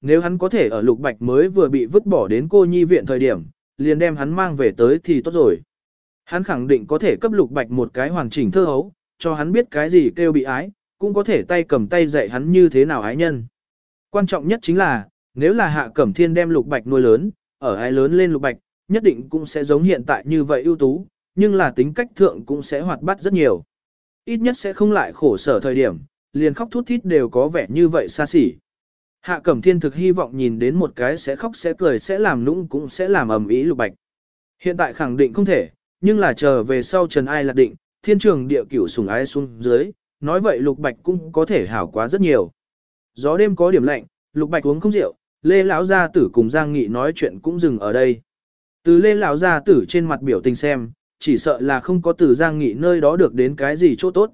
nếu hắn có thể ở Lục Bạch mới vừa bị vứt bỏ đến cô nhi viện thời điểm, liền đem hắn mang về tới thì tốt rồi. Hắn khẳng định có thể cấp Lục Bạch một cái hoàn chỉnh thơ hấu, cho hắn biết cái gì kêu bị ái, cũng có thể tay cầm tay dạy hắn như thế nào ái nhân. Quan trọng nhất chính là, nếu là Hạ Cẩm Thiên đem Lục Bạch nuôi lớn, ở ai lớn lên Lục Bạch, nhất định cũng sẽ giống hiện tại như vậy ưu tú, nhưng là tính cách thượng cũng sẽ hoạt bát rất nhiều. Ít nhất sẽ không lại khổ sở thời điểm, liền khóc thút thít đều có vẻ như vậy xa xỉ. Hạ Cẩm Thiên thực hy vọng nhìn đến một cái sẽ khóc sẽ cười sẽ làm nũng cũng sẽ làm ầm ĩ Lục Bạch. Hiện tại khẳng định không thể, nhưng là chờ về sau Trần Ai lạc định, thiên trường địa cửu sùng ái xuống dưới, nói vậy Lục Bạch cũng có thể hảo quá rất nhiều. Gió đêm có điểm lạnh, Lục Bạch uống không rượu, Lê lão gia tử cùng Giang Nghị nói chuyện cũng dừng ở đây. Từ Lê lão gia tử trên mặt biểu tình xem, chỉ sợ là không có từ Giang Nghị nơi đó được đến cái gì chỗ tốt.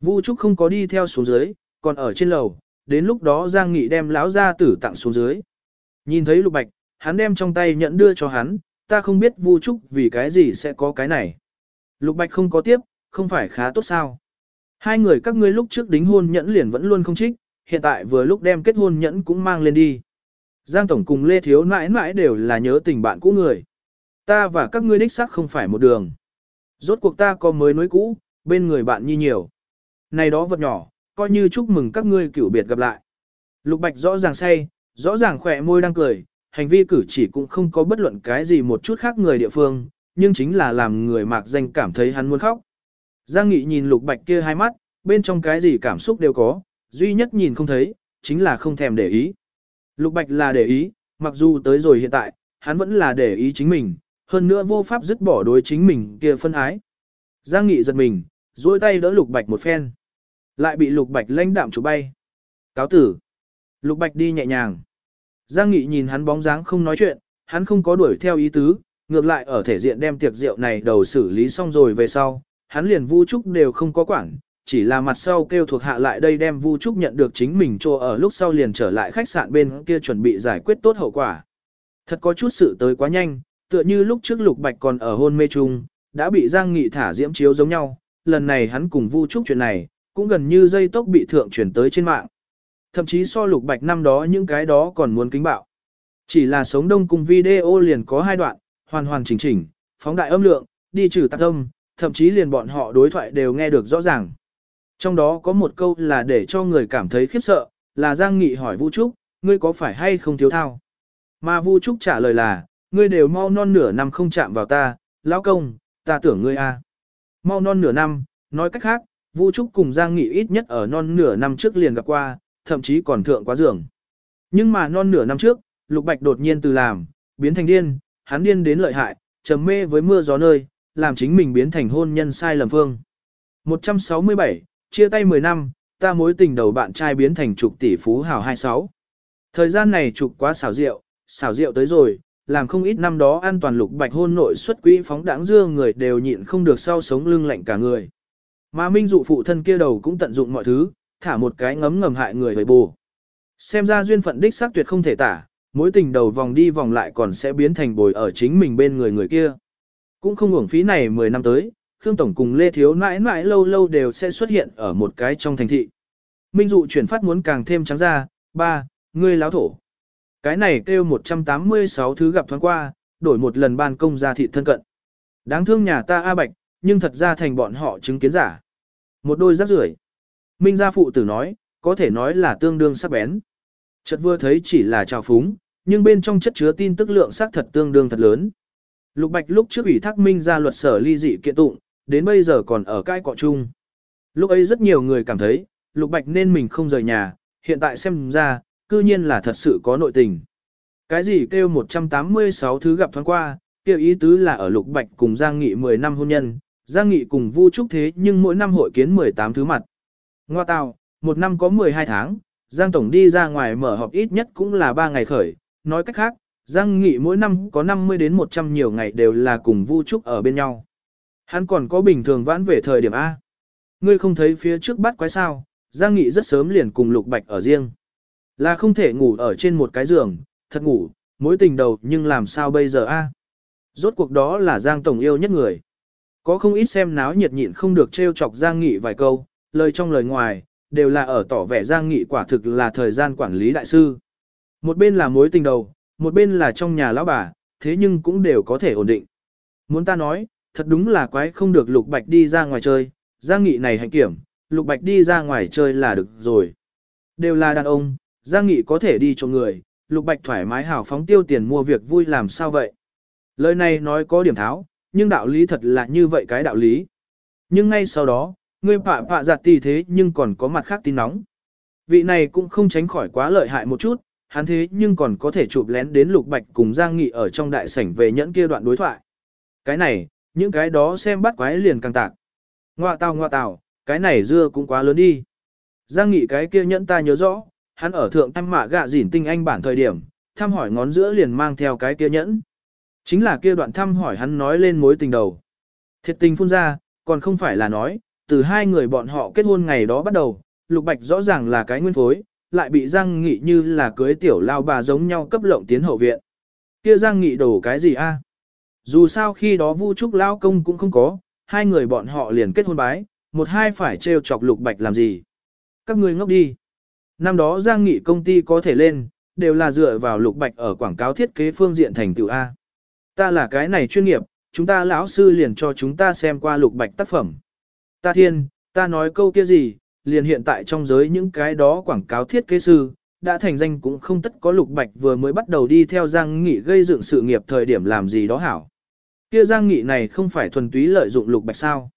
Vu Trúc không có đi theo xuống dưới, còn ở trên lầu, đến lúc đó Giang Nghị đem lão gia tử tặng xuống dưới. Nhìn thấy Lục Bạch, hắn đem trong tay nhẫn đưa cho hắn, ta không biết Vu Trúc vì cái gì sẽ có cái này. Lục Bạch không có tiếp, không phải khá tốt sao. Hai người các ngươi lúc trước đính hôn nhẫn liền vẫn luôn không trích, hiện tại vừa lúc đem kết hôn nhẫn cũng mang lên đi. Giang Tổng cùng Lê Thiếu mãi mãi đều là nhớ tình bạn cũ người. Ta và các ngươi đích xác không phải một đường. Rốt cuộc ta có mới nối cũ, bên người bạn nhi nhiều. Này đó vật nhỏ, coi như chúc mừng các ngươi cửu biệt gặp lại. Lục Bạch rõ ràng say, rõ ràng khỏe môi đang cười, hành vi cử chỉ cũng không có bất luận cái gì một chút khác người địa phương, nhưng chính là làm người mạc danh cảm thấy hắn muốn khóc. Giang Nghị nhìn Lục Bạch kia hai mắt, bên trong cái gì cảm xúc đều có, duy nhất nhìn không thấy, chính là không thèm để ý. Lục Bạch là để ý, mặc dù tới rồi hiện tại, hắn vẫn là để ý chính mình, hơn nữa vô pháp dứt bỏ đối chính mình kia phân ái. Giang Nghị giật mình, duỗi tay đỡ Lục Bạch một phen. Lại bị Lục Bạch lãnh đạm chủ bay. Cáo tử. Lục Bạch đi nhẹ nhàng. Giang Nghị nhìn hắn bóng dáng không nói chuyện, hắn không có đuổi theo ý tứ, ngược lại ở thể diện đem tiệc rượu này đầu xử lý xong rồi về sau, hắn liền vu trúc đều không có quản, chỉ là mặt sau kêu thuộc hạ lại đây đem vu trúc nhận được chính mình cho ở lúc sau liền trở lại khách sạn bên kia chuẩn bị giải quyết tốt hậu quả. Thật có chút sự tới quá nhanh, tựa như lúc trước Lục Bạch còn ở hôn mê chung, đã bị Giang Nghị thả diễm chiếu giống nhau, lần này hắn cùng vu trúc chuyện này, cũng gần như dây tốc bị thượng chuyển tới trên mạng. Thậm chí so Lục Bạch năm đó những cái đó còn muốn kính bạo. Chỉ là sống đông cùng video liền có hai đoạn, hoàn hoàn chỉnh chỉnh, phóng đại âm lượng, đi trừ tạc âm, thậm chí liền bọn họ đối thoại đều nghe được rõ ràng. Trong đó có một câu là để cho người cảm thấy khiếp sợ, là Giang Nghị hỏi Vu Trúc, ngươi có phải hay không thiếu thao? Mà Vu Trúc trả lời là, ngươi đều mau non nửa năm không chạm vào ta, lão công, ta tưởng ngươi a. Mau non nửa năm, nói cách khác, Vu Trúc cùng Giang Nghị ít nhất ở non nửa năm trước liền gặp qua, thậm chí còn thượng quá giường. Nhưng mà non nửa năm trước, Lục Bạch đột nhiên từ làm, biến thành điên, hắn điên đến lợi hại, trầm mê với mưa gió nơi, làm chính mình biến thành hôn nhân sai lầm phương. 167, chia tay 10 năm, ta mối tình đầu bạn trai biến thành trục tỷ phú hào 26. Thời gian này trục quá xảo rượu, xảo rượu tới rồi, làm không ít năm đó an toàn lục bạch hôn nội xuất quỹ phóng đảng dưa người đều nhịn không được sau sống lưng lạnh cả người. Mà minh dụ phụ thân kia đầu cũng tận dụng mọi thứ, thả một cái ngấm ngầm hại người với bù. Xem ra duyên phận đích xác tuyệt không thể tả, mối tình đầu vòng đi vòng lại còn sẽ biến thành bồi ở chính mình bên người người kia. Cũng không uổng phí này 10 năm tới, Khương Tổng cùng Lê Thiếu mãi mãi lâu lâu đều sẽ xuất hiện ở một cái trong thành thị. Minh dụ chuyển phát muốn càng thêm trắng ra, ba, ngươi láo thổ. Cái này kêu 186 thứ gặp thoáng qua, đổi một lần ban công ra thị thân cận. Đáng thương nhà ta A Bạch, nhưng thật ra thành bọn họ chứng kiến giả. Một đôi rác rưởi. Minh gia phụ tử nói, có thể nói là tương đương sắc bén. Chợt vừa thấy chỉ là trào phúng, nhưng bên trong chất chứa tin tức lượng xác thật tương đương thật lớn. Lục Bạch lúc trước ủy thác Minh gia luật sở ly dị kiện tụng, đến bây giờ còn ở cai cọ chung. Lúc ấy rất nhiều người cảm thấy, Lục Bạch nên mình không rời nhà, hiện tại xem ra, cư nhiên là thật sự có nội tình. Cái gì kêu 186 thứ gặp thoáng qua, kêu ý tứ là ở Lục Bạch cùng Giang Nghị 10 năm hôn nhân, Giang Nghị cùng Vu Trúc thế nhưng mỗi năm hội kiến 18 thứ mặt. Ngoa tào, một năm có 12 tháng, Giang Tổng đi ra ngoài mở họp ít nhất cũng là 3 ngày khởi, nói cách khác, Giang Nghị mỗi năm có 50 đến 100 nhiều ngày đều là cùng Vu Trúc ở bên nhau. Hắn còn có bình thường vãn về thời điểm A. Ngươi không thấy phía trước bắt quái sao, Giang Nghị rất sớm liền cùng Lục Bạch ở riêng. Là không thể ngủ ở trên một cái giường, thật ngủ, mối tình đầu nhưng làm sao bây giờ A. Rốt cuộc đó là Giang Tổng yêu nhất người. Có không ít xem náo nhiệt nhịn không được trêu chọc Giang Nghị vài câu, lời trong lời ngoài, đều là ở tỏ vẻ Giang Nghị quả thực là thời gian quản lý đại sư. Một bên là mối tình đầu, một bên là trong nhà lão bà, thế nhưng cũng đều có thể ổn định. Muốn ta nói, thật đúng là quái không được Lục Bạch đi ra ngoài chơi, Giang Nghị này hạnh kiểm, Lục Bạch đi ra ngoài chơi là được rồi. Đều là đàn ông, Giang Nghị có thể đi cho người, Lục Bạch thoải mái hào phóng tiêu tiền mua việc vui làm sao vậy. Lời này nói có điểm tháo, nhưng đạo lý thật là như vậy cái đạo lý. Nhưng ngay sau đó, ngươi pạ pạ giặt tì thế nhưng còn có mặt khác tin nóng. Vị này cũng không tránh khỏi quá lợi hại một chút, hắn thế nhưng còn có thể chụp lén đến Lục Bạch cùng Giang Nghị ở trong đại sảnh về nhẫn kia đoạn đối thoại. Cái này, những cái đó xem bắt quái liền càng tạc. Ngoạ tào ngoạ tào, cái này dưa cũng quá lớn đi. Giang Nghị cái kia nhẫn ta nhớ rõ, hắn ở thượng em mạ gạ dỉn tinh anh bản thời điểm, thăm hỏi ngón giữa liền mang theo cái kia nhẫn. Chính là kia đoạn thăm hỏi hắn nói lên mối tình đầu. Thiệt tình phun ra, còn không phải là nói, từ hai người bọn họ kết hôn ngày đó bắt đầu, Lục Bạch rõ ràng là cái nguyên phối, lại bị Giang Nghị như là cưới tiểu lao bà giống nhau cấp lộng tiến hậu viện. Kia Giang Nghị đổ cái gì a? Dù sao khi đó Vu Trúc lao công cũng không có, hai người bọn họ liền kết hôn bái, một hai phải trêu chọc Lục Bạch làm gì? Các ngươi ngốc đi. Năm đó Giang Nghị công ty có thể lên, đều là dựa vào Lục Bạch ở quảng cáo thiết kế phương diện thành tựu A. Ta là cái này chuyên nghiệp, chúng ta lão sư liền cho chúng ta xem qua Lục Bạch tác phẩm. Ta thiên, ta nói câu kia gì, liền hiện tại trong giới những cái đó quảng cáo thiết kế sư, đã thành danh cũng không tất có Lục Bạch vừa mới bắt đầu đi theo Giang Nghị gây dựng sự nghiệp thời điểm làm gì đó hảo. Kia Giang Nghị này không phải thuần túy lợi dụng Lục Bạch sao.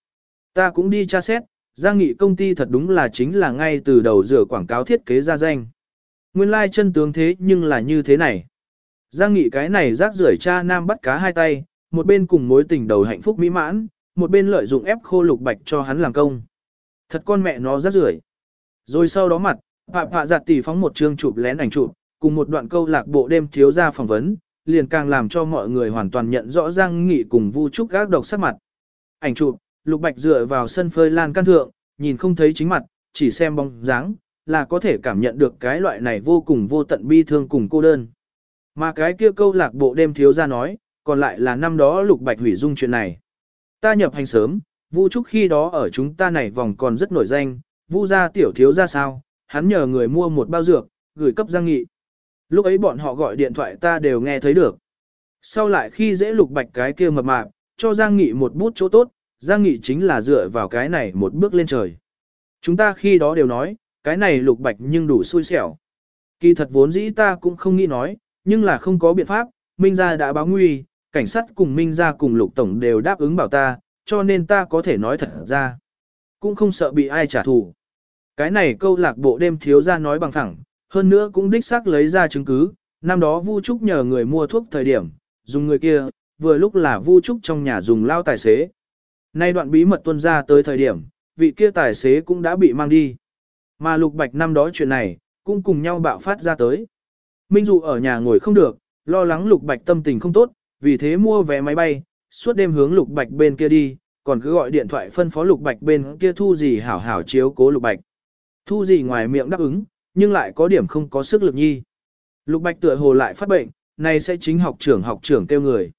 Ta cũng đi tra xét, Giang Nghị công ty thật đúng là chính là ngay từ đầu rửa quảng cáo thiết kế ra danh. Nguyên lai like chân tướng thế nhưng là như thế này. Giang Nghị cái này rác rưởi cha nam bắt cá hai tay, một bên cùng mối tình đầu hạnh phúc mỹ mãn, một bên lợi dụng ép khô lục bạch cho hắn làm công. Thật con mẹ nó rác rưởi. Rồi sau đó mặt, Phạm Phạ Giặt tỷ phóng một chương chụp lén ảnh chụp, cùng một đoạn câu lạc bộ đêm thiếu ra phỏng vấn, liền càng làm cho mọi người hoàn toàn nhận rõ Giang Nghị cùng Vu Trúc gác độc sắc mặt. Ảnh chụp, Lục Bạch dựa vào sân phơi lan can thượng, nhìn không thấy chính mặt, chỉ xem bóng dáng, là có thể cảm nhận được cái loại này vô cùng vô tận bi thương cùng cô đơn. Mà cái kia câu lạc bộ đêm thiếu ra nói, còn lại là năm đó Lục Bạch hủy dung chuyện này. Ta nhập hành sớm, Vu Trúc khi đó ở chúng ta này vòng còn rất nổi danh, Vu gia tiểu thiếu ra sao, hắn nhờ người mua một bao dược, gửi cấp Giang Nghị. Lúc ấy bọn họ gọi điện thoại ta đều nghe thấy được. Sau lại khi dễ Lục Bạch cái kia mập mạp, cho Giang Nghị một bút chỗ tốt, Giang Nghị chính là dựa vào cái này một bước lên trời. Chúng ta khi đó đều nói, cái này lục bạch nhưng đủ xui xẻo. Kỳ thật vốn dĩ ta cũng không nghĩ nói, nhưng là không có biện pháp, Minh gia đã báo nguy, cảnh sát cùng Minh gia cùng lục tổng đều đáp ứng bảo ta, cho nên ta có thể nói thật ra. Cũng không sợ bị ai trả thù. Cái này câu lạc bộ đêm thiếu ra nói bằng thẳng, hơn nữa cũng đích xác lấy ra chứng cứ, năm đó Vu Trúc nhờ người mua thuốc thời điểm, dùng người kia, vừa lúc là Vu Trúc trong nhà dùng lao tài xế. Nay đoạn bí mật tuân ra tới thời điểm, vị kia tài xế cũng đã bị mang đi. Mà Lục Bạch năm đó chuyện này, cũng cùng nhau bạo phát ra tới. Minh Dụ ở nhà ngồi không được, lo lắng Lục Bạch tâm tình không tốt, vì thế mua vé máy bay, suốt đêm hướng Lục Bạch bên kia đi, còn cứ gọi điện thoại phân phó Lục Bạch bên kia thu gì hảo hảo chiếu cố Lục Bạch. Thu gì ngoài miệng đáp ứng, nhưng lại có điểm không có sức lực nhi. Lục Bạch tựa hồ lại phát bệnh, này sẽ chính học trưởng học trưởng kêu người.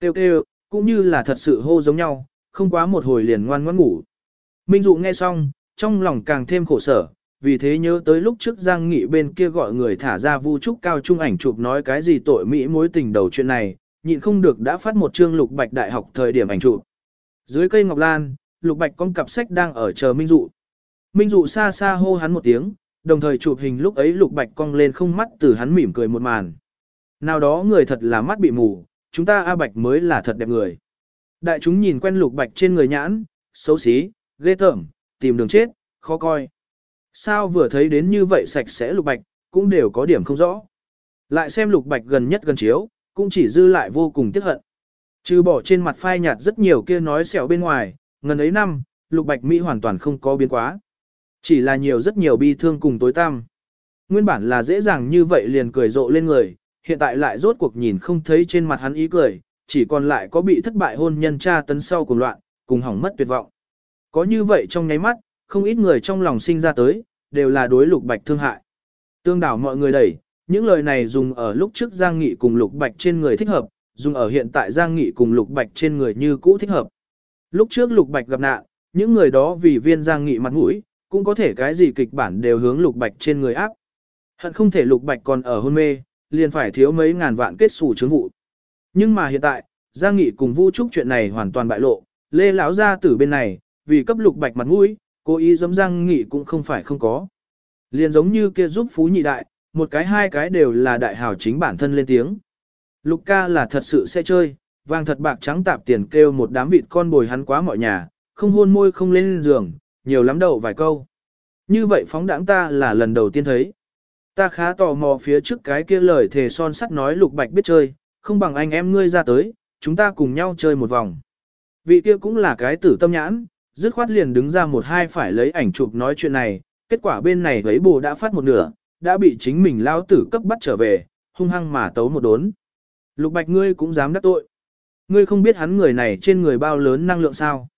Kêu kêu, cũng như là thật sự hô giống nhau, không quá một hồi liền ngoan ngoãn ngủ. Minh Dụ nghe xong, trong lòng càng thêm khổ sở, vì thế nhớ tới lúc trước Giang Nghị bên kia gọi người thả ra vu trúc cao trung ảnh chụp nói cái gì tội Mỹ mối tình đầu chuyện này, nhịn không được đã phát một chương lục bạch đại học thời điểm ảnh chụp. Dưới cây ngọc lan, lục bạch con cặp sách đang ở chờ Minh Dụ. Minh Dụ xa xa hô hắn một tiếng, đồng thời chụp hình lúc ấy lục bạch cong lên không mắt từ hắn mỉm cười một màn. Nào đó người thật là mắt bị mù, chúng ta A Bạch mới là thật đẹp người. Đại chúng nhìn quen lục bạch trên người nhãn, xấu xí, ghê tởm, tìm đường chết, khó coi. Sao vừa thấy đến như vậy sạch sẽ lục bạch, cũng đều có điểm không rõ. Lại xem lục bạch gần nhất gần chiếu, cũng chỉ dư lại vô cùng tiếc hận. Trừ bỏ trên mặt phai nhạt rất nhiều kia nói xẻo bên ngoài, ngần ấy năm, lục bạch Mỹ hoàn toàn không có biến quá. Chỉ là nhiều rất nhiều bi thương cùng tối tăm. Nguyên bản là dễ dàng như vậy liền cười rộ lên người, hiện tại lại rốt cuộc nhìn không thấy trên mặt hắn ý cười, chỉ còn lại có bị thất bại hôn nhân tra tấn sau cùng loạn, cùng hỏng mất tuyệt vọng. Có như vậy trong nháy mắt, không ít người trong lòng sinh ra tới, đều là đối lục bạch thương hại. Tương đảo mọi người đẩy, những lời này dùng ở lúc trước Giang Nghị cùng lục bạch trên người thích hợp, dùng ở hiện tại Giang Nghị cùng lục bạch trên người như cũ thích hợp. Lúc trước lục bạch gặp nạn, những người đó vì viên Giang Nghị mặt mũi, cũng có thể cái gì kịch bản đều hướng lục bạch trên người áp. Hận không thể Lục Bạch còn ở hôn mê, liền phải thiếu mấy ngàn vạn kết xù chứng vụ. Nhưng mà hiện tại, Giang Nghị cùng Vu Trúc chuyện này hoàn toàn bại lộ, Lê lão gia tử bên này, vì cấp Lục Bạch mặt mũi, cố ý giấm răng Nghị cũng không phải không có. Liền giống như kia giúp phú nhị đại, một cái hai cái đều là đại hào chính bản thân lên tiếng. Lục ca là thật sự sẽ chơi, vàng thật bạc trắng tạp tiền kêu một đám vịt con bồi hắn quá mọi nhà, không hôn môi không lên giường, nhiều lắm đậu vài câu. Như vậy phóng đãng ta là lần đầu tiên thấy. Ta khá tò mò phía trước cái kia lời thề son sắt nói lục bạch biết chơi, không bằng anh em ngươi ra tới, chúng ta cùng nhau chơi một vòng. Vị kia cũng là cái tử tâm nhãn, dứt khoát liền đứng ra một hai phải lấy ảnh chụp nói chuyện này, kết quả bên này thấy bồ đã phát một nửa, đã bị chính mình lao tử cấp bắt trở về, hung hăng mà tấu một đốn. Lục bạch ngươi cũng dám đắc tội. Ngươi không biết hắn người này trên người bao lớn năng lượng sao.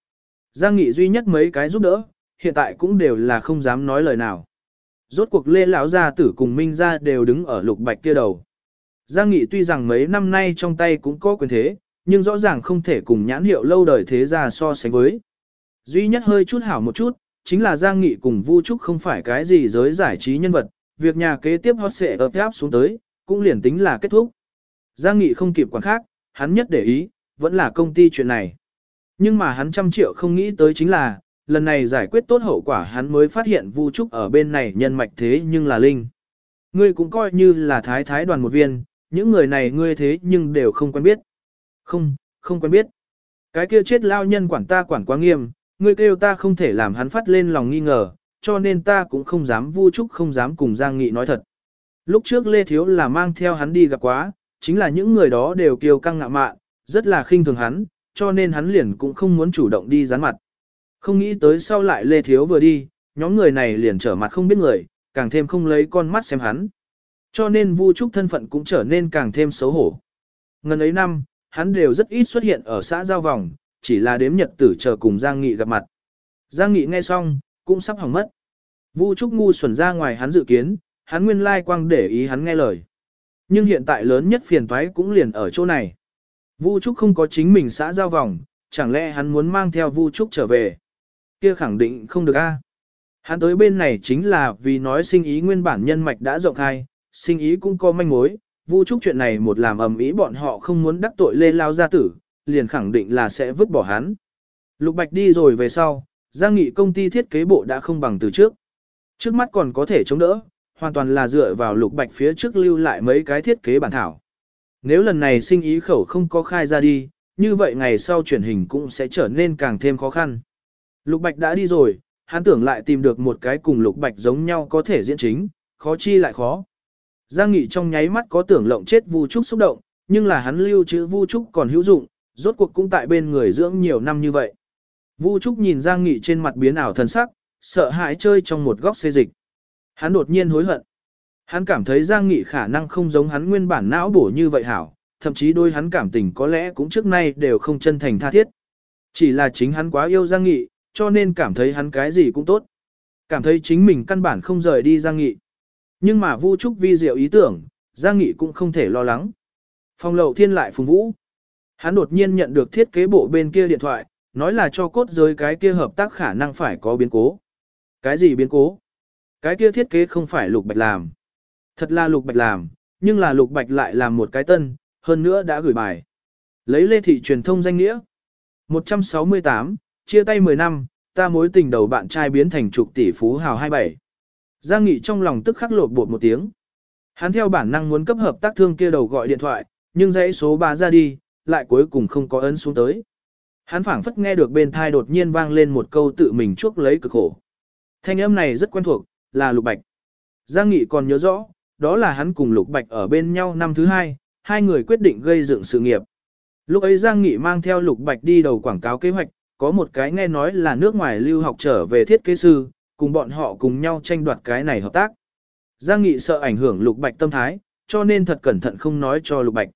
Giang nghị duy nhất mấy cái giúp đỡ, hiện tại cũng đều là không dám nói lời nào. Rốt cuộc Lê lão gia tử cùng Minh gia đều đứng ở lục bạch kia đầu. Giang Nghị tuy rằng mấy năm nay trong tay cũng có quyền thế, nhưng rõ ràng không thể cùng nhãn hiệu lâu đời thế gia so sánh với. Duy nhất hơi chút hảo một chút, chính là Giang Nghị cùng Vu Trúc không phải cái gì giới giải trí nhân vật, việc nhà kế tiếp hot sẽ ập áp xuống tới, cũng liền tính là kết thúc. Giang Nghị không kịp quản khác, hắn nhất để ý, vẫn là công ty chuyện này. Nhưng mà hắn trăm triệu không nghĩ tới chính là, lần này giải quyết tốt hậu quả hắn mới phát hiện Vu Trúc ở bên này nhân mạch thế nhưng là Linh. Ngươi cũng coi như là thái thái đoàn một viên, những người này ngươi thế nhưng đều không quen biết. Không, không quen biết. Cái kia chết lao nhân quản ta quản quá nghiêm, ngươi kêu ta không thể làm hắn phát lên lòng nghi ngờ, cho nên ta cũng không dám Vu Trúc không dám cùng Giang Nghị nói thật. Lúc trước Lê Thiếu là mang theo hắn đi gặp quá, chính là những người đó đều kiêu căng ngạ mạn, rất là khinh thường hắn, cho nên hắn liền cũng không muốn chủ động đi rán mặt. Không nghĩ tới sau lại Lê Thiếu vừa đi, nhóm người này liền trở mặt không biết người, càng thêm không lấy con mắt xem hắn. Cho nên Vu Trúc thân phận cũng trở nên càng thêm xấu hổ. Ngần ấy năm, hắn đều rất ít xuất hiện ở xã giao vòng, chỉ là đếm nhật tử chờ cùng Giang Nghị gặp mặt. Giang Nghị nghe xong, cũng sắp hỏng mất. Vu Trúc ngu xuẩn ra ngoài hắn dự kiến, hắn nguyên lai quang để ý hắn nghe lời. Nhưng hiện tại lớn nhất phiền toái cũng liền ở chỗ này. Vu Trúc không có chính mình xã giao vòng, chẳng lẽ hắn muốn mang theo Vu Trúc trở về? Kia khẳng định không được a. Hắn tới bên này chính là vì nói sinh ý nguyên bản nhân mạch đã rộng khai, sinh ý cũng có manh mối, Vu Trúc chuyện này một làm ầm ĩ bọn họ không muốn đắc tội Lê Lao gia tử, liền khẳng định là sẽ vứt bỏ hắn. Lục Bạch đi rồi về sau, Giang Nghị công ty thiết kế bộ đã không bằng từ trước. Trước mắt còn có thể chống đỡ, hoàn toàn là dựa vào Lục Bạch phía trước lưu lại mấy cái thiết kế bản thảo. Nếu lần này sinh ý khẩu không có khai ra đi, như vậy ngày sau chuyển hình cũng sẽ trở nên càng thêm khó khăn. Lục Bạch đã đi rồi, hắn tưởng lại tìm được một cái cùng Lục Bạch giống nhau có thể diễn chính, khó chi lại khó. Giang Nghị trong nháy mắt có tưởng lộng chết Vu Trúc xúc động, nhưng là hắn lưu trữ Vu Trúc còn hữu dụng, rốt cuộc cũng tại bên người dưỡng nhiều năm như vậy. Vu Trúc nhìn Giang Nghị trên mặt biến ảo thần sắc, sợ hãi chơi trong một góc xê dịch. Hắn đột nhiên hối hận. Hắn cảm thấy Giang Nghị khả năng không giống hắn nguyên bản não bổ như vậy hảo, thậm chí đôi hắn cảm tình có lẽ cũng trước nay đều không chân thành tha thiết. Chỉ là chính hắn quá yêu Giang Nghị, cho nên cảm thấy hắn cái gì cũng tốt. Cảm thấy chính mình căn bản không rời đi Giang Nghị. Nhưng mà Vu Trúc vi diệu ý tưởng, Giang Nghị cũng không thể lo lắng. Phong lậu thiên lại phùng vũ. Hắn đột nhiên nhận được thiết kế bộ bên kia điện thoại, nói là cho cốt giới cái kia hợp tác khả năng phải có biến cố. Cái gì biến cố? Cái kia thiết kế không phải lục bạch làm. Thật là lục bạch làm, nhưng là lục bạch lại làm một cái tân, hơn nữa đã gửi bài. Lấy lê thị truyền thông danh nghĩa. 168, chia tay 10 năm, ta mối tình đầu bạn trai biến thành trục tỷ phú hào 27. Giang Nghị trong lòng tức khắc lột bột một tiếng. Hắn theo bản năng muốn cấp hợp tác thương kia đầu gọi điện thoại, nhưng dãy số 3 ra đi, lại cuối cùng không có ấn xuống tới. Hắn phảng phất nghe được bên thai đột nhiên vang lên một câu tự mình chuốc lấy cực khổ. Thanh âm này rất quen thuộc, là Lục Bạch. Giang Nghị còn nhớ rõ, đó là hắn cùng Lục Bạch ở bên nhau năm thứ hai, hai người quyết định gây dựng sự nghiệp. Lúc ấy Giang Nghị mang theo Lục Bạch đi đầu quảng cáo kế hoạch, có một cái nghe nói là nước ngoài lưu học trở về thiết kế sư, cùng bọn họ cùng nhau tranh đoạt cái này hợp tác. Giang Nghị sợ ảnh hưởng Lục Bạch tâm thái, cho nên thật cẩn thận không nói cho Lục Bạch.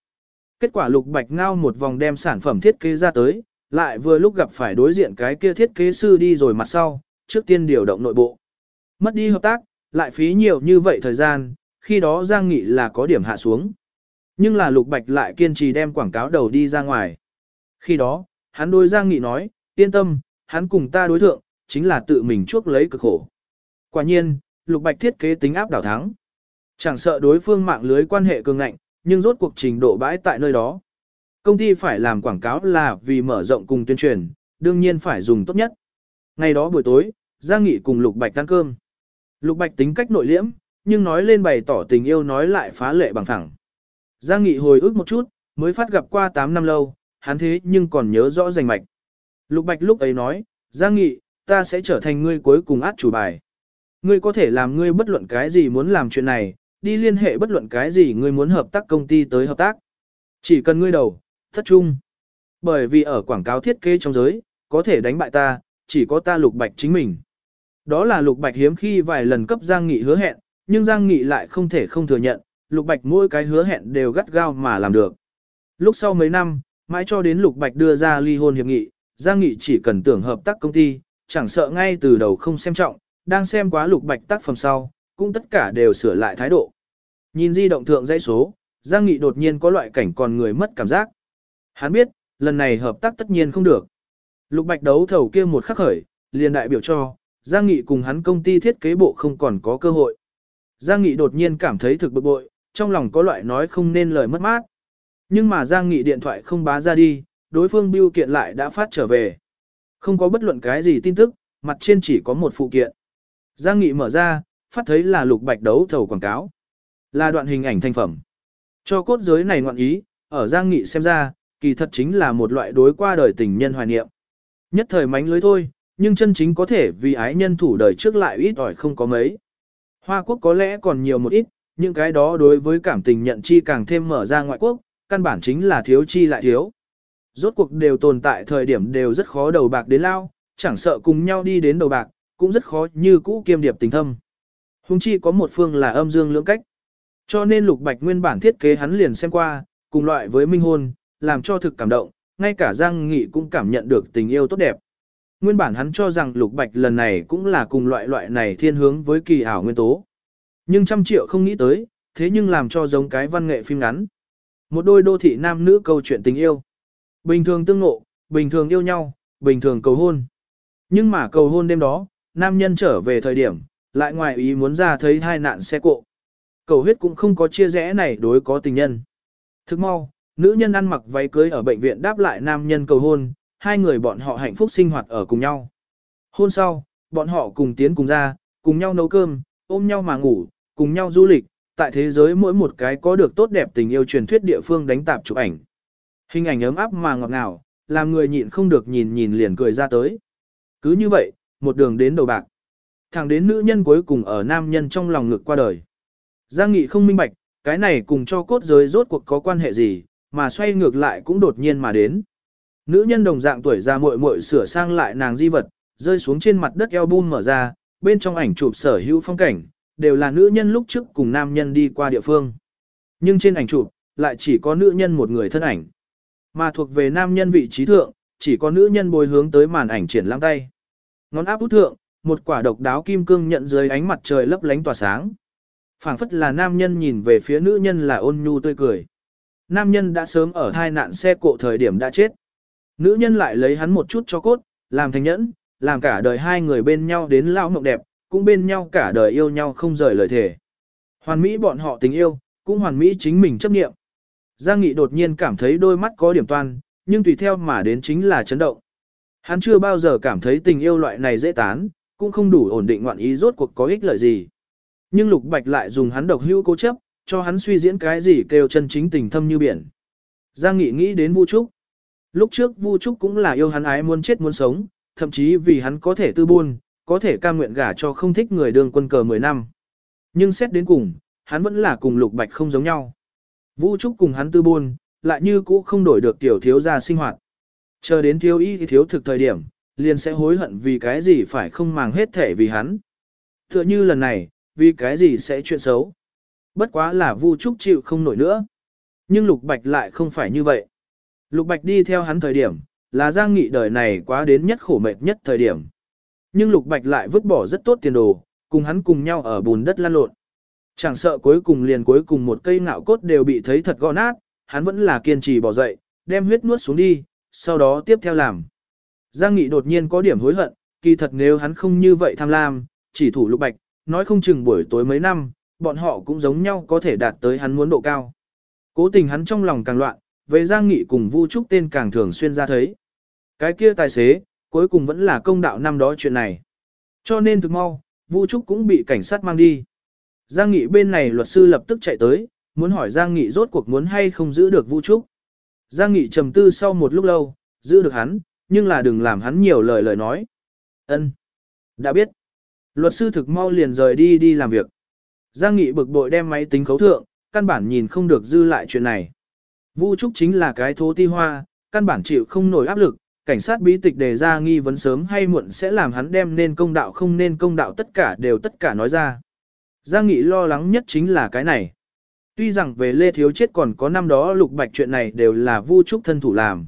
Kết quả Lục Bạch ngao một vòng đem sản phẩm thiết kế ra tới, lại vừa lúc gặp phải đối diện cái kia thiết kế sư đi rồi mặt sau, trước tiên điều động nội bộ. Mất đi hợp tác, lại phí nhiều như vậy thời gian, khi đó Giang Nghị là có điểm hạ xuống. Nhưng là Lục Bạch lại kiên trì đem quảng cáo đầu đi ra ngoài. Khi đó, hắn đối Giang Nghị nói, yên tâm, hắn cùng ta đối thượng, chính là tự mình chuốc lấy cực khổ. Quả nhiên, Lục Bạch thiết kế tính áp đảo thắng. Chẳng sợ đối phương mạng lưới quan hệ cường ngạnh, nhưng rốt cuộc trình độ bãi tại nơi đó. Công ty phải làm quảng cáo là vì mở rộng cùng tuyên truyền, đương nhiên phải dùng tốt nhất. Ngày đó buổi tối, Giang Nghị cùng Lục Bạch ăn cơm. Lục Bạch tính cách nội liễm, nhưng nói lên bày tỏ tình yêu nói lại phá lệ bằng thẳng. Giang Nghị hồi ức một chút, mới phát gặp qua 8 năm lâu, hắn thế nhưng còn nhớ rõ rành mạch. Lục Bạch lúc ấy nói, Giang Nghị, ta sẽ trở thành ngươi cuối cùng át chủ bài. Ngươi có thể làm ngươi bất luận cái gì muốn làm chuyện này, đi liên hệ bất luận cái gì ngươi muốn hợp tác công ty tới hợp tác. Chỉ cần ngươi đầu, thất trung. Bởi vì ở quảng cáo thiết kế trong giới, có thể đánh bại ta, chỉ có ta Lục Bạch chính mình. Đó là Lục Bạch hiếm khi vài lần cấp Giang Nghị hứa hẹn, nhưng Giang Nghị lại không thể không thừa nhận, Lục Bạch mỗi cái hứa hẹn đều gắt gao mà làm được. Lúc sau mấy năm, mãi cho đến Lục Bạch đưa ra ly hôn hiệp nghị, Giang Nghị chỉ cần tưởng hợp tác công ty, chẳng sợ ngay từ đầu không xem trọng, đang xem quá Lục Bạch tác phẩm sau, cũng tất cả đều sửa lại thái độ. Nhìn di động thượng dãy số, Giang Nghị đột nhiên có loại cảnh còn người mất cảm giác. Hắn biết, lần này hợp tác tất nhiên không được. Lục Bạch đấu thầu kia một khắc khởi, liền đại biểu cho, Giang Nghị cùng hắn công ty thiết kế bộ không còn có cơ hội. Giang Nghị đột nhiên cảm thấy thực bực bội, trong lòng có loại nói không nên lời mất mát. Nhưng mà Giang Nghị điện thoại không bá ra đi, đối phương bưu kiện lại đã phát trở về. Không có bất luận cái gì tin tức, mặt trên chỉ có một phụ kiện. Giang Nghị mở ra, phát thấy là lục bạch đấu thầu quảng cáo. Là đoạn hình ảnh thành phẩm. Cho cốt giới này ngoạn ý, ở Giang Nghị xem ra, kỳ thật chính là một loại đối qua đời tình nhân hoài niệm. Nhất thời mánh lưới thôi, nhưng chân chính có thể vì ái nhân thủ đời trước lại ít ỏi không có mấy. Hoa quốc có lẽ còn nhiều một ít, những cái đó đối với cảm tình nhận chi càng thêm mở ra ngoại quốc, căn bản chính là thiếu chi lại thiếu. Rốt cuộc đều tồn tại thời điểm đều rất khó đầu bạc đến lao, chẳng sợ cùng nhau đi đến đầu bạc, cũng rất khó như cũ kiêm điệp tình thâm. Hùng chi có một phương là âm dương lưỡng cách. Cho nên lục bạch nguyên bản thiết kế hắn liền xem qua, cùng loại với minh hôn, làm cho thực cảm động, ngay cả Giang Nghị cũng cảm nhận được tình yêu tốt đẹp. Nguyên bản hắn cho rằng lục bạch lần này cũng là cùng loại loại này thiên hướng với kỳ ảo nguyên tố. Nhưng trăm triệu không nghĩ tới, thế nhưng làm cho giống cái văn nghệ phim ngắn. Một đôi đô thị nam nữ câu chuyện tình yêu. Bình thường tương ngộ, bình thường yêu nhau, bình thường cầu hôn. Nhưng mà cầu hôn đêm đó, nam nhân trở về thời điểm, lại ngoài ý muốn ra thấy hai nạn xe cộ. Cầu huyết cũng không có chia rẽ này đối có tình nhân. Thức mau, nữ nhân ăn mặc váy cưới ở bệnh viện đáp lại nam nhân cầu hôn, hai người bọn họ hạnh phúc sinh hoạt ở cùng nhau. Hôn sau, bọn họ cùng tiến cùng ra, cùng nhau nấu cơm, ôm nhau mà ngủ, cùng nhau du lịch, tại thế giới mỗi một cái có được tốt đẹp tình yêu truyền thuyết địa phương đánh tạp chụp ảnh. Hình ảnh ấm áp mà ngọt ngào, làm người nhịn không được nhìn nhìn liền cười ra tới. Cứ như vậy, một đường đến đầu bạc. Thẳng đến nữ nhân cuối cùng ở nam nhân trong lòng ngực qua đời. Giang Nghị không minh bạch, cái này cùng cho cốt giới rốt cuộc có quan hệ gì, mà xoay ngược lại cũng đột nhiên mà đến. Nữ nhân đồng dạng tuổi già muội muội sửa sang lại nàng di vật, rơi xuống trên mặt đất album mở ra, bên trong ảnh chụp sở hữu phong cảnh, đều là nữ nhân lúc trước cùng nam nhân đi qua địa phương. Nhưng trên ảnh chụp, lại chỉ có nữ nhân một người thân ảnh. Mà thuộc về nam nhân vị trí thượng, chỉ có nữ nhân bồi hướng tới màn ảnh triển lãng tay. Ngón áp út thượng, một quả độc đáo kim cương nhận dưới ánh mặt trời lấp lánh tỏa sáng. phảng phất là nam nhân nhìn về phía nữ nhân là ôn nhu tươi cười. Nam nhân đã sớm ở thai nạn xe cộ thời điểm đã chết. Nữ nhân lại lấy hắn một chút cho cốt, làm thành nhẫn, làm cả đời hai người bên nhau đến lao mộng đẹp, cũng bên nhau cả đời yêu nhau không rời lời thề. Hoàn mỹ bọn họ tình yêu, cũng hoàn mỹ chính mình chấp nghiệm. Giang Nghị đột nhiên cảm thấy đôi mắt có điểm toan, nhưng tùy theo mà đến chính là chấn động. Hắn chưa bao giờ cảm thấy tình yêu loại này dễ tán, cũng không đủ ổn định ngoạn ý rốt cuộc có ích lợi gì. Nhưng Lục Bạch lại dùng hắn độc hữu cố chấp, cho hắn suy diễn cái gì kêu chân chính tình thâm như biển. Giang Nghị nghĩ đến Vu Trúc. Lúc trước Vu Trúc cũng là yêu hắn ái muốn chết muốn sống, thậm chí vì hắn có thể tư buôn, có thể cam nguyện gả cho không thích người đường quân cờ 10 năm. Nhưng xét đến cùng, hắn vẫn là cùng Lục Bạch không giống nhau. Vu Trúc cùng hắn tư buôn, lại như cũ không đổi được tiểu thiếu gia sinh hoạt. Chờ đến thiếu y thì thiếu thực thời điểm, liền sẽ hối hận vì cái gì phải không màng hết thể vì hắn. Tựa như lần này, vì cái gì sẽ chuyện xấu. Bất quá là Vu Trúc chịu không nổi nữa. Nhưng Lục Bạch lại không phải như vậy. Lục Bạch đi theo hắn thời điểm, là Giang Nghị đời này quá đến nhất khổ mệt nhất thời điểm. Nhưng Lục Bạch lại vứt bỏ rất tốt tiền đồ, cùng hắn cùng nhau ở bùn đất lăn lộn. Chẳng sợ cuối cùng liền cuối cùng một cây ngạo cốt đều bị thấy thật gõ nát, hắn vẫn là kiên trì bỏ dậy, đem huyết nuốt xuống đi, sau đó tiếp theo làm. Giang Nghị đột nhiên có điểm hối hận, kỳ thật nếu hắn không như vậy tham lam, chỉ thủ Lục Bạch, nói không chừng buổi tối mấy năm, bọn họ cũng giống nhau có thể đạt tới hắn muốn độ cao. Cố tình hắn trong lòng càng loạn, về Giang Nghị cùng Vu Trúc tên càng thường xuyên ra thấy. Cái kia tài xế, cuối cùng vẫn là công đạo năm đó chuyện này. Cho nên thực mau, Vu Trúc cũng bị cảnh sát mang đi. Giang Nghị bên này luật sư lập tức chạy tới, muốn hỏi Giang Nghị rốt cuộc muốn hay không giữ được Vu Trúc. Giang Nghị trầm tư sau một lúc lâu, giữ được hắn, nhưng là đừng làm hắn nhiều lời lời nói. Ân, Đã biết. Luật sư thực mau liền rời đi đi làm việc. Giang Nghị bực bội đem máy tính khấu thượng, căn bản nhìn không được dư lại chuyện này. Vu Trúc chính là cái thố ti hoa, căn bản chịu không nổi áp lực, cảnh sát bí tịch đề ra nghi vấn sớm hay muộn sẽ làm hắn đem nên công đạo không nên công đạo tất cả đều tất cả nói ra. Giang Nghị lo lắng nhất chính là cái này. Tuy rằng về Lê Thiếu Chết còn có năm đó lục bạch chuyện này đều là Vu Trúc thân thủ làm.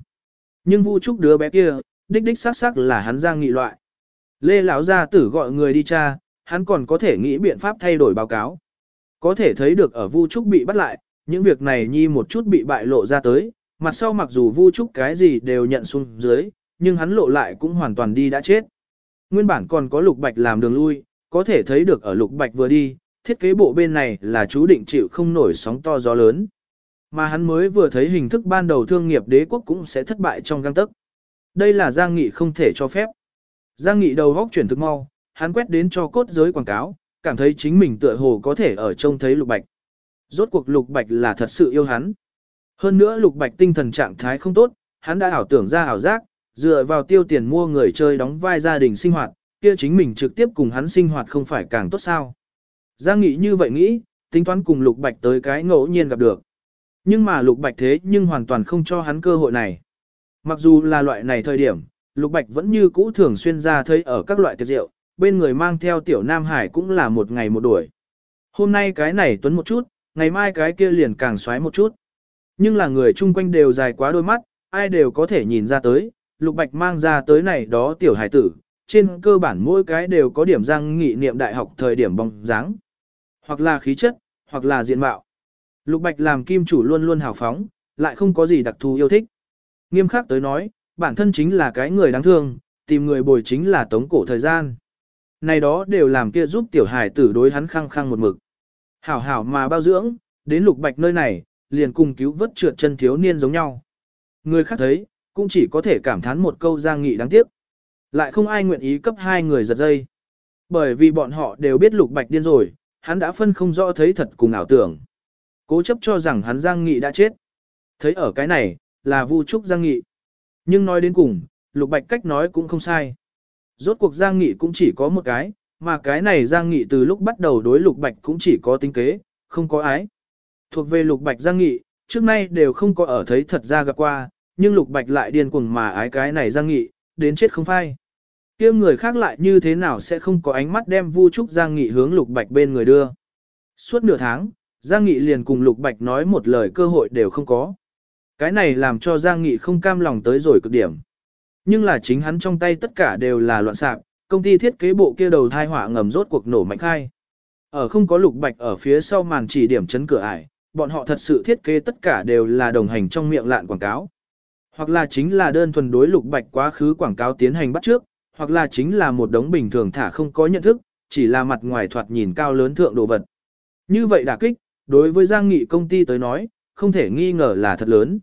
Nhưng Vu Trúc đứa bé kia, đích đích xác xác là hắn Giang Nghị loại. Lê lão gia tử gọi người đi tra, hắn còn có thể nghĩ biện pháp thay đổi báo cáo. Có thể thấy được ở Vu Trúc bị bắt lại, những việc này nhi một chút bị bại lộ ra tới, mặt sau mặc dù Vu Trúc cái gì đều nhận xuống dưới, nhưng hắn lộ lại cũng hoàn toàn đi đã chết. Nguyên bản còn có Lục Bạch làm đường lui, có thể thấy được ở Lục Bạch vừa đi, thiết kế bộ bên này là chú định chịu không nổi sóng to gió lớn. Mà hắn mới vừa thấy hình thức ban đầu thương nghiệp đế quốc cũng sẽ thất bại trong găng tấc. Đây là Giang Nghị không thể cho phép. Giang Nghị đầu góc chuyển thực mau, hắn quét đến cho cốt giới quảng cáo, cảm thấy chính mình tựa hồ có thể ở trông thấy Lục Bạch. Rốt cuộc Lục Bạch là thật sự yêu hắn. Hơn nữa Lục Bạch tinh thần trạng thái không tốt, hắn đã ảo tưởng ra ảo giác, dựa vào tiêu tiền mua người chơi đóng vai gia đình sinh hoạt, kia chính mình trực tiếp cùng hắn sinh hoạt không phải càng tốt sao. Giang Nghị như vậy nghĩ, tính toán cùng Lục Bạch tới cái ngẫu nhiên gặp được. Nhưng mà Lục Bạch thế nhưng hoàn toàn không cho hắn cơ hội này. Mặc dù là loại này thời điểm, Lục Bạch vẫn như cũ thường xuyên ra thấy ở các loại tiệc rượu, bên người mang theo tiểu Nam Hải cũng là một ngày một đuổi. Hôm nay cái này tuấn một chút, ngày mai cái kia liền càng xoáy một chút. Nhưng là người chung quanh đều dài quá đôi mắt, ai đều có thể nhìn ra tới, Lục Bạch mang ra tới này đó tiểu hải tử, trên cơ bản mỗi cái đều có điểm răng nghị niệm đại học thời điểm bóng dáng. Hoặc là khí chất, hoặc là diện mạo. Lục Bạch làm kim chủ luôn luôn hào phóng, lại không có gì đặc thù yêu thích. Nghiêm khắc tới nói, bản thân chính là cái người đáng thương, tìm người bồi chính là tống cổ thời gian. Này đó đều làm kia giúp tiểu hải tử đối hắn khăng khăng một mực. Hảo hảo mà bao dưỡng, đến lục bạch nơi này, liền cùng cứu vớt trượt chân thiếu niên giống nhau. Người khác thấy, cũng chỉ có thể cảm thán một câu giang nghị đáng tiếc. Lại không ai nguyện ý cấp hai người giật dây. Bởi vì bọn họ đều biết lục bạch điên rồi, hắn đã phân không rõ thấy thật cùng ảo tưởng. Cố chấp cho rằng hắn giang nghị đã chết. Thấy ở cái này, là vu trúc giang nghị. Nhưng nói đến cùng, lục bạch cách nói cũng không sai. Rốt cuộc giang nghị cũng chỉ có một cái, mà cái này giang nghị từ lúc bắt đầu đối lục bạch cũng chỉ có tính kế, không có ái. Thuộc về lục bạch giang nghị, trước nay đều không có ở thấy thật ra gặp qua, nhưng lục bạch lại điên cuồng mà ái cái này giang nghị, đến chết không phai. kia người khác lại như thế nào sẽ không có ánh mắt đem vu trúc giang nghị hướng lục bạch bên người đưa. Suốt nửa tháng, giang nghị liền cùng lục bạch nói một lời cơ hội đều không có. Cái này làm cho giang nghị không cam lòng tới rồi cực điểm. Nhưng là chính hắn trong tay tất cả đều là loạn sạp, công ty thiết kế bộ kia đầu thai họa ngầm rốt cuộc nổ mạnh khai. Ở không có lục bạch ở phía sau màn chỉ điểm chấn cửa ải, bọn họ thật sự thiết kế tất cả đều là đồng hành trong miệng lạn quảng cáo. Hoặc là chính là đơn thuần đối lục bạch quá khứ quảng cáo tiến hành bắt trước, hoặc là chính là một đống bình thường thả không có nhận thức, chỉ là mặt ngoài thoạt nhìn cao lớn thượng đồ vật. Như vậy đả kích, đối với Giang Nghị công ty tới nói, không thể nghi ngờ là thật lớn.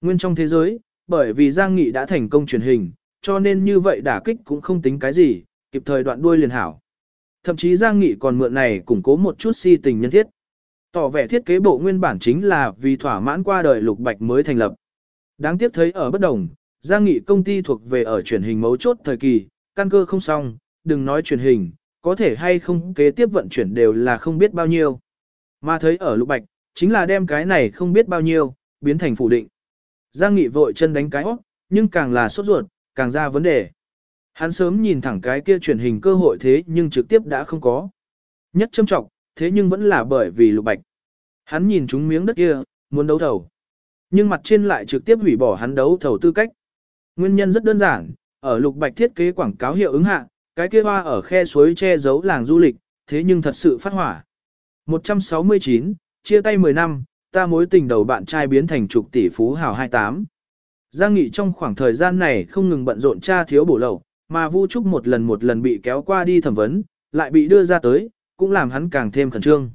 Nguyên trong thế giới, bởi vì Giang Nghị đã thành công truyền hình, cho nên như vậy đả kích cũng không tính cái gì, kịp thời đoạn đuôi liền hảo. Thậm chí Giang Nghị còn mượn này củng cố một chút si tình nhân thiết. Tỏ vẻ thiết kế bộ nguyên bản chính là vì thỏa mãn qua đời Lục Bạch mới thành lập. Đáng tiếc thấy ở bất đồng, Giang Nghị công ty thuộc về ở truyền hình mấu chốt thời kỳ, căn cơ không xong, đừng nói truyền hình, có thể hay không kế tiếp vận chuyển đều là không biết bao nhiêu. Mà thấy ở Lục Bạch, chính là đem cái này không biết bao nhiêu, biến thành phủ định. Giang Nghị vội chân đánh cái óc, nhưng càng là sốt ruột, càng ra vấn đề. Hắn sớm nhìn thẳng cái kia truyền hình cơ hội thế nhưng trực tiếp đã không có. Nhất châm trọng, thế nhưng vẫn là bởi vì lục bạch. Hắn nhìn chúng miếng đất kia, muốn đấu thầu. Nhưng mặt trên lại trực tiếp hủy bỏ hắn đấu thầu tư cách. Nguyên nhân rất đơn giản, ở lục bạch thiết kế quảng cáo hiệu ứng hạ, cái kia hoa ở khe suối che giấu làng du lịch, thế nhưng thật sự phát hỏa. 169, chia tay 10 năm, ta mối tình đầu bạn trai biến thành trục tỷ phú hào 28. Giang Nghị trong khoảng thời gian này không ngừng bận rộn tra thiếu bổ lậu, mà Vu Trúc một lần một lần bị kéo qua đi thẩm vấn, lại bị đưa ra tới, cũng làm hắn càng thêm khẩn trương.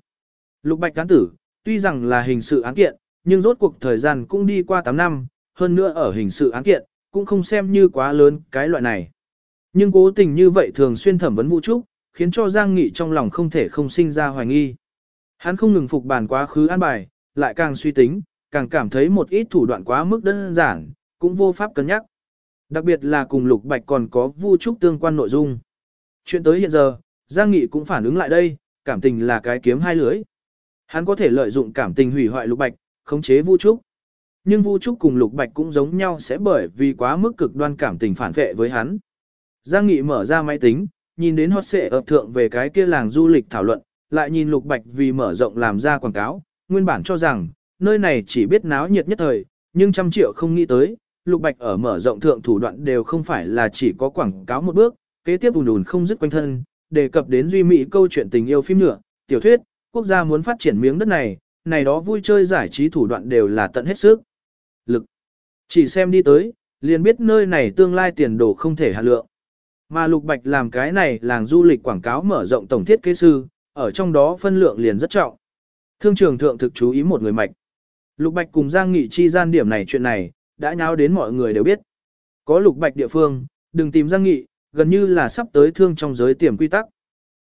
Lục Bạch cán tử, tuy rằng là hình sự án kiện, nhưng rốt cuộc thời gian cũng đi qua 8 năm, hơn nữa ở hình sự án kiện, cũng không xem như quá lớn cái loại này. Nhưng cố tình như vậy thường xuyên thẩm vấn Vu Trúc, khiến cho Giang Nghị trong lòng không thể không sinh ra hoài nghi. Hắn không ngừng phục bản quá khứ an bài, lại càng suy tính, càng cảm thấy một ít thủ đoạn quá mức đơn giản, cũng vô pháp cân nhắc. Đặc biệt là cùng Lục Bạch còn có Vu Trúc tương quan nội dung. Chuyện tới hiện giờ, Giang Nghị cũng phản ứng lại đây, cảm tình là cái kiếm hai lưới. Hắn có thể lợi dụng cảm tình hủy hoại Lục Bạch, khống chế Vu Trúc. Nhưng Vu Trúc cùng Lục Bạch cũng giống nhau sẽ bởi vì quá mức cực đoan cảm tình phản vệ với hắn. Giang Nghị mở ra máy tính, nhìn đến hot xệ ập thượng về cái kia làng du lịch thảo luận, lại nhìn Lục Bạch vì mở rộng làm ra quảng cáo, nguyên bản cho rằng, nơi này chỉ biết náo nhiệt nhất thời, nhưng trăm triệu không nghĩ tới, Lục Bạch ở mở rộng thượng thủ đoạn đều không phải là chỉ có quảng cáo một bước, kế tiếp ùn ùn không dứt quanh thân, đề cập đến duy mỹ câu chuyện tình yêu phim nữa, tiểu thuyết, quốc gia muốn phát triển miếng đất này, này đó vui chơi giải trí thủ đoạn đều là tận hết sức. Lực. Chỉ xem đi tới, liền biết nơi này tương lai tiền đồ không thể hạ lượng. Mà Lục Bạch làm cái này làng du lịch quảng cáo mở rộng tổng thiết kế sư, ở trong đó phân lượng liền rất trọng. Thương trường thượng thực chú ý một người mạch. Lục Bạch cùng Giang Nghị chi gian điểm này chuyện này, đã nháo đến mọi người đều biết. Có Lục Bạch địa phương, đừng tìm Giang Nghị, gần như là sắp tới thương trong giới tiềm quy tắc.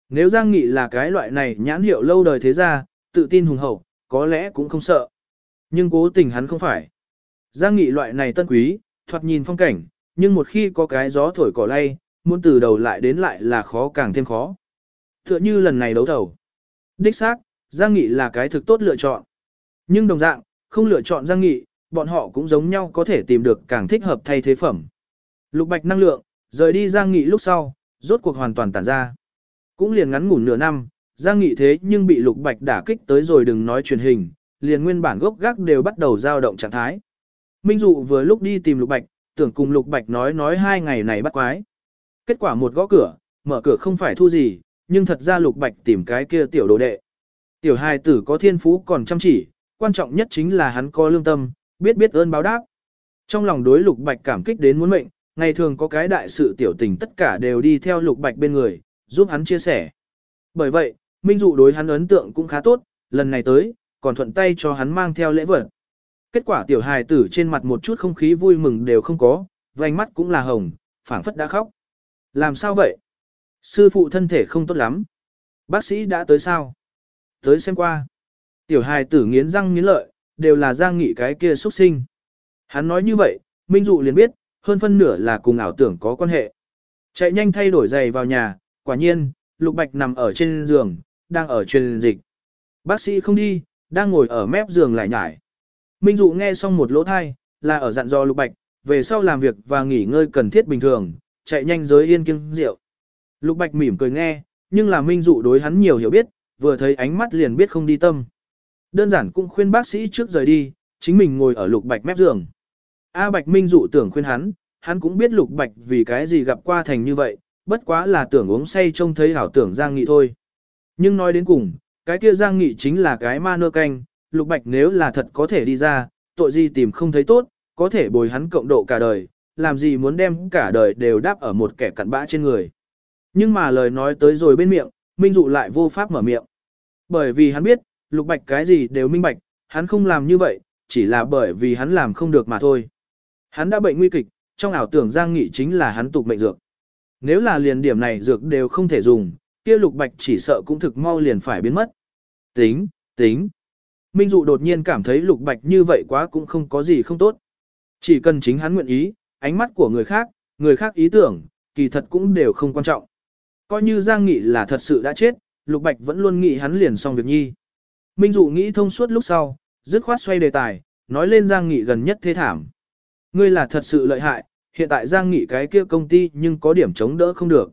Nếu Giang Nghị là cái loại này nhãn hiệu lâu đời thế gia tự tin hùng hậu, có lẽ cũng không sợ. Nhưng cố tình hắn không phải. Giang Nghị loại này tân quý, thoạt nhìn phong cảnh, nhưng một khi có cái gió thổi cỏ lay, muốn từ đầu lại đến lại là khó càng thêm khó. Tựa như lần này đấu thầu. Đích xác, Giang Nghị là cái thực tốt lựa chọn. Nhưng đồng dạng, không lựa chọn Giang Nghị, bọn họ cũng giống nhau có thể tìm được càng thích hợp thay thế phẩm. Lục Bạch năng lượng, rời đi Giang Nghị lúc sau, rốt cuộc hoàn toàn tản ra. Cũng liền ngắn ngủn nửa năm, Giang Nghị thế nhưng bị Lục Bạch đả kích tới rồi đừng nói truyền hình, liền nguyên bản gốc gác đều bắt đầu dao động trạng thái. Minh Dụ vừa lúc đi tìm Lục Bạch, tưởng cùng Lục Bạch nói nói hai ngày này bắt quái. Kết quả một gõ cửa, mở cửa không phải thu gì, nhưng thật ra Lục Bạch tìm cái kia tiểu đồ đệ. Tiểu hài tử có thiên phú còn chăm chỉ, quan trọng nhất chính là hắn có lương tâm, biết biết ơn báo đáp. Trong lòng đối Lục Bạch cảm kích đến muốn mệnh, ngày thường có cái đại sự tiểu tình tất cả đều đi theo Lục Bạch bên người, giúp hắn chia sẻ. Bởi vậy, Minh Dụ đối hắn ấn tượng cũng khá tốt, lần này tới, còn thuận tay cho hắn mang theo lễ vật. Kết quả tiểu hài tử trên mặt một chút không khí vui mừng đều không có, vành mắt cũng là hồng, phảng phất đã khóc. Làm sao vậy? Sư phụ thân thể không tốt lắm. Bác sĩ đã tới sao? Tới xem qua. Tiểu hài tử nghiến răng nghiến lợi, đều là giang nghị cái kia xuất sinh. Hắn nói như vậy, Minh Dụ liền biết, hơn phân nửa là cùng ảo tưởng có quan hệ. Chạy nhanh thay đổi giày vào nhà, quả nhiên, Lục Bạch nằm ở trên giường, đang ở truyền dịch. Bác sĩ không đi, đang ngồi ở mép giường lại nhải. Minh Dụ nghe xong một lỗ thai, là ở dặn dò Lục Bạch, về sau làm việc và nghỉ ngơi cần thiết bình thường, chạy nhanh giới yên kiêng rượu. Lục Bạch mỉm cười nghe, nhưng là Minh Dụ đối hắn nhiều hiểu biết, vừa thấy ánh mắt liền biết không đi tâm. Đơn giản cũng khuyên bác sĩ trước rời đi, chính mình ngồi ở Lục Bạch mép giường. A Bạch Minh Dụ tưởng khuyên hắn, hắn cũng biết Lục Bạch vì cái gì gặp qua thành như vậy, bất quá là tưởng uống say trông thấy hảo tưởng Giang Nghị thôi. Nhưng nói đến cùng, cái kia Giang Nghị chính là cái ma nơ canh, Lục Bạch nếu là thật có thể đi ra, tội gì tìm không thấy tốt, có thể bồi hắn cộng độ cả đời, làm gì muốn đem cả đời đều đáp ở một kẻ cặn bã trên người. Nhưng mà lời nói tới rồi bên miệng, Minh Dụ lại vô pháp mở miệng. Bởi vì hắn biết, Lục Bạch cái gì đều minh bạch, hắn không làm như vậy, chỉ là bởi vì hắn làm không được mà thôi. Hắn đã bệnh nguy kịch, trong ảo tưởng Giang Nghị chính là hắn tục mệnh dược. Nếu là liền điểm này dược đều không thể dùng, kia Lục Bạch chỉ sợ cũng thực mau liền phải biến mất. Tính, tính. Minh Dụ đột nhiên cảm thấy Lục Bạch như vậy quá cũng không có gì không tốt. Chỉ cần chính hắn nguyện ý, ánh mắt của người khác, người khác ý tưởng, kỳ thật cũng đều không quan trọng. Coi như Giang Nghị là thật sự đã chết, Lục Bạch vẫn luôn nghĩ hắn liền xong việc nhi. Minh Dụ nghĩ thông suốt lúc sau, dứt khoát xoay đề tài, nói lên Giang Nghị gần nhất thế thảm. Ngươi là thật sự lợi hại, hiện tại Giang Nghị cái kia công ty nhưng có điểm chống đỡ không được.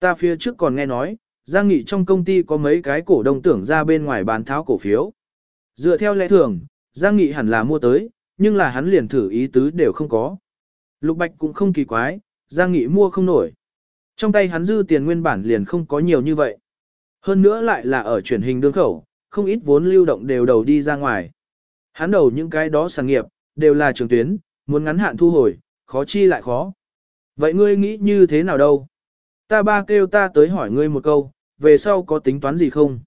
Ta phía trước còn nghe nói, Giang Nghị trong công ty có mấy cái cổ đông tưởng ra bên ngoài bán tháo cổ phiếu. Dựa theo lẽ thường, Giang Nghị hẳn là mua tới, nhưng là hắn liền thử ý tứ đều không có. Lục Bạch cũng không kỳ quái, Giang Nghị mua không nổi. Trong tay hắn dư tiền nguyên bản liền không có nhiều như vậy. Hơn nữa lại là ở truyền hình đương khẩu, không ít vốn lưu động đều đầu đi ra ngoài. Hắn đầu những cái đó sản nghiệp, đều là trường tuyến, muốn ngắn hạn thu hồi, khó chi lại khó. Vậy ngươi nghĩ như thế nào đâu? Ta ba kêu ta tới hỏi ngươi một câu, về sau có tính toán gì không?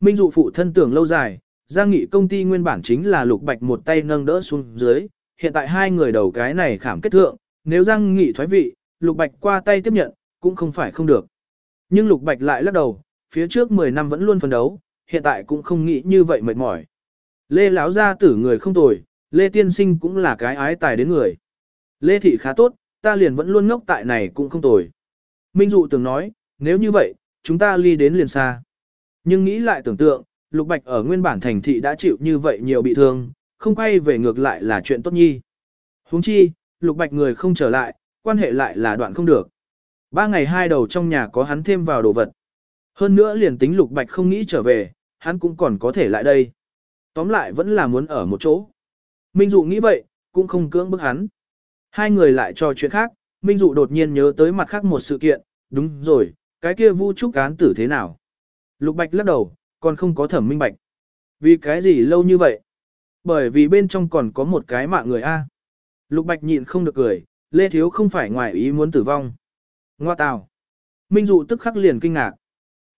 Minh dụ phụ thân tưởng lâu dài, Giang Nghị công ty nguyên bản chính là Lục Bạch một tay nâng đỡ xuống dưới, hiện tại hai người đầu cái này khảm kết thượng, nếu Giang Nghị thoái vị, Lục Bạch qua tay tiếp nhận, cũng không phải không được. Nhưng Lục Bạch lại lắc đầu, phía trước 10 năm vẫn luôn phấn đấu, hiện tại cũng không nghĩ như vậy mệt mỏi. Lê lão gia tử người không tồi, Lê tiên sinh cũng là cái ái tài đến người. Lê thị khá tốt, ta liền vẫn luôn ngốc tại này cũng không tồi. Minh dụ từng nói, nếu như vậy, chúng ta ly đến liền xa. Nhưng nghĩ lại tưởng tượng, Lục Bạch ở nguyên bản thành thị đã chịu như vậy nhiều bị thương, không quay về ngược lại là chuyện tốt nhi. huống chi, Lục Bạch người không trở lại, quan hệ lại là đoạn không được. Ba ngày hai đầu trong nhà có hắn thêm vào đồ vật. Hơn nữa liền tính Lục Bạch không nghĩ trở về, hắn cũng còn có thể lại đây. Tóm lại vẫn là muốn ở một chỗ. Minh Dụ nghĩ vậy, cũng không cưỡng bức hắn. Hai người lại trò chuyện khác, Minh Dụ đột nhiên nhớ tới mặt khác một sự kiện, đúng rồi, cái kia vu trúc cán tử thế nào? Lục Bạch lắc đầu, còn không có thẩm minh bạch. Vì cái gì lâu như vậy? Bởi vì bên trong còn có một cái mạng người A. Lục Bạch nhịn không được cười, Lê Thiếu không phải ngoài ý muốn tử vong. Ngoa tào. Minh Dụ tức khắc liền kinh ngạc.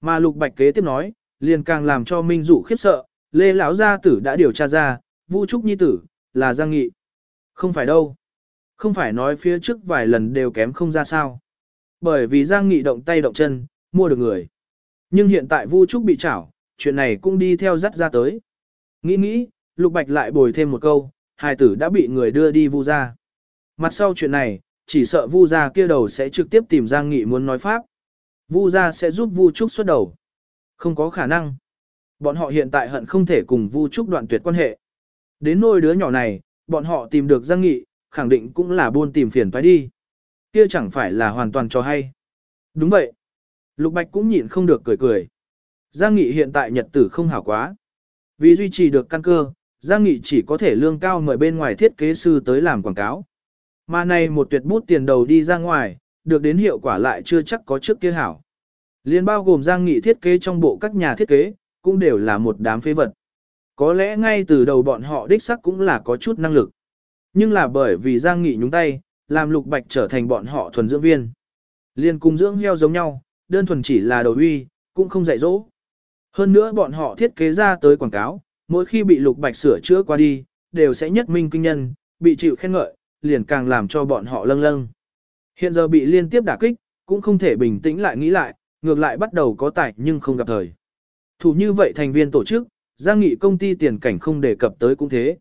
Mà Lục Bạch kế tiếp nói, liền càng làm cho Minh Dụ khiếp sợ, Lê lão gia tử đã điều tra ra, Vu Trúc Nhi tử, là Giang Nghị. Không phải đâu. Không phải nói phía trước vài lần đều kém không ra sao. Bởi vì Giang Nghị động tay động chân, mua được người. Nhưng hiện tại Vu Trúc bị trảo, chuyện này cũng đi theo dắt ra tới. Nghĩ nghĩ, Lục Bạch lại bồi thêm một câu, hài tử đã bị người đưa đi Vu gia. Mặt sau chuyện này, chỉ sợ Vu Gia kia đầu sẽ trực tiếp tìm Giang Nghị muốn nói pháp. Vu Gia sẽ giúp Vu Trúc xuất đầu. Không có khả năng. Bọn họ hiện tại hận không thể cùng Vu Trúc đoạn tuyệt quan hệ. Đến nôi đứa nhỏ này, bọn họ tìm được Giang Nghị, khẳng định cũng là buôn tìm phiền phải đi. Kia chẳng phải là hoàn toàn cho hay. Đúng vậy. Lục Bạch cũng nhịn không được cười cười. Giang Nghị hiện tại nhật tử không hảo quá. Vì duy trì được căn cơ, Giang Nghị chỉ có thể lương cao mời bên ngoài thiết kế sư tới làm quảng cáo. Mà này một tuyệt bút tiền đầu đi ra ngoài, được đến hiệu quả lại chưa chắc có trước kia hảo. Liên bao gồm Giang Nghị thiết kế trong bộ các nhà thiết kế, cũng đều là một đám phế vật. Có lẽ ngay từ đầu bọn họ đích sắc cũng là có chút năng lực. Nhưng là bởi vì Giang Nghị nhúng tay, làm Lục Bạch trở thành bọn họ thuần dưỡng viên. Liên cùng dưỡng heo giống nhau, đơn thuần chỉ là đầu uy, cũng không dạy dỗ. Hơn nữa bọn họ thiết kế ra tới quảng cáo, mỗi khi bị Lục Bạch sửa chữa qua đi, đều sẽ nhất minh kinh nhân, bị chịu khen ngợi, liền càng làm cho bọn họ lâng lâng. Hiện giờ bị liên tiếp đả kích, cũng không thể bình tĩnh lại nghĩ lại, ngược lại bắt đầu có tài nhưng không gặp thời. Thủ như vậy thành viên tổ chức, Giang Nghị công ty tiền cảnh không đề cập tới cũng thế.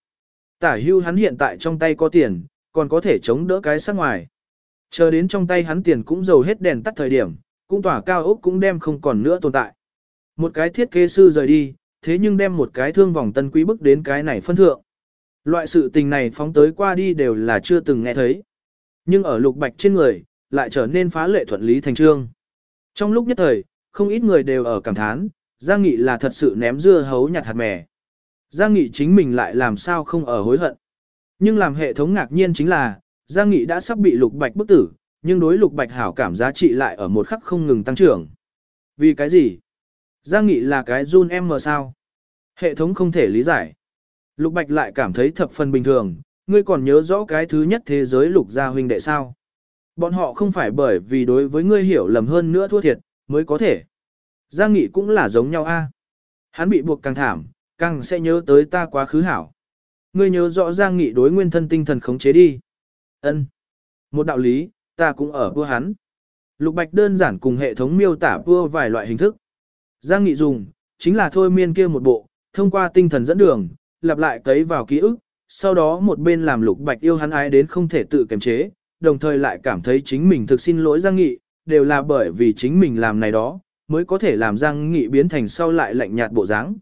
Tả hưu hắn hiện tại trong tay có tiền, còn có thể chống đỡ cái sắc ngoài. Chờ đến trong tay hắn tiền cũng dầu hết đèn tắt thời điểm, cũng tỏa cao ốc cũng đem không còn nữa tồn tại. Một cái thiết kế sư rời đi, thế nhưng đem một cái thương vòng tân quý bức đến cái này phân thượng. Loại sự tình này phóng tới qua đi đều là chưa từng nghe thấy. Nhưng ở lục bạch trên người, lại trở nên phá lệ thuận lý thành trương. Trong lúc nhất thời, không ít người đều ở cảm thán, Giang Nghị là thật sự ném dưa hấu nhặt hạt mè. Giang Nghị chính mình lại làm sao không ở hối hận. Nhưng làm hệ thống ngạc nhiên chính là, Giang Nghị đã sắp bị lục bạch bức tử, nhưng đối lục bạch hảo cảm giá trị lại ở một khắc không ngừng tăng trưởng. Vì cái gì? Giang Nghị là cái run em mờ sao? Hệ thống không thể lý giải. Lục bạch lại cảm thấy thập phần bình thường, ngươi còn nhớ rõ cái thứ nhất thế giới lục gia huynh đệ sao? Bọn họ không phải bởi vì đối với ngươi hiểu lầm hơn nữa thua thiệt, mới có thể. Giang Nghị cũng là giống nhau a. Hắn bị buộc càng thảm, càng sẽ nhớ tới ta quá khứ hảo. Ngươi nhớ rõ Giang Nghị đối nguyên thân tinh thần khống chế đi. Ân. Một đạo lý, ta cũng ở vua hắn. Lục Bạch đơn giản cùng hệ thống miêu tả vua vài loại hình thức. Giang Nghị dùng, chính là thôi miên kia một bộ, thông qua tinh thần dẫn đường, lặp lại cấy vào ký ức, sau đó một bên làm Lục Bạch yêu hắn ái đến không thể tự kiềm chế, đồng thời lại cảm thấy chính mình thực xin lỗi Giang Nghị, đều là bởi vì chính mình làm này đó, mới có thể làm Giang Nghị biến thành sau lại lạnh nhạt bộ dáng.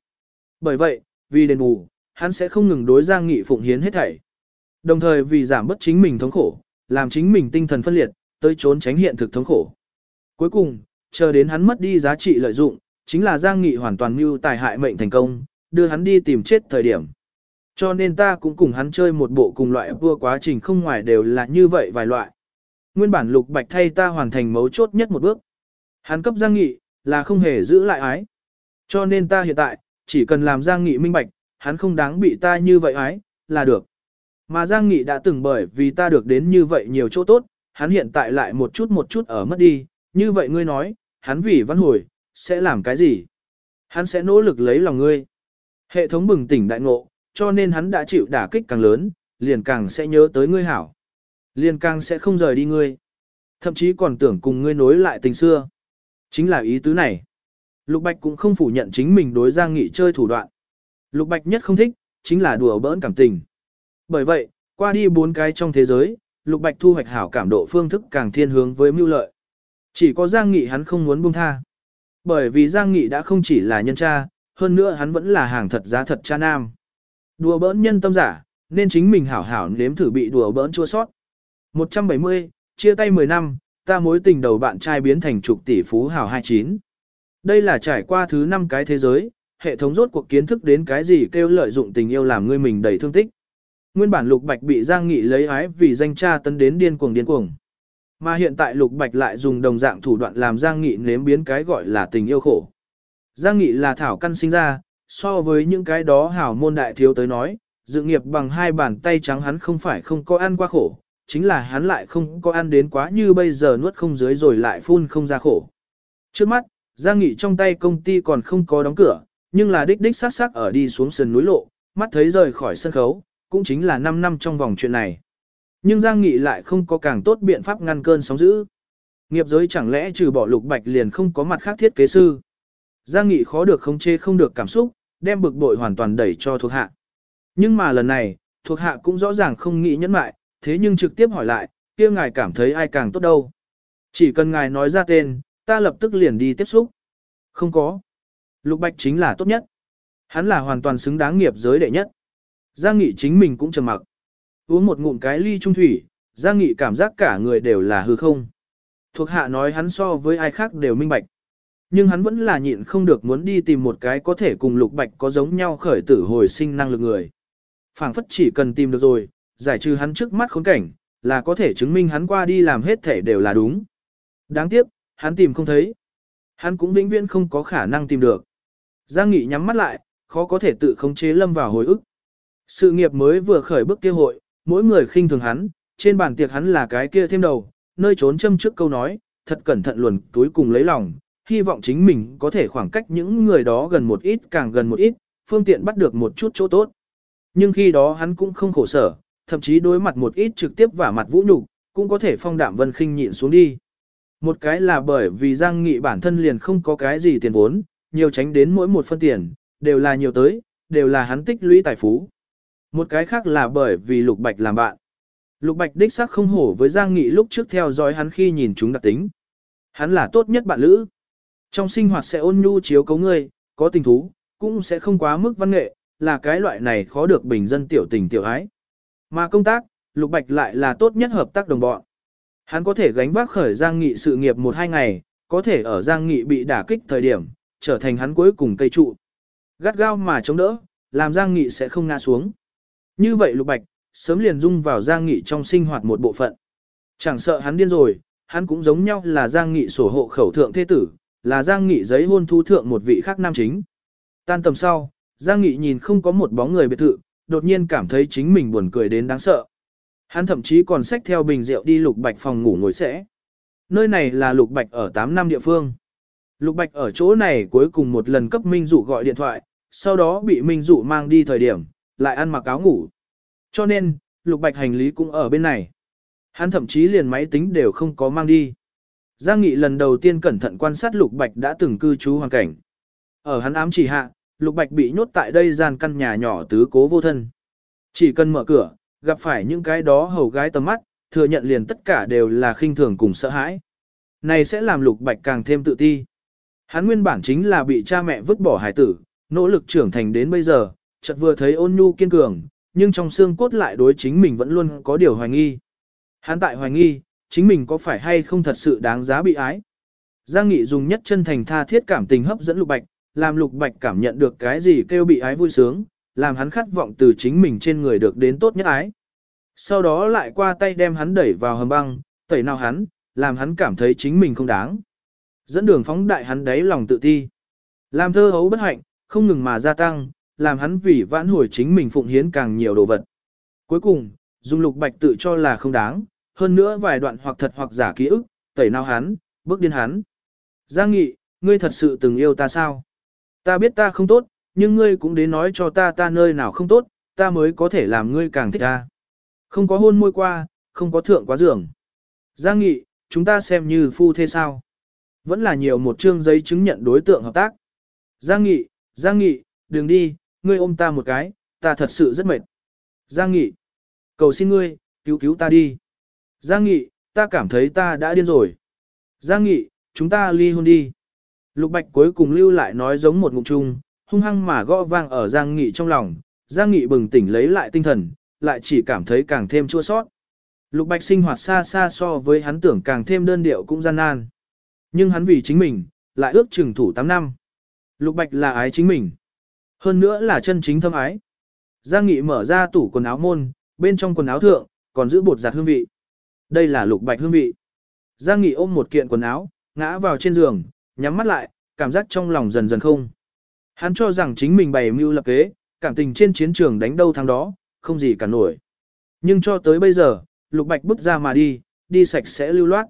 Bởi vậy, vì đền bù, hắn sẽ không ngừng đối Giang Nghị phụng hiến hết thảy. Đồng thời vì giảm bớt chính mình thống khổ, làm chính mình tinh thần phân liệt, tới trốn tránh hiện thực thống khổ. Cuối cùng, chờ đến hắn mất đi giá trị lợi dụng, chính là Giang Nghị hoàn toàn mưu tài hại mệnh thành công, đưa hắn đi tìm chết thời điểm. Cho nên ta cũng cùng hắn chơi một bộ cùng loại vua quá trình không ngoài đều là như vậy vài loại. Nguyên bản lục bạch thay ta hoàn thành mấu chốt nhất một bước. Hắn cấp Giang Nghị, là không hề giữ lại ái. Cho nên ta hiện tại, chỉ cần làm Giang Nghị minh bạch, hắn không đáng bị ta như vậy ái, là được. Mà Giang Nghị đã từng bởi vì ta được đến như vậy nhiều chỗ tốt, hắn hiện tại lại một chút một chút ở mất đi, như vậy ngươi nói, hắn vì văn hồi, sẽ làm cái gì? Hắn sẽ nỗ lực lấy lòng ngươi. Hệ thống bừng tỉnh đại ngộ, cho nên hắn đã chịu đả kích càng lớn, liền càng sẽ nhớ tới ngươi hảo. Liền càng sẽ không rời đi ngươi. Thậm chí còn tưởng cùng ngươi nối lại tình xưa. Chính là ý tứ này. Lục Bạch cũng không phủ nhận chính mình đối Giang Nghị chơi thủ đoạn. Lục Bạch nhất không thích, chính là đùa bỡn cảm tình. Bởi vậy, qua đi bốn cái trong thế giới, Lục Bạch thu hoạch hảo cảm độ phương thức càng thiên hướng với mưu lợi. Chỉ có Giang Nghị hắn không muốn buông tha. Bởi vì Giang Nghị đã không chỉ là nhân cha, hơn nữa hắn vẫn là hàng thật giá thật cha nam. Đùa bỡn nhân tâm giả, nên chính mình hảo hảo nếm thử bị đùa bỡn chua sót. 170, chia tay 10 năm, ta mối tình đầu bạn trai biến thành trục tỷ phú hảo 29. Đây là trải qua thứ năm cái thế giới, hệ thống rốt cuộc kiến thức đến cái gì kêu lợi dụng tình yêu làm ngươi mình đầy thương tích. Nguyên bản Lục Bạch bị Giang Nghị lấy ái vì danh cha tấn đến điên cuồng điên cuồng. Mà hiện tại Lục Bạch lại dùng đồng dạng thủ đoạn làm Giang Nghị nếm biến cái gọi là tình yêu khổ. Giang Nghị là thảo căn sinh ra, so với những cái đó hảo môn đại thiếu tới nói, dự nghiệp bằng hai bàn tay trắng hắn không phải không có ăn qua khổ, chính là hắn lại không có ăn đến quá như bây giờ nuốt không dưới rồi lại phun không ra khổ. Trước mắt, Giang Nghị trong tay công ty còn không có đóng cửa, nhưng là đích đích sát sát ở đi xuống sườn núi lộ, mắt thấy rời khỏi sân khấu, cũng chính là 5 năm trong vòng chuyện này. Nhưng Giang Nghị lại không có càng tốt biện pháp ngăn cơn sóng dữ. Nghiệp giới chẳng lẽ trừ bỏ lục bạch liền không có mặt khác thiết kế sư. Giang Nghị khó được khống chế không được cảm xúc, đem bực bội hoàn toàn đẩy cho thuộc hạ. Nhưng mà lần này, thuộc hạ cũng rõ ràng không nghĩ nhẫn mại, thế nhưng trực tiếp hỏi lại, kia ngài cảm thấy ai càng tốt đâu. Chỉ cần ngài nói ra tên, ta lập tức liền đi tiếp xúc. Không có. Lục Bạch chính là tốt nhất. Hắn là hoàn toàn xứng đáng nghiệp giới đệ nhất. Giang Nghị chính mình cũng trầm mặc. Uống một ngụm cái ly trung thủy, Giang Nghị cảm giác cả người đều là hư không. Thuộc hạ nói hắn so với ai khác đều minh bạch. Nhưng hắn vẫn là nhịn không được muốn đi tìm một cái có thể cùng Lục Bạch có giống nhau khởi tử hồi sinh năng lực người. phảng phất chỉ cần tìm được rồi, giải trừ hắn trước mắt khốn cảnh, là có thể chứng minh hắn qua đi làm hết thể đều là đúng. Đáng tiếc, hắn tìm không thấy. Hắn cũng vĩnh viễn không có khả năng tìm được. Giang Nghị nhắm mắt lại, khó có thể tự khống chế lâm vào hồi ức. Sự nghiệp mới vừa khởi bước kia hội, mỗi người khinh thường hắn, trên bàn tiệc hắn là cái kia thêm đầu, nơi trốn châm trước câu nói, thật cẩn thận luồn túi cùng lấy lòng, hy vọng chính mình có thể khoảng cách những người đó gần một ít càng gần một ít, phương tiện bắt được một chút chỗ tốt. Nhưng khi đó hắn cũng không khổ sở, thậm chí đối mặt một ít trực tiếp và mặt vũ nhục, cũng có thể phong đạm vân khinh nhịn xuống đi. Một cái là bởi vì Giang Nghị bản thân liền không có cái gì tiền vốn, nhiều tránh đến mỗi một phân tiền, đều là nhiều tới, đều là hắn tích lũy tài phú. Một cái khác là bởi vì Lục Bạch làm bạn. Lục Bạch đích xác không hổ với Giang Nghị lúc trước theo dõi hắn khi nhìn chúng đặc tính. Hắn là tốt nhất bạn lữ. Trong sinh hoạt sẽ ôn nhu chiếu cấu ngươi, có tình thú, cũng sẽ không quá mức văn nghệ, là cái loại này khó được bình dân tiểu tình tiểu ái. Mà công tác, Lục Bạch lại là tốt nhất hợp tác đồng bọn. Hắn có thể gánh vác khởi Giang Nghị sự nghiệp một hai ngày, có thể ở Giang Nghị bị đả kích thời điểm, trở thành hắn cuối cùng cây trụ. Gắt gao mà chống đỡ, làm Giang Nghị sẽ không ngã xuống. Như vậy Lục Bạch, sớm liền dung vào Giang Nghị trong sinh hoạt một bộ phận. Chẳng sợ hắn điên rồi, hắn cũng giống nhau là Giang Nghị sổ hộ khẩu thượng thế tử, là Giang Nghị giấy hôn thu thượng một vị khác nam chính. Tan tầm sau, Giang Nghị nhìn không có một bóng người biệt thự, đột nhiên cảm thấy chính mình buồn cười đến đáng sợ. Hắn thậm chí còn xách theo bình rượu đi Lục Bạch phòng ngủ ngồi sẽ. Nơi này là Lục Bạch ở 8 năm địa phương. Lục Bạch ở chỗ này cuối cùng một lần cấp Minh Dụ gọi điện thoại, sau đó bị Minh Dụ mang đi thời điểm, lại ăn mặc áo ngủ. Cho nên, Lục Bạch hành lý cũng ở bên này. Hắn thậm chí liền máy tính đều không có mang đi. Giang Nghị lần đầu tiên cẩn thận quan sát Lục Bạch đã từng cư trú hoàn cảnh. Ở hắn ám chỉ hạ, Lục Bạch bị nhốt tại đây gian căn nhà nhỏ tứ cố vô thân. Chỉ cần mở cửa, gặp phải những cái đó hầu gái tầm mắt, thừa nhận liền tất cả đều là khinh thường cùng sợ hãi. Này sẽ làm Lục Bạch càng thêm tự ti. Hắn nguyên bản chính là bị cha mẹ vứt bỏ hải tử, nỗ lực trưởng thành đến bây giờ, chợt vừa thấy ôn nhu kiên cường, nhưng trong xương cốt lại đối chính mình vẫn luôn có điều hoài nghi. Hắn tại hoài nghi, chính mình có phải hay không thật sự đáng giá bị ái. Giang Nghị dùng nhất chân thành tha thiết cảm tình hấp dẫn Lục Bạch, làm Lục Bạch cảm nhận được cái gì kêu bị ái vui sướng, làm hắn khát vọng từ chính mình trên người được đến tốt nhất ái. Sau đó lại qua tay đem hắn đẩy vào hầm băng, tẩy nào hắn, làm hắn cảm thấy chính mình không đáng. Dẫn đường phóng đại hắn đáy lòng tự ti. Làm thơ hấu bất hạnh, không ngừng mà gia tăng, làm hắn vì vãn hồi chính mình phụng hiến càng nhiều đồ vật. Cuối cùng, dùng lục bạch tự cho là không đáng, hơn nữa vài đoạn hoặc thật hoặc giả ký ức, tẩy nào hắn, bước điên hắn. Giang nghị, ngươi thật sự từng yêu ta sao? Ta biết ta không tốt, nhưng ngươi cũng đến nói cho ta ta nơi nào không tốt, ta mới có thể làm ngươi càng thích ta. Không có hôn môi qua, không có thượng quá giường. Giang Nghị, chúng ta xem như phu thế sao. Vẫn là nhiều một chương giấy chứng nhận đối tượng hợp tác. Giang Nghị, Giang Nghị, đừng đi, ngươi ôm ta một cái, ta thật sự rất mệt. Giang Nghị, cầu xin ngươi, cứu cứu ta đi. Giang Nghị, ta cảm thấy ta đã điên rồi. Giang Nghị, chúng ta ly hôn đi. Lục Bạch cuối cùng lưu lại nói giống một ngụm chung, hung hăng mà gõ vang ở Giang Nghị trong lòng. Giang Nghị bừng tỉnh lấy lại tinh thần, lại chỉ cảm thấy càng thêm chua sót. Lục Bạch sinh hoạt xa xa so với hắn tưởng càng thêm đơn điệu cũng gian nan. Nhưng hắn vì chính mình, lại ước chừng thủ 8 năm. Lục Bạch là ái chính mình. Hơn nữa là chân chính thâm ái. Giang Nghị mở ra tủ quần áo môn, bên trong quần áo thượng, còn giữ bột giặt hương vị. Đây là Lục Bạch hương vị. Giang Nghị ôm một kiện quần áo, ngã vào trên giường, nhắm mắt lại, cảm giác trong lòng dần dần không. Hắn cho rằng chính mình bày mưu lập kế, cảm tình trên chiến trường đánh đâu thắng đó, không gì cả nổi. Nhưng cho tới bây giờ, Lục Bạch bước ra mà đi, đi sạch sẽ lưu loát.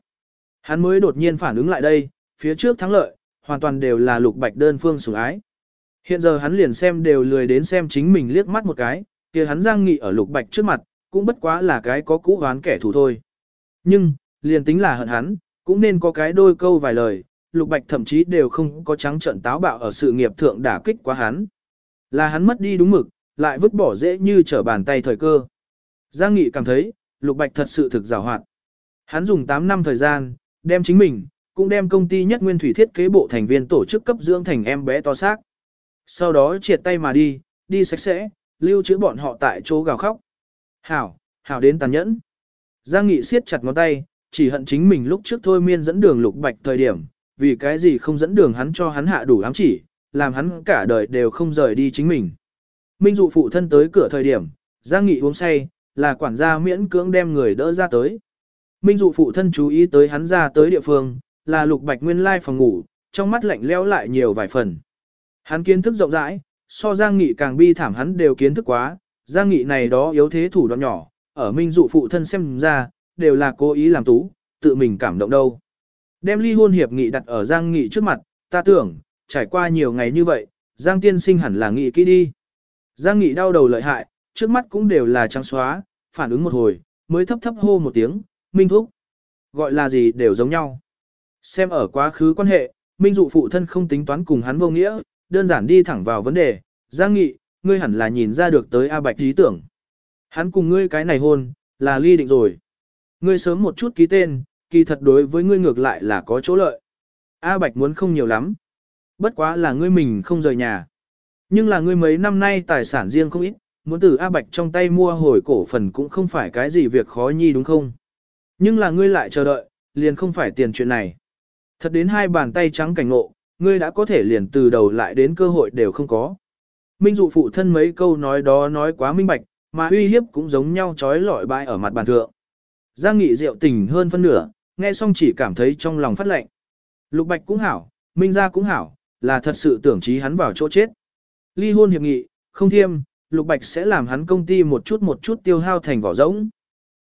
Hắn mới đột nhiên phản ứng lại đây, phía trước thắng lợi, hoàn toàn đều là Lục Bạch đơn phương sủng ái. Hiện giờ hắn liền xem đều lười đến xem chính mình liếc mắt một cái, kia hắn giang nghị ở Lục Bạch trước mặt, cũng bất quá là cái có cũ hoán kẻ thù thôi. Nhưng, liền tính là hận hắn, cũng nên có cái đôi câu vài lời, Lục Bạch thậm chí đều không có trắng trận táo bạo ở sự nghiệp thượng đả kích quá hắn. Là hắn mất đi đúng mực, lại vứt bỏ dễ như trở bàn tay thời cơ. Giang Nghị cảm thấy, Lục Bạch thật sự thực rào hoạt. Hắn dùng 8 năm thời gian, đem chính mình, cũng đem công ty nhất nguyên thủy thiết kế bộ thành viên tổ chức cấp dưỡng thành em bé to xác. Sau đó triệt tay mà đi, đi sạch sẽ, lưu trữ bọn họ tại chỗ gào khóc. Hảo, hảo đến tàn nhẫn. Giang Nghị siết chặt ngón tay, chỉ hận chính mình lúc trước thôi miên dẫn đường Lục Bạch thời điểm, vì cái gì không dẫn đường hắn cho hắn hạ đủ ám chỉ, làm hắn cả đời đều không rời đi chính mình. Minh dụ phụ thân tới cửa thời điểm, Giang Nghị uống say, là quản gia miễn cưỡng đem người đỡ ra tới. Minh dụ phụ thân chú ý tới hắn ra tới địa phương, là lục bạch nguyên lai phòng ngủ, trong mắt lạnh lẽo lại nhiều vài phần. Hắn kiến thức rộng rãi, so Giang Nghị càng bi thảm hắn đều kiến thức quá, Giang Nghị này đó yếu thế thủ đoạn nhỏ, ở Minh dụ phụ thân xem ra, đều là cố ý làm tú, tự mình cảm động đâu. Đem ly hôn hiệp nghị đặt ở Giang Nghị trước mặt, ta tưởng, trải qua nhiều ngày như vậy, Giang tiên sinh hẳn là nghị kỹ đi. Giang Nghị đau đầu lợi hại, trước mắt cũng đều là trắng xóa, phản ứng một hồi, mới thấp thấp hô một tiếng, Minh Thúc. Gọi là gì đều giống nhau. Xem ở quá khứ quan hệ, Minh Dụ phụ thân không tính toán cùng hắn vô nghĩa, đơn giản đi thẳng vào vấn đề, Giang Nghị, ngươi hẳn là nhìn ra được tới A Bạch ý tưởng. Hắn cùng ngươi cái này hôn, là ly định rồi. Ngươi sớm một chút ký tên, kỳ thật đối với ngươi ngược lại là có chỗ lợi. A Bạch muốn không nhiều lắm. Bất quá là ngươi mình không rời nhà. Nhưng là ngươi mấy năm nay tài sản riêng không ít, muốn từ A Bạch trong tay mua hồi cổ phần cũng không phải cái gì việc khó nhi đúng không? Nhưng là ngươi lại chờ đợi, liền không phải tiền chuyện này. Thật đến hai bàn tay trắng cảnh ngộ, ngươi đã có thể liền từ đầu lại đến cơ hội đều không có. Minh dụ phụ thân mấy câu nói đó nói quá minh bạch, mà uy hiếp cũng giống nhau trói lọi bãi ở mặt bàn thượng. Giang nghị rượu tình hơn phân nửa, nghe xong chỉ cảm thấy trong lòng phát lạnh. Lục bạch cũng hảo, Minh gia cũng hảo, là thật sự tưởng trí hắn vào chỗ chết. Ly hôn hiệp nghị, không thiêm, Lục Bạch sẽ làm hắn công ty một chút một chút tiêu hao thành vỏ rỗng.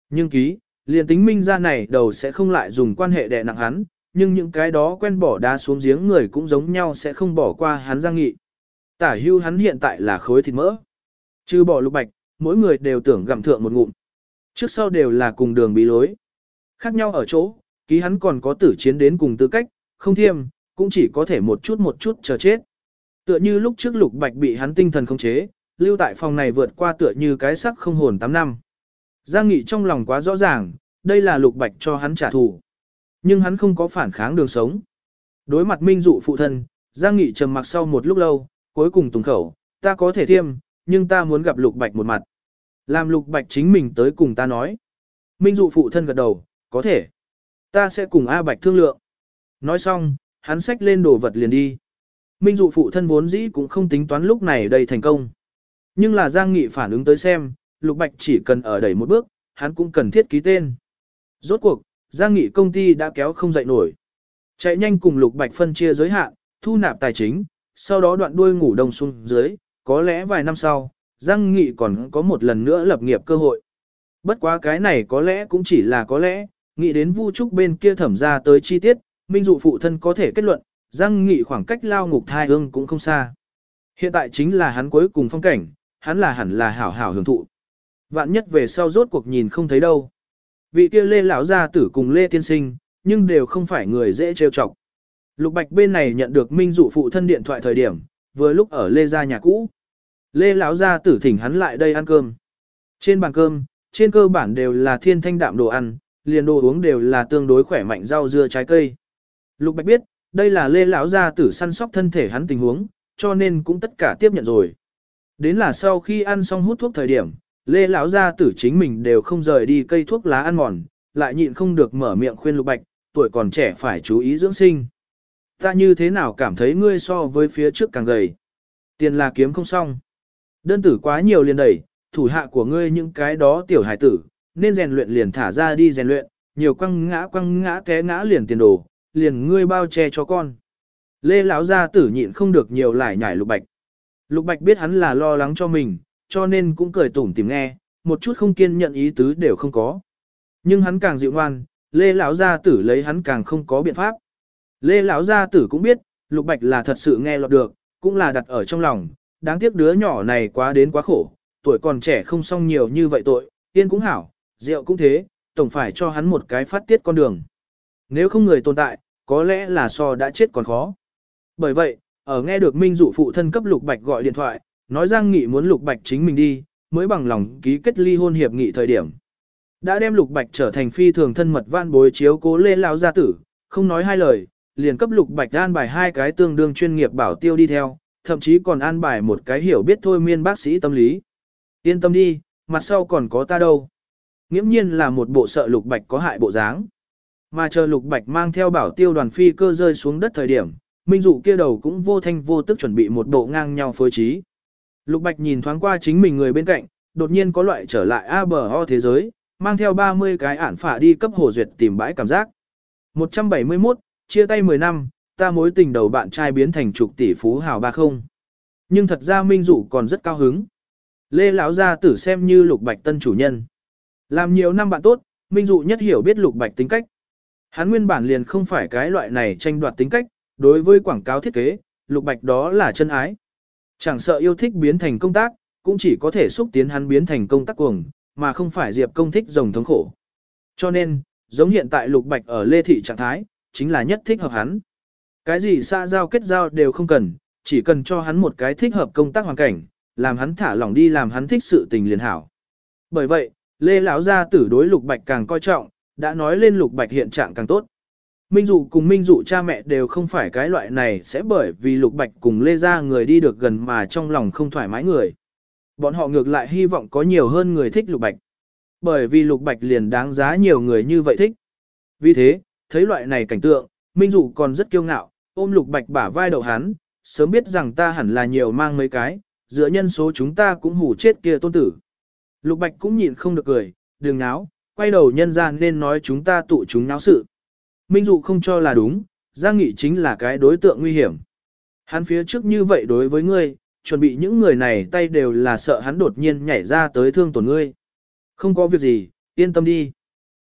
Nhưng ký, liền tính minh Gia này đầu sẽ không lại dùng quan hệ đè nặng hắn, nhưng những cái đó quen bỏ đá xuống giếng người cũng giống nhau sẽ không bỏ qua hắn giang nghị. Tả hưu hắn hiện tại là khối thịt mỡ. Chứ bỏ Lục Bạch, mỗi người đều tưởng gặm thượng một ngụm. Trước sau đều là cùng đường bí lối. Khác nhau ở chỗ, ký hắn còn có tử chiến đến cùng tư cách, không thiêm, cũng chỉ có thể một chút một chút chờ chết. Tựa như lúc trước Lục Bạch bị hắn tinh thần khống chế, lưu tại phòng này vượt qua tựa như cái sắc không hồn 8 năm. Giang Nghị trong lòng quá rõ ràng, đây là Lục Bạch cho hắn trả thù. Nhưng hắn không có phản kháng đường sống. Đối mặt minh dụ phụ thân, Giang Nghị trầm mặc sau một lúc lâu, cuối cùng tùng khẩu, ta có thể thiêm, nhưng ta muốn gặp Lục Bạch một mặt. Làm Lục Bạch chính mình tới cùng ta nói. Minh dụ phụ thân gật đầu, có thể. Ta sẽ cùng A Bạch thương lượng. Nói xong, hắn xách lên đồ vật liền đi. Minh dụ phụ thân vốn dĩ cũng không tính toán lúc này đầy thành công. Nhưng là Giang Nghị phản ứng tới xem, Lục Bạch chỉ cần ở đẩy một bước, hắn cũng cần thiết ký tên. Rốt cuộc, Giang Nghị công ty đã kéo không dậy nổi. Chạy nhanh cùng Lục Bạch phân chia giới hạn, thu nạp tài chính, sau đó đoạn đuôi ngủ đông xuống dưới, có lẽ vài năm sau, Giang Nghị còn có một lần nữa lập nghiệp cơ hội. Bất quá cái này có lẽ cũng chỉ là có lẽ, nghĩ đến Vu Trúc bên kia thẩm ra tới chi tiết, minh dụ phụ thân có thể kết luận, Giang Nghị khoảng cách lao ngục thai hương cũng không xa. Hiện tại chính là hắn cuối cùng phong cảnh, hắn là hẳn là hảo hảo hưởng thụ. Vạn nhất về sau rốt cuộc nhìn không thấy đâu. Vị kia Lê lão gia tử cùng Lê tiên sinh, nhưng đều không phải người dễ trêu chọc. Lục Bạch bên này nhận được Minh dụ phụ thân điện thoại thời điểm, vừa lúc ở Lê gia nhà cũ. Lê lão gia tử thỉnh hắn lại đây ăn cơm. Trên bàn cơm, trên cơ bản đều là thiên thanh đạm đồ ăn, liền đồ uống đều là tương đối khỏe mạnh rau dưa trái cây. Lục Bạch biết, đây là Lê lão gia tử săn sóc thân thể hắn tình huống, cho nên cũng tất cả tiếp nhận rồi. Đến là sau khi ăn xong hút thuốc thời điểm, Lê lão gia tử chính mình đều không rời đi cây thuốc lá ăn mòn, lại nhịn không được mở miệng khuyên Lục Bạch, tuổi còn trẻ phải chú ý dưỡng sinh. Ta như thế nào cảm thấy ngươi so với phía trước càng gầy. Tiền là kiếm không xong. Đơn tử quá nhiều liền đẩy, thủ hạ của ngươi những cái đó tiểu hải tử, nên rèn luyện liền thả ra đi rèn luyện, nhiều quăng ngã quăng ngã té ngã liền tiền đồ, liền ngươi bao che cho con. Lê lão gia tử nhịn không được nhiều lại nhảy Lục Bạch. Lục Bạch biết hắn là lo lắng cho mình, cho nên cũng cười tủm tìm nghe, một chút không kiên nhận ý tứ đều không có. Nhưng hắn càng dịu ngoan, Lê lão gia tử lấy hắn càng không có biện pháp. Lê lão gia tử cũng biết, Lục Bạch là thật sự nghe lọt được, cũng là đặt ở trong lòng, đáng tiếc đứa nhỏ này quá đến quá khổ, tuổi còn trẻ không xong nhiều như vậy tội, tiên cũng hảo, rượu cũng thế, tổng phải cho hắn một cái phát tiết con đường. Nếu không người tồn tại, có lẽ là so đã chết còn khó. Bởi vậy, ở nghe được Minh dụ phụ thân cấp Lục Bạch gọi điện thoại, nói Giang Nghị muốn Lục Bạch chính mình đi, mới bằng lòng ký kết ly hôn hiệp nghị thời điểm. Đã đem Lục Bạch trở thành phi thường thân mật van bối chiếu cố lê lao gia tử, không nói hai lời, liền cấp Lục Bạch an bài hai cái tương đương chuyên nghiệp bảo tiêu đi theo, thậm chí còn an bài một cái hiểu biết thôi miên bác sĩ tâm lý. Yên tâm đi, mặt sau còn có ta đâu. Nghiễm nhiên là một bộ sợ Lục Bạch có hại bộ dáng. Mà chờ Lục Bạch mang theo bảo tiêu đoàn phi cơ rơi xuống đất thời điểm, Minh dụ kia đầu cũng vô thanh vô tức chuẩn bị một bộ ngang nhau phối trí. Lục Bạch nhìn thoáng qua chính mình người bên cạnh, đột nhiên có loại trở lại A bờ ho thế giới, mang theo 30 cái ản phả đi cấp hồ duyệt tìm bãi cảm giác. 171, chia tay 10 năm, ta mối tình đầu bạn trai biến thành trục tỷ phú hào ba không. Nhưng thật ra Minh Dụ còn rất cao hứng. Lê lão gia tử xem như Lục Bạch tân chủ nhân. Làm nhiều năm bạn tốt, Minh Dụ nhất hiểu biết Lục Bạch tính cách. Hắn nguyên bản liền không phải cái loại này tranh đoạt tính cách, đối với quảng cáo thiết kế, Lục Bạch đó là chân ái. Chẳng sợ yêu thích biến thành công tác, cũng chỉ có thể xúc tiến hắn biến thành công tác cuồng, mà không phải Diệp công thích rồng thống khổ. Cho nên, giống hiện tại Lục Bạch ở Lê Thị trạng thái, chính là nhất thích hợp hắn. Cái gì xa giao kết giao đều không cần, chỉ cần cho hắn một cái thích hợp công tác hoàn cảnh, làm hắn thả lỏng đi làm hắn thích sự tình liền hảo. Bởi vậy, Lê lão gia tử đối Lục Bạch càng coi trọng, đã nói lên Lục Bạch hiện trạng càng tốt. Minh Dụ cùng Minh Dụ cha mẹ đều không phải cái loại này sẽ bởi vì Lục Bạch cùng Lê Gia người đi được gần mà trong lòng không thoải mái người. Bọn họ ngược lại hy vọng có nhiều hơn người thích Lục Bạch. Bởi vì Lục Bạch liền đáng giá nhiều người như vậy thích. Vì thế, thấy loại này cảnh tượng, Minh Dụ còn rất kiêu ngạo, ôm Lục Bạch bả vai đầu hắn, sớm biết rằng ta hẳn là nhiều mang mấy cái, dựa nhân số chúng ta cũng hủ chết kia tôn tử. Lục Bạch cũng nhịn không được cười, đừng náo, quay đầu nhân gian nên nói chúng ta tụ chúng náo sự. Minh Dụ không cho là đúng, Giang Nghị chính là cái đối tượng nguy hiểm. Hắn phía trước như vậy đối với ngươi, chuẩn bị những người này tay đều là sợ hắn đột nhiên nhảy ra tới thương tổn ngươi. Không có việc gì, yên tâm đi.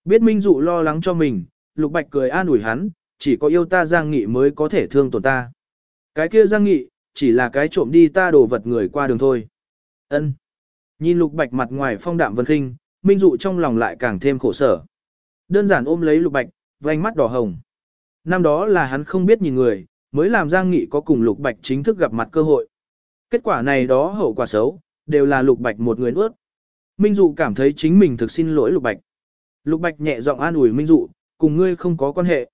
Biết Minh Dụ lo lắng cho mình, Lục Bạch cười an ủi hắn, chỉ có yêu ta Giang Nghị mới có thể thương tổn ta. Cái kia Giang Nghị, chỉ là cái trộm đi ta đồ vật người qua đường thôi. Ân. Nhìn Lục Bạch mặt ngoài phong đạm vân khinh, Minh Dụ trong lòng lại càng thêm khổ sở. Đơn giản ôm lấy Lục Bạch, vành mắt đỏ hồng. Năm đó là hắn không biết nhìn người, mới làm Giang Nghị có cùng Lục Bạch chính thức gặp mặt cơ hội. Kết quả này đó hậu quả xấu, đều là Lục Bạch một người nuốt. Minh Dụ cảm thấy chính mình thực xin lỗi Lục Bạch. Lục Bạch nhẹ giọng an ủi Minh Dụ, cùng ngươi không có quan hệ.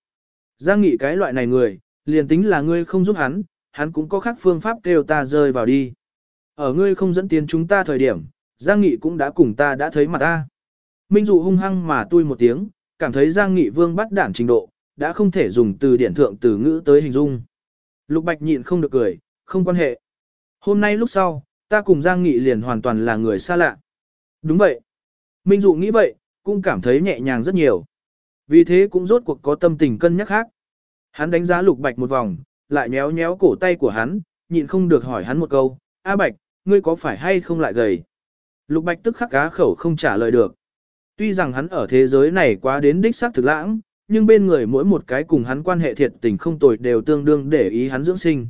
Giang Nghị cái loại này người, liền tính là ngươi không giúp hắn, hắn cũng có khác phương pháp kêu ta rơi vào đi. Ở ngươi không dẫn tiến chúng ta thời điểm, Giang Nghị cũng đã cùng ta đã thấy mặt ta. Minh Dụ hung hăng mà tui một tiếng, cảm thấy Giang Nghị Vương bắt đảng trình độ, đã không thể dùng từ điển thượng từ ngữ tới hình dung. Lục Bạch nhịn không được cười, không quan hệ. Hôm nay lúc sau, ta cùng Giang Nghị liền hoàn toàn là người xa lạ. Đúng vậy. Minh Dụ nghĩ vậy, cũng cảm thấy nhẹ nhàng rất nhiều. Vì thế cũng rốt cuộc có tâm tình cân nhắc khác. Hắn đánh giá Lục Bạch một vòng, lại nhéo nhéo cổ tay của hắn, nhịn không được hỏi hắn một câu, A Bạch, ngươi có phải hay không lại gầy? Lục Bạch tức khắc cá khẩu không trả lời được. Tuy rằng hắn ở thế giới này quá đến đích xác thực lãng, nhưng bên người mỗi một cái cùng hắn quan hệ thiệt tình không tồi đều tương đương để ý hắn dưỡng sinh.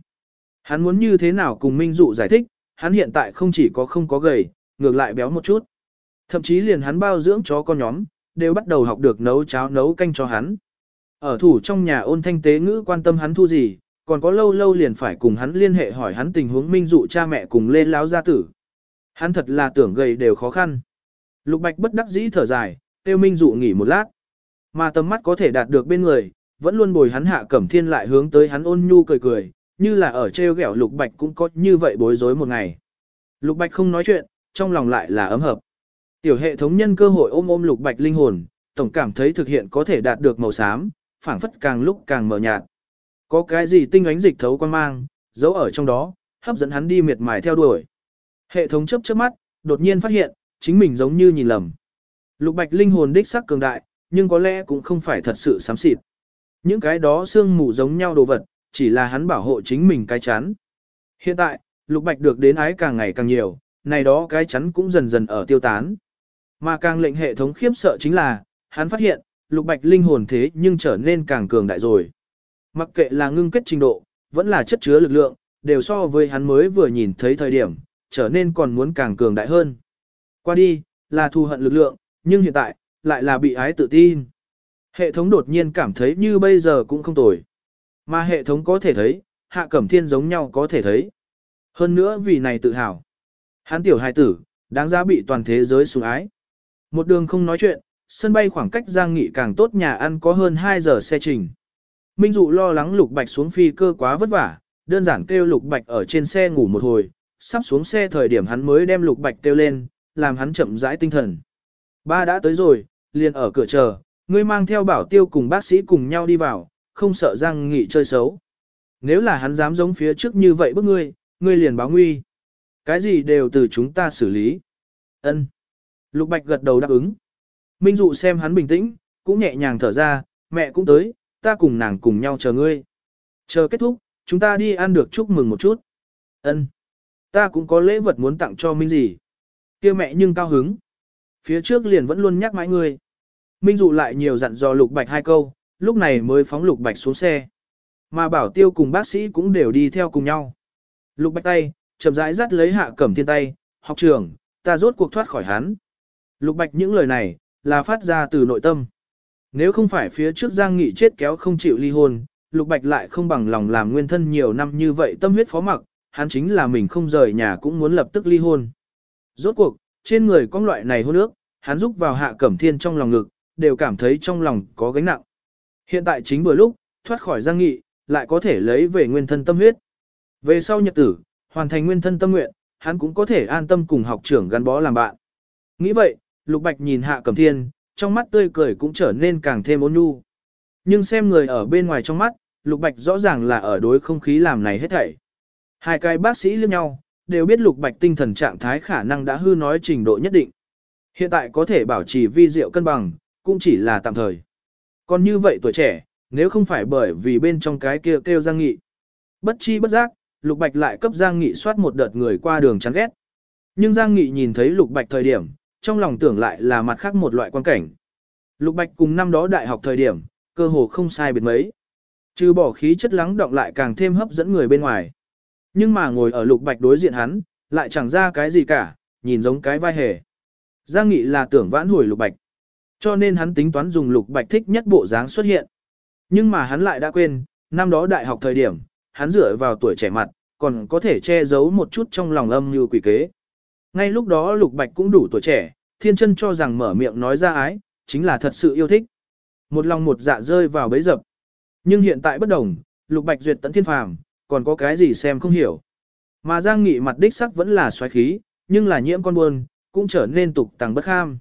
Hắn muốn như thế nào cùng Minh Dụ giải thích, hắn hiện tại không chỉ có không có gầy, ngược lại béo một chút. Thậm chí liền hắn bao dưỡng chó con nhóm, đều bắt đầu học được nấu cháo nấu canh cho hắn. Ở thủ trong nhà ôn thanh tế ngữ quan tâm hắn thu gì, còn có lâu lâu liền phải cùng hắn liên hệ hỏi hắn tình huống minh dụ cha mẹ cùng lên láo gia tử. Hắn thật là tưởng gầy đều khó khăn. Lục Bạch bất đắc dĩ thở dài, tiêu minh dụ nghỉ một lát. Mà tầm mắt có thể đạt được bên người, vẫn luôn bồi hắn hạ cẩm thiên lại hướng tới hắn ôn nhu cười cười, như là ở treo ghẹo Lục Bạch cũng có như vậy bối rối một ngày. Lục Bạch không nói chuyện, trong lòng lại là ấm hợp. Tiểu hệ thống nhân cơ hội ôm ôm Lục Bạch linh hồn, tổng cảm thấy thực hiện có thể đạt được màu xám, phảng phất càng lúc càng mờ nhạt. Có cái gì tinh ánh dịch thấu quan mang, giấu ở trong đó, hấp dẫn hắn đi miệt mài theo đuổi. Hệ thống chớp chớp mắt, đột nhiên phát hiện, chính mình giống như nhìn lầm. Lục Bạch linh hồn đích sắc cường đại, nhưng có lẽ cũng không phải thật sự xám xịt. Những cái đó xương mù giống nhau đồ vật, chỉ là hắn bảo hộ chính mình cái chắn. Hiện tại, Lục Bạch được đến ái càng ngày càng nhiều, này đó cái chắn cũng dần dần ở tiêu tán. Mà càng lệnh hệ thống khiếp sợ chính là, hắn phát hiện, Lục Bạch linh hồn thế nhưng trở nên càng cường đại rồi. Mặc kệ là ngưng kết trình độ, vẫn là chất chứa lực lượng, đều so với hắn mới vừa nhìn thấy thời điểm, trở nên còn muốn càng cường đại hơn. Qua đi, là thù hận lực lượng, nhưng hiện tại, lại là bị ái tự tin. Hệ thống đột nhiên cảm thấy như bây giờ cũng không tồi. Mà hệ thống có thể thấy, hạ cẩm thiên giống nhau có thể thấy. Hơn nữa vì này tự hào. Hắn tiểu hài tử, đáng giá bị toàn thế giới sủng ái. Một đường không nói chuyện, sân bay khoảng cách Giang Nghị càng tốt nhà ăn có hơn 2 giờ xe trình. Minh Dụ lo lắng Lục Bạch xuống phi cơ quá vất vả, đơn giản kêu Lục Bạch ở trên xe ngủ một hồi, sắp xuống xe thời điểm hắn mới đem Lục Bạch kêu lên, làm hắn chậm rãi tinh thần. Ba đã tới rồi, liền ở cửa chờ, ngươi mang theo bảo tiêu cùng bác sĩ cùng nhau đi vào, không sợ Giang Nghị chơi xấu. Nếu là hắn dám giống phía trước như vậy bức ngươi, ngươi liền báo nguy. Cái gì đều từ chúng ta xử lý. Ân. Lục Bạch gật đầu đáp ứng. Minh Dụ xem hắn bình tĩnh, cũng nhẹ nhàng thở ra, mẹ cũng tới, ta cùng nàng cùng nhau chờ ngươi. Chờ kết thúc, chúng ta đi ăn được chúc mừng một chút. Ân, Ta cũng có lễ vật muốn tặng cho Minh gì. kia mẹ nhưng cao hứng. Phía trước liền vẫn luôn nhắc mãi ngươi. Minh dụ lại nhiều dặn dò Lục Bạch hai câu, lúc này mới phóng Lục Bạch xuống xe. Mà bảo tiêu cùng bác sĩ cũng đều đi theo cùng nhau. Lục Bạch tay, chậm rãi dắt lấy hạ cẩm thiên tay, học trưởng, ta rốt cuộc thoát khỏi hắn. Lục Bạch những lời này, là phát ra từ nội tâm. Nếu không phải phía trước Giang Nghị chết kéo không chịu ly hôn, Lục Bạch lại không bằng lòng làm nguyên thân nhiều năm như vậy tâm huyết phó mặc, hắn chính là mình không rời nhà cũng muốn lập tức ly hôn. Rốt cuộc, trên người con loại này hôn ước, hắn giúp vào hạ cẩm thiên trong lòng ngực, đều cảm thấy trong lòng có gánh nặng. Hiện tại chính vừa lúc, thoát khỏi Giang Nghị, lại có thể lấy về nguyên thân tâm huyết. Về sau nhật tử, hoàn thành nguyên thân tâm nguyện, hắn cũng có thể an tâm cùng học trưởng gắn bó làm bạn. Nghĩ vậy, Lục Bạch nhìn Hạ Cẩm Thiên, trong mắt tươi cười cũng trở nên càng thêm ôn nhu. Nhưng xem người ở bên ngoài trong mắt, Lục Bạch rõ ràng là ở đối không khí làm này hết thảy. Hai cái bác sĩ liếc nhau, đều biết Lục Bạch tinh thần trạng thái khả năng đã hư nói trình độ nhất định. Hiện tại có thể bảo trì vi diệu cân bằng, cũng chỉ là tạm thời. Còn như vậy tuổi trẻ, nếu không phải bởi vì bên trong cái kia kêu, kêu Giang Nghị. Bất chi bất giác, Lục Bạch lại cấp Giang Nghị soát một đợt người qua đường chán ghét. Nhưng Giang Nghị nhìn thấy Lục Bạch thời điểm, trong lòng tưởng lại là mặt khác một loại quan cảnh. Lục Bạch cùng năm đó đại học thời điểm, cơ hồ không sai biệt mấy. Trừ bỏ khí chất lắng động lại càng thêm hấp dẫn người bên ngoài. Nhưng mà ngồi ở Lục Bạch đối diện hắn, lại chẳng ra cái gì cả, nhìn giống cái vai hề. Giang Nghị là tưởng vãn hồi Lục Bạch. Cho nên hắn tính toán dùng Lục Bạch thích nhất bộ dáng xuất hiện. Nhưng mà hắn lại đã quên, năm đó đại học thời điểm, hắn dựa vào tuổi trẻ mặt, còn có thể che giấu một chút trong lòng âm như quỷ kế. Ngay lúc đó Lục Bạch cũng đủ tuổi trẻ, thiên chân cho rằng mở miệng nói ra ái, chính là thật sự yêu thích. Một lòng một dạ rơi vào bấy dập. Nhưng hiện tại bất đồng, Lục Bạch duyệt tận thiên phàm, còn có cái gì xem không hiểu. Mà Giang Nghị mặt đích sắc vẫn là xoáy khí, nhưng là nhiễm con buồn, cũng trở nên tục tăng bất kham.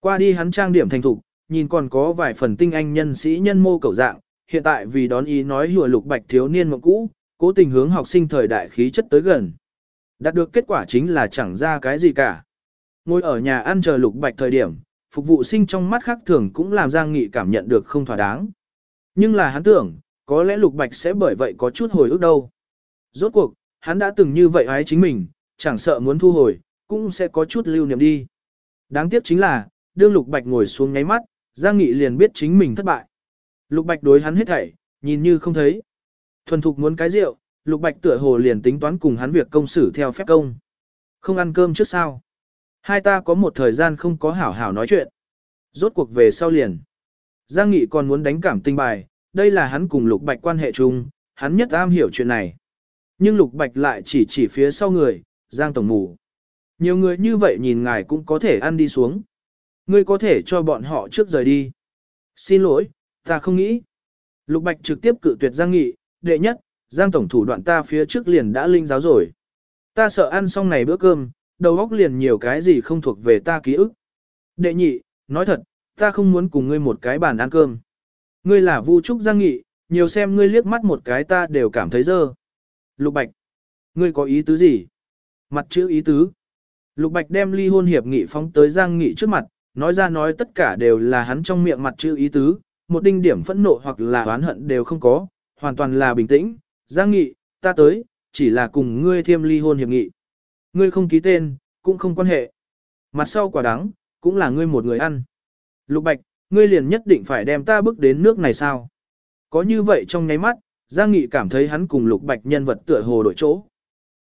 Qua đi hắn trang điểm thành thục, nhìn còn có vài phần tinh anh nhân sĩ nhân mô cầu dạng, hiện tại vì đón ý nói hùa Lục Bạch thiếu niên mộng cũ, cố tình hướng học sinh thời đại khí chất tới gần. Đạt được kết quả chính là chẳng ra cái gì cả. Ngồi ở nhà ăn chờ lục bạch thời điểm, phục vụ sinh trong mắt khác thường cũng làm Giang Nghị cảm nhận được không thỏa đáng. Nhưng là hắn tưởng, có lẽ lục bạch sẽ bởi vậy có chút hồi ức đâu. Rốt cuộc, hắn đã từng như vậy ái chính mình, chẳng sợ muốn thu hồi, cũng sẽ có chút lưu niệm đi. Đáng tiếc chính là, đương lục bạch ngồi xuống nháy mắt, Giang Nghị liền biết chính mình thất bại. Lục bạch đối hắn hết thảy, nhìn như không thấy. Thuần thục muốn cái rượu, Lục Bạch tựa hồ liền tính toán cùng hắn việc công xử theo phép công. Không ăn cơm trước sao? Hai ta có một thời gian không có hảo hảo nói chuyện. Rốt cuộc về sau liền. Giang Nghị còn muốn đánh cảm tình bài, đây là hắn cùng Lục Bạch quan hệ chung, hắn nhất am hiểu chuyện này. Nhưng Lục Bạch lại chỉ chỉ phía sau người, Giang Tổng Mù. Nhiều người như vậy nhìn ngài cũng có thể ăn đi xuống. Ngươi có thể cho bọn họ trước rời đi. Xin lỗi, ta không nghĩ. Lục Bạch trực tiếp cự tuyệt Giang Nghị, đệ nhất, Giang Tổng thủ đoạn ta phía trước liền đã linh giáo rồi. Ta sợ ăn xong này bữa cơm, đầu óc liền nhiều cái gì không thuộc về ta ký ức. Đệ nhị, nói thật, ta không muốn cùng ngươi một cái bàn ăn cơm. Ngươi là Vu Trúc Giang Nghị, nhiều xem ngươi liếc mắt một cái ta đều cảm thấy dơ. Lục Bạch, ngươi có ý tứ gì? Mặt chữ ý tứ. Lục Bạch đem ly hôn hiệp nghị phóng tới Giang Nghị trước mặt, nói ra nói tất cả đều là hắn trong miệng mặt chữ ý tứ, một đinh điểm phẫn nộ hoặc là oán hận đều không có, hoàn toàn là bình tĩnh. Giang Nghị, ta tới, chỉ là cùng ngươi thiêm ly hôn hiệp nghị. Ngươi không ký tên, cũng không quan hệ. Mặt sau quả đắng, cũng là ngươi một người ăn. Lục Bạch, ngươi liền nhất định phải đem ta bước đến nước này sao? Có như vậy trong nháy mắt, Giang Nghị cảm thấy hắn cùng Lục Bạch nhân vật tựa hồ đổi chỗ.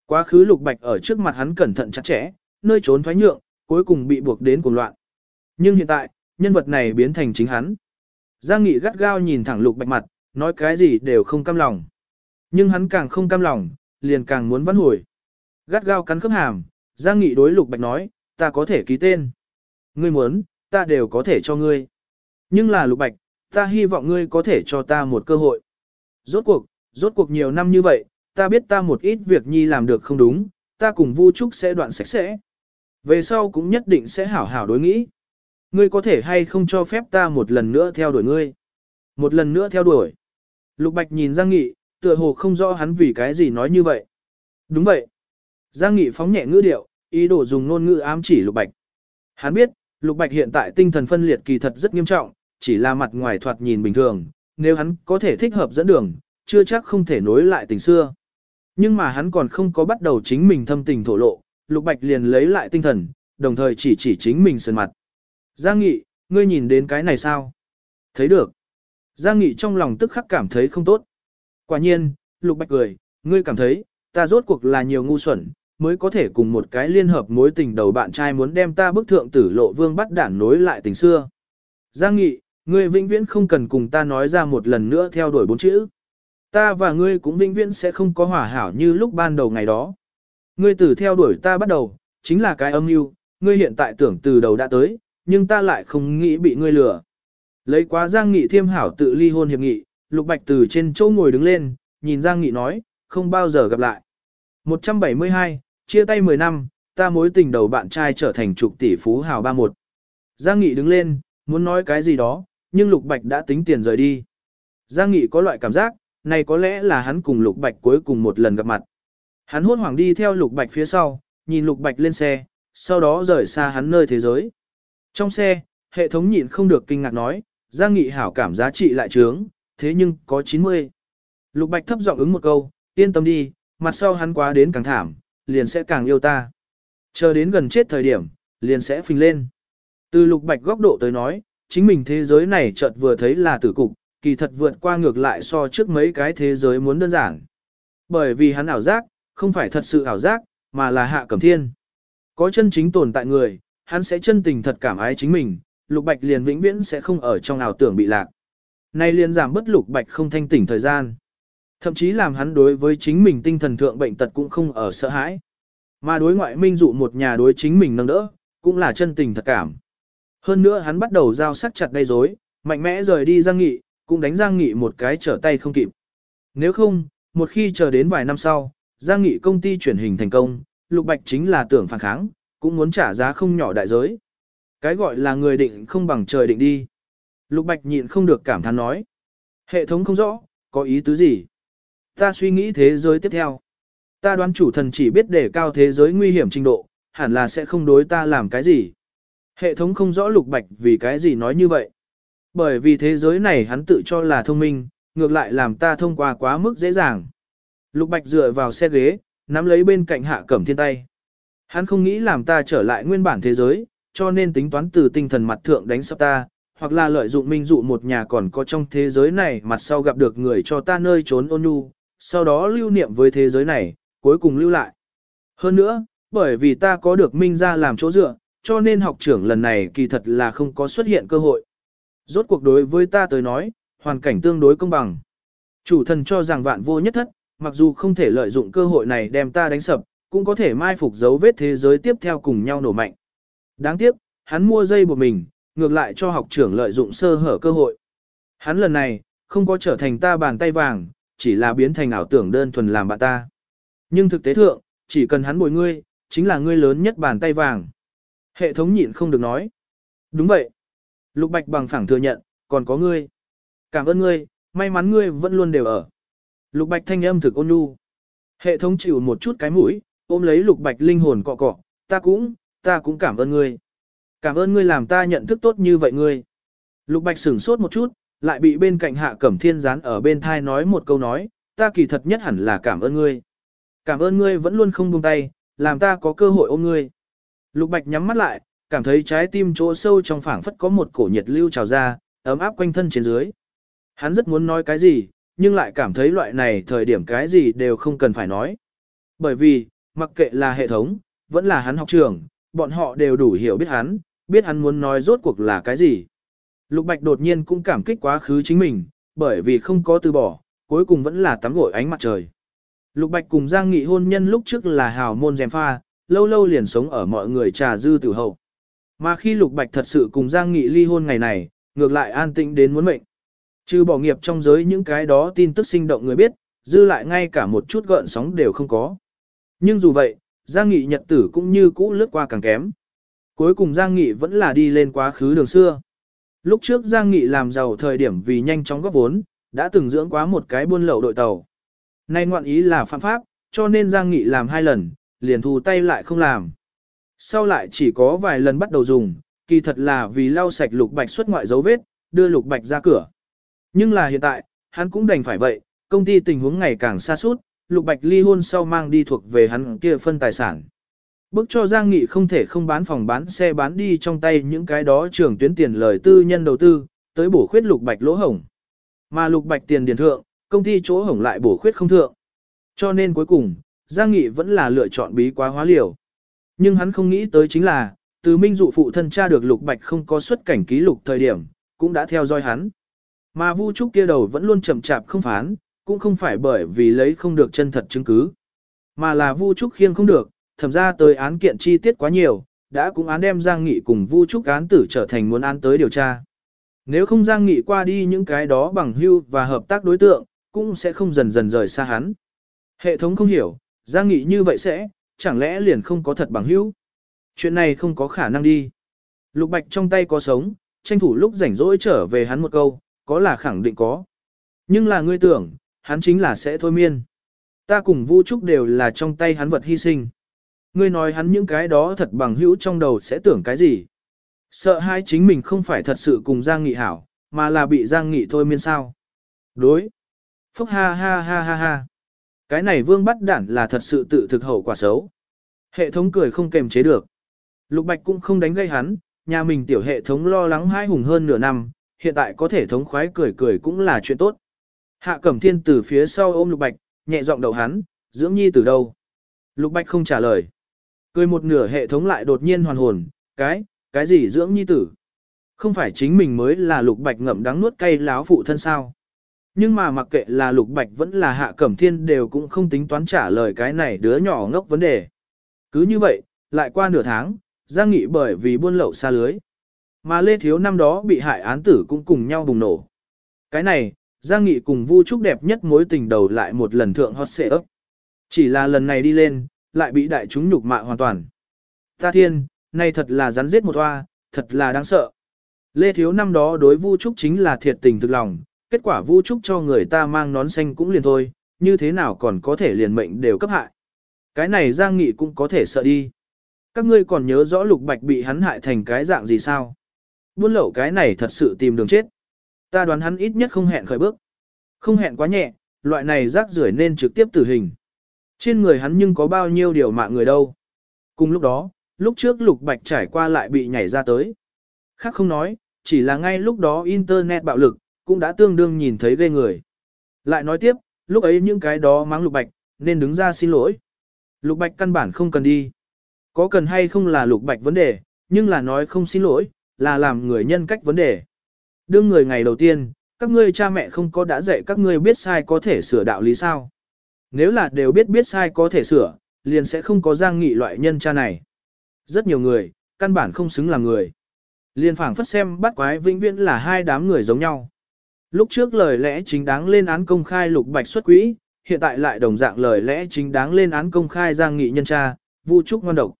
Quá khứ Lục Bạch ở trước mặt hắn cẩn thận chặt chẽ, nơi trốn thoái nhượng, cuối cùng bị buộc đến cuồng loạn. Nhưng hiện tại, nhân vật này biến thành chính hắn. Giang Nghị gắt gao nhìn thẳng Lục Bạch mặt, nói cái gì đều không cam lòng. Nhưng hắn càng không cam lòng, liền càng muốn vãn hồi. Gắt gao cắn khớp hàm, Giang Nghị đối Lục Bạch nói, ta có thể ký tên. Ngươi muốn, ta đều có thể cho ngươi. Nhưng là Lục Bạch, ta hy vọng ngươi có thể cho ta một cơ hội. Rốt cuộc, rốt cuộc nhiều năm như vậy, ta biết ta một ít việc nhi làm được không đúng, ta cùng Vu Trúc sẽ đoạn sạch sẽ. Về sau cũng nhất định sẽ hảo hảo đối nghĩ. Ngươi có thể hay không cho phép ta một lần nữa theo đuổi ngươi. Một lần nữa theo đuổi. Lục Bạch nhìn Giang Nghị, tựa hồ không rõ hắn vì cái gì nói như vậy. Đúng vậy. Giang Nghị phóng nhẹ ngữ điệu, ý đồ dùng ngôn ngữ ám chỉ Lục Bạch. Hắn biết, Lục Bạch hiện tại tinh thần phân liệt kỳ thật rất nghiêm trọng, chỉ là mặt ngoài thoạt nhìn bình thường, nếu hắn có thể thích hợp dẫn đường, chưa chắc không thể nối lại tình xưa. Nhưng mà hắn còn không có bắt đầu chính mình thâm tình thổ lộ, Lục Bạch liền lấy lại tinh thần, đồng thời chỉ chỉ chính mình sơn mặt. Giang Nghị, ngươi nhìn đến cái này sao? Thấy được. Giang Nghị trong lòng tức khắc cảm thấy không tốt. Quả nhiên, Lục Bạch cười, ngươi cảm thấy, ta rốt cuộc là nhiều ngu xuẩn, mới có thể cùng một cái liên hợp mối tình đầu bạn trai muốn đem ta bức thượng tử lộ vương bắt đản nối lại tình xưa. Giang Nghị, ngươi vĩnh viễn không cần cùng ta nói ra một lần nữa theo đuổi bốn chữ. Ta và ngươi cũng vĩnh viễn sẽ không có hòa hảo như lúc ban đầu ngày đó. Ngươi từ theo đuổi ta bắt đầu, chính là cái âm mưu, ngươi hiện tại tưởng từ đầu đã tới, nhưng ta lại không nghĩ bị ngươi lừa. Lấy quá Giang Nghị thiêm hảo tự ly hôn hiệp nghị, Lục Bạch từ trên chỗ ngồi đứng lên, nhìn Giang Nghị nói, không bao giờ gặp lại. 172, chia tay 10 năm, ta mối tình đầu bạn trai trở thành trục tỷ phú hào 31. Giang Nghị đứng lên, muốn nói cái gì đó, nhưng Lục Bạch đã tính tiền rời đi. Giang Nghị có loại cảm giác, này có lẽ là hắn cùng Lục Bạch cuối cùng một lần gặp mặt. Hắn hốt hoảng đi theo Lục Bạch phía sau, nhìn Lục Bạch lên xe, sau đó rời xa hắn nơi thế giới. Trong xe, hệ thống nhịn không được kinh ngạc nói, Giang Nghị hảo cảm giá trị lại trướng, thế nhưng có 90. Lục Bạch thấp giọng ứng một câu, yên tâm đi, mặt sau hắn quá đến càng thảm, liền sẽ càng yêu ta. Chờ đến gần chết thời điểm, liền sẽ phình lên. Từ Lục Bạch góc độ tới nói, chính mình thế giới này chợt vừa thấy là tử cục, kỳ thật vượt qua ngược lại so trước mấy cái thế giới muốn đơn giản. Bởi vì hắn ảo giác, không phải thật sự ảo giác, mà là hạ cẩm thiên. Có chân chính tồn tại người, hắn sẽ chân tình thật cảm ái chính mình, lục bạch liền vĩnh viễn sẽ không ở trong ảo tưởng bị lạc. Nay liền giảm bất lục bạch không thanh tỉnh thời gian. Thậm chí làm hắn đối với chính mình tinh thần thượng bệnh tật cũng không ở sợ hãi. Mà đối ngoại minh dụ một nhà đối chính mình nâng đỡ, cũng là chân tình thật cảm. Hơn nữa hắn bắt đầu giao sắc chặt gây rối, mạnh mẽ rời đi Giang Nghị, cũng đánh Giang Nghị một cái trở tay không kịp. Nếu không, một khi chờ đến vài năm sau, Giang Nghị công ty chuyển hình thành công, Lục Bạch chính là tưởng phản kháng, cũng muốn trả giá không nhỏ đại giới. Cái gọi là người định không bằng trời định đi. Lục Bạch nhịn không được cảm thán nói. Hệ thống không rõ, có ý tứ gì? Ta suy nghĩ thế giới tiếp theo. Ta đoán chủ thần chỉ biết để cao thế giới nguy hiểm trình độ, hẳn là sẽ không đối ta làm cái gì. Hệ thống không rõ Lục Bạch vì cái gì nói như vậy. Bởi vì thế giới này hắn tự cho là thông minh, ngược lại làm ta thông qua quá mức dễ dàng. Lục Bạch dựa vào xe ghế, nắm lấy bên cạnh hạ cẩm thiên tay. Hắn không nghĩ làm ta trở lại nguyên bản thế giới, cho nên tính toán từ tinh thần mặt thượng đánh sắp ta, hoặc là lợi dụng minh dụ một nhà còn có trong thế giới này mặt sau gặp được người cho ta nơi trốn ôn nhu, sau đó lưu niệm với thế giới này, cuối cùng lưu lại. Hơn nữa, bởi vì ta có được minh ra làm chỗ dựa, cho nên học trưởng lần này kỳ thật là không có xuất hiện cơ hội. Rốt cuộc đối với ta tới nói, hoàn cảnh tương đối công bằng. Chủ thần cho rằng vạn vô nhất thất, mặc dù không thể lợi dụng cơ hội này đem ta đánh sập, cũng có thể mai phục dấu vết thế giới tiếp theo cùng nhau nổ mạnh. Đáng tiếc, hắn mua dây buộc mình, ngược lại cho học trưởng lợi dụng sơ hở cơ hội. Hắn lần này, không có trở thành ta bàn tay vàng, chỉ là biến thành ảo tưởng đơn thuần làm bạn ta. Nhưng thực tế thượng, chỉ cần hắn bồi ngươi, chính là ngươi lớn nhất bàn tay vàng. Hệ thống nhịn không được nói. Đúng vậy. Lục Bạch bằng phẳng thừa nhận, còn có ngươi. Cảm ơn ngươi, may mắn ngươi vẫn luôn đều ở. Lục Bạch thanh âm thực ôn nhu. Hệ thống chịu một chút cái mũi, ôm lấy Lục Bạch linh hồn cọ cọ, ta cũng, ta cũng cảm ơn ngươi. Cảm ơn ngươi làm ta nhận thức tốt như vậy ngươi. Lục Bạch sửng sốt một chút, lại bị bên cạnh Hạ Cẩm Thiên gián ở bên thai nói một câu nói, ta kỳ thật nhất hẳn là cảm ơn ngươi. Cảm ơn ngươi vẫn luôn không buông tay, làm ta có cơ hội ôm ngươi. Lục Bạch nhắm mắt lại, cảm thấy trái tim chỗ sâu trong phảng phất có một cổ nhiệt lưu trào ra, ấm áp quanh thân trên dưới. Hắn rất muốn nói cái gì, nhưng lại cảm thấy loại này thời điểm cái gì đều không cần phải nói. Bởi vì, mặc kệ là hệ thống, vẫn là hắn học trường, bọn họ đều đủ hiểu biết hắn, biết hắn muốn nói rốt cuộc là cái gì. Lục Bạch đột nhiên cũng cảm kích quá khứ chính mình, bởi vì không có từ bỏ, cuối cùng vẫn là tắm gội ánh mặt trời. Lục Bạch cùng Giang Nghị hôn nhân lúc trước là hào môn dèm pha, lâu lâu liền sống ở mọi người trà dư tử hậu. Mà khi Lục Bạch thật sự cùng Giang Nghị ly hôn ngày này, ngược lại an tĩnh đến muốn mệnh. Trừ bỏ nghiệp trong giới những cái đó tin tức sinh động người biết, dư lại ngay cả một chút gợn sóng đều không có. Nhưng dù vậy, Giang Nghị nhật tử cũng như cũ lướt qua càng kém. Cuối cùng Giang Nghị vẫn là đi lên quá khứ đường xưa. Lúc trước Giang Nghị làm giàu thời điểm vì nhanh chóng góp vốn, đã từng dưỡng quá một cái buôn lậu đội tàu. Nay ngoạn ý là phạm pháp, cho nên Giang Nghị làm hai lần, liền thu tay lại không làm. Sau lại chỉ có vài lần bắt đầu dùng, kỳ thật là vì lau sạch lục bạch xuất ngoại dấu vết, đưa lục bạch ra cửa. Nhưng là hiện tại, hắn cũng đành phải vậy, công ty tình huống ngày càng xa suốt, lục bạch ly hôn sau mang đi thuộc về hắn kia phân tài sản. Bức cho Giang Nghị không thể không bán phòng bán xe bán đi trong tay những cái đó trưởng tuyến tiền lời tư nhân đầu tư, tới bổ khuyết lục bạch lỗ hổng. Mà lục bạch tiền điền thượng, công ty chỗ hổng lại bổ khuyết không thượng. Cho nên cuối cùng, Giang Nghị vẫn là lựa chọn bí quá hóa liều. Nhưng hắn không nghĩ tới chính là, từ minh dụ phụ thân cha được lục bạch không có xuất cảnh ký lục thời điểm, cũng đã theo dõi hắn. Mà Vu Trúc kia đầu vẫn luôn chậm chạp không phán, cũng không phải bởi vì lấy không được chân thật chứng cứ, mà là Vu Trúc khiêng không được, thẩm ra tới án kiện chi tiết quá nhiều, đã cũng án đem Giang Nghị cùng Vu Trúc án tử trở thành muốn án tới điều tra. Nếu không Giang Nghị qua đi những cái đó bằng hưu và hợp tác đối tượng, cũng sẽ không dần dần rời xa hắn. Hệ thống không hiểu, Giang Nghị như vậy sẽ, chẳng lẽ liền không có thật bằng hữu? Chuyện này không có khả năng đi. Lục Bạch trong tay có sống, tranh thủ lúc rảnh rỗi trở về hắn một câu, có là khẳng định có. Nhưng là ngươi tưởng, hắn chính là sẽ thôi miên. Ta cùng Vu Trúc đều là trong tay hắn vật hy sinh. Ngươi nói hắn những cái đó thật bằng hữu trong đầu sẽ tưởng cái gì? Sợ hai chính mình không phải thật sự cùng Giang Nghị hảo, mà là bị Giang Nghị thôi miên sao? Đối. Phúc ha ha ha ha ha. Cái này vương bắt đản là thật sự tự thực hậu quả xấu. Hệ thống cười không kềm chế được. Lục Bạch cũng không đánh gây hắn, nhà mình tiểu hệ thống lo lắng hai hùng hơn nửa năm, hiện tại có thể thống khoái cười cười cũng là chuyện tốt. Hạ Cẩm Thiên từ phía sau ôm Lục Bạch, nhẹ giọng đầu hắn, dưỡng nhi từ đâu? Lục Bạch không trả lời. Cười một nửa hệ thống lại đột nhiên hoàn hồn, cái, cái gì dưỡng nhi tử? Không phải chính mình mới là Lục Bạch ngậm đắng nuốt cay láo phụ thân sao? Nhưng mà mặc kệ là Lục Bạch vẫn là Hạ Cẩm Thiên đều cũng không tính toán trả lời cái này đứa nhỏ ngốc vấn đề. Cứ như vậy, lại qua nửa tháng, Giang Nghị bởi vì buôn lậu xa lưới. Mà Lê Thiếu năm đó bị hại án tử cũng cùng nhau bùng nổ. Cái này, Giang Nghị cùng Vu Trúc đẹp nhất mối tình đầu lại một lần thượng hot xệ ấp. Chỉ là lần này đi lên, lại bị đại chúng nhục mạ hoàn toàn. Ta thiên, này thật là rắn giết một hoa, thật là đáng sợ. Lê Thiếu năm đó đối Vu Trúc chính là thiệt tình thực lòng, kết quả Vu Trúc cho người ta mang nón xanh cũng liền thôi, như thế nào còn có thể liền mệnh đều cấp hại. Cái này Giang Nghị cũng có thể sợ đi. Các ngươi còn nhớ rõ Lục Bạch bị hắn hại thành cái dạng gì sao? Buôn lậu cái này thật sự tìm đường chết. Ta đoán hắn ít nhất không hẹn khởi bước. Không hẹn quá nhẹ, loại này rác rưởi nên trực tiếp tử hình. Trên người hắn nhưng có bao nhiêu điều mạng người đâu. Cùng lúc đó, lúc trước Lục Bạch trải qua lại bị nhảy ra tới. Khác không nói, chỉ là ngay lúc đó Internet bạo lực, cũng đã tương đương nhìn thấy ghê người. Lại nói tiếp, lúc ấy những cái đó mắng Lục Bạch, nên đứng ra xin lỗi. Lục Bạch căn bản không cần đi. Có cần hay không là Lục Bạch vấn đề, nhưng là nói không xin lỗi, là làm người nhân cách vấn đề. Đương người ngày đầu tiên, các ngươi cha mẹ không có đã dạy các ngươi biết sai có thể sửa đạo lý sao. Nếu là đều biết biết sai có thể sửa, liền sẽ không có giang nghị loại nhân cha này. Rất nhiều người, căn bản không xứng làm người. Liền phảng phất xem bắt quái vĩnh viễn là hai đám người giống nhau. Lúc trước lời lẽ chính đáng lên án công khai lục bạch xuất quỹ, hiện tại lại đồng dạng lời lẽ chính đáng lên án công khai giang nghị nhân cha, vu trúc ngon độc.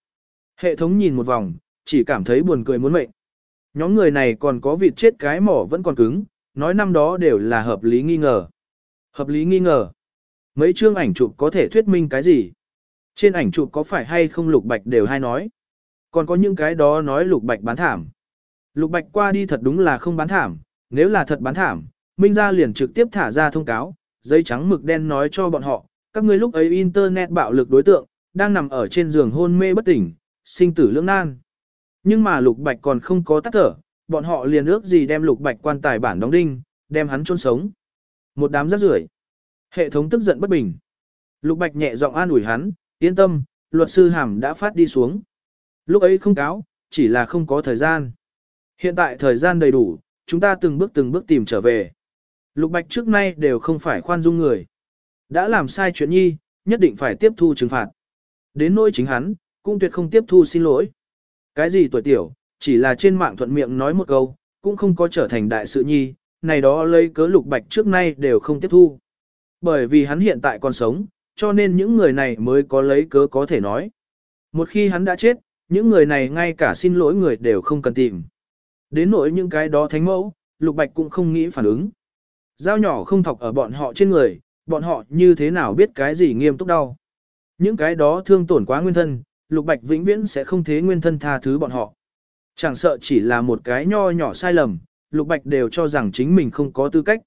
Hệ thống nhìn một vòng, chỉ cảm thấy buồn cười muốn mệnh. Nhóm người này còn có vịt chết cái mỏ vẫn còn cứng, nói năm đó đều là hợp lý nghi ngờ. Hợp lý nghi ngờ. Mấy chương ảnh chụp có thể thuyết minh cái gì? Trên ảnh chụp có phải hay không lục bạch đều hay nói. Còn có những cái đó nói lục bạch bán thảm. Lục bạch qua đi thật đúng là không bán thảm, nếu là thật bán thảm, Minh gia liền trực tiếp thả ra thông cáo, giấy trắng mực đen nói cho bọn họ, các ngươi lúc ấy internet bạo lực đối tượng, đang nằm ở trên giường hôn mê bất tỉnh, sinh tử lưỡng nan. Nhưng mà lục bạch còn không có tắt thở, bọn họ liền ước gì đem lục bạch quan tài bản đóng đinh, đem hắn chôn sống. Một đám rác rưởi. Hệ thống tức giận bất bình. Lục bạch nhẹ giọng an ủi hắn, yên tâm, luật sư hàm đã phát đi xuống. Lúc ấy không cáo, chỉ là không có thời gian. Hiện tại thời gian đầy đủ, chúng ta từng bước từng bước tìm trở về. Lục bạch trước nay đều không phải khoan dung người. Đã làm sai chuyện nhi, nhất định phải tiếp thu trừng phạt. Đến nỗi chính hắn, cũng tuyệt không tiếp thu xin lỗi. Cái gì tuổi tiểu, chỉ là trên mạng thuận miệng nói một câu, cũng không có trở thành đại sự nhi, này đó lấy cớ lục bạch trước nay đều không tiếp thu. Bởi vì hắn hiện tại còn sống, cho nên những người này mới có lấy cớ có thể nói. Một khi hắn đã chết, những người này ngay cả xin lỗi người đều không cần tìm. Đến nỗi những cái đó thánh mẫu, lục bạch cũng không nghĩ phản ứng. Dao nhỏ không thọc ở bọn họ trên người, bọn họ như thế nào biết cái gì nghiêm túc đau. Những cái đó thương tổn quá nguyên thân, Lục Bạch vĩnh viễn sẽ không thế nguyên thân tha thứ bọn họ. Chẳng sợ chỉ là một cái nho nhỏ sai lầm, Lục Bạch đều cho rằng chính mình không có tư cách.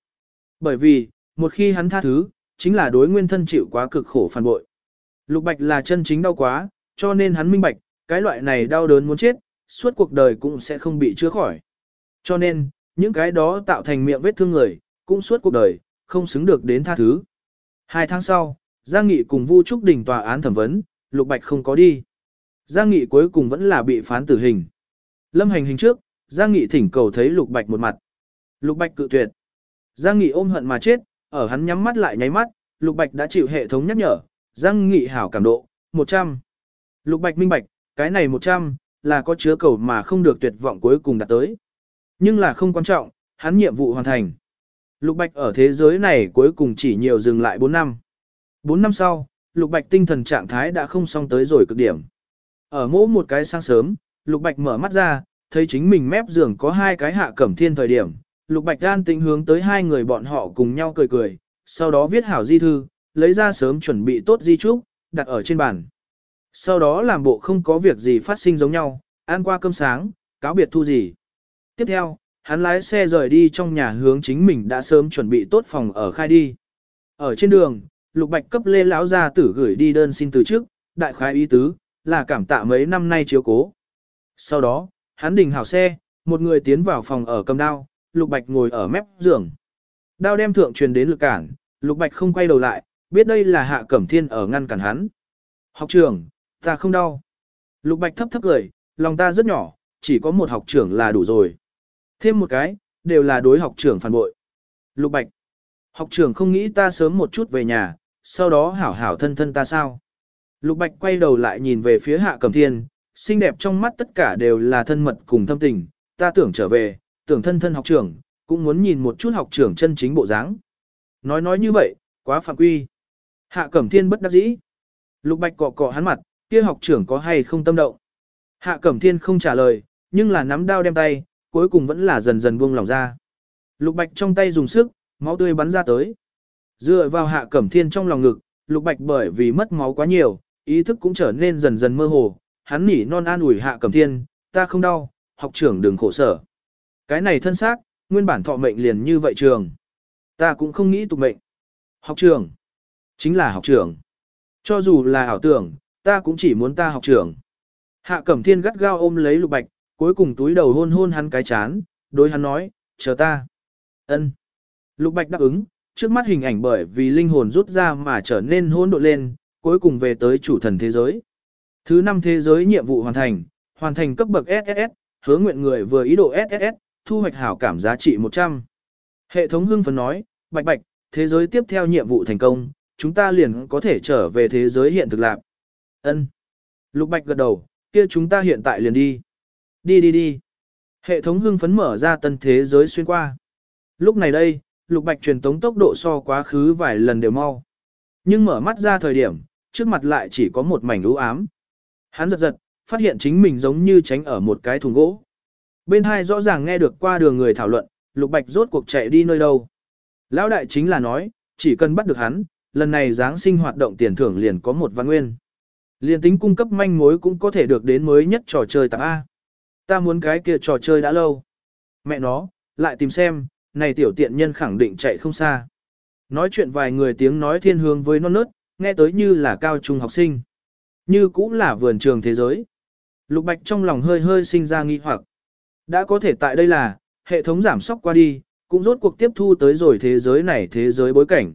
Bởi vì, một khi hắn tha thứ, chính là đối nguyên thân chịu quá cực khổ phản bội. Lục Bạch là chân chính đau quá, cho nên hắn minh bạch, cái loại này đau đớn muốn chết, suốt cuộc đời cũng sẽ không bị chữa khỏi. Cho nên, những cái đó tạo thành miệng vết thương người, cũng suốt cuộc đời, không xứng được đến tha thứ. Hai tháng sau, Giang Nghị cùng Vu Trúc Đình tòa án thẩm vấn, Lục Bạch không có đi. Giang Nghị cuối cùng vẫn là bị phán tử hình. Lâm hành hình trước, Giang Nghị thỉnh cầu thấy Lục Bạch một mặt. Lục Bạch cự tuyệt. Giang Nghị ôm hận mà chết, ở hắn nhắm mắt lại nháy mắt, Lục Bạch đã chịu hệ thống nhắc nhở, Giang Nghị hảo cảm độ, 100. Lục Bạch minh bạch, cái này 100, là có chứa cầu mà không được tuyệt vọng cuối cùng đạt tới. Nhưng là không quan trọng, hắn nhiệm vụ hoàn thành. Lục Bạch ở thế giới này cuối cùng chỉ nhiều dừng lại 4 năm. 4 năm sau, Lục Bạch tinh thần trạng thái đã không xong tới rồi cực điểm. Ở mỗ một cái sáng sớm, Lục Bạch mở mắt ra, thấy chính mình mép giường có hai cái hạ cẩm thiên thời điểm. Lục Bạch an tĩnh hướng tới hai người bọn họ cùng nhau cười cười, sau đó viết hảo di thư, lấy ra sớm chuẩn bị tốt di trúc, đặt ở trên bàn. Sau đó làm bộ không có việc gì phát sinh giống nhau, ăn qua cơm sáng, cáo biệt thu gì. Tiếp theo, hắn lái xe rời đi trong nhà hướng chính mình đã sớm chuẩn bị tốt phòng ở khai đi. Ở trên đường, Lục Bạch cấp Lê lão gia tử gửi đi đơn xin từ trước, đại khái ý tứ, là cảm tạ mấy năm nay chiếu cố. Sau đó, hắn đình hảo xe, một người tiến vào phòng ở cầm đao, Lục Bạch ngồi ở mép giường. Đao đem thượng truyền đến lực cản, Lục Bạch không quay đầu lại, biết đây là Hạ Cẩm Thiên ở ngăn cản hắn. Học trưởng, ta không đau. Lục Bạch thấp thấp cười, lòng ta rất nhỏ, chỉ có một học trưởng là đủ rồi. Thêm một cái, đều là đối học trưởng phản bội. Lục Bạch, học trưởng không nghĩ ta sớm một chút về nhà, sau đó hảo hảo thân thân ta sao. Lục Bạch quay đầu lại nhìn về phía Hạ Cẩm Thiên, xinh đẹp trong mắt tất cả đều là thân mật cùng thâm tình, ta tưởng trở về, tưởng thân thân học trưởng, cũng muốn nhìn một chút học trưởng chân chính bộ dáng. Nói nói như vậy, quá phạm quy. Hạ Cẩm Thiên bất đắc dĩ. Lục Bạch cọ cọ hắn mặt, kia học trưởng có hay không tâm động. Hạ Cẩm Thiên không trả lời, nhưng là nắm đao đem tay, cuối cùng vẫn là dần dần buông lỏng ra. Lục Bạch trong tay dùng sức, máu tươi bắn ra tới. Dựa vào Hạ Cẩm Thiên trong lòng ngực, Lục Bạch bởi vì mất máu quá nhiều, ý thức cũng trở nên dần dần mơ hồ, hắn nỉ non an ủi hạ cẩm thiên, ta không đau, học trưởng đừng khổ sở. Cái này thân xác, nguyên bản thọ mệnh liền như vậy trường. Ta cũng không nghĩ tục mệnh. Học trưởng, chính là học trưởng. Cho dù là ảo tưởng, ta cũng chỉ muốn ta học trưởng. Hạ cẩm thiên gắt gao ôm lấy lục bạch, cuối cùng túi đầu hôn hôn hắn cái chán, đối hắn nói, chờ ta. ân Lục bạch đáp ứng, trước mắt hình ảnh bởi vì linh hồn rút ra mà trở nên hỗn độn lên, cuối cùng về tới chủ thần thế giới. Thứ năm thế giới nhiệm vụ hoàn thành, hoàn thành cấp bậc SSS, hứa nguyện người vừa ý độ SSS, thu hoạch hảo cảm giá trị 100. Hệ thống hưng phấn nói, bạch bạch, thế giới tiếp theo nhiệm vụ thành công, chúng ta liền có thể trở về thế giới hiện thực lạc. Ân. Lục bạch gật đầu, kia chúng ta hiện tại liền đi. Đi đi đi. Hệ thống hưng phấn mở ra tân thế giới xuyên qua. Lúc này đây, lục bạch truyền tống tốc độ so quá khứ vài lần đều mau. Nhưng mở mắt ra thời điểm, trước mặt lại chỉ có một mảnh u ám. Hắn giật giật, phát hiện chính mình giống như tránh ở một cái thùng gỗ. Bên hai rõ ràng nghe được qua đường người thảo luận, lục bạch rốt cuộc chạy đi nơi đâu. Lão đại chính là nói, chỉ cần bắt được hắn, lần này Giáng sinh hoạt động tiền thưởng liền có một văn nguyên. Liền tính cung cấp manh mối cũng có thể được đến mới nhất trò chơi tặng A. Ta muốn cái kia trò chơi đã lâu. Mẹ nó, lại tìm xem, này tiểu tiện nhân khẳng định chạy không xa. Nói chuyện vài người tiếng nói thiên hướng với non nớt, nghe tới như là cao trung học sinh. Như cũng là vườn trường thế giới. Lục Bạch trong lòng hơi hơi sinh ra nghi hoặc. Đã có thể tại đây là, hệ thống giảm sóc qua đi, cũng rốt cuộc tiếp thu tới rồi thế giới này thế giới bối cảnh.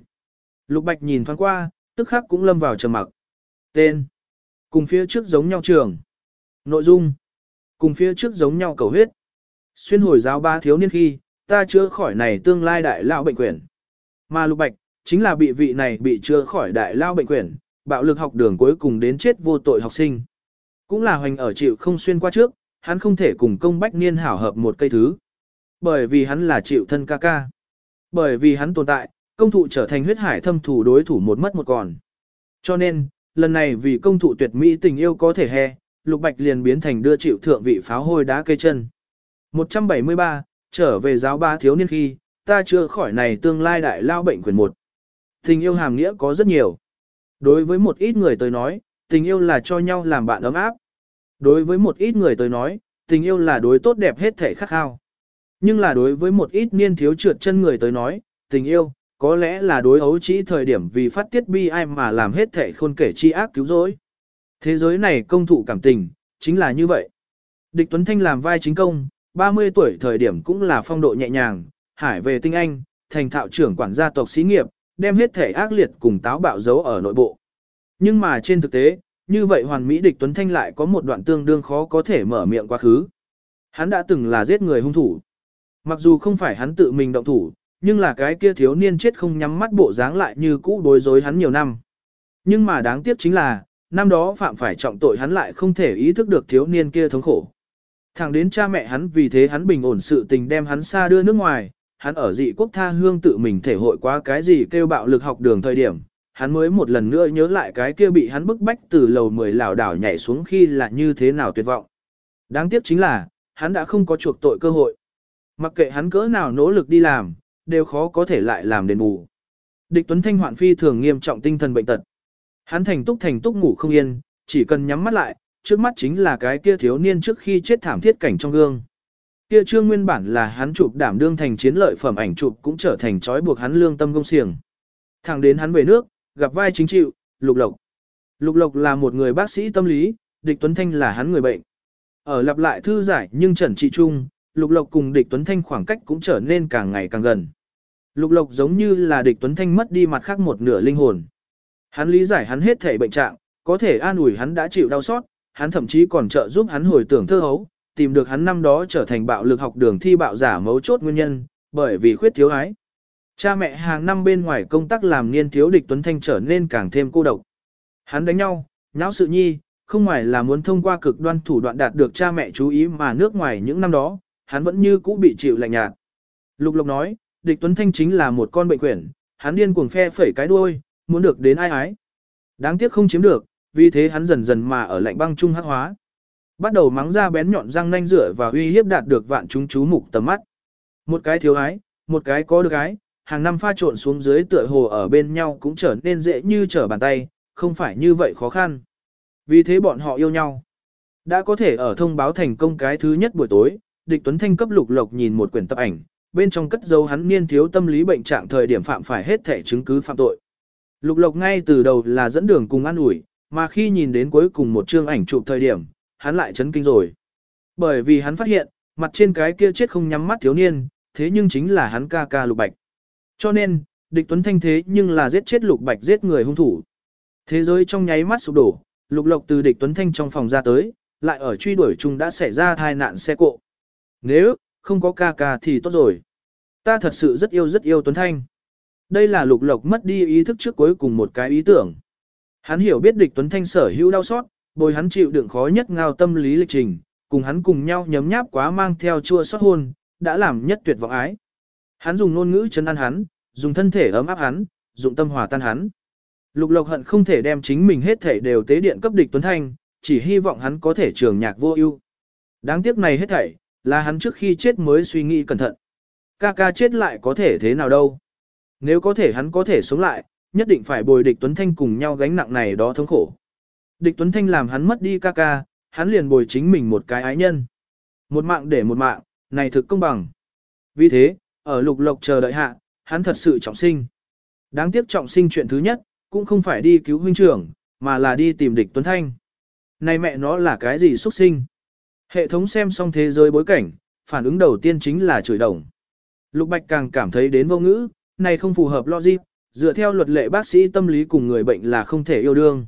Lục Bạch nhìn thoáng qua, tức khắc cũng lâm vào trầm mặc. Tên. Cùng phía trước giống nhau trường. Nội dung. Cùng phía trước giống nhau cầu huyết. Xuyên hồi giáo ba thiếu niên khi, ta chữa khỏi này tương lai đại lão bệnh quyển. Mà Lục Bạch, chính là bị vị này bị chữa khỏi đại lao bệnh quyển, bạo lực học đường cuối cùng đến chết vô tội học sinh. Cũng là hoành ở chịu không xuyên qua trước, hắn không thể cùng công bách niên hảo hợp một cây thứ. Bởi vì hắn là chịu thân ca ca. Bởi vì hắn tồn tại, công thụ trở thành huyết hải thâm thủ đối thủ một mất một còn. Cho nên, lần này vì công thụ tuyệt mỹ tình yêu có thể he, Lục Bạch liền biến thành đưa chịu thượng vị pháo hôi đá cây chân. 173, trở về giáo ba thiếu niên khi, ta chưa khỏi này tương lai đại lao bệnh quyền một. Tình yêu hàm nghĩa có rất nhiều. Đối với một ít người tới nói, tình yêu là cho nhau làm bạn ấm áp. Đối với một ít người tới nói, tình yêu là đối tốt đẹp hết thể khắc khao. Nhưng là đối với một ít niên thiếu trượt chân người tới nói, tình yêu, có lẽ là đối ấu chỉ thời điểm vì phát tiết bi ai mà làm hết thể khôn kể chi ác cứu rỗi. Thế giới này công thụ cảm tình, chính là như vậy. Địch Tuấn Thanh làm vai chính công, 30 tuổi thời điểm cũng là phong độ nhẹ nhàng, hải về tinh anh, thành thạo trưởng quản gia tộc xí nghiệp, đem hết thể ác liệt cùng táo bạo giấu ở nội bộ. Nhưng mà trên thực tế, như vậy hoàn mỹ địch Tuấn Thanh lại có một đoạn tương đương khó có thể mở miệng quá khứ. Hắn đã từng là giết người hung thủ. Mặc dù không phải hắn tự mình động thủ, nhưng là cái kia thiếu niên chết không nhắm mắt bộ dáng lại như cũ đối rối hắn nhiều năm. Nhưng mà đáng tiếc chính là, năm đó phạm phải trọng tội hắn lại không thể ý thức được thiếu niên kia thống khổ. Thẳng đến cha mẹ hắn vì thế hắn bình ổn sự tình đem hắn xa đưa nước ngoài, hắn ở dị quốc tha hương tự mình thể hội quá cái gì kêu bạo lực học đường thời điểm, hắn mới một lần nữa nhớ lại cái kia bị hắn bức bách từ lầu 10 lảo đảo nhảy xuống khi là như thế nào tuyệt vọng. Đáng tiếc chính là, hắn đã không có chuộc tội cơ hội. Mặc kệ hắn cỡ nào nỗ lực đi làm, đều khó có thể lại làm đền bù. Địch Tuấn Thanh hoạn phi thường nghiêm trọng tinh thần bệnh tật. Hắn thành túc thành túc ngủ không yên, chỉ cần nhắm mắt lại, trước mắt chính là cái kia thiếu niên trước khi chết thảm thiết cảnh trong gương. Kia trương nguyên bản là hắn chụp đảm đương thành chiến lợi phẩm ảnh chụp cũng trở thành trói buộc hắn lương tâm công xiềng. Thẳng đến hắn về nước, gặp vai chính chịu, Lục Lộc. Lục Lộc là một người bác sĩ tâm lý, Địch Tuấn Thanh là hắn người bệnh. Ở lặp lại thư giải nhưng trần trị chung, Lục Lộc cùng Địch Tuấn Thanh khoảng cách cũng trở nên càng ngày càng gần. Lục Lộc giống như là Địch Tuấn Thanh mất đi mặt khác một nửa linh hồn. Hắn lý giải hắn hết thể bệnh trạng, có thể an ủi hắn đã chịu đau xót, hắn thậm chí còn trợ giúp hắn hồi tưởng thơ hấu, tìm được hắn năm đó trở thành bạo lực học đường thi bạo giả mấu chốt nguyên nhân, bởi vì khuyết thiếu ái. Cha mẹ hàng năm bên ngoài công tác làm niên thiếu địch Tuấn Thanh trở nên càng thêm cô độc. Hắn đánh nhau, nháo sự nhi, không ngoài là muốn thông qua cực đoan thủ đoạn đạt được cha mẹ chú ý mà nước ngoài những năm đó, hắn vẫn như cũ bị chịu lạnh nhạt. Lục Lộc nói, địch Tuấn Thanh chính là một con bệnh quyển, hắn điên cuồng phe phẩy cái đuôi, muốn được đến ai ái. Đáng tiếc không chiếm được, vì thế hắn dần dần mà ở lạnh băng trung hắc hóa. Bắt đầu mắng ra bén nhọn răng nanh rửa và uy hiếp đạt được vạn chúng chú mục tầm mắt. Một cái thiếu ái, một cái có được ái, hàng năm pha trộn xuống dưới tựa hồ ở bên nhau cũng trở nên dễ như trở bàn tay, không phải như vậy khó khăn. Vì thế bọn họ yêu nhau. Đã có thể ở thông báo thành công cái thứ nhất buổi tối, địch Tuấn Thanh cấp lục lộc nhìn một quyển tập ảnh, bên trong cất dấu hắn niên thiếu tâm lý bệnh trạng thời điểm phạm phải hết thể chứng cứ phạm tội. Lục lộc ngay từ đầu là dẫn đường cùng ăn ủi, mà khi nhìn đến cuối cùng một chương ảnh chụp thời điểm, hắn lại chấn kinh rồi. Bởi vì hắn phát hiện, mặt trên cái kia chết không nhắm mắt thiếu niên, thế nhưng chính là hắn ca ca lục bạch. Cho nên, Địch Tuấn Thanh thế nhưng là giết chết Lục Bạch giết người hung thủ. Thế giới trong nháy mắt sụp đổ, Lục Lộc từ Địch Tuấn Thanh trong phòng ra tới, lại ở truy đuổi chung đã xảy ra tai nạn xe cộ. Nếu không có ca ca thì tốt rồi. Ta thật sự rất yêu rất yêu Tuấn Thanh. Đây là Lục Lộc mất đi ý thức trước cuối cùng một cái ý tưởng. Hắn hiểu biết Địch Tuấn Thanh sở hữu đau xót, bồi hắn chịu đựng khó nhất ngao tâm lý lịch trình, cùng hắn cùng nhau nhấm nháp quá mang theo chua xót hôn, đã làm nhất tuyệt vọng ái. Hắn dùng ngôn ngữ chân ăn hắn, dùng thân thể ấm áp hắn, dùng tâm hòa tan hắn. Lục Lộc hận không thể đem chính mình hết thể đều tế điện cấp địch Tuấn Thanh, chỉ hy vọng hắn có thể trường nhạc vô ưu. Đáng tiếc này hết thảy, là hắn trước khi chết mới suy nghĩ cẩn thận. Ca ca chết lại có thể thế nào đâu. Nếu có thể hắn có thể sống lại, nhất định phải bồi địch Tuấn Thanh cùng nhau gánh nặng này đó thống khổ. Địch Tuấn Thanh làm hắn mất đi ca ca, hắn liền bồi chính mình một cái ái nhân. Một mạng để một mạng, này thực công bằng. Vì thế, ở lục lộc chờ đợi hạ, hắn thật sự trọng sinh. Đáng tiếc trọng sinh chuyện thứ nhất, cũng không phải đi cứu huynh trưởng, mà là đi tìm địch Tuấn Thanh. Này mẹ nó là cái gì xuất sinh? Hệ thống xem xong thế giới bối cảnh, phản ứng đầu tiên chính là chửi đồng. Lục Bạch càng cảm thấy đến vô ngữ, này không phù hợp logic, dựa theo luật lệ bác sĩ tâm lý cùng người bệnh là không thể yêu đương.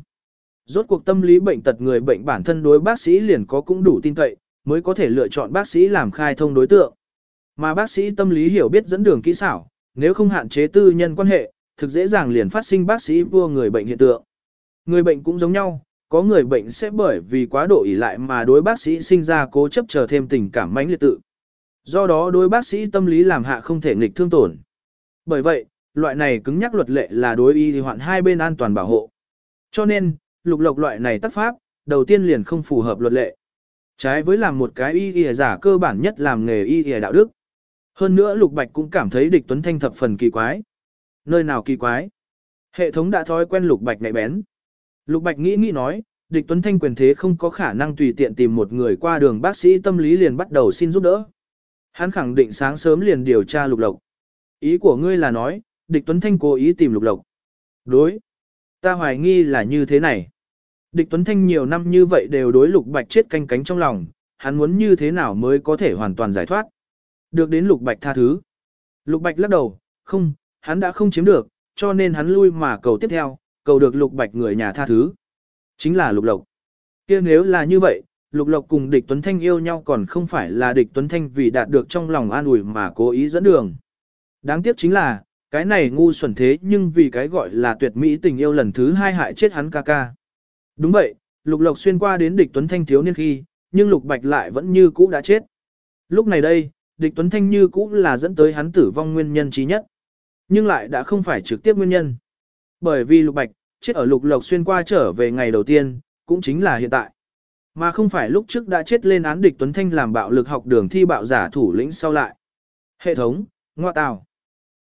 Rốt cuộc tâm lý bệnh tật người bệnh bản thân đối bác sĩ liền có cũng đủ tin cậy, mới có thể lựa chọn bác sĩ làm khai thông đối tượng. Mà bác sĩ tâm lý hiểu biết dẫn đường kỹ xảo, nếu không hạn chế tư nhân quan hệ, thực dễ dàng liền phát sinh bác sĩ vua người bệnh hiện tượng. Người bệnh cũng giống nhau, có người bệnh sẽ bởi vì quá độ ỷ lại mà đối bác sĩ sinh ra cố chấp chờ thêm tình cảm mãnh liệt tự. Do đó đối bác sĩ tâm lý làm hạ không thể nghịch thương tổn. Bởi vậy, loại này cứng nhắc luật lệ là đối y hoạn hai bên an toàn bảo hộ. Cho nên, lục lộc loại này tác pháp, đầu tiên liền không phù hợp luật lệ. Trái với làm một cái y y giả cơ bản nhất làm nghề y y đạo đức. Hơn nữa Lục Bạch cũng cảm thấy địch Tuấn Thanh thập phần kỳ quái. Nơi nào kỳ quái? Hệ thống đã thói quen Lục Bạch nhạy bén. Lục Bạch nghĩ nghĩ nói, địch Tuấn Thanh quyền thế không có khả năng tùy tiện tìm một người qua đường bác sĩ tâm lý liền bắt đầu xin giúp đỡ. Hắn khẳng định sáng sớm liền điều tra Lục Lộc. Ý của ngươi là nói, địch Tuấn Thanh cố ý tìm Lục Lộc. Đối. Ta hoài nghi là như thế này. Địch Tuấn Thanh nhiều năm như vậy đều đối Lục Bạch chết canh cánh trong lòng, hắn muốn như thế nào mới có thể hoàn toàn giải thoát. Được đến Lục Bạch tha thứ. Lục Bạch lắc đầu, không, hắn đã không chiếm được, cho nên hắn lui mà cầu tiếp theo, cầu được Lục Bạch người nhà tha thứ. Chính là Lục Lộc. kia nếu là như vậy, Lục Lộc cùng địch Tuấn Thanh yêu nhau còn không phải là địch Tuấn Thanh vì đạt được trong lòng an ủi mà cố ý dẫn đường. Đáng tiếc chính là, cái này ngu xuẩn thế nhưng vì cái gọi là tuyệt mỹ tình yêu lần thứ hai hại chết hắn ca ca. Đúng vậy, Lục Lộc xuyên qua đến địch Tuấn Thanh thiếu niên khi, nhưng Lục Bạch lại vẫn như cũ đã chết. Lúc này đây, địch Tuấn Thanh như cũ là dẫn tới hắn tử vong nguyên nhân trí nhất. Nhưng lại đã không phải trực tiếp nguyên nhân. Bởi vì Lục Bạch, chết ở Lục Lộc xuyên qua trở về ngày đầu tiên, cũng chính là hiện tại. Mà không phải lúc trước đã chết lên án địch Tuấn Thanh làm bạo lực học đường thi bạo giả thủ lĩnh sau lại. Hệ thống, ngoa tào.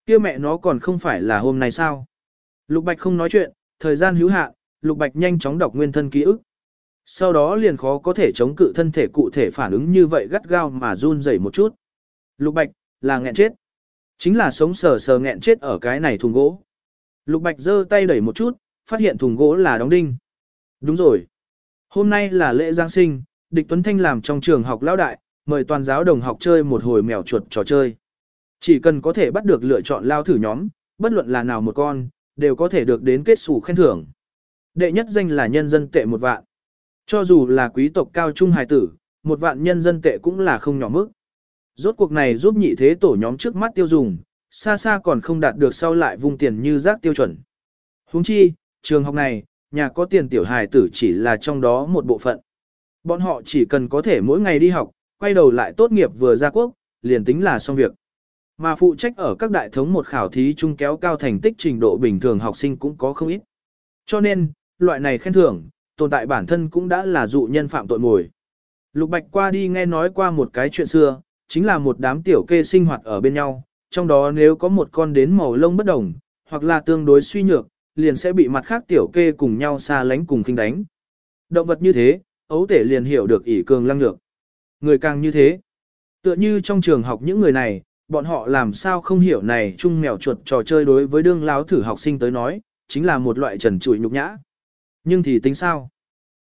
kia mẹ nó còn không phải là hôm nay sao? Lục Bạch không nói chuyện, thời gian hữu hạn, Lục Bạch nhanh chóng đọc nguyên thân ký ức. Sau đó liền khó có thể chống cự thân thể cụ thể phản ứng như vậy gắt gao mà run rẩy một chút. Lục Bạch, là nghẹn chết. Chính là sống sờ sờ nghẹn chết ở cái này thùng gỗ. Lục Bạch giơ tay đẩy một chút, phát hiện thùng gỗ là đóng đinh. Đúng rồi. Hôm nay là lễ Giáng sinh, địch Tuấn Thanh làm trong trường học lão đại, mời toàn giáo đồng học chơi một hồi mèo chuột trò chơi. Chỉ cần có thể bắt được lựa chọn lao thử nhóm, bất luận là nào một con, đều có thể được đến kết sủ khen thưởng. Đệ nhất danh là nhân dân tệ một vạn. Cho dù là quý tộc cao trung hài tử, một vạn nhân dân tệ cũng là không nhỏ mức. Rốt cuộc này giúp nhị thế tổ nhóm trước mắt tiêu dùng, xa xa còn không đạt được sau lại vung tiền như rác tiêu chuẩn. Huống chi, trường học này, nhà có tiền tiểu hài tử chỉ là trong đó một bộ phận. Bọn họ chỉ cần có thể mỗi ngày đi học, quay đầu lại tốt nghiệp vừa ra quốc, liền tính là xong việc. Mà phụ trách ở các đại thống một khảo thí chung kéo cao thành tích trình độ bình thường học sinh cũng có không ít. Cho nên, loại này khen thưởng, tồn tại bản thân cũng đã là dụ nhân phạm tội mồi. Lục Bạch qua đi nghe nói qua một cái chuyện xưa, chính là một đám tiểu kê sinh hoạt ở bên nhau, trong đó nếu có một con đến màu lông bất đồng, hoặc là tương đối suy nhược, liền sẽ bị mặt khác tiểu kê cùng nhau xa lánh cùng kinh đánh. Động vật như thế, ấu tể liền hiểu được ỷ cường lăng nhược. Người càng như thế. Tựa như trong trường học những người này, bọn họ làm sao không hiểu này chung mèo chuột trò chơi đối với đương láo thử học sinh tới nói, chính là một loại trần trụi nhục nhã. Nhưng thì tính sao?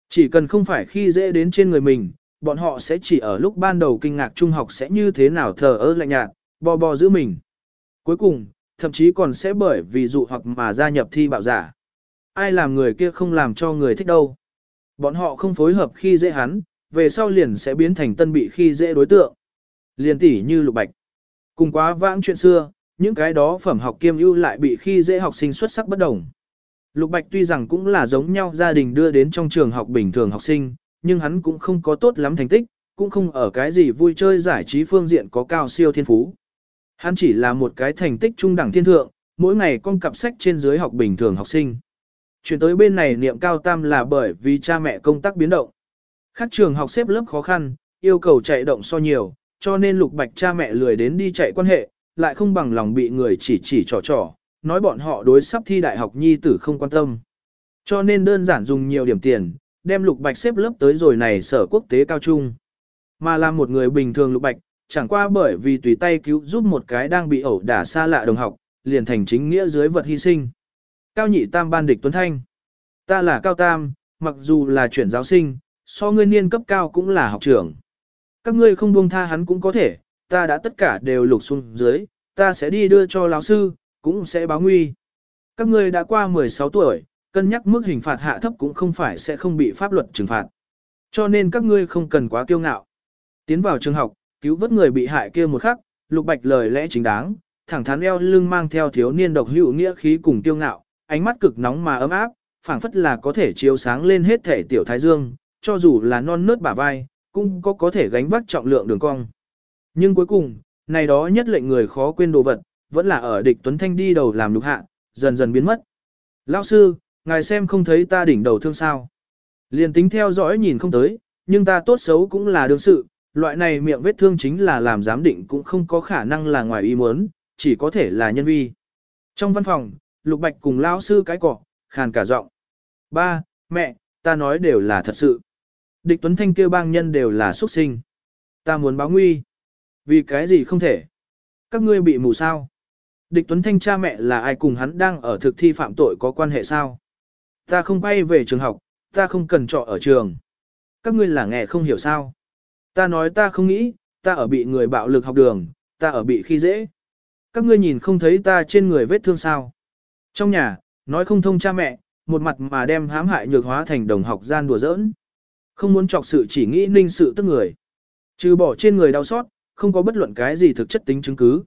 Chỉ cần không phải khi dễ đến trên người mình, bọn họ sẽ chỉ ở lúc ban đầu kinh ngạc trung học sẽ như thế nào thờ ơ lạnh nhạt, bo bo giữ mình. Cuối cùng, thậm chí còn sẽ bởi vì dụ hoặc mà gia nhập thi bạo giả. Ai làm người kia không làm cho người thích đâu. Bọn họ không phối hợp khi dễ hắn, về sau liền sẽ biến thành tân bị khi dễ đối tượng. Liền tỉ như lục bạch. Cùng quá vãng chuyện xưa, những cái đó phẩm học kiêm ưu lại bị khi dễ học sinh xuất sắc bất đồng. Lục Bạch tuy rằng cũng là giống nhau gia đình đưa đến trong trường học bình thường học sinh, nhưng hắn cũng không có tốt lắm thành tích, cũng không ở cái gì vui chơi giải trí phương diện có cao siêu thiên phú. Hắn chỉ là một cái thành tích trung đẳng thiên thượng, mỗi ngày con cặp sách trên dưới học bình thường học sinh. Chuyển tới bên này niệm cao tam là bởi vì cha mẹ công tác biến động. Khác trường học xếp lớp khó khăn, yêu cầu chạy động so nhiều, cho nên lục bạch cha mẹ lười đến đi chạy quan hệ, lại không bằng lòng bị người chỉ chỉ trò trò, nói bọn họ đối sắp thi đại học nhi tử không quan tâm. Cho nên đơn giản dùng nhiều điểm tiền, đem lục bạch xếp lớp tới rồi này sở quốc tế cao trung. Mà là một người bình thường lục bạch, chẳng qua bởi vì tùy tay cứu giúp một cái đang bị ẩu đả xa lạ đồng học, liền thành chính nghĩa dưới vật hy sinh. Cao nhị tam ban địch Tuấn Thanh. Ta là Cao Tam, mặc dù là chuyển giáo sinh, so ngươi niên cấp cao cũng là học trưởng. Các ngươi không buông tha hắn cũng có thể, ta đã tất cả đều lục xuống dưới, ta sẽ đi đưa cho lão sư, cũng sẽ báo nguy. Các ngươi đã qua 16 tuổi, cân nhắc mức hình phạt hạ thấp cũng không phải sẽ không bị pháp luật trừng phạt. Cho nên các ngươi không cần quá kiêu ngạo. Tiến vào trường học, cứu vớt người bị hại kia một khắc, lục bạch lời lẽ chính đáng, thẳng thắn eo lưng mang theo thiếu niên độc hữu nghĩa khí cùng kiêu ngạo, ánh mắt cực nóng mà ấm áp, phảng phất là có thể chiếu sáng lên hết thể tiểu thái dương, cho dù là non nớt bả vai, cũng có có thể gánh vác trọng lượng đường cong. Nhưng cuối cùng, này đó nhất lệnh người khó quên đồ vật, vẫn là ở địch Tuấn Thanh đi đầu làm lục hạ, dần dần biến mất. Lão sư, ngài xem không thấy ta đỉnh đầu thương sao. Liền tính theo dõi nhìn không tới, nhưng ta tốt xấu cũng là đương sự, loại này miệng vết thương chính là làm giám định cũng không có khả năng là ngoài ý muốn, chỉ có thể là nhân vi. Trong văn phòng, Lục Bạch cùng lão sư cái cỏ, khàn cả giọng. Ba, mẹ, ta nói đều là thật sự. Địch Tuấn Thanh kêu bang nhân đều là xuất sinh. Ta muốn báo nguy. Vì cái gì không thể? Các ngươi bị mù sao? Địch Tuấn Thanh cha mẹ là ai cùng hắn đang ở thực thi phạm tội có quan hệ sao? Ta không quay về trường học, ta không cần trọ ở trường. Các ngươi là nghe không hiểu sao? Ta nói ta không nghĩ, ta ở bị người bạo lực học đường, ta ở bị khi dễ. Các ngươi nhìn không thấy ta trên người vết thương sao? Trong nhà, nói không thông cha mẹ, một mặt mà đem hãm hại nhược hóa thành đồng học gian đùa giỡn. Không muốn chọc sự chỉ nghĩ ninh sự tức người. Trừ bỏ trên người đau xót, không có bất luận cái gì thực chất tính chứng cứ.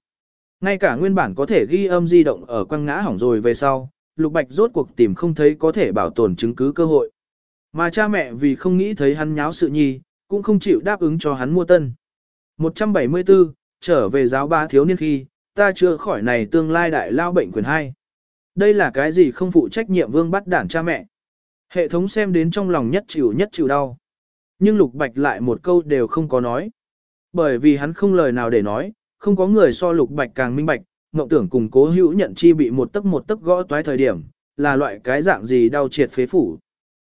Ngay cả nguyên bản có thể ghi âm di động ở quăng ngã hỏng rồi về sau, Lục Bạch rốt cuộc tìm không thấy có thể bảo tồn chứng cứ cơ hội. Mà cha mẹ vì không nghĩ thấy hắn nháo sự nhi, cũng không chịu đáp ứng cho hắn mua tân. 174, trở về giáo ba thiếu niên khi, ta chưa khỏi này tương lai đại lao bệnh quyền hai. Đây là cái gì không phụ trách nhiệm vương bắt đản cha mẹ. Hệ thống xem đến trong lòng nhất chịu nhất chịu đau. Nhưng Lục Bạch lại một câu đều không có nói. Bởi vì hắn không lời nào để nói, không có người so Lục Bạch càng minh bạch, mộng tưởng cùng cố hữu nhận chi bị một tấc một tấc gõ toái thời điểm, là loại cái dạng gì đau triệt phế phủ.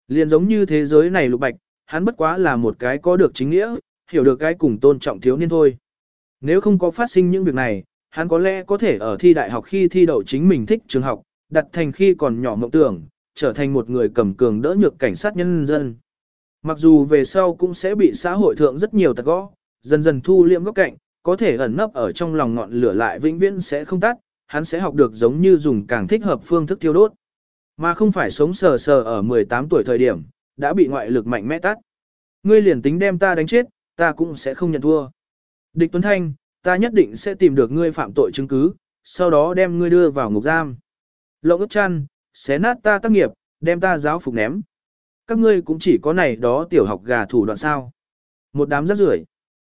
Liền giống như thế giới này Lục Bạch, hắn bất quá là một cái có được chính nghĩa, hiểu được cái cùng tôn trọng thiếu niên thôi. Nếu không có phát sinh những việc này, hắn có lẽ có thể ở thi đại học khi thi đậu chính mình thích trường học, đặt thành khi còn nhỏ mộng tưởng, trở thành một người cầm cường đỡ nhược cảnh sát nhân dân. Mặc dù về sau cũng sẽ bị xã hội thượng rất nhiều tật gõ, dần dần thu liệm góc cạnh, có thể ẩn nấp ở trong lòng ngọn lửa lại vĩnh viễn sẽ không tắt, hắn sẽ học được giống như dùng càng thích hợp phương thức thiêu đốt. Mà không phải sống sờ sờ ở 18 tuổi thời điểm, đã bị ngoại lực mạnh mẽ tắt. Ngươi liền tính đem ta đánh chết, ta cũng sẽ không nhận thua. Địch Tuấn Thanh, ta nhất định sẽ tìm được ngươi phạm tội chứng cứ, sau đó đem ngươi đưa vào ngục giam. Lộng ức chăn, xé nát ta tác nghiệp, đem ta giáo phục ném. Các ngươi cũng chỉ có này đó tiểu học gà thủ đoạn sao. Một đám rác rưởi.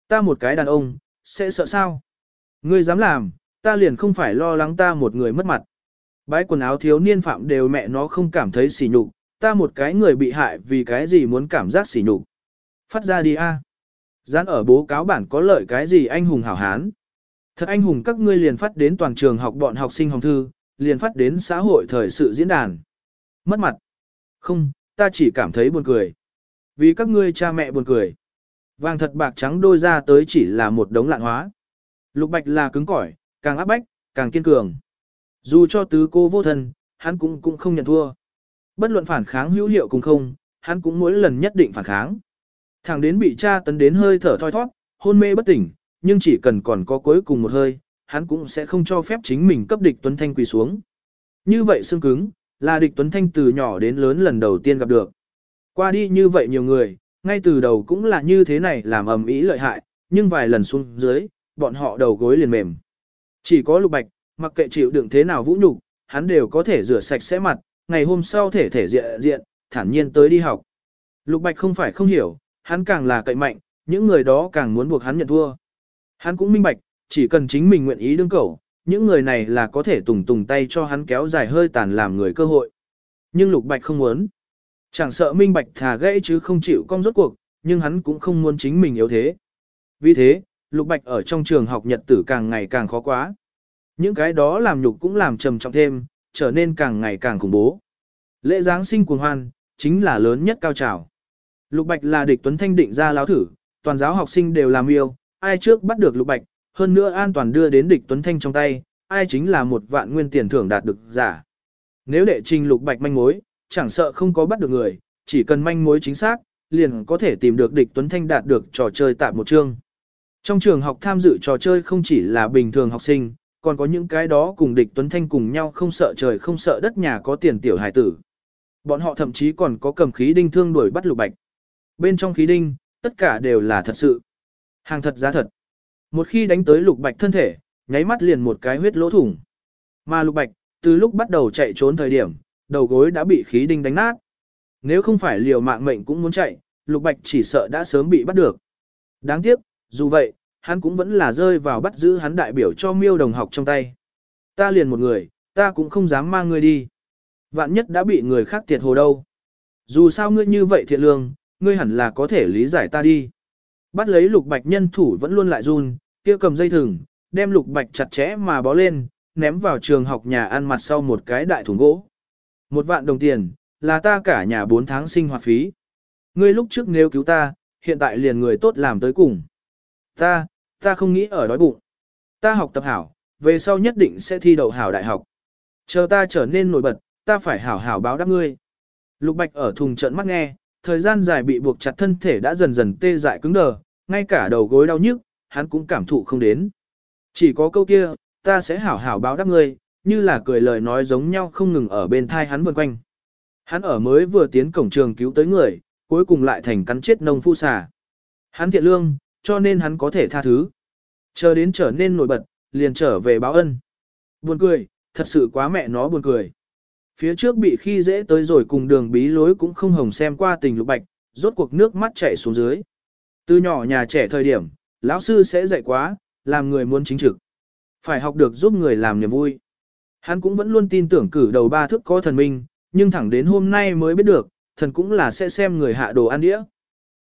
Ta một cái đàn ông, sẽ sợ sao? Ngươi dám làm, ta liền không phải lo lắng ta một người mất mặt. Bái quần áo thiếu niên phạm đều mẹ nó không cảm thấy sỉ nhục, ta một cái người bị hại vì cái gì muốn cảm giác sỉ nhục. Phát ra đi a. À. Dán ở bố cáo bản có lợi cái gì anh hùng hảo hán. Thật anh hùng các ngươi liền phát đến toàn trường học bọn học sinh hồng thư, liền phát đến xã hội thời sự diễn đàn. Mất mặt. Không, ta chỉ cảm thấy buồn cười. Vì các ngươi cha mẹ buồn cười. Vàng thật bạc trắng đôi ra tới chỉ là một đống lạn hóa. Lục bạch là cứng cỏi, càng áp bách, càng kiên cường. Dù cho tứ cô vô thân, hắn cũng cũng không nhận thua. Bất luận phản kháng hữu hiệu cùng không, hắn cũng mỗi lần nhất định phản kháng. Thẳng đến bị cha tấn đến hơi thở thoi thoát, hôn mê bất tỉnh, nhưng chỉ cần còn có cuối cùng một hơi, hắn cũng sẽ không cho phép chính mình cấp địch Tuấn Thanh quỳ xuống. Như vậy xương cứng, là địch Tuấn Thanh từ nhỏ đến lớn lần đầu tiên gặp được. Qua đi như vậy nhiều người, ngay từ đầu cũng là như thế này làm ầm ĩ lợi hại, nhưng vài lần xuống dưới, bọn họ đầu gối liền mềm. Chỉ có lục bạch, mặc kệ chịu đựng thế nào vũ nhục, hắn đều có thể rửa sạch sẽ mặt, ngày hôm sau thể thể diện diện, thản nhiên tới đi học. Lục bạch không phải không hiểu, hắn càng là cậy mạnh, những người đó càng muốn buộc hắn nhận thua. Hắn cũng minh bạch, chỉ cần chính mình nguyện ý đương cầu, những người này là có thể tùng tùng tay cho hắn kéo dài hơi tàn làm người cơ hội. Nhưng lục bạch không muốn. Chẳng sợ minh bạch thà gãy chứ không chịu cong rốt cuộc, nhưng hắn cũng không muốn chính mình yếu thế. Vì thế, lục bạch ở trong trường học nhật tử càng ngày càng khó quá. Những cái đó làm nhục cũng làm trầm trọng thêm, trở nên càng ngày càng khủng bố. Lễ Giáng sinh cuồng hoan, chính là lớn nhất cao trào. Lục Bạch là địch Tuấn Thanh định ra láo thử, toàn giáo học sinh đều làm yêu, ai trước bắt được Lục Bạch, hơn nữa an toàn đưa đến địch Tuấn Thanh trong tay, ai chính là một vạn nguyên tiền thưởng đạt được giả. Nếu đệ trình Lục Bạch manh mối, chẳng sợ không có bắt được người, chỉ cần manh mối chính xác, liền có thể tìm được địch Tuấn Thanh đạt được trò chơi tạm một chương. Trong trường học tham dự trò chơi không chỉ là bình thường học sinh, còn có những cái đó cùng địch Tuấn Thanh cùng nhau không sợ trời không sợ đất nhà có tiền tiểu hải tử. Bọn họ thậm chí còn có cầm khí đinh thương đuổi bắt lục bạch. Bên trong khí đinh, tất cả đều là thật sự. Hàng thật giá thật. Một khi đánh tới lục bạch thân thể, nháy mắt liền một cái huyết lỗ thủng. Mà lục bạch, từ lúc bắt đầu chạy trốn thời điểm, đầu gối đã bị khí đinh đánh nát. Nếu không phải liều mạng mệnh cũng muốn chạy, lục bạch chỉ sợ đã sớm bị bắt được. Đáng tiếc, dù vậy, hắn cũng vẫn là rơi vào bắt giữ hắn đại biểu cho miêu đồng học trong tay. Ta liền một người, ta cũng không dám mang ngươi đi. Vạn nhất đã bị người khác tiệt hồ đâu. Dù sao ngươi như vậy thiện lương, ngươi hẳn là có thể lý giải ta đi. Bắt lấy lục bạch nhân thủ vẫn luôn lại run, kia cầm dây thừng, đem lục bạch chặt chẽ mà bó lên, ném vào trường học nhà ăn mặt sau một cái đại thùng gỗ. Một vạn đồng tiền, là ta cả nhà 4 tháng sinh hoạt phí. Ngươi lúc trước nếu cứu ta, hiện tại liền người tốt làm tới cùng. Ta, ta không nghĩ ở đói bụng. Ta học tập hảo, về sau nhất định sẽ thi đậu hảo đại học. Chờ ta trở nên nổi bật, ta phải hảo hảo báo đáp ngươi. Lục Bạch ở thùng trận mắt nghe, thời gian dài bị buộc chặt thân thể đã dần dần tê dại cứng đờ, ngay cả đầu gối đau nhức, hắn cũng cảm thụ không đến. Chỉ có câu kia, ta sẽ hảo hảo báo đáp ngươi, như là cười lời nói giống nhau không ngừng ở bên thai hắn vần quanh. Hắn ở mới vừa tiến cổng trường cứu tới người, cuối cùng lại thành cắn chết nông phu xà. Hắn thiện lương, cho nên hắn có thể tha thứ. Chờ đến trở nên nổi bật, liền trở về báo ân. Buồn cười, thật sự quá mẹ nó buồn cười. Phía trước bị khi dễ tới rồi cùng đường bí lối cũng không hồng xem qua tình lục bạch, rốt cuộc nước mắt chảy xuống dưới. Từ nhỏ nhà trẻ thời điểm, lão sư sẽ dạy quá, làm người muốn chính trực. Phải học được giúp người làm niềm vui. Hắn cũng vẫn luôn tin tưởng cử đầu ba thức có thần minh, nhưng thẳng đến hôm nay mới biết được, thần cũng là sẽ xem người hạ đồ ăn đĩa.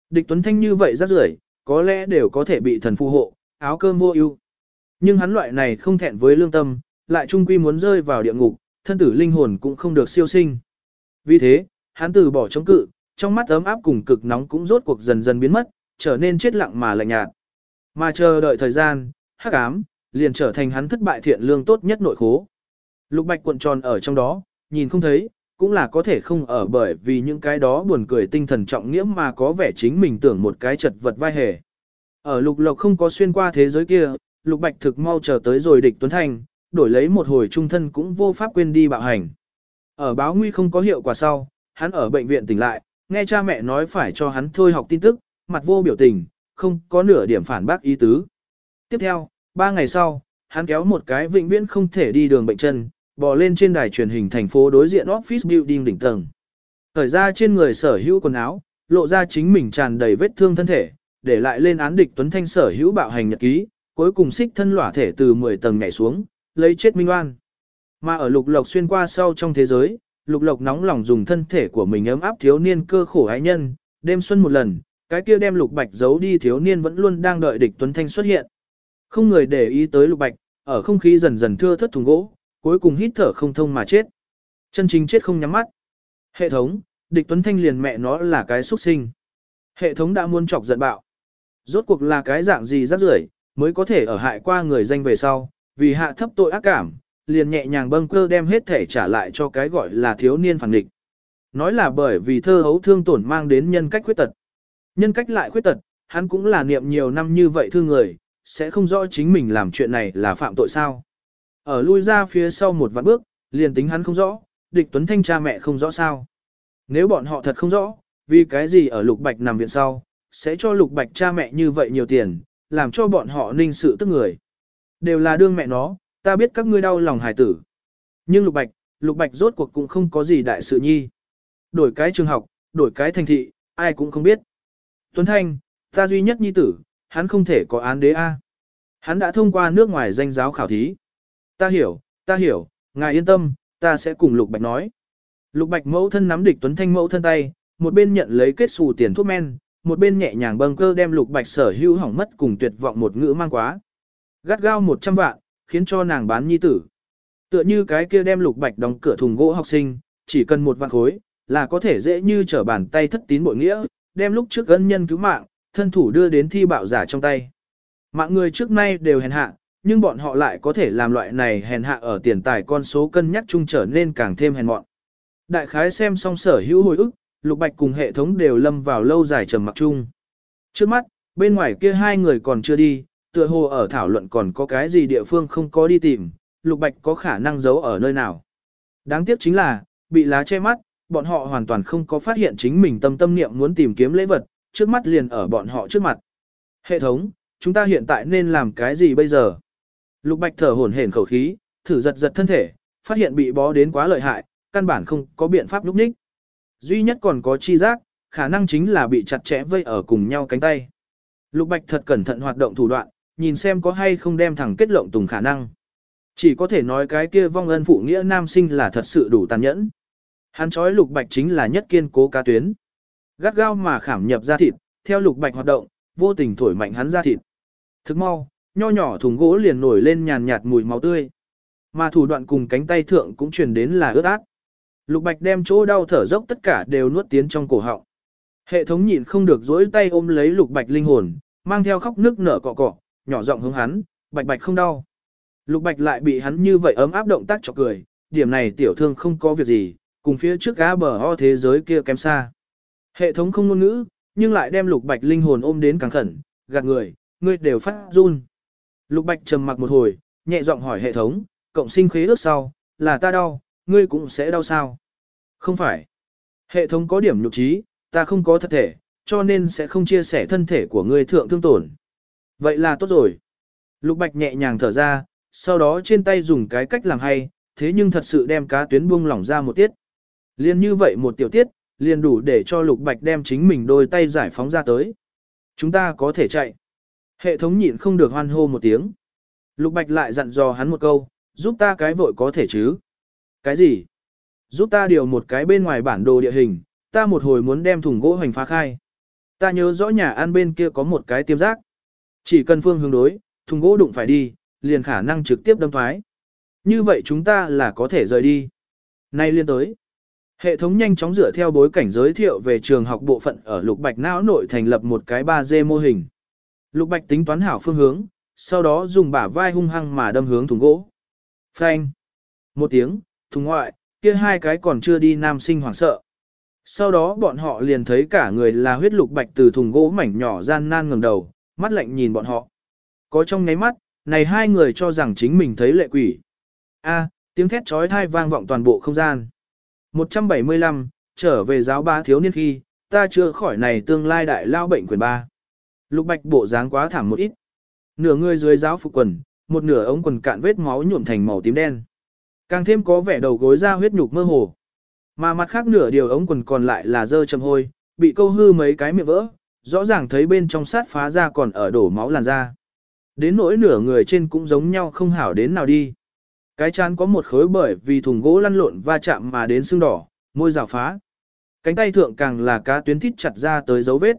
Địch Tuấn Thanh như vậy rất rưởi, có lẽ đều có thể bị thần phù hộ, áo cơm vô ưu. Nhưng hắn loại này không thẹn với lương tâm, lại trung quy muốn rơi vào địa ngục, thân tử linh hồn cũng không được siêu sinh. Vì thế, hắn từ bỏ chống cự, trong mắt ấm áp cùng cực nóng cũng rốt cuộc dần dần biến mất, trở nên chết lặng mà lạnh nhạt. Mà chờ đợi thời gian, hắc ám, liền trở thành hắn thất bại thiện lương tốt nhất nội khố. Lục bạch cuộn tròn ở trong đó, nhìn không thấy, cũng là có thể không ở bởi vì những cái đó buồn cười tinh thần trọng nghĩa mà có vẻ chính mình tưởng một cái chật vật vai hề. Ở lục lộc không có xuyên qua thế giới kia, lục bạch thực mau chờ tới rồi địch tuấn thành, đổi lấy một hồi trung thân cũng vô pháp quên đi bạo hành. Ở báo nguy không có hiệu quả sau, hắn ở bệnh viện tỉnh lại, nghe cha mẹ nói phải cho hắn thôi học tin tức, mặt vô biểu tình, không có nửa điểm phản bác ý tứ. Tiếp theo, ba ngày sau, hắn kéo một cái vĩnh viễn không thể đi đường bệnh chân, bò lên trên đài truyền hình thành phố đối diện office building đỉnh tầng. Thời ra trên người sở hữu quần áo, lộ ra chính mình tràn đầy vết thương thân thể, để lại lên án địch Tuấn Thanh sở hữu bạo hành nhật ký, cuối cùng xích thân lỏa thể từ 10 tầng nhảy xuống, lấy chết minh oan. Mà ở lục lộc xuyên qua sau trong thế giới, lục lộc nóng lòng dùng thân thể của mình ấm áp thiếu niên cơ khổ ái nhân, đêm xuân một lần, cái kia đem lục bạch giấu đi thiếu niên vẫn luôn đang đợi địch Tuấn Thanh xuất hiện. Không người để ý tới lục bạch, ở không khí dần dần thưa thất thùng gỗ, cuối cùng hít thở không thông mà chết. Chân chính chết không nhắm mắt. Hệ thống, địch Tuấn Thanh liền mẹ nó là cái xuất sinh. Hệ thống đã muốn chọc giận bạo. Rốt cuộc là cái dạng gì rắc rưởi mới có thể ở hại qua người danh về sau, vì hạ thấp tội ác cảm, liền nhẹ nhàng bâng cơ đem hết thể trả lại cho cái gọi là thiếu niên phản địch. Nói là bởi vì thơ hấu thương tổn mang đến nhân cách khuyết tật. Nhân cách lại khuyết tật, hắn cũng là niệm nhiều năm như vậy thương người, sẽ không rõ chính mình làm chuyện này là phạm tội sao. Ở lui ra phía sau một vạn bước, liền tính hắn không rõ, địch tuấn thanh cha mẹ không rõ sao. Nếu bọn họ thật không rõ, vì cái gì ở lục bạch nằm viện sau, sẽ cho lục bạch cha mẹ như vậy nhiều tiền, làm cho bọn họ ninh sự tức người. Đều là đương mẹ nó, ta biết các ngươi đau lòng hài tử. Nhưng lục bạch, lục bạch rốt cuộc cũng không có gì đại sự nhi. Đổi cái trường học, đổi cái thành thị, ai cũng không biết. Tuấn Thanh, ta duy nhất nhi tử, hắn không thể có án đế A. Hắn đã thông qua nước ngoài danh giáo khảo thí. Ta hiểu, ta hiểu, ngài yên tâm, ta sẽ cùng Lục Bạch nói. Lục Bạch mẫu thân nắm địch Tuấn Thanh mẫu thân tay, một bên nhận lấy kết xù tiền thuốc men, một bên nhẹ nhàng bâng cơ đem Lục Bạch sở hữu hỏng mất cùng tuyệt vọng một ngữ mang quá. Gắt gao 100 vạn, khiến cho nàng bán nhi tử. Tựa như cái kia đem Lục Bạch đóng cửa thùng gỗ học sinh, chỉ cần một vạn khối, là có thể dễ như trở bàn tay thất tín bội nghĩa, đem lúc trước ân nhân cứu mạng, thân thủ đưa đến thi bạo giả trong tay. Mạng người trước nay đều hèn hạ, nhưng bọn họ lại có thể làm loại này hèn hạ ở tiền tài con số cân nhắc chung trở nên càng thêm hèn mọn. Đại khái xem xong sở hữu hồi ức, Lục Bạch cùng hệ thống đều lâm vào lâu dài trầm mặc chung. Trước mắt, bên ngoài kia hai người còn chưa đi, tựa hồ ở thảo luận còn có cái gì địa phương không có đi tìm, Lục Bạch có khả năng giấu ở nơi nào. Đáng tiếc chính là, bị lá che mắt, bọn họ hoàn toàn không có phát hiện chính mình tâm tâm niệm muốn tìm kiếm lễ vật, trước mắt liền ở bọn họ trước mặt. Hệ thống, chúng ta hiện tại nên làm cái gì bây giờ? Lục Bạch thở hổn hển khẩu khí, thử giật giật thân thể, phát hiện bị bó đến quá lợi hại, căn bản không có biện pháp lúc ních. Duy nhất còn có chi giác, khả năng chính là bị chặt chẽ vây ở cùng nhau cánh tay. Lục Bạch thật cẩn thận hoạt động thủ đoạn, nhìn xem có hay không đem thẳng kết lộng tùng khả năng. Chỉ có thể nói cái kia vong ân phụ nghĩa nam sinh là thật sự đủ tàn nhẫn. Hắn chói Lục Bạch chính là nhất kiên cố cá tuyến. Gắt gao mà khảm nhập ra thịt, theo Lục Bạch hoạt động, vô tình thổi mạnh hắn ra thịt. Thức mau, nho nhỏ thùng gỗ liền nổi lên nhàn nhạt mùi máu tươi. Mà thủ đoạn cùng cánh tay thượng cũng truyền đến là ướt át. Lục Bạch đem chỗ đau thở dốc tất cả đều nuốt tiến trong cổ họng. Hệ thống nhịn không được dỗi tay ôm lấy Lục Bạch linh hồn, mang theo khóc nước nở cọ cọ, nhỏ giọng hướng hắn, Bạch Bạch không đau. Lục Bạch lại bị hắn như vậy ấm áp động tác cho cười, điểm này tiểu thương không có việc gì, cùng phía trước gã bờ ho thế giới kia kém xa. Hệ thống không ngôn ngữ, nhưng lại đem Lục Bạch linh hồn ôm đến càng khẩn, gạt người, ngươi đều phát run. Lục Bạch trầm mặc một hồi, nhẹ giọng hỏi hệ thống, cộng sinh khế ước sau, là ta đau, ngươi cũng sẽ đau sao? Không phải. Hệ thống có điểm nhục trí, ta không có thật thể, cho nên sẽ không chia sẻ thân thể của ngươi thượng thương tổn. Vậy là tốt rồi. Lục Bạch nhẹ nhàng thở ra, sau đó trên tay dùng cái cách làm hay, thế nhưng thật sự đem cá tuyến buông lỏng ra một tiết. Liên như vậy một tiểu tiết, liền đủ để cho Lục Bạch đem chính mình đôi tay giải phóng ra tới. Chúng ta có thể chạy. Hệ thống nhịn không được hoan hô một tiếng. Lục Bạch lại dặn dò hắn một câu, giúp ta cái vội có thể chứ. Cái gì? Giúp ta điều một cái bên ngoài bản đồ địa hình, ta một hồi muốn đem thùng gỗ hoành phá khai. Ta nhớ rõ nhà ăn bên kia có một cái tiêm giác. Chỉ cần phương hướng đối, thùng gỗ đụng phải đi, liền khả năng trực tiếp đâm thoái. Như vậy chúng ta là có thể rời đi. Nay liên tới. Hệ thống nhanh chóng dựa theo bối cảnh giới thiệu về trường học bộ phận ở Lục Bạch não nội thành lập một cái 3D mô hình. Lục Bạch tính toán hảo phương hướng, sau đó dùng bả vai hung hăng mà đâm hướng thùng gỗ. Phanh. Một tiếng, thùng ngoại, kia hai cái còn chưa đi nam sinh hoảng sợ. Sau đó bọn họ liền thấy cả người là huyết lục bạch từ thùng gỗ mảnh nhỏ gian nan ngẩng đầu, mắt lạnh nhìn bọn họ. Có trong nháy mắt, này hai người cho rằng chính mình thấy lệ quỷ. A, tiếng thét chói tai vang vọng toàn bộ không gian. 175, trở về giáo ba thiếu niên khi, ta chưa khỏi này tương lai đại lao bệnh quyền ba. Lục bạch bộ dáng quá thảm một ít. Nửa người dưới giáo phục quần, một nửa ống quần cạn vết máu nhuộm thành màu tím đen. Càng thêm có vẻ đầu gối ra huyết nhục mơ hồ. Mà mặt khác nửa điều ống quần còn lại là dơ chầm hôi, bị câu hư mấy cái miệng vỡ, rõ ràng thấy bên trong sát phá ra còn ở đổ máu làn da. Đến nỗi nửa người trên cũng giống nhau không hảo đến nào đi. Cái chán có một khối bởi vì thùng gỗ lăn lộn va chạm mà đến xương đỏ, môi rào phá. Cánh tay thượng càng là cá tuyến thít chặt ra tới dấu vết.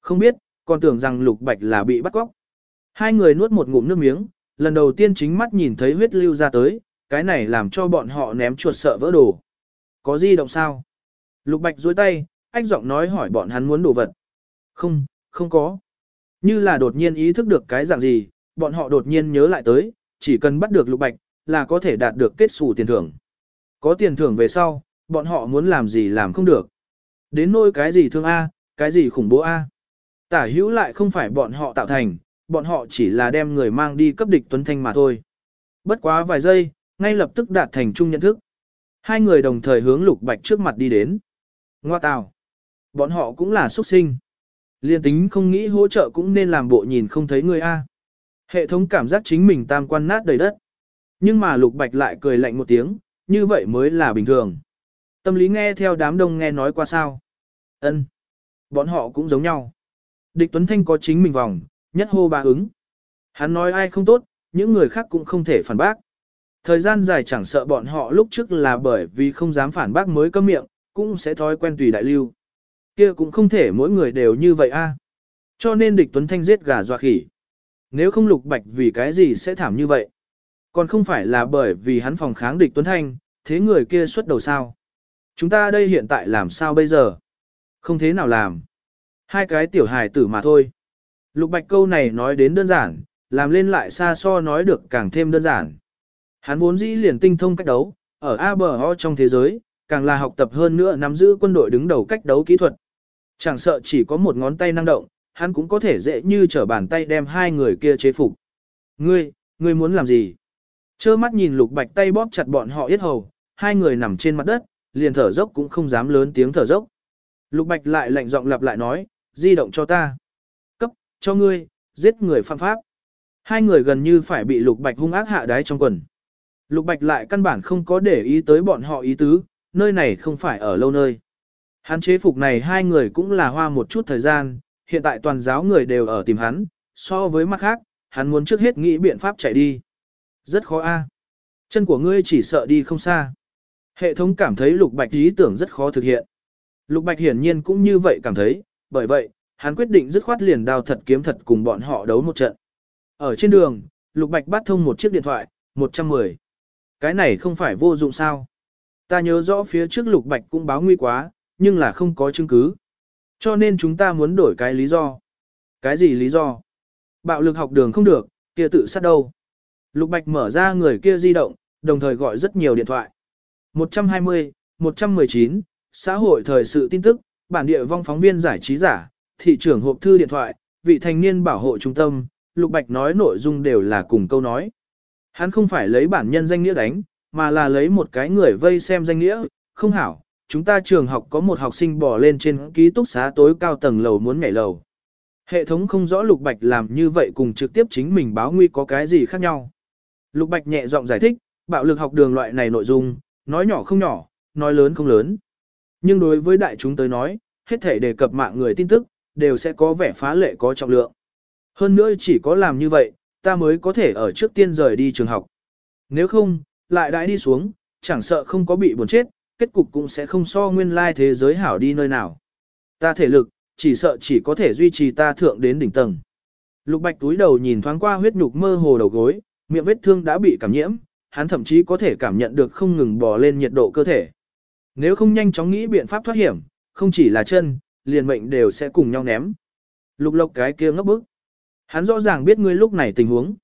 Không biết, còn tưởng rằng lục bạch là bị bắt cóc. Hai người nuốt một ngụm nước miếng, lần đầu tiên chính mắt nhìn thấy huyết lưu ra tới, cái này làm cho bọn họ ném chuột sợ vỡ đồ. Có di động sao? Lục bạch dối tay, anh giọng nói hỏi bọn hắn muốn đồ vật. Không, không có. Như là đột nhiên ý thức được cái dạng gì, bọn họ đột nhiên nhớ lại tới, chỉ cần bắt được lục bạch, là có thể đạt được kết xù tiền thưởng. Có tiền thưởng về sau, bọn họ muốn làm gì làm không được. Đến nôi cái gì thương A, cái gì khủng bố A. Tả hữu lại không phải bọn họ tạo thành, bọn họ chỉ là đem người mang đi cấp địch Tuấn Thanh mà thôi. Bất quá vài giây, ngay lập tức đạt thành chung nhận thức. Hai người đồng thời hướng Lục Bạch trước mặt đi đến. Ngoa tào. Bọn họ cũng là xuất sinh. Liên tính không nghĩ hỗ trợ cũng nên làm bộ nhìn không thấy người A. Hệ thống cảm giác chính mình tam quan nát đầy đất. Nhưng mà Lục Bạch lại cười lạnh một tiếng, như vậy mới là bình thường. Tâm lý nghe theo đám đông nghe nói qua sao. ân Bọn họ cũng giống nhau. Địch Tuấn Thanh có chính mình vòng, nhất hô ba ứng. Hắn nói ai không tốt, những người khác cũng không thể phản bác. Thời gian dài chẳng sợ bọn họ lúc trước là bởi vì không dám phản bác mới câm miệng, cũng sẽ thói quen tùy đại lưu. Kia cũng không thể mỗi người đều như vậy a. Cho nên địch Tuấn Thanh giết gà dọa khỉ. Nếu không lục bạch vì cái gì sẽ thảm như vậy? Còn không phải là bởi vì hắn phòng kháng địch Tuấn Thanh, thế người kia xuất đầu sao? Chúng ta đây hiện tại làm sao bây giờ? Không thế nào làm. Hai cái tiểu hài tử mà thôi. Lục bạch câu này nói đến đơn giản, làm lên lại xa so nói được càng thêm đơn giản. Hắn vốn dĩ liền tinh thông cách đấu, ở ABO trong thế giới, càng là học tập hơn nữa nắm giữ quân đội đứng đầu cách đấu kỹ thuật. Chẳng sợ chỉ có một ngón tay năng động, hắn cũng có thể dễ như trở bàn tay đem hai người kia chế phục. Ngươi, ngươi muốn làm gì? Chơ mắt nhìn lục bạch tay bóp chặt bọn họ yết hầu, hai người nằm trên mặt đất, liền thở dốc cũng không dám lớn tiếng thở dốc. Lục bạch lại lạnh giọng lặp lại nói, di động cho ta. Cấp, cho ngươi, giết người phạm pháp. Hai người gần như phải bị lục bạch hung ác hạ đái trong quần. Lục bạch lại căn bản không có để ý tới bọn họ ý tứ, nơi này không phải ở lâu nơi. Hắn chế phục này hai người cũng là hoa một chút thời gian, hiện tại toàn giáo người đều ở tìm hắn, so với mặt khác, hắn muốn trước hết nghĩ biện pháp chạy đi. Rất khó a. Chân của ngươi chỉ sợ đi không xa. Hệ thống cảm thấy lục bạch ý tưởng rất khó thực hiện. Lục bạch hiển nhiên cũng như vậy cảm thấy, bởi vậy, hắn quyết định dứt khoát liền đao thật kiếm thật cùng bọn họ đấu một trận. Ở trên đường, lục bạch bắt thông một chiếc điện thoại, 110. Cái này không phải vô dụng sao. Ta nhớ rõ phía trước lục bạch cũng báo nguy quá, nhưng là không có chứng cứ. Cho nên chúng ta muốn đổi cái lý do. Cái gì lý do? Bạo lực học đường không được, kia tự sát đâu. Lục Bạch mở ra người kia di động, đồng thời gọi rất nhiều điện thoại. 120, 119, xã hội thời sự tin tức, bản địa vong phóng viên giải trí giả, thị trưởng hộp thư điện thoại, vị thanh niên bảo hộ trung tâm, Lục Bạch nói nội dung đều là cùng câu nói. Hắn không phải lấy bản nhân danh nghĩa đánh, mà là lấy một cái người vây xem danh nghĩa, không hảo, chúng ta trường học có một học sinh bỏ lên trên ký túc xá tối cao tầng lầu muốn nhảy lầu. Hệ thống không rõ Lục Bạch làm như vậy cùng trực tiếp chính mình báo nguy có cái gì khác nhau. Lục Bạch nhẹ giọng giải thích, bạo lực học đường loại này nội dung, nói nhỏ không nhỏ, nói lớn không lớn. Nhưng đối với đại chúng tới nói, hết thể đề cập mạng người tin tức, đều sẽ có vẻ phá lệ có trọng lượng. Hơn nữa chỉ có làm như vậy, ta mới có thể ở trước tiên rời đi trường học. Nếu không, lại đãi đi xuống, chẳng sợ không có bị buồn chết, kết cục cũng sẽ không so nguyên lai thế giới hảo đi nơi nào. Ta thể lực, chỉ sợ chỉ có thể duy trì ta thượng đến đỉnh tầng. Lục Bạch túi đầu nhìn thoáng qua huyết nhục mơ hồ đầu gối, miệng vết thương đã bị cảm nhiễm, hắn thậm chí có thể cảm nhận được không ngừng bò lên nhiệt độ cơ thể. Nếu không nhanh chóng nghĩ biện pháp thoát hiểm, không chỉ là chân, liền mệnh đều sẽ cùng nhau ném. Lục lộc cái kia ngốc bức. Hắn rõ ràng biết ngươi lúc này tình huống.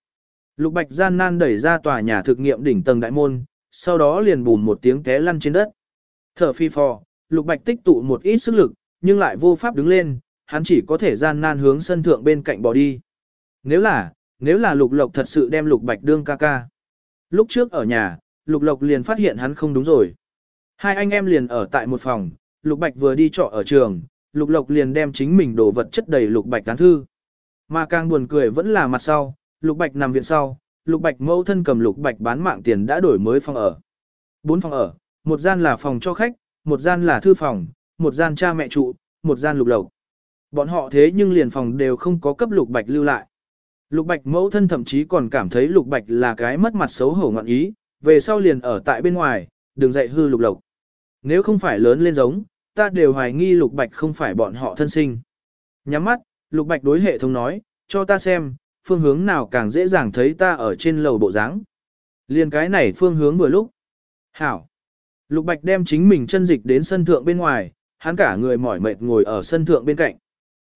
Lục bạch gian nan đẩy ra tòa nhà thực nghiệm đỉnh tầng đại môn, sau đó liền bùn một tiếng té lăn trên đất. Thở phi phò, lục bạch tích tụ một ít sức lực, nhưng lại vô pháp đứng lên, hắn chỉ có thể gian nan hướng sân thượng bên cạnh bỏ đi. Nếu là, nếu là lục lộc thật sự đem lục bạch đương ca ca. Lúc trước ở nhà, lục lộc liền phát hiện hắn không đúng rồi. Hai anh em liền ở tại một phòng, lục bạch vừa đi trọ ở trường, lục lộc liền đem chính mình đồ vật chất đầy lục bạch tán thư. Mà càng buồn cười vẫn là mặt sau, lục bạch nằm viện sau, lục bạch mẫu thân cầm lục bạch bán mạng tiền đã đổi mới phòng ở. Bốn phòng ở, một gian là phòng cho khách, một gian là thư phòng, một gian cha mẹ trụ, một gian lục lộc. Bọn họ thế nhưng liền phòng đều không có cấp lục bạch lưu lại. Lục Bạch mẫu thân thậm chí còn cảm thấy Lục Bạch là cái mất mặt xấu hổ ngọn ý, về sau liền ở tại bên ngoài, đừng dạy hư Lục Lộc. Nếu không phải lớn lên giống, ta đều hoài nghi Lục Bạch không phải bọn họ thân sinh. Nhắm mắt, Lục Bạch đối hệ thống nói, cho ta xem, phương hướng nào càng dễ dàng thấy ta ở trên lầu bộ dáng. Liên cái này phương hướng vừa lúc. Hảo. Lục Bạch đem chính mình chân dịch đến sân thượng bên ngoài, hắn cả người mỏi mệt ngồi ở sân thượng bên cạnh.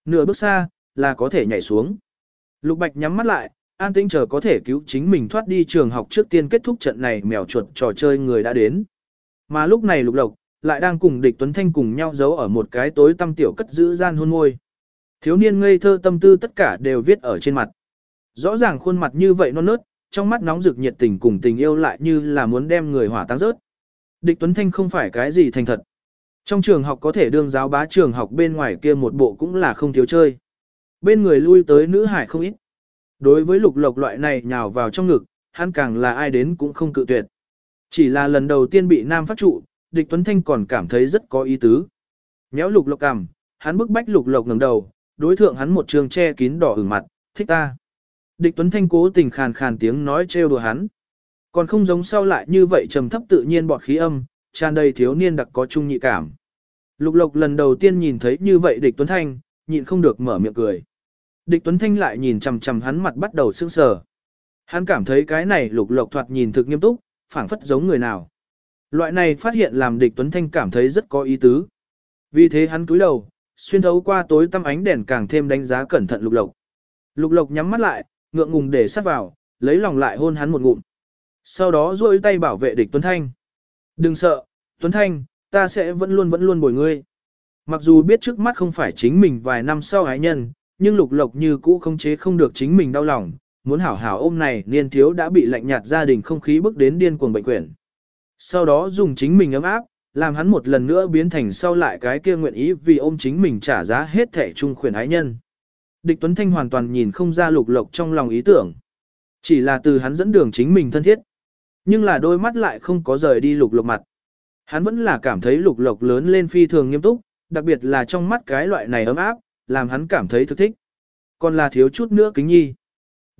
Nửa bước xa, là có thể nhảy xuống. Lục Bạch nhắm mắt lại, an tĩnh chờ có thể cứu chính mình thoát đi trường học trước tiên kết thúc trận này mèo chuột trò chơi người đã đến. Mà lúc này Lục Lộc lại đang cùng địch Tuấn Thanh cùng nhau giấu ở một cái tối tăm tiểu cất giữ gian hôn môi. Thiếu niên ngây thơ tâm tư tất cả đều viết ở trên mặt. rõ ràng khuôn mặt như vậy non nớt, trong mắt nóng rực nhiệt tình cùng tình yêu lại như là muốn đem người hỏa tăng rớt. Địch Tuấn Thanh không phải cái gì thành thật. Trong trường học có thể đương giáo bá trường học bên ngoài kia một bộ cũng là không thiếu chơi. Bên người lui tới nữ hải không ít. Đối với lục lộc loại này nhào vào trong ngực, hắn càng là ai đến cũng không cự tuyệt. Chỉ là lần đầu tiên bị nam phát trụ, địch Tuấn Thanh còn cảm thấy rất có ý tứ. Nhéo lục lộc cằm, hắn bức bách lục lộc ngẩng đầu, đối thượng hắn một trường che kín đỏ ửng mặt, thích ta. Địch Tuấn Thanh cố tình khàn khàn tiếng nói trêu đùa hắn. Còn không giống sau lại như vậy trầm thấp tự nhiên bọt khí âm, tràn đầy thiếu niên đặc có trung nhị cảm. Lục lộc lần đầu tiên nhìn thấy như vậy địch Tuấn Thanh, nhịn không được mở miệng cười. Địch Tuấn Thanh lại nhìn chằm chằm hắn mặt bắt đầu sững sờ. Hắn cảm thấy cái này lục lộc thoạt nhìn thực nghiêm túc, phảng phất giống người nào. Loại này phát hiện làm địch Tuấn Thanh cảm thấy rất có ý tứ. Vì thế hắn cúi đầu, xuyên thấu qua tối tăm ánh đèn càng thêm đánh giá cẩn thận lục lộc. Lục lộc nhắm mắt lại, ngượng ngùng để sát vào, lấy lòng lại hôn hắn một ngụm. Sau đó duỗi tay bảo vệ địch Tuấn Thanh. Đừng sợ, Tuấn Thanh, ta sẽ vẫn luôn vẫn luôn bồi ngươi. Mặc dù biết trước mắt không phải chính mình vài năm sau ái nhân, nhưng lục lộc như cũ không chế không được chính mình đau lòng, muốn hảo hảo ôm này niên thiếu đã bị lạnh nhạt gia đình không khí bức đến điên cuồng bệnh quyển. Sau đó dùng chính mình ấm áp, làm hắn một lần nữa biến thành sau lại cái kia nguyện ý vì ôm chính mình trả giá hết thẻ trung khuyển ái nhân. Địch Tuấn Thanh hoàn toàn nhìn không ra lục lộc trong lòng ý tưởng. Chỉ là từ hắn dẫn đường chính mình thân thiết. Nhưng là đôi mắt lại không có rời đi lục lộc mặt. Hắn vẫn là cảm thấy lục lộc lớn lên phi thường nghiêm túc, đặc biệt là trong mắt cái loại này ấm áp, làm hắn cảm thấy thực thích. Còn là thiếu chút nữa kính nhi.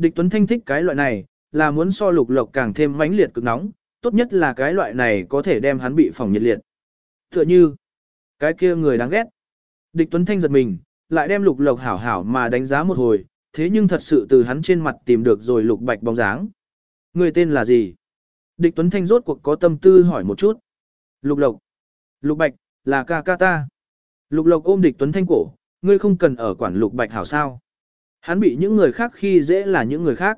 Địch Tuấn Thanh thích cái loại này, là muốn so lục lộc càng thêm mãnh liệt cực nóng, tốt nhất là cái loại này có thể đem hắn bị phòng nhiệt liệt. Tựa như, cái kia người đáng ghét. Địch Tuấn Thanh giật mình, lại đem lục lộc hảo hảo mà đánh giá một hồi, thế nhưng thật sự từ hắn trên mặt tìm được rồi lục bạch bóng dáng. Người tên là gì? Địch Tuấn Thanh rốt cuộc có tâm tư hỏi một chút. Lục lộc. Lục bạch, là ca ca ta. Lục lộc ôm địch Tuấn Thanh cổ, ngươi không cần ở quản lục bạch hảo sao. Hắn bị những người khác khi dễ là những người khác.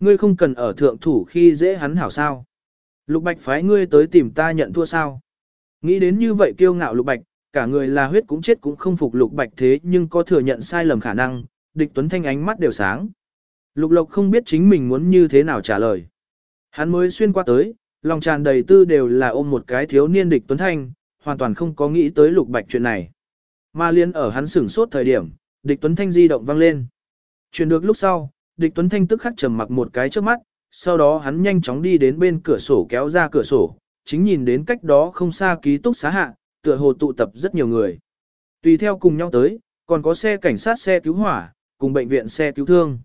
Ngươi không cần ở thượng thủ khi dễ hắn hảo sao. Lục bạch phái ngươi tới tìm ta nhận thua sao. Nghĩ đến như vậy kiêu ngạo lục bạch, cả người là huyết cũng chết cũng không phục lục bạch thế nhưng có thừa nhận sai lầm khả năng, địch tuấn thanh ánh mắt đều sáng. Lục lộc không biết chính mình muốn như thế nào trả lời. Hắn mới xuyên qua tới, lòng tràn đầy tư đều là ôm một cái thiếu niên địch tuấn thanh, hoàn toàn không có nghĩ tới lục bạch chuyện này. Mà liên ở hắn sửng sốt thời điểm, địch tuấn thanh di động vang lên. Chuyển được lúc sau, địch tuấn thanh tức khắc trầm mặc một cái trước mắt, sau đó hắn nhanh chóng đi đến bên cửa sổ kéo ra cửa sổ, chính nhìn đến cách đó không xa ký túc xá hạ, tựa hồ tụ tập rất nhiều người. Tùy theo cùng nhau tới, còn có xe cảnh sát xe cứu hỏa, cùng bệnh viện xe cứu thương.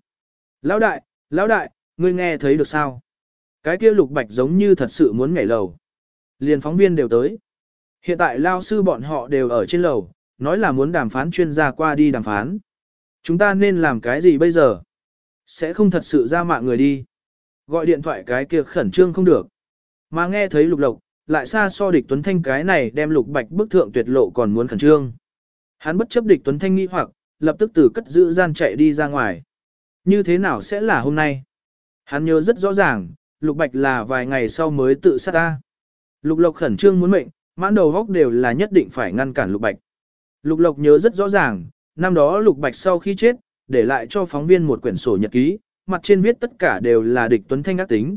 Lão đại, lão đại, ngươi nghe thấy được sao? Cái kia lục bạch giống như thật sự muốn nhảy lầu. Liền phóng viên đều tới. Hiện tại lao sư bọn họ đều ở trên lầu, nói là muốn đàm phán chuyên gia qua đi đàm phán. Chúng ta nên làm cái gì bây giờ? Sẽ không thật sự ra mạng người đi. Gọi điện thoại cái kia khẩn trương không được. Mà nghe thấy lục lộc, lại xa so địch Tuấn Thanh cái này đem lục bạch bức thượng tuyệt lộ còn muốn khẩn trương. Hắn bất chấp địch Tuấn Thanh nghi hoặc, lập tức từ cất giữ gian chạy đi ra ngoài. Như thế nào sẽ là hôm nay? Hắn nhớ rất rõ ràng, lục bạch là vài ngày sau mới tự sát ta. Lục lộc khẩn trương muốn mệnh, mãn đầu góc đều là nhất định phải ngăn cản lục bạch. Lục lộc nhớ rất rõ ràng, năm đó lục bạch sau khi chết, để lại cho phóng viên một quyển sổ nhật ký, mặt trên viết tất cả đều là địch Tuấn Thanh ác tính.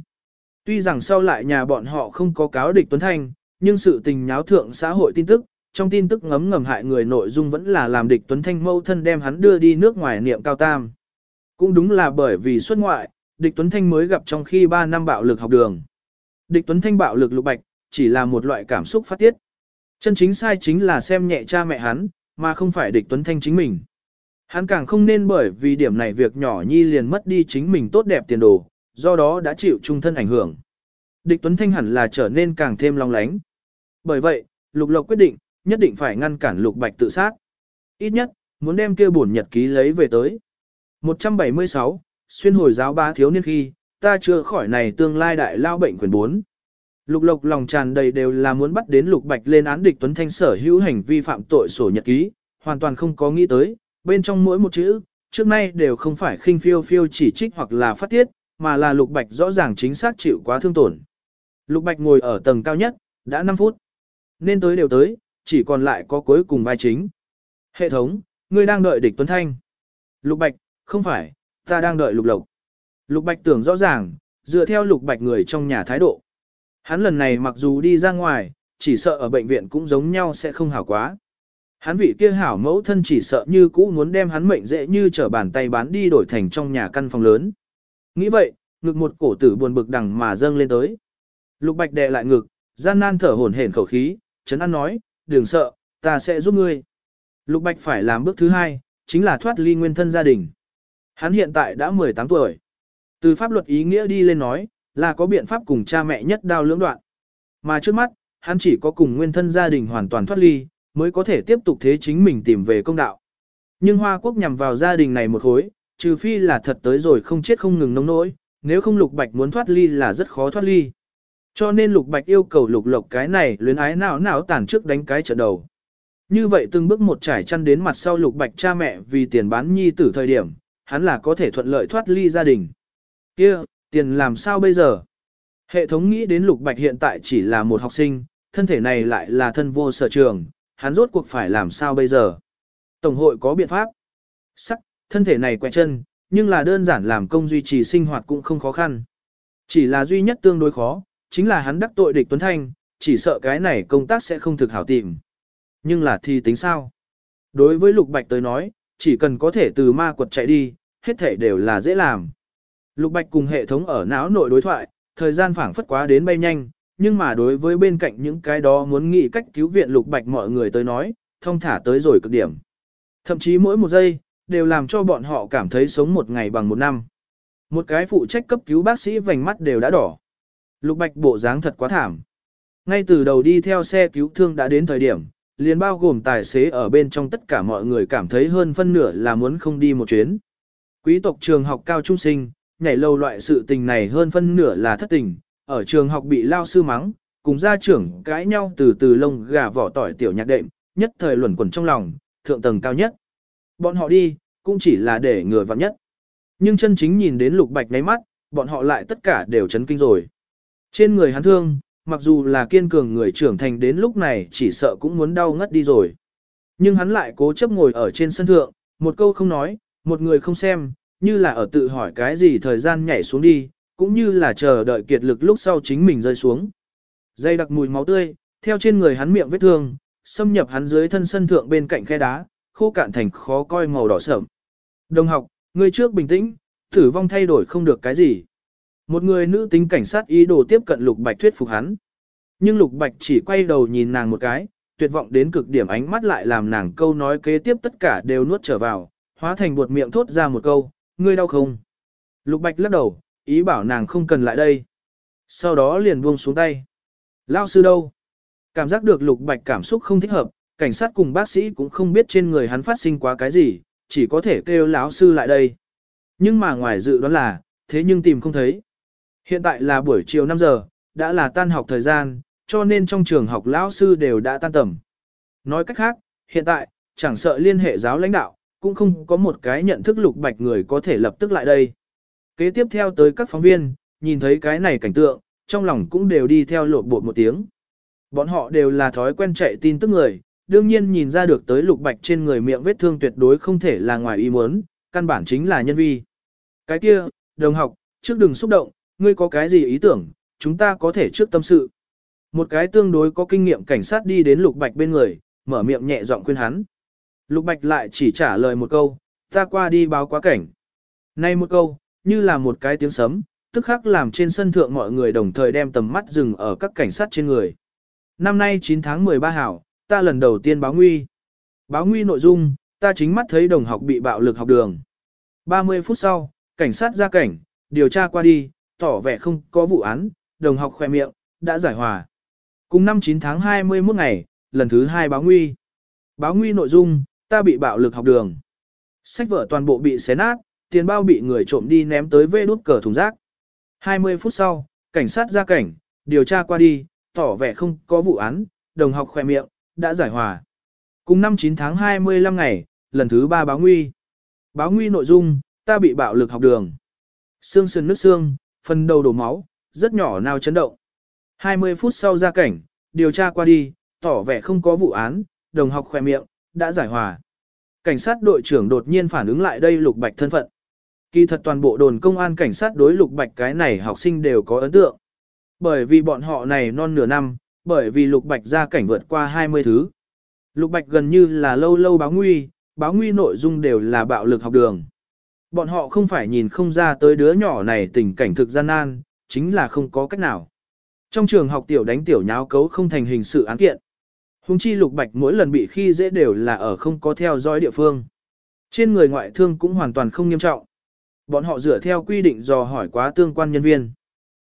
Tuy rằng sau lại nhà bọn họ không có cáo địch Tuấn Thanh, nhưng sự tình nháo thượng xã hội tin tức, trong tin tức ngấm ngầm hại người nội dung vẫn là làm địch Tuấn Thanh mâu thân đem hắn đưa đi nước ngoài niệm cao tam. Cũng đúng là bởi vì xuất ngoại, địch Tuấn Thanh mới gặp trong khi 3 năm bạo lực học đường. Địch Tuấn Thanh bạo lực lục bạch, chỉ là một loại cảm xúc phát tiết. Chân chính sai chính là xem nhẹ cha mẹ hắn, mà không phải địch Tuấn Thanh chính mình. Hắn càng không nên bởi vì điểm này việc nhỏ nhi liền mất đi chính mình tốt đẹp tiền đồ, do đó đã chịu trung thân ảnh hưởng. Địch Tuấn Thanh hẳn là trở nên càng thêm long lánh. Bởi vậy, Lục Lộc quyết định, nhất định phải ngăn cản Lục Bạch tự sát. Ít nhất, muốn đem kia bổn nhật ký lấy về tới. 176, xuyên hồi giáo ba thiếu niên khi, ta chưa khỏi này tương lai đại lao bệnh quyền 4. Lục Lộc lòng tràn đầy đều là muốn bắt đến Lục Bạch lên án địch Tuấn Thanh sở hữu hành vi phạm tội sổ nhật ký, hoàn toàn không có nghĩ tới, bên trong mỗi một chữ, trước nay đều không phải khinh phiêu phiêu chỉ trích hoặc là phát tiết, mà là Lục Bạch rõ ràng chính xác chịu quá thương tổn. Lục Bạch ngồi ở tầng cao nhất, đã 5 phút. Nên tới đều tới, chỉ còn lại có cuối cùng vai chính. Hệ thống, ngươi đang đợi địch Tuấn Thanh. Lục Bạch, không phải, ta đang đợi Lục Lộc. Lục Bạch tưởng rõ ràng, dựa theo Lục Bạch người trong nhà thái độ. Hắn lần này mặc dù đi ra ngoài, chỉ sợ ở bệnh viện cũng giống nhau sẽ không hảo quá. Hắn vị kia hảo mẫu thân chỉ sợ như cũ muốn đem hắn mệnh dễ như trở bàn tay bán đi đổi thành trong nhà căn phòng lớn. Nghĩ vậy, ngực một cổ tử buồn bực đằng mà dâng lên tới. Lục Bạch đè lại ngực, gian nan thở hổn hển khẩu khí, chấn an nói, đừng sợ, ta sẽ giúp ngươi. Lục Bạch phải làm bước thứ hai, chính là thoát ly nguyên thân gia đình. Hắn hiện tại đã 18 tuổi. Từ pháp luật ý nghĩa đi lên nói, là có biện pháp cùng cha mẹ nhất đao lưỡng đoạn. Mà trước mắt, hắn chỉ có cùng nguyên thân gia đình hoàn toàn thoát ly, mới có thể tiếp tục thế chính mình tìm về công đạo. Nhưng Hoa Quốc nhằm vào gia đình này một hối, trừ phi là thật tới rồi không chết không ngừng nông nỗi, nếu không Lục Bạch muốn thoát ly là rất khó thoát ly. Cho nên Lục Bạch yêu cầu Lục Lộc cái này luyến ái nào nào tàn trước đánh cái trận đầu. Như vậy từng bước một trải chăn đến mặt sau Lục Bạch cha mẹ vì tiền bán nhi tử thời điểm, hắn là có thể thuận lợi thoát ly gia đình. Kia, tiền làm sao bây giờ? Hệ thống nghĩ đến Lục Bạch hiện tại chỉ là một học sinh, thân thể này lại là thân vô sở trường, hắn rốt cuộc phải làm sao bây giờ? Tổng hội có biện pháp. Sắc, thân thể này quẹt chân, nhưng là đơn giản làm công duy trì sinh hoạt cũng không khó khăn. Chỉ là duy nhất tương đối khó, chính là hắn đắc tội địch Tuấn Thanh, chỉ sợ cái này công tác sẽ không thực hảo tìm. Nhưng là thì tính sao? Đối với Lục Bạch tới nói, chỉ cần có thể từ ma quật chạy đi, hết thể đều là dễ làm. Lục Bạch cùng hệ thống ở não nội đối thoại, thời gian phảng phất quá đến bay nhanh, nhưng mà đối với bên cạnh những cái đó muốn nghĩ cách cứu viện Lục Bạch mọi người tới nói, thông thả tới rồi cực điểm. Thậm chí mỗi một giây, đều làm cho bọn họ cảm thấy sống một ngày bằng một năm. Một cái phụ trách cấp cứu bác sĩ vành mắt đều đã đỏ. Lục Bạch bộ dáng thật quá thảm. Ngay từ đầu đi theo xe cứu thương đã đến thời điểm, liền bao gồm tài xế ở bên trong tất cả mọi người cảm thấy hơn phân nửa là muốn không đi một chuyến. Quý tộc trường học cao trung sinh, nhảy lâu loại sự tình này hơn phân nửa là thất tình, ở trường học bị lao sư mắng, cùng gia trưởng cãi nhau từ từ lông gà vỏ tỏi tiểu nhạc đệm, nhất thời luẩn quẩn trong lòng, thượng tầng cao nhất. Bọn họ đi, cũng chỉ là để người vặn nhất. Nhưng chân chính nhìn đến lục bạch ngáy mắt, bọn họ lại tất cả đều chấn kinh rồi. Trên người hắn thương, mặc dù là kiên cường người trưởng thành đến lúc này chỉ sợ cũng muốn đau ngất đi rồi. Nhưng hắn lại cố chấp ngồi ở trên sân thượng, một câu không nói, một người không xem, như là ở tự hỏi cái gì thời gian nhảy xuống đi, cũng như là chờ đợi kiệt lực lúc sau chính mình rơi xuống. Dây đặc mùi máu tươi, theo trên người hắn miệng vết thương, xâm nhập hắn dưới thân sân thượng bên cạnh khe đá, khô cạn thành khó coi màu đỏ sợm. Đồng học, người trước bình tĩnh, tử vong thay đổi không được cái gì. Một người nữ tính cảnh sát ý đồ tiếp cận Lục Bạch thuyết phục hắn. Nhưng Lục Bạch chỉ quay đầu nhìn nàng một cái, tuyệt vọng đến cực điểm ánh mắt lại làm nàng câu nói kế tiếp tất cả đều nuốt trở vào, hóa thành buột miệng thốt ra một câu, ngươi đau không? Lục Bạch lắc đầu, ý bảo nàng không cần lại đây. Sau đó liền buông xuống tay. Lao sư đâu? Cảm giác được Lục Bạch cảm xúc không thích hợp, cảnh sát cùng bác sĩ cũng không biết trên người hắn phát sinh quá cái gì, chỉ có thể kêu lão sư lại đây. Nhưng mà ngoài dự đoán là, thế nhưng tìm không thấy. Hiện tại là buổi chiều 5 giờ, đã là tan học thời gian, cho nên trong trường học lão sư đều đã tan tầm. Nói cách khác, hiện tại, chẳng sợ liên hệ giáo lãnh đạo, cũng không có một cái nhận thức lục bạch người có thể lập tức lại đây. Kế tiếp theo tới các phóng viên, nhìn thấy cái này cảnh tượng, trong lòng cũng đều đi theo lột bột một tiếng. Bọn họ đều là thói quen chạy tin tức người, đương nhiên nhìn ra được tới lục bạch trên người miệng vết thương tuyệt đối không thể là ngoài ý muốn, căn bản chính là nhân vi. Cái kia, đồng học, trước đừng xúc động, ngươi có cái gì ý tưởng, chúng ta có thể trước tâm sự. Một cái tương đối có kinh nghiệm cảnh sát đi đến lục bạch bên người, mở miệng nhẹ giọng khuyên hắn. Lục bạch lại chỉ trả lời một câu, ta qua đi báo quá cảnh. Nay một câu, như là một cái tiếng sấm, tức khắc làm trên sân thượng mọi người đồng thời đem tầm mắt dừng ở các cảnh sát trên người. Năm nay 9 tháng 13 hảo, ta lần đầu tiên báo nguy. Báo nguy nội dung, ta chính mắt thấy đồng học bị bạo lực học đường. 30 phút sau, cảnh sát ra cảnh, điều tra qua đi, tỏ vẻ không có vụ án, đồng học khoe miệng, đã giải hòa. Cùng năm 9 tháng 21 ngày, lần thứ hai báo nguy. Báo nguy nội dung, ta bị bạo lực học đường. Sách vở toàn bộ bị xé nát, tiền bao bị người trộm đi ném tới vê đút cờ thùng rác. 20 phút sau, cảnh sát ra cảnh, điều tra qua đi, tỏ vẻ không có vụ án, đồng học khỏe miệng, đã giải hòa. Cùng năm 9 tháng 25 ngày, lần thứ ba báo nguy. Báo nguy nội dung, ta bị bạo lực học đường. Xương sườn nước xương, phần đầu đổ máu, rất nhỏ nào chấn động. 20 phút sau ra cảnh, điều tra qua đi, tỏ vẻ không có vụ án, đồng học khỏe miệng, đã giải hòa. Cảnh sát đội trưởng đột nhiên phản ứng lại đây lục bạch thân phận. Kỳ thật toàn bộ đồn công an cảnh sát đối lục bạch cái này học sinh đều có ấn tượng. Bởi vì bọn họ này non nửa năm, bởi vì lục bạch ra cảnh vượt qua 20 thứ. Lục bạch gần như là lâu lâu báo nguy, báo nguy nội dung đều là bạo lực học đường. Bọn họ không phải nhìn không ra tới đứa nhỏ này tình cảnh thực gian nan, chính là không có cách nào. Trong trường học tiểu đánh tiểu nháo cấu không thành hình sự án kiện. Hùng chi lục bạch mỗi lần bị khi dễ đều là ở không có theo dõi địa phương. Trên người ngoại thương cũng hoàn toàn không nghiêm trọng. Bọn họ dựa theo quy định dò hỏi quá tương quan nhân viên.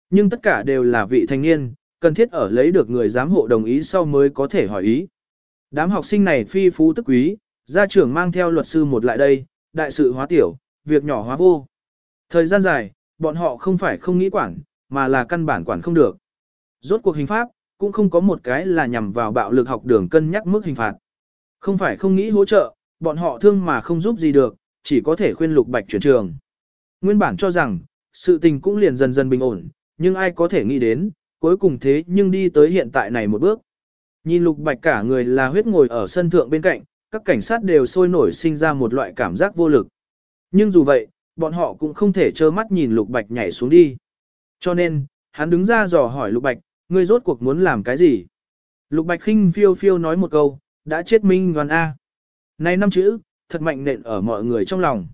Nhưng tất cả đều là vị thanh niên, cần thiết ở lấy được người giám hộ đồng ý sau mới có thể hỏi ý. Đám học sinh này phi phú tức quý, gia trưởng mang theo luật sư một lại đây, đại sự hóa tiểu, việc nhỏ hóa vô. Thời gian dài, bọn họ không phải không nghĩ quản, mà là căn bản quản không được. Rốt cuộc hình pháp, cũng không có một cái là nhằm vào bạo lực học đường cân nhắc mức hình phạt. Không phải không nghĩ hỗ trợ, bọn họ thương mà không giúp gì được, chỉ có thể khuyên lục bạch chuyển trường. Nguyên bản cho rằng, sự tình cũng liền dần dần bình ổn, nhưng ai có thể nghĩ đến, cuối cùng thế nhưng đi tới hiện tại này một bước. Nhìn lục bạch cả người là huyết ngồi ở sân thượng bên cạnh, các cảnh sát đều sôi nổi sinh ra một loại cảm giác vô lực. Nhưng dù vậy, bọn họ cũng không thể trơ mắt nhìn lục bạch nhảy xuống đi. Cho nên, hắn đứng ra dò hỏi lục bạch, ngươi rốt cuộc muốn làm cái gì? Lục bạch khinh phiêu phiêu nói một câu, đã chết minh đoàn A. Này năm chữ, thật mạnh nện ở mọi người trong lòng.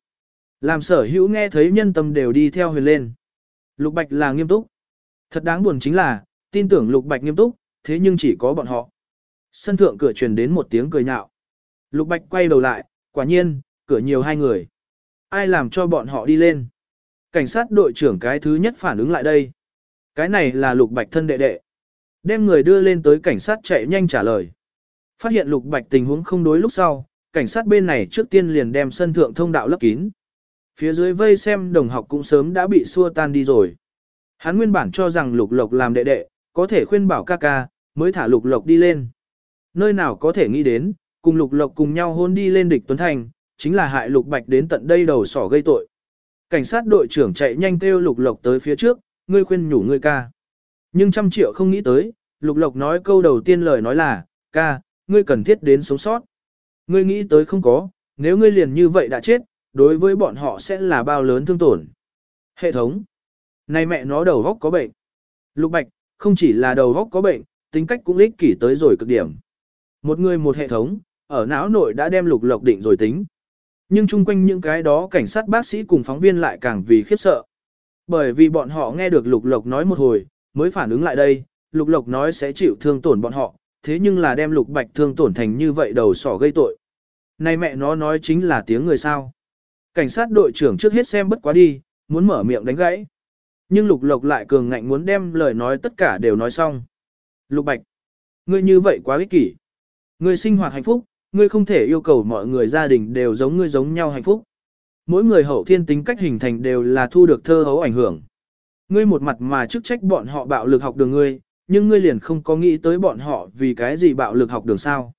Làm sở hữu nghe thấy nhân tâm đều đi theo huyền lên. Lục Bạch là nghiêm túc. Thật đáng buồn chính là, tin tưởng Lục Bạch nghiêm túc, thế nhưng chỉ có bọn họ. Sân thượng cửa truyền đến một tiếng cười nhạo. Lục Bạch quay đầu lại, quả nhiên, cửa nhiều hai người. Ai làm cho bọn họ đi lên? Cảnh sát đội trưởng cái thứ nhất phản ứng lại đây. Cái này là Lục Bạch thân đệ đệ. Đem người đưa lên tới cảnh sát chạy nhanh trả lời. Phát hiện Lục Bạch tình huống không đối lúc sau, cảnh sát bên này trước tiên liền đem sân thượng thông đạo lấp kín. Phía dưới vây xem đồng học cũng sớm đã bị xua tan đi rồi. Hắn nguyên bản cho rằng lục lộc làm đệ đệ, có thể khuyên bảo ca ca, mới thả lục lộc đi lên. Nơi nào có thể nghĩ đến, cùng lục lộc cùng nhau hôn đi lên địch Tuấn Thành, chính là hại lục bạch đến tận đây đầu sỏ gây tội. Cảnh sát đội trưởng chạy nhanh kêu lục lộc tới phía trước, ngươi khuyên nhủ ngươi ca. Nhưng trăm triệu không nghĩ tới, lục lộc nói câu đầu tiên lời nói là, ca, ngươi cần thiết đến sống sót. Ngươi nghĩ tới không có, nếu ngươi liền như vậy đã chết, đối với bọn họ sẽ là bao lớn thương tổn. Hệ thống. Này mẹ nó đầu góc có bệnh. Lục Bạch, không chỉ là đầu góc có bệnh, tính cách cũng ích kỷ tới rồi cực điểm. Một người một hệ thống, ở não nội đã đem lục lộc định rồi tính. Nhưng chung quanh những cái đó cảnh sát bác sĩ cùng phóng viên lại càng vì khiếp sợ. Bởi vì bọn họ nghe được lục lộc nói một hồi, mới phản ứng lại đây, lục lộc nói sẽ chịu thương tổn bọn họ, thế nhưng là đem lục bạch thương tổn thành như vậy đầu sỏ gây tội. Này mẹ nó nói chính là tiếng người sao. Cảnh sát đội trưởng trước hết xem bất quá đi, muốn mở miệng đánh gãy. Nhưng Lục Lộc lại cường ngạnh muốn đem lời nói tất cả đều nói xong. Lục Bạch, ngươi như vậy quá ích kỷ. Ngươi sinh hoạt hạnh phúc, ngươi không thể yêu cầu mọi người gia đình đều giống ngươi giống nhau hạnh phúc. Mỗi người hậu thiên tính cách hình thành đều là thu được thơ hấu ảnh hưởng. Ngươi một mặt mà chức trách bọn họ bạo lực học đường ngươi, nhưng ngươi liền không có nghĩ tới bọn họ vì cái gì bạo lực học đường sao.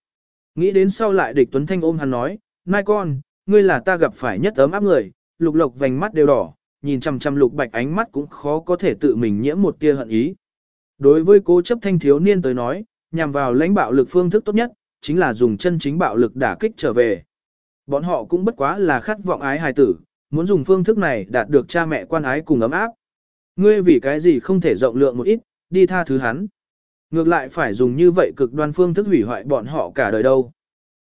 Nghĩ đến sau lại địch Tuấn Thanh ôm hắn nói, Mai con, ngươi là ta gặp phải nhất ấm áp người, lục lộc vành mắt đều đỏ, nhìn chằm chằm lục bạch ánh mắt cũng khó có thể tự mình nhiễm một tia hận ý. Đối với cố chấp thanh thiếu niên tới nói, nhằm vào lãnh bạo lực phương thức tốt nhất, chính là dùng chân chính bạo lực đả kích trở về. Bọn họ cũng bất quá là khát vọng ái hài tử, muốn dùng phương thức này đạt được cha mẹ quan ái cùng ấm áp. Ngươi vì cái gì không thể rộng lượng một ít, đi tha thứ hắn. Ngược lại phải dùng như vậy cực đoan phương thức hủy hoại bọn họ cả đời đâu.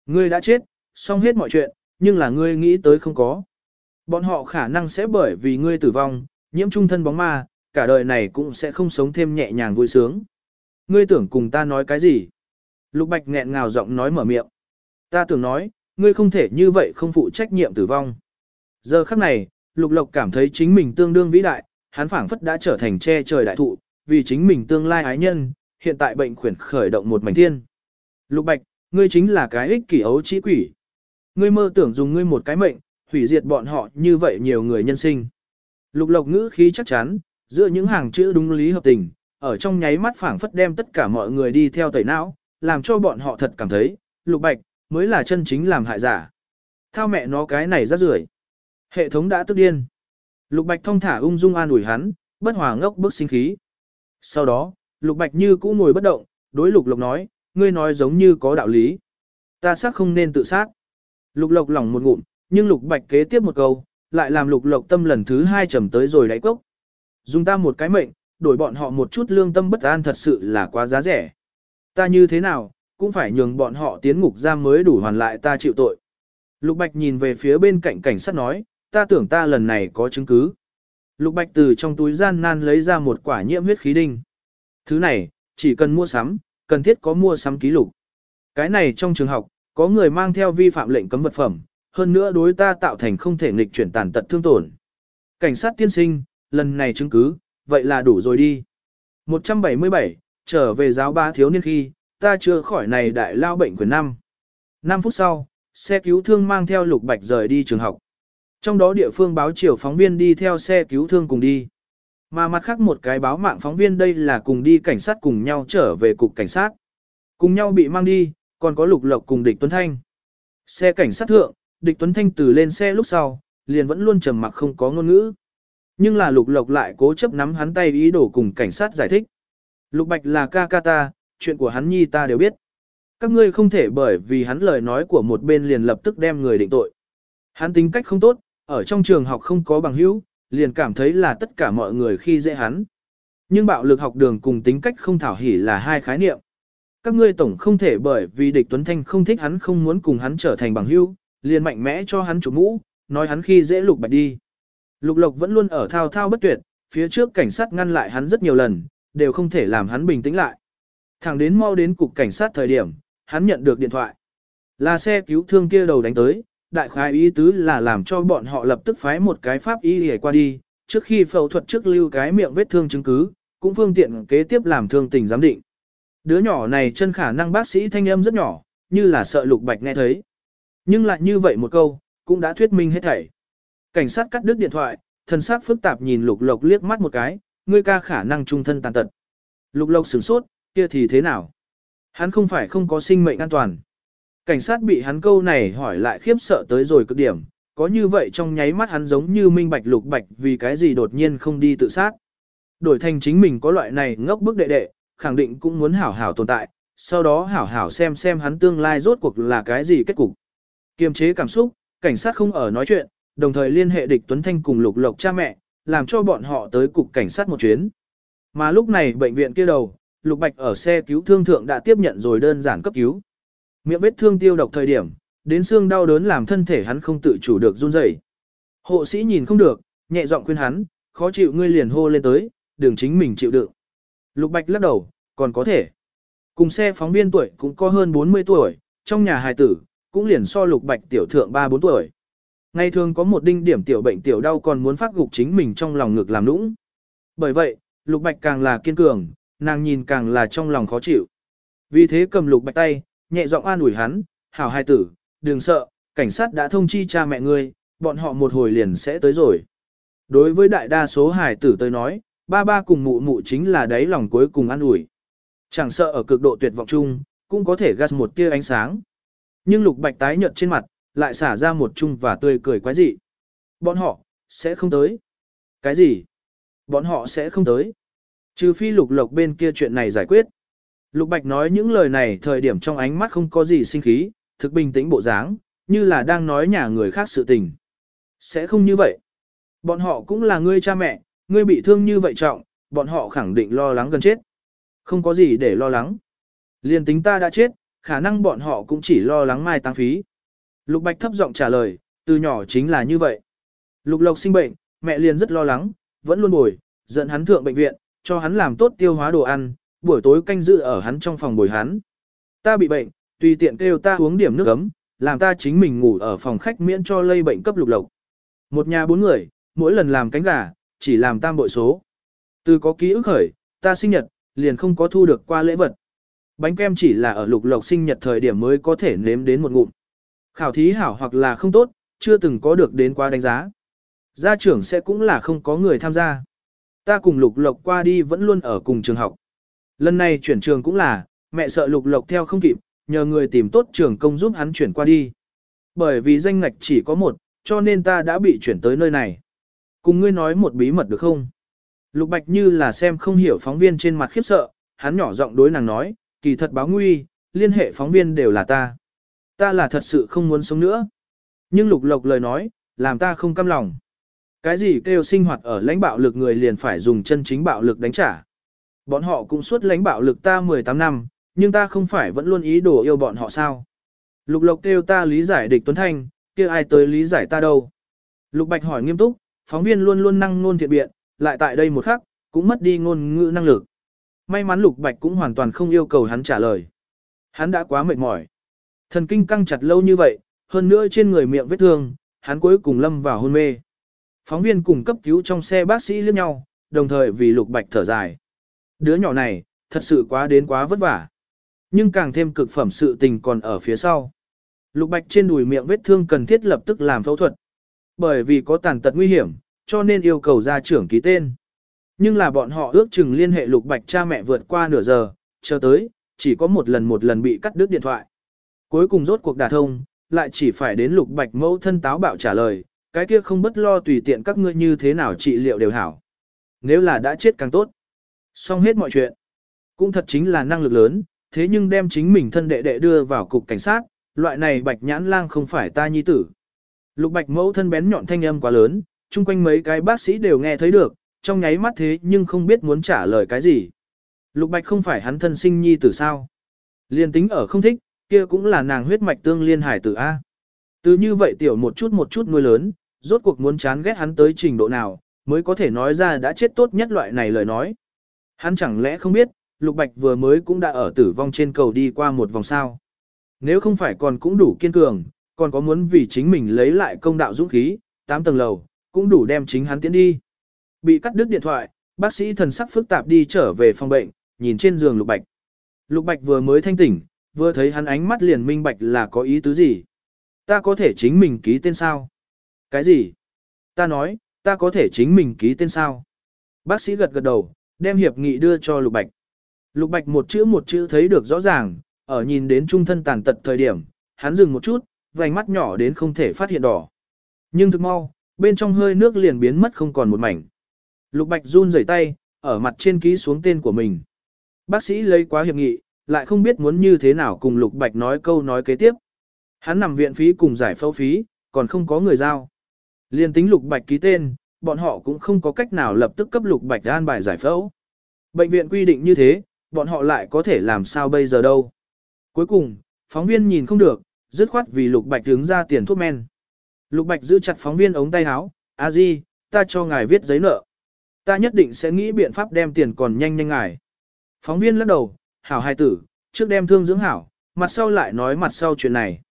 Ngươi đã chết, xong hết mọi chuyện, nhưng là ngươi nghĩ tới không có. Bọn họ khả năng sẽ bởi vì ngươi tử vong, nhiễm trung thân bóng ma, cả đời này cũng sẽ không sống thêm nhẹ nhàng vui sướng. Ngươi tưởng cùng ta nói cái gì? Lục Bạch nghẹn ngào giọng nói mở miệng. Ta tưởng nói, ngươi không thể như vậy không phụ trách nhiệm tử vong. Giờ khắc này, Lục Lộc cảm thấy chính mình tương đương vĩ đại, hắn phảng phất đã trở thành che trời đại thụ, vì chính mình tương lai ái nhân, hiện tại bệnh khuyển khởi động một mảnh thiên. Lục Bạch, ngươi chính là cái ích kỷ ấu trí quỷ. Ngươi mơ tưởng dùng ngươi một cái mệnh, hủy diệt bọn họ như vậy nhiều người nhân sinh. Lục lộc ngữ khí chắc chắn, giữa những hàng chữ đúng lý hợp tình, ở trong nháy mắt phảng phất đem tất cả mọi người đi theo tẩy não, làm cho bọn họ thật cảm thấy, lục bạch, mới là chân chính làm hại giả. Thao mẹ nó cái này rất rưởi. Hệ thống đã tức điên. Lục bạch thong thả ung dung an ủi hắn, bất hòa ngốc bức sinh khí. Sau đó, lục bạch như cũ ngồi bất động, đối lục lộc nói, ngươi nói giống như có đạo lý. Ta xác không nên tự sát. Lục lộc lỏng một ngụm, nhưng lục bạch kế tiếp một câu, lại làm lục lộc tâm lần thứ hai trầm tới rồi đáy cốc. Dùng ta một cái mệnh, đổi bọn họ một chút lương tâm bất an thật sự là quá giá rẻ. Ta như thế nào, cũng phải nhường bọn họ tiến ngục giam mới đủ hoàn lại ta chịu tội. Lục Bạch nhìn về phía bên cạnh cảnh sát nói, ta tưởng ta lần này có chứng cứ. Lục Bạch từ trong túi gian nan lấy ra một quả nhiễm huyết khí đinh. Thứ này, chỉ cần mua sắm, cần thiết có mua sắm ký lục. Cái này trong trường học, có người mang theo vi phạm lệnh cấm vật phẩm, hơn nữa đối ta tạo thành không thể nghịch chuyển tàn tật thương tổn. Cảnh sát tiên sinh, lần này chứng cứ, vậy là đủ rồi đi. 177, trở về giáo ba thiếu niên khi, ta chưa khỏi này đại lao bệnh quyền năm. 5 phút sau, xe cứu thương mang theo lục bạch rời đi trường học. Trong đó địa phương báo chiều phóng viên đi theo xe cứu thương cùng đi. Mà mặt khác một cái báo mạng phóng viên đây là cùng đi cảnh sát cùng nhau trở về cục cảnh sát. Cùng nhau bị mang đi, còn có lục lộc cùng địch Tuấn Thanh. Xe cảnh sát thượng, địch Tuấn Thanh từ lên xe lúc sau, liền vẫn luôn trầm mặc không có ngôn ngữ. Nhưng là lục lộc lại cố chấp nắm hắn tay ý đồ cùng cảnh sát giải thích. Lục bạch là ca ca ta, chuyện của hắn nhi ta đều biết. Các ngươi không thể bởi vì hắn lời nói của một bên liền lập tức đem người định tội. Hắn tính cách không tốt, ở trong trường học không có bằng hữu, liền cảm thấy là tất cả mọi người khi dễ hắn. Nhưng bạo lực học đường cùng tính cách không thảo hỉ là hai khái niệm. Các ngươi tổng không thể bởi vì địch Tuấn Thanh không thích hắn không muốn cùng hắn trở thành bằng hữu, liền mạnh mẽ cho hắn chủ mũ, nói hắn khi dễ lục bạch đi. Lục lộc vẫn luôn ở thao thao bất tuyệt, phía trước cảnh sát ngăn lại hắn rất nhiều lần, đều không thể làm hắn bình tĩnh lại. Thẳng đến mau đến cục cảnh sát thời điểm, hắn nhận được điện thoại. Là xe cứu thương kia đầu đánh tới, đại khái ý tứ là làm cho bọn họ lập tức phái một cái pháp y để qua đi, trước khi phẫu thuật trước lưu cái miệng vết thương chứng cứ, cũng phương tiện kế tiếp làm thương tình giám định. Đứa nhỏ này chân khả năng bác sĩ thanh âm rất nhỏ, như là sợ lục bạch nghe thấy. Nhưng lại như vậy một câu, cũng đã thuyết minh hết thảy. Cảnh sát cắt đứt điện thoại, thân xác phức tạp nhìn lục lộc liếc mắt một cái, ngươi ca khả năng trung thân tàn tật. Lục lộc sửng sốt, kia thì thế nào? Hắn không phải không có sinh mệnh an toàn. Cảnh sát bị hắn câu này hỏi lại khiếp sợ tới rồi cực điểm, có như vậy trong nháy mắt hắn giống như minh bạch lục bạch vì cái gì đột nhiên không đi tự sát. Đổi thành chính mình có loại này ngốc bức đệ đệ, khẳng định cũng muốn hảo hảo tồn tại, sau đó hảo hảo xem xem hắn tương lai rốt cuộc là cái gì kết cục. Kiềm chế cảm xúc, cảnh sát không ở nói chuyện, đồng thời liên hệ địch Tuấn Thanh cùng lục lộc cha mẹ, làm cho bọn họ tới cục cảnh sát một chuyến. Mà lúc này bệnh viện kia đầu, lục bạch ở xe cứu thương thượng đã tiếp nhận rồi đơn giản cấp cứu. Miệng vết thương tiêu độc thời điểm, đến xương đau đớn làm thân thể hắn không tự chủ được run rẩy. Hộ sĩ nhìn không được, nhẹ giọng khuyên hắn, khó chịu ngươi liền hô lên tới, đường chính mình chịu đựng. Lục Bạch lắc đầu, còn có thể. Cùng xe phóng viên tuổi cũng có hơn 40 tuổi, trong nhà hài tử, cũng liền so Lục Bạch tiểu thượng 3-4 tuổi. Ngày thường có một đinh điểm tiểu bệnh tiểu đau còn muốn phát gục chính mình trong lòng ngực làm nũng. Bởi vậy, Lục Bạch càng là kiên cường, nàng nhìn càng là trong lòng khó chịu. Vì thế cầm Lục Bạch tay, nhẹ giọng an ủi hắn, hảo hai tử, đừng sợ, cảnh sát đã thông chi cha mẹ ngươi, bọn họ một hồi liền sẽ tới rồi. Đối với đại đa số hài tử tới nói, ba ba cùng mụ mụ chính là đáy lòng cuối cùng an ủi. Chẳng sợ ở cực độ tuyệt vọng chung, cũng có thể gas một tia ánh sáng. Nhưng lục bạch tái nhợt trên mặt, lại xả ra một chung và tươi cười quái dị. Bọn họ, sẽ không tới. Cái gì? Bọn họ sẽ không tới. Trừ phi lục lộc bên kia chuyện này giải quyết. Lục Bạch nói những lời này thời điểm trong ánh mắt không có gì sinh khí, thực bình tĩnh bộ dáng, như là đang nói nhà người khác sự tình. Sẽ không như vậy. Bọn họ cũng là ngươi cha mẹ, ngươi bị thương như vậy trọng, bọn họ khẳng định lo lắng gần chết. Không có gì để lo lắng. Liên tính ta đã chết, khả năng bọn họ cũng chỉ lo lắng mai tăng phí. Lục Bạch thấp giọng trả lời, từ nhỏ chính là như vậy. Lục Lộc sinh bệnh, mẹ liền rất lo lắng, vẫn luôn bồi, dẫn hắn thượng bệnh viện, cho hắn làm tốt tiêu hóa đồ ăn, buổi tối canh giữ ở hắn trong phòng bồi hắn. Ta bị bệnh, tùy tiện kêu ta uống điểm nước ấm, làm ta chính mình ngủ ở phòng khách miễn cho lây bệnh cấp lục lộc. Một nhà bốn người, mỗi lần làm cánh gà, chỉ làm tam bội số. Từ có ký ức khởi, ta sinh nhật, liền không có thu được qua lễ vật. Bánh kem chỉ là ở lục lộc sinh nhật thời điểm mới có thể nếm đến một ngụm. Khảo thí hảo hoặc là không tốt, chưa từng có được đến qua đánh giá. Gia trưởng sẽ cũng là không có người tham gia. Ta cùng lục lộc qua đi vẫn luôn ở cùng trường học. Lần này chuyển trường cũng là, mẹ sợ lục lộc theo không kịp, nhờ người tìm tốt trường công giúp hắn chuyển qua đi. Bởi vì danh ngạch chỉ có một, cho nên ta đã bị chuyển tới nơi này. Cùng ngươi nói một bí mật được không? Lục Bạch như là xem không hiểu phóng viên trên mặt khiếp sợ, hắn nhỏ giọng đối nàng nói, kỳ thật báo nguy, liên hệ phóng viên đều là ta. Ta là thật sự không muốn sống nữa. Nhưng Lục Lộc lời nói, làm ta không căm lòng. Cái gì kêu sinh hoạt ở lãnh bạo lực người liền phải dùng chân chính bạo lực đánh trả. Bọn họ cũng suốt lãnh bạo lực ta 18 năm, nhưng ta không phải vẫn luôn ý đồ yêu bọn họ sao. Lục lộc kêu ta lý giải địch Tuấn Thanh, kia ai tới lý giải ta đâu. Lục Bạch hỏi nghiêm túc, phóng viên luôn luôn năng ngôn thiện biện, lại tại đây một khắc, cũng mất đi ngôn ngữ năng lực. May mắn Lục Bạch cũng hoàn toàn không yêu cầu hắn trả lời. Hắn đã quá mệt mỏi. Thần kinh căng chặt lâu như vậy, hơn nữa trên người miệng vết thương, hắn cuối cùng lâm vào hôn mê. Phóng viên cùng cấp cứu trong xe bác sĩ liếc nhau, đồng thời vì Lục Bạch thở dài. Đứa nhỏ này, thật sự quá đến quá vất vả. Nhưng càng thêm cực phẩm sự tình còn ở phía sau. Lục Bạch trên đùi miệng vết thương cần thiết lập tức làm phẫu thuật. Bởi vì có tàn tật nguy hiểm, cho nên yêu cầu gia trưởng ký tên. Nhưng là bọn họ ước chừng liên hệ Lục Bạch cha mẹ vượt qua nửa giờ, chờ tới, chỉ có một lần một lần bị cắt đứt điện thoại. Cuối cùng rốt cuộc đả thông, lại chỉ phải đến Lục Bạch mẫu thân táo bạo trả lời, cái kia không bất lo tùy tiện các ngươi như thế nào trị liệu đều hảo. Nếu là đã chết càng tốt. Xong hết mọi chuyện. Cũng thật chính là năng lực lớn, thế nhưng đem chính mình thân đệ đệ đưa vào cục cảnh sát, loại này bạch nhãn lang không phải ta nhi tử. Lục bạch mẫu thân bén nhọn thanh âm quá lớn, chung quanh mấy cái bác sĩ đều nghe thấy được, trong nháy mắt thế nhưng không biết muốn trả lời cái gì. Lục bạch không phải hắn thân sinh nhi tử sao. Liên tính ở không thích, kia cũng là nàng huyết mạch tương liên hải tử A. Từ như vậy tiểu một chút một chút nuôi lớn, rốt cuộc muốn chán ghét hắn tới trình độ nào, mới có thể nói ra đã chết tốt nhất loại này lời nói. Hắn chẳng lẽ không biết, Lục Bạch vừa mới cũng đã ở tử vong trên cầu đi qua một vòng sao. Nếu không phải còn cũng đủ kiên cường, còn có muốn vì chính mình lấy lại công đạo dũng khí, 8 tầng lầu, cũng đủ đem chính hắn tiến đi. Bị cắt đứt điện thoại, bác sĩ thần sắc phức tạp đi trở về phòng bệnh, nhìn trên giường Lục Bạch. Lục Bạch vừa mới thanh tỉnh, vừa thấy hắn ánh mắt liền minh bạch là có ý tứ gì. Ta có thể chính mình ký tên sao? Cái gì? Ta nói, ta có thể chính mình ký tên sao? Bác sĩ gật gật đầu, đem hiệp nghị đưa cho Lục Bạch. Lục Bạch một chữ một chữ thấy được rõ ràng, ở nhìn đến trung thân tàn tật thời điểm, hắn dừng một chút, vành mắt nhỏ đến không thể phát hiện đỏ. Nhưng thực mau, bên trong hơi nước liền biến mất không còn một mảnh. Lục Bạch run rẩy tay, ở mặt trên ký xuống tên của mình. Bác sĩ lấy quá hiệp nghị, lại không biết muốn như thế nào cùng Lục Bạch nói câu nói kế tiếp. Hắn nằm viện phí cùng giải phẫu phí, còn không có người giao. Liên tính Lục Bạch ký tên, bọn họ cũng không có cách nào lập tức cấp Lục Bạch an bài giải phẫu. Bệnh viện quy định như thế, bọn họ lại có thể làm sao bây giờ đâu. Cuối cùng, phóng viên nhìn không được, dứt khoát vì Lục Bạch đứng ra tiền thuốc men. Lục Bạch giữ chặt phóng viên ống tay áo, a di, ta cho ngài viết giấy nợ. Ta nhất định sẽ nghĩ biện pháp đem tiền còn nhanh nhanh ngài. Phóng viên lắc đầu, hảo hai tử, trước đem thương dưỡng hảo, mặt sau lại nói mặt sau chuyện này.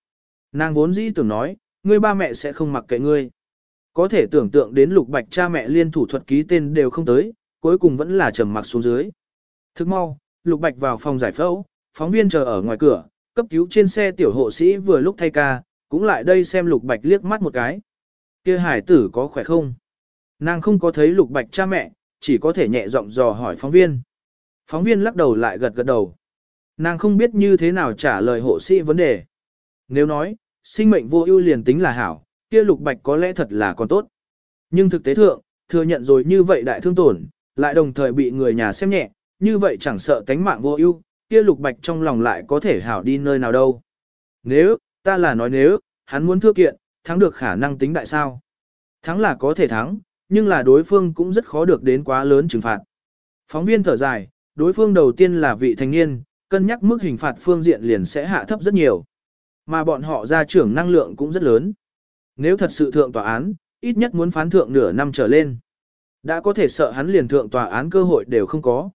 Nàng vốn dĩ tưởng nói, ngươi ba mẹ sẽ không mặc kệ ngươi. Có thể tưởng tượng đến lục bạch cha mẹ liên thủ thuật ký tên đều không tới, cuối cùng vẫn là trầm mặc xuống dưới. Thức mau, lục bạch vào phòng giải phẫu, phóng viên chờ ở ngoài cửa, cấp cứu trên xe tiểu hộ sĩ vừa lúc thay ca, cũng lại đây xem lục bạch liếc mắt một cái. kia hải tử có khỏe không? Nàng không có thấy lục bạch cha mẹ, chỉ có thể nhẹ giọng dò hỏi phóng viên. Phóng viên lắc đầu lại gật gật đầu. Nàng không biết như thế nào trả lời hộ sĩ vấn đề. Nếu nói, sinh mệnh vô ưu liền tính là hảo, kia lục bạch có lẽ thật là còn tốt. Nhưng thực tế thượng, thừa nhận rồi như vậy đại thương tổn, lại đồng thời bị người nhà xem nhẹ, như vậy chẳng sợ tánh mạng vô ưu, kia lục bạch trong lòng lại có thể hảo đi nơi nào đâu. Nếu, ta là nói nếu, hắn muốn thưa kiện, thắng được khả năng tính đại sao. Thắng là có thể thắng, nhưng là đối phương cũng rất khó được đến quá lớn trừng phạt. Phóng viên thở dài, đối phương đầu tiên là vị thanh niên, cân nhắc mức hình phạt phương diện liền sẽ hạ thấp rất nhiều. Mà bọn họ ra trưởng năng lượng cũng rất lớn. Nếu thật sự thượng tòa án, ít nhất muốn phán thượng nửa năm trở lên. Đã có thể sợ hắn liền thượng tòa án cơ hội đều không có.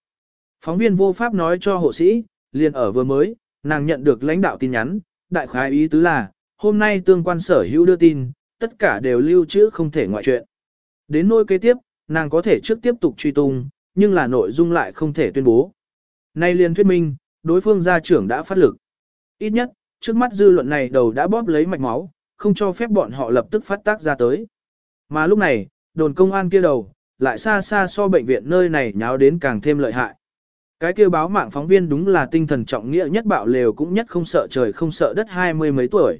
Phóng viên vô pháp nói cho hộ sĩ, liền ở vừa mới, nàng nhận được lãnh đạo tin nhắn, đại khái ý tứ là, hôm nay tương quan sở hữu đưa tin, tất cả đều lưu trữ không thể ngoại chuyện. Đến nỗi kế tiếp, nàng có thể trước tiếp tục truy tung, nhưng là nội dung lại không thể tuyên bố. Nay liền thuyết minh, đối phương gia trưởng đã phát lực. Ít nhất, trước mắt dư luận này đầu đã bóp lấy mạch máu, không cho phép bọn họ lập tức phát tác ra tới. Mà lúc này, đồn công an kia đầu, lại xa xa so bệnh viện nơi này nháo đến càng thêm lợi hại. Cái kêu báo mạng phóng viên đúng là tinh thần trọng nghĩa nhất bạo lều cũng nhất không sợ trời không sợ đất hai mươi mấy tuổi.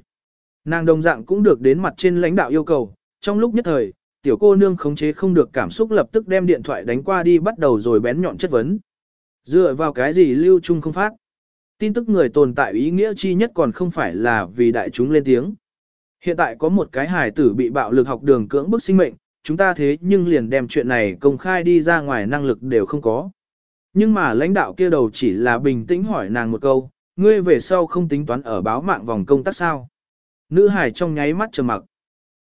Nàng đồng dạng cũng được đến mặt trên lãnh đạo yêu cầu, trong lúc nhất thời, tiểu cô nương khống chế không được cảm xúc lập tức đem điện thoại đánh qua đi bắt đầu rồi bén nhọn chất vấn. Dựa vào cái gì lưu trung không phát? Tin tức người tồn tại ý nghĩa chi nhất còn không phải là vì đại chúng lên tiếng. Hiện tại có một cái hài tử bị bạo lực học đường cưỡng bức sinh mệnh, chúng ta thế nhưng liền đem chuyện này công khai đi ra ngoài năng lực đều không có. Nhưng mà lãnh đạo kia đầu chỉ là bình tĩnh hỏi nàng một câu, ngươi về sau không tính toán ở báo mạng vòng công tác sao. Nữ hải trong nháy mắt trầm mặc.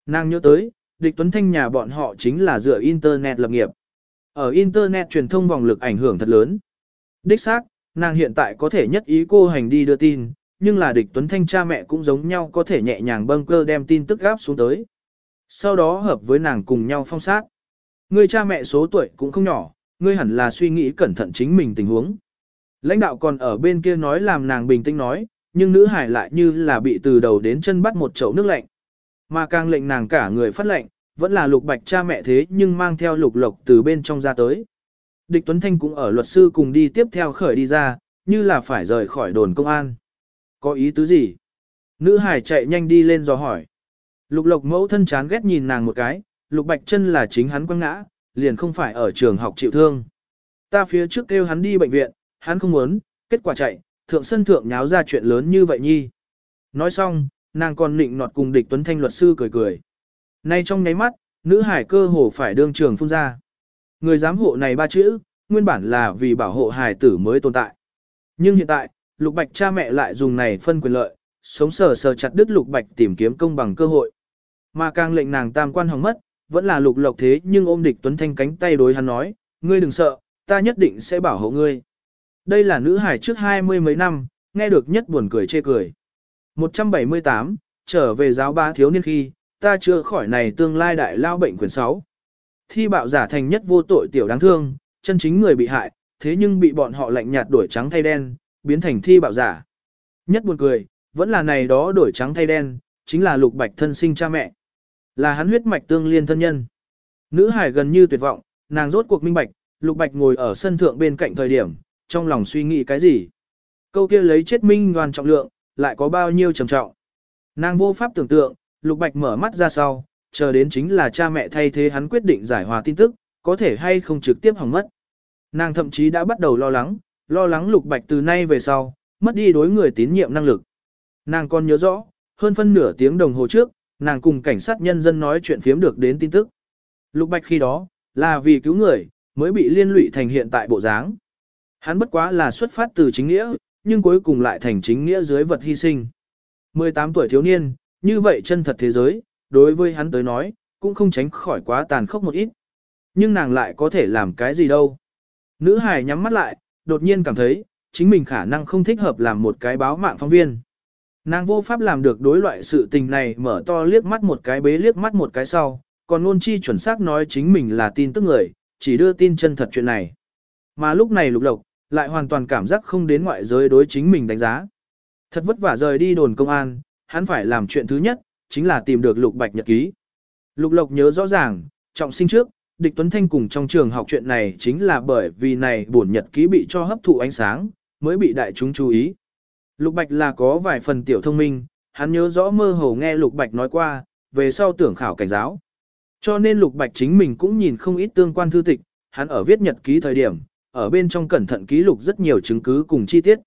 Nàng nhớ tới, địch tuấn thanh nhà bọn họ chính là dựa Internet lập nghiệp. Ở Internet truyền thông vòng lực ảnh hưởng thật lớn. Đích xác, nàng hiện tại có thể nhất ý cô hành đi đưa tin, nhưng là địch tuấn thanh cha mẹ cũng giống nhau có thể nhẹ nhàng bâng cơ đem tin tức gáp xuống tới. Sau đó hợp với nàng cùng nhau phong sát. người cha mẹ số tuổi cũng không nhỏ, ngươi hẳn là suy nghĩ cẩn thận chính mình tình huống. Lãnh đạo còn ở bên kia nói làm nàng bình tĩnh nói, nhưng nữ hải lại như là bị từ đầu đến chân bắt một chậu nước lạnh. Mà càng lệnh nàng cả người phát lệnh, vẫn là lục bạch cha mẹ thế nhưng mang theo lục lộc từ bên trong ra tới. Địch Tuấn Thanh cũng ở luật sư cùng đi tiếp theo khởi đi ra, như là phải rời khỏi đồn công an. Có ý tứ gì? Nữ hải chạy nhanh đi lên dò hỏi. Lục lộc mẫu thân chán ghét nhìn nàng một cái, lục bạch chân là chính hắn quăng ngã, liền không phải ở trường học chịu thương. Ta phía trước kêu hắn đi bệnh viện, hắn không muốn, kết quả chạy, thượng sân thượng nháo ra chuyện lớn như vậy nhi. Nói xong, nàng còn nịnh nọt cùng địch tuấn thanh luật sư cười cười. Nay trong nháy mắt, nữ hải cơ hồ phải đương trường phun ra. Người giám hộ này ba chữ, nguyên bản là vì bảo hộ hài tử mới tồn tại. Nhưng hiện tại, lục bạch cha mẹ lại dùng này phân quyền lợi, sống sờ sờ chặt đứt lục bạch tìm kiếm công bằng cơ hội. Mà càng lệnh nàng tam quan hỏng mất, vẫn là lục lộc thế nhưng ôm địch tuấn thanh cánh tay đối hắn nói, ngươi đừng sợ, ta nhất định sẽ bảo hộ ngươi. Đây là nữ hải trước hai mươi mấy năm, nghe được nhất buồn cười chê cười. 178, trở về giáo ba thiếu niên khi, ta chưa khỏi này tương lai đại lao bệnh quyền 6. Thi bạo giả thành nhất vô tội tiểu đáng thương, chân chính người bị hại, thế nhưng bị bọn họ lạnh nhạt đổi trắng thay đen, biến thành thi bạo giả. Nhất buồn cười, vẫn là này đó đổi trắng thay đen, chính là lục bạch thân sinh cha mẹ. Là hắn huyết mạch tương liên thân nhân. Nữ hải gần như tuyệt vọng, nàng rốt cuộc minh bạch, lục bạch ngồi ở sân thượng bên cạnh thời điểm, trong lòng suy nghĩ cái gì. Câu kia lấy chết minh đoàn trọng lượng, lại có bao nhiêu trầm trọng. Nàng vô pháp tưởng tượng, lục bạch mở mắt ra sau, chờ đến chính là cha mẹ thay thế hắn quyết định giải hòa tin tức, có thể hay không trực tiếp hỏng mất. Nàng thậm chí đã bắt đầu lo lắng, lo lắng lục bạch từ nay về sau, mất đi đối người tín nhiệm năng lực. Nàng còn nhớ rõ, hơn phân nửa tiếng đồng hồ trước, nàng cùng cảnh sát nhân dân nói chuyện phiếm được đến tin tức. Lục bạch khi đó, là vì cứu người, mới bị liên lụy thành hiện tại bộ dáng. Hắn bất quá là xuất phát từ chính nghĩa, nhưng cuối cùng lại thành chính nghĩa dưới vật hy sinh. 18 tuổi thiếu niên, như vậy chân thật thế giới, đối với hắn tới nói, cũng không tránh khỏi quá tàn khốc một ít. Nhưng nàng lại có thể làm cái gì đâu. Nữ hải nhắm mắt lại, đột nhiên cảm thấy, chính mình khả năng không thích hợp làm một cái báo mạng phóng viên. Nàng vô pháp làm được đối loại sự tình này mở to liếc mắt một cái bế liếc mắt một cái sau, còn luôn chi chuẩn xác nói chính mình là tin tức người, chỉ đưa tin chân thật chuyện này. Mà lúc này lục lộc, lại hoàn toàn cảm giác không đến ngoại giới đối chính mình đánh giá. Thật vất vả rời đi đồn công an, hắn phải làm chuyện thứ nhất, chính là tìm được lục bạch nhật ký. Lục lộc nhớ rõ ràng, trọng sinh trước, địch Tuấn Thanh cùng trong trường học chuyện này chính là bởi vì này bổn nhật ký bị cho hấp thụ ánh sáng, mới bị đại chúng chú ý. Lục Bạch là có vài phần tiểu thông minh, hắn nhớ rõ mơ hồ nghe Lục Bạch nói qua, về sau tưởng khảo cảnh giáo. Cho nên Lục Bạch chính mình cũng nhìn không ít tương quan thư tịch, hắn ở viết nhật ký thời điểm, ở bên trong cẩn thận ký lục rất nhiều chứng cứ cùng chi tiết.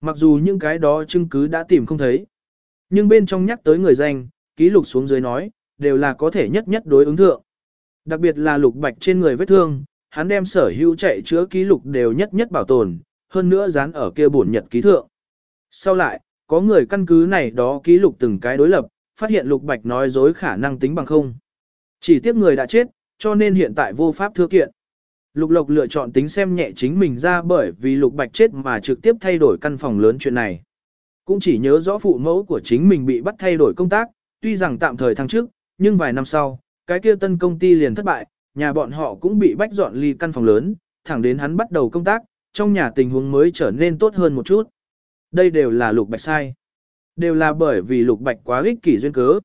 Mặc dù những cái đó chứng cứ đã tìm không thấy, nhưng bên trong nhắc tới người danh, ký lục xuống dưới nói, đều là có thể nhất nhất đối ứng thượng. Đặc biệt là lục bạch trên người vết thương, hắn đem sở hữu chạy chữa ký lục đều nhất nhất bảo tồn, hơn nữa dán ở kia bổn nhật ký thượng. Sau lại, có người căn cứ này đó ký lục từng cái đối lập, phát hiện lục bạch nói dối khả năng tính bằng không. Chỉ tiếc người đã chết, cho nên hiện tại vô pháp thưa kiện. Lục Lộc lựa chọn tính xem nhẹ chính mình ra bởi vì Lục Bạch chết mà trực tiếp thay đổi căn phòng lớn chuyện này. Cũng chỉ nhớ rõ phụ mẫu của chính mình bị bắt thay đổi công tác, tuy rằng tạm thời thăng chức, nhưng vài năm sau, cái kia tân công ty liền thất bại, nhà bọn họ cũng bị bách dọn ly căn phòng lớn, thẳng đến hắn bắt đầu công tác, trong nhà tình huống mới trở nên tốt hơn một chút. Đây đều là Lục Bạch sai. Đều là bởi vì Lục Bạch quá ích kỷ duyên cớ.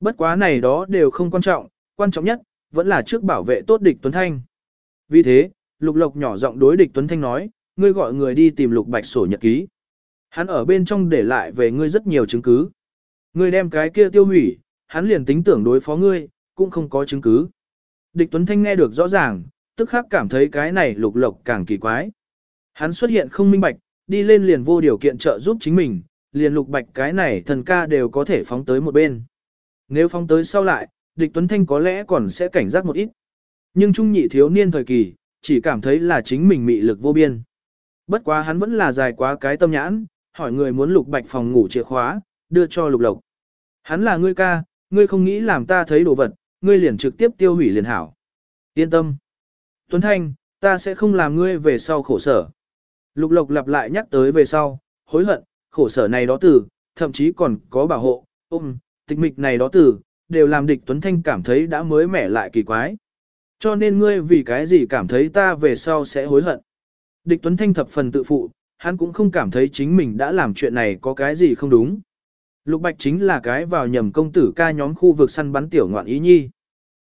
Bất quá này đó đều không quan trọng, quan trọng nhất, vẫn là trước bảo vệ tốt địch Tuấn Thanh. Vì thế, Lục Lộc nhỏ giọng đối địch Tuấn Thanh nói, ngươi gọi người đi tìm Lục Bạch sổ nhật ký. Hắn ở bên trong để lại về ngươi rất nhiều chứng cứ. Ngươi đem cái kia tiêu hủy, hắn liền tính tưởng đối phó ngươi, cũng không có chứng cứ. Địch Tuấn Thanh nghe được rõ ràng, tức khắc cảm thấy cái này Lục Lộc càng kỳ quái. Hắn xuất hiện không minh bạch, đi lên liền vô điều kiện trợ giúp chính mình, liền Lục Bạch cái này thần ca đều có thể phóng tới một bên. Nếu phóng tới sau lại, địch Tuấn Thanh có lẽ còn sẽ cảnh giác một ít. Nhưng trung nhị thiếu niên thời kỳ, chỉ cảm thấy là chính mình mị lực vô biên. Bất quá hắn vẫn là dài quá cái tâm nhãn, hỏi người muốn lục bạch phòng ngủ chìa khóa, đưa cho lục lộc. Hắn là ngươi ca, ngươi không nghĩ làm ta thấy đồ vật, ngươi liền trực tiếp tiêu hủy liền hảo. Yên tâm. Tuấn Thanh, ta sẽ không làm ngươi về sau khổ sở. Lục lộc lặp lại nhắc tới về sau, hối hận, khổ sở này đó từ, thậm chí còn có bảo hộ, ôm, tịch mịch này đó từ, đều làm địch Tuấn Thanh cảm thấy đã mới mẻ lại kỳ quái. Cho nên ngươi vì cái gì cảm thấy ta về sau sẽ hối hận. Địch Tuấn Thanh thập phần tự phụ, hắn cũng không cảm thấy chính mình đã làm chuyện này có cái gì không đúng. Lục Bạch chính là cái vào nhầm công tử ca nhóm khu vực săn bắn tiểu ngoạn ý nhi.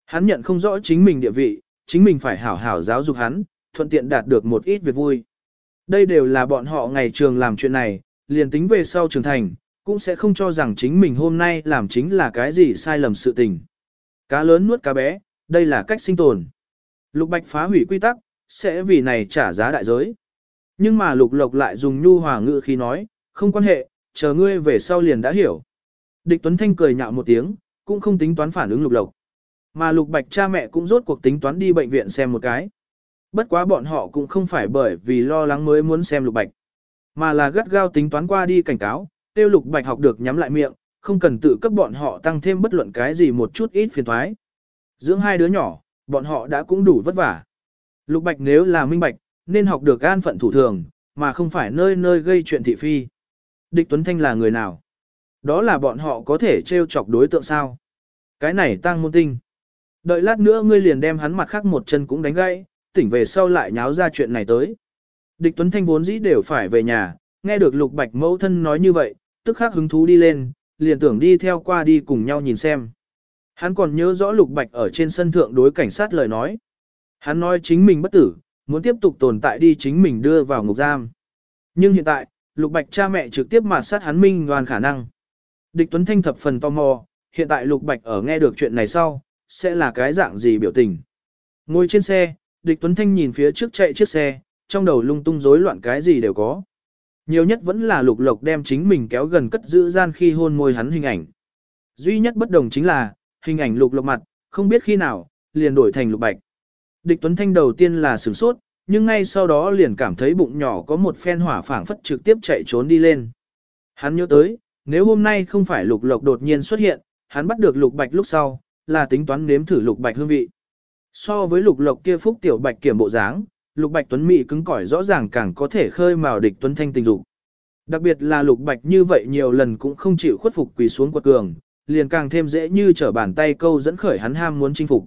Hắn nhận không rõ chính mình địa vị, chính mình phải hảo hảo giáo dục hắn, thuận tiện đạt được một ít việc vui. Đây đều là bọn họ ngày trường làm chuyện này, liền tính về sau trưởng thành, cũng sẽ không cho rằng chính mình hôm nay làm chính là cái gì sai lầm sự tình. Cá lớn nuốt cá bé, đây là cách sinh tồn. Lục Bạch phá hủy quy tắc, sẽ vì này trả giá đại giới. Nhưng mà Lục Lộc lại dùng nhu hòa ngữ khi nói, không quan hệ, chờ ngươi về sau liền đã hiểu. Địch Tuấn Thanh cười nhạo một tiếng, cũng không tính toán phản ứng Lục Lộc. Mà Lục Bạch cha mẹ cũng rốt cuộc tính toán đi bệnh viện xem một cái. Bất quá bọn họ cũng không phải bởi vì lo lắng mới muốn xem Lục Bạch, mà là gắt gao tính toán qua đi cảnh cáo, tiêu Lục Bạch học được nhắm lại miệng, không cần tự cấp bọn họ tăng thêm bất luận cái gì một chút ít phiền toái. Dưỡng hai đứa nhỏ, bọn họ đã cũng đủ vất vả. Lục Bạch nếu là minh bạch, nên học được an phận thủ thường, mà không phải nơi nơi gây chuyện thị phi. Địch Tuấn Thanh là người nào? Đó là bọn họ có thể trêu chọc đối tượng sao? Cái này tăng môn tinh. Đợi lát nữa ngươi liền đem hắn mặt khác một chân cũng đánh gãy, tỉnh về sau lại nháo ra chuyện này tới. Địch Tuấn Thanh vốn dĩ đều phải về nhà, nghe được Lục Bạch mẫu thân nói như vậy, tức khắc hứng thú đi lên, liền tưởng đi theo qua đi cùng nhau nhìn xem. Hắn còn nhớ rõ Lục Bạch ở trên sân thượng đối cảnh sát lời nói. Hắn nói chính mình bất tử, muốn tiếp tục tồn tại đi chính mình đưa vào ngục giam. Nhưng hiện tại, Lục Bạch cha mẹ trực tiếp mạt sát hắn minh đoàn khả năng. Địch Tuấn Thanh thập phần tò mò, hiện tại Lục Bạch ở nghe được chuyện này sau, sẽ là cái dạng gì biểu tình. Ngồi trên xe, Địch Tuấn Thanh nhìn phía trước chạy chiếc xe, trong đầu lung tung rối loạn cái gì đều có. Nhiều nhất vẫn là Lục Lộc đem chính mình kéo gần cất giữ gian khi hôn môi hắn hình ảnh. Duy nhất bất đồng chính là, hình ảnh Lục Lộc mặt, không biết khi nào, liền đổi thành Lục Bạch. Địch Tuấn Thanh đầu tiên là sửng sốt, nhưng ngay sau đó liền cảm thấy bụng nhỏ có một phen hỏa phảng phất trực tiếp chạy trốn đi lên. Hắn nhớ tới, nếu hôm nay không phải lục lộc đột nhiên xuất hiện, hắn bắt được lục bạch lúc sau, là tính toán nếm thử lục bạch hương vị. So với lục lộc kia phúc tiểu bạch kiểm bộ dáng, lục bạch tuấn mỹ cứng cỏi rõ ràng càng có thể khơi mào địch tuấn thanh tình dục. Đặc biệt là lục bạch như vậy nhiều lần cũng không chịu khuất phục quỳ xuống quật cường, liền càng thêm dễ như trở bàn tay câu dẫn khởi hắn ham muốn chinh phục.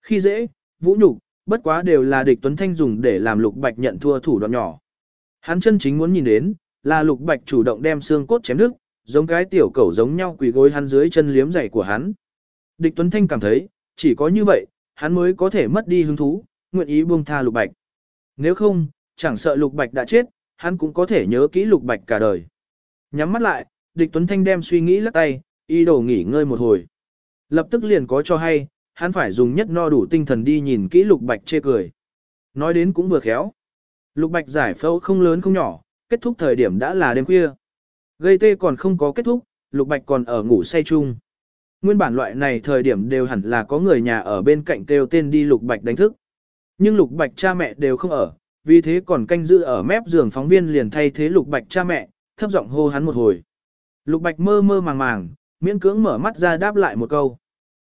Khi dễ, vũ nhục, bất quá đều là địch Tuấn Thanh dùng để làm Lục Bạch nhận thua thủ đoạn nhỏ. Hắn chân chính muốn nhìn đến, là Lục Bạch chủ động đem xương cốt chém đứt, giống cái tiểu cẩu giống nhau quỳ gối hắn dưới chân liếm giày của hắn. Địch Tuấn Thanh cảm thấy, chỉ có như vậy, hắn mới có thể mất đi hứng thú, nguyện ý buông tha Lục Bạch. Nếu không, chẳng sợ Lục Bạch đã chết, hắn cũng có thể nhớ kỹ Lục Bạch cả đời. Nhắm mắt lại, Địch Tuấn Thanh đem suy nghĩ lắc tay, y đổ nghỉ ngơi một hồi. Lập tức liền có cho hay, hắn phải dùng nhất no đủ tinh thần đi nhìn kỹ lục bạch chê cười. Nói đến cũng vừa khéo. Lục bạch giải phẫu không lớn không nhỏ, kết thúc thời điểm đã là đêm khuya. Gây tê còn không có kết thúc, lục bạch còn ở ngủ say chung. Nguyên bản loại này thời điểm đều hẳn là có người nhà ở bên cạnh kêu tên đi lục bạch đánh thức. Nhưng lục bạch cha mẹ đều không ở, vì thế còn canh giữ ở mép giường phóng viên liền thay thế lục bạch cha mẹ, thấp giọng hô hắn một hồi. Lục bạch mơ mơ màng màng, miễn cưỡng mở mắt ra đáp lại một câu.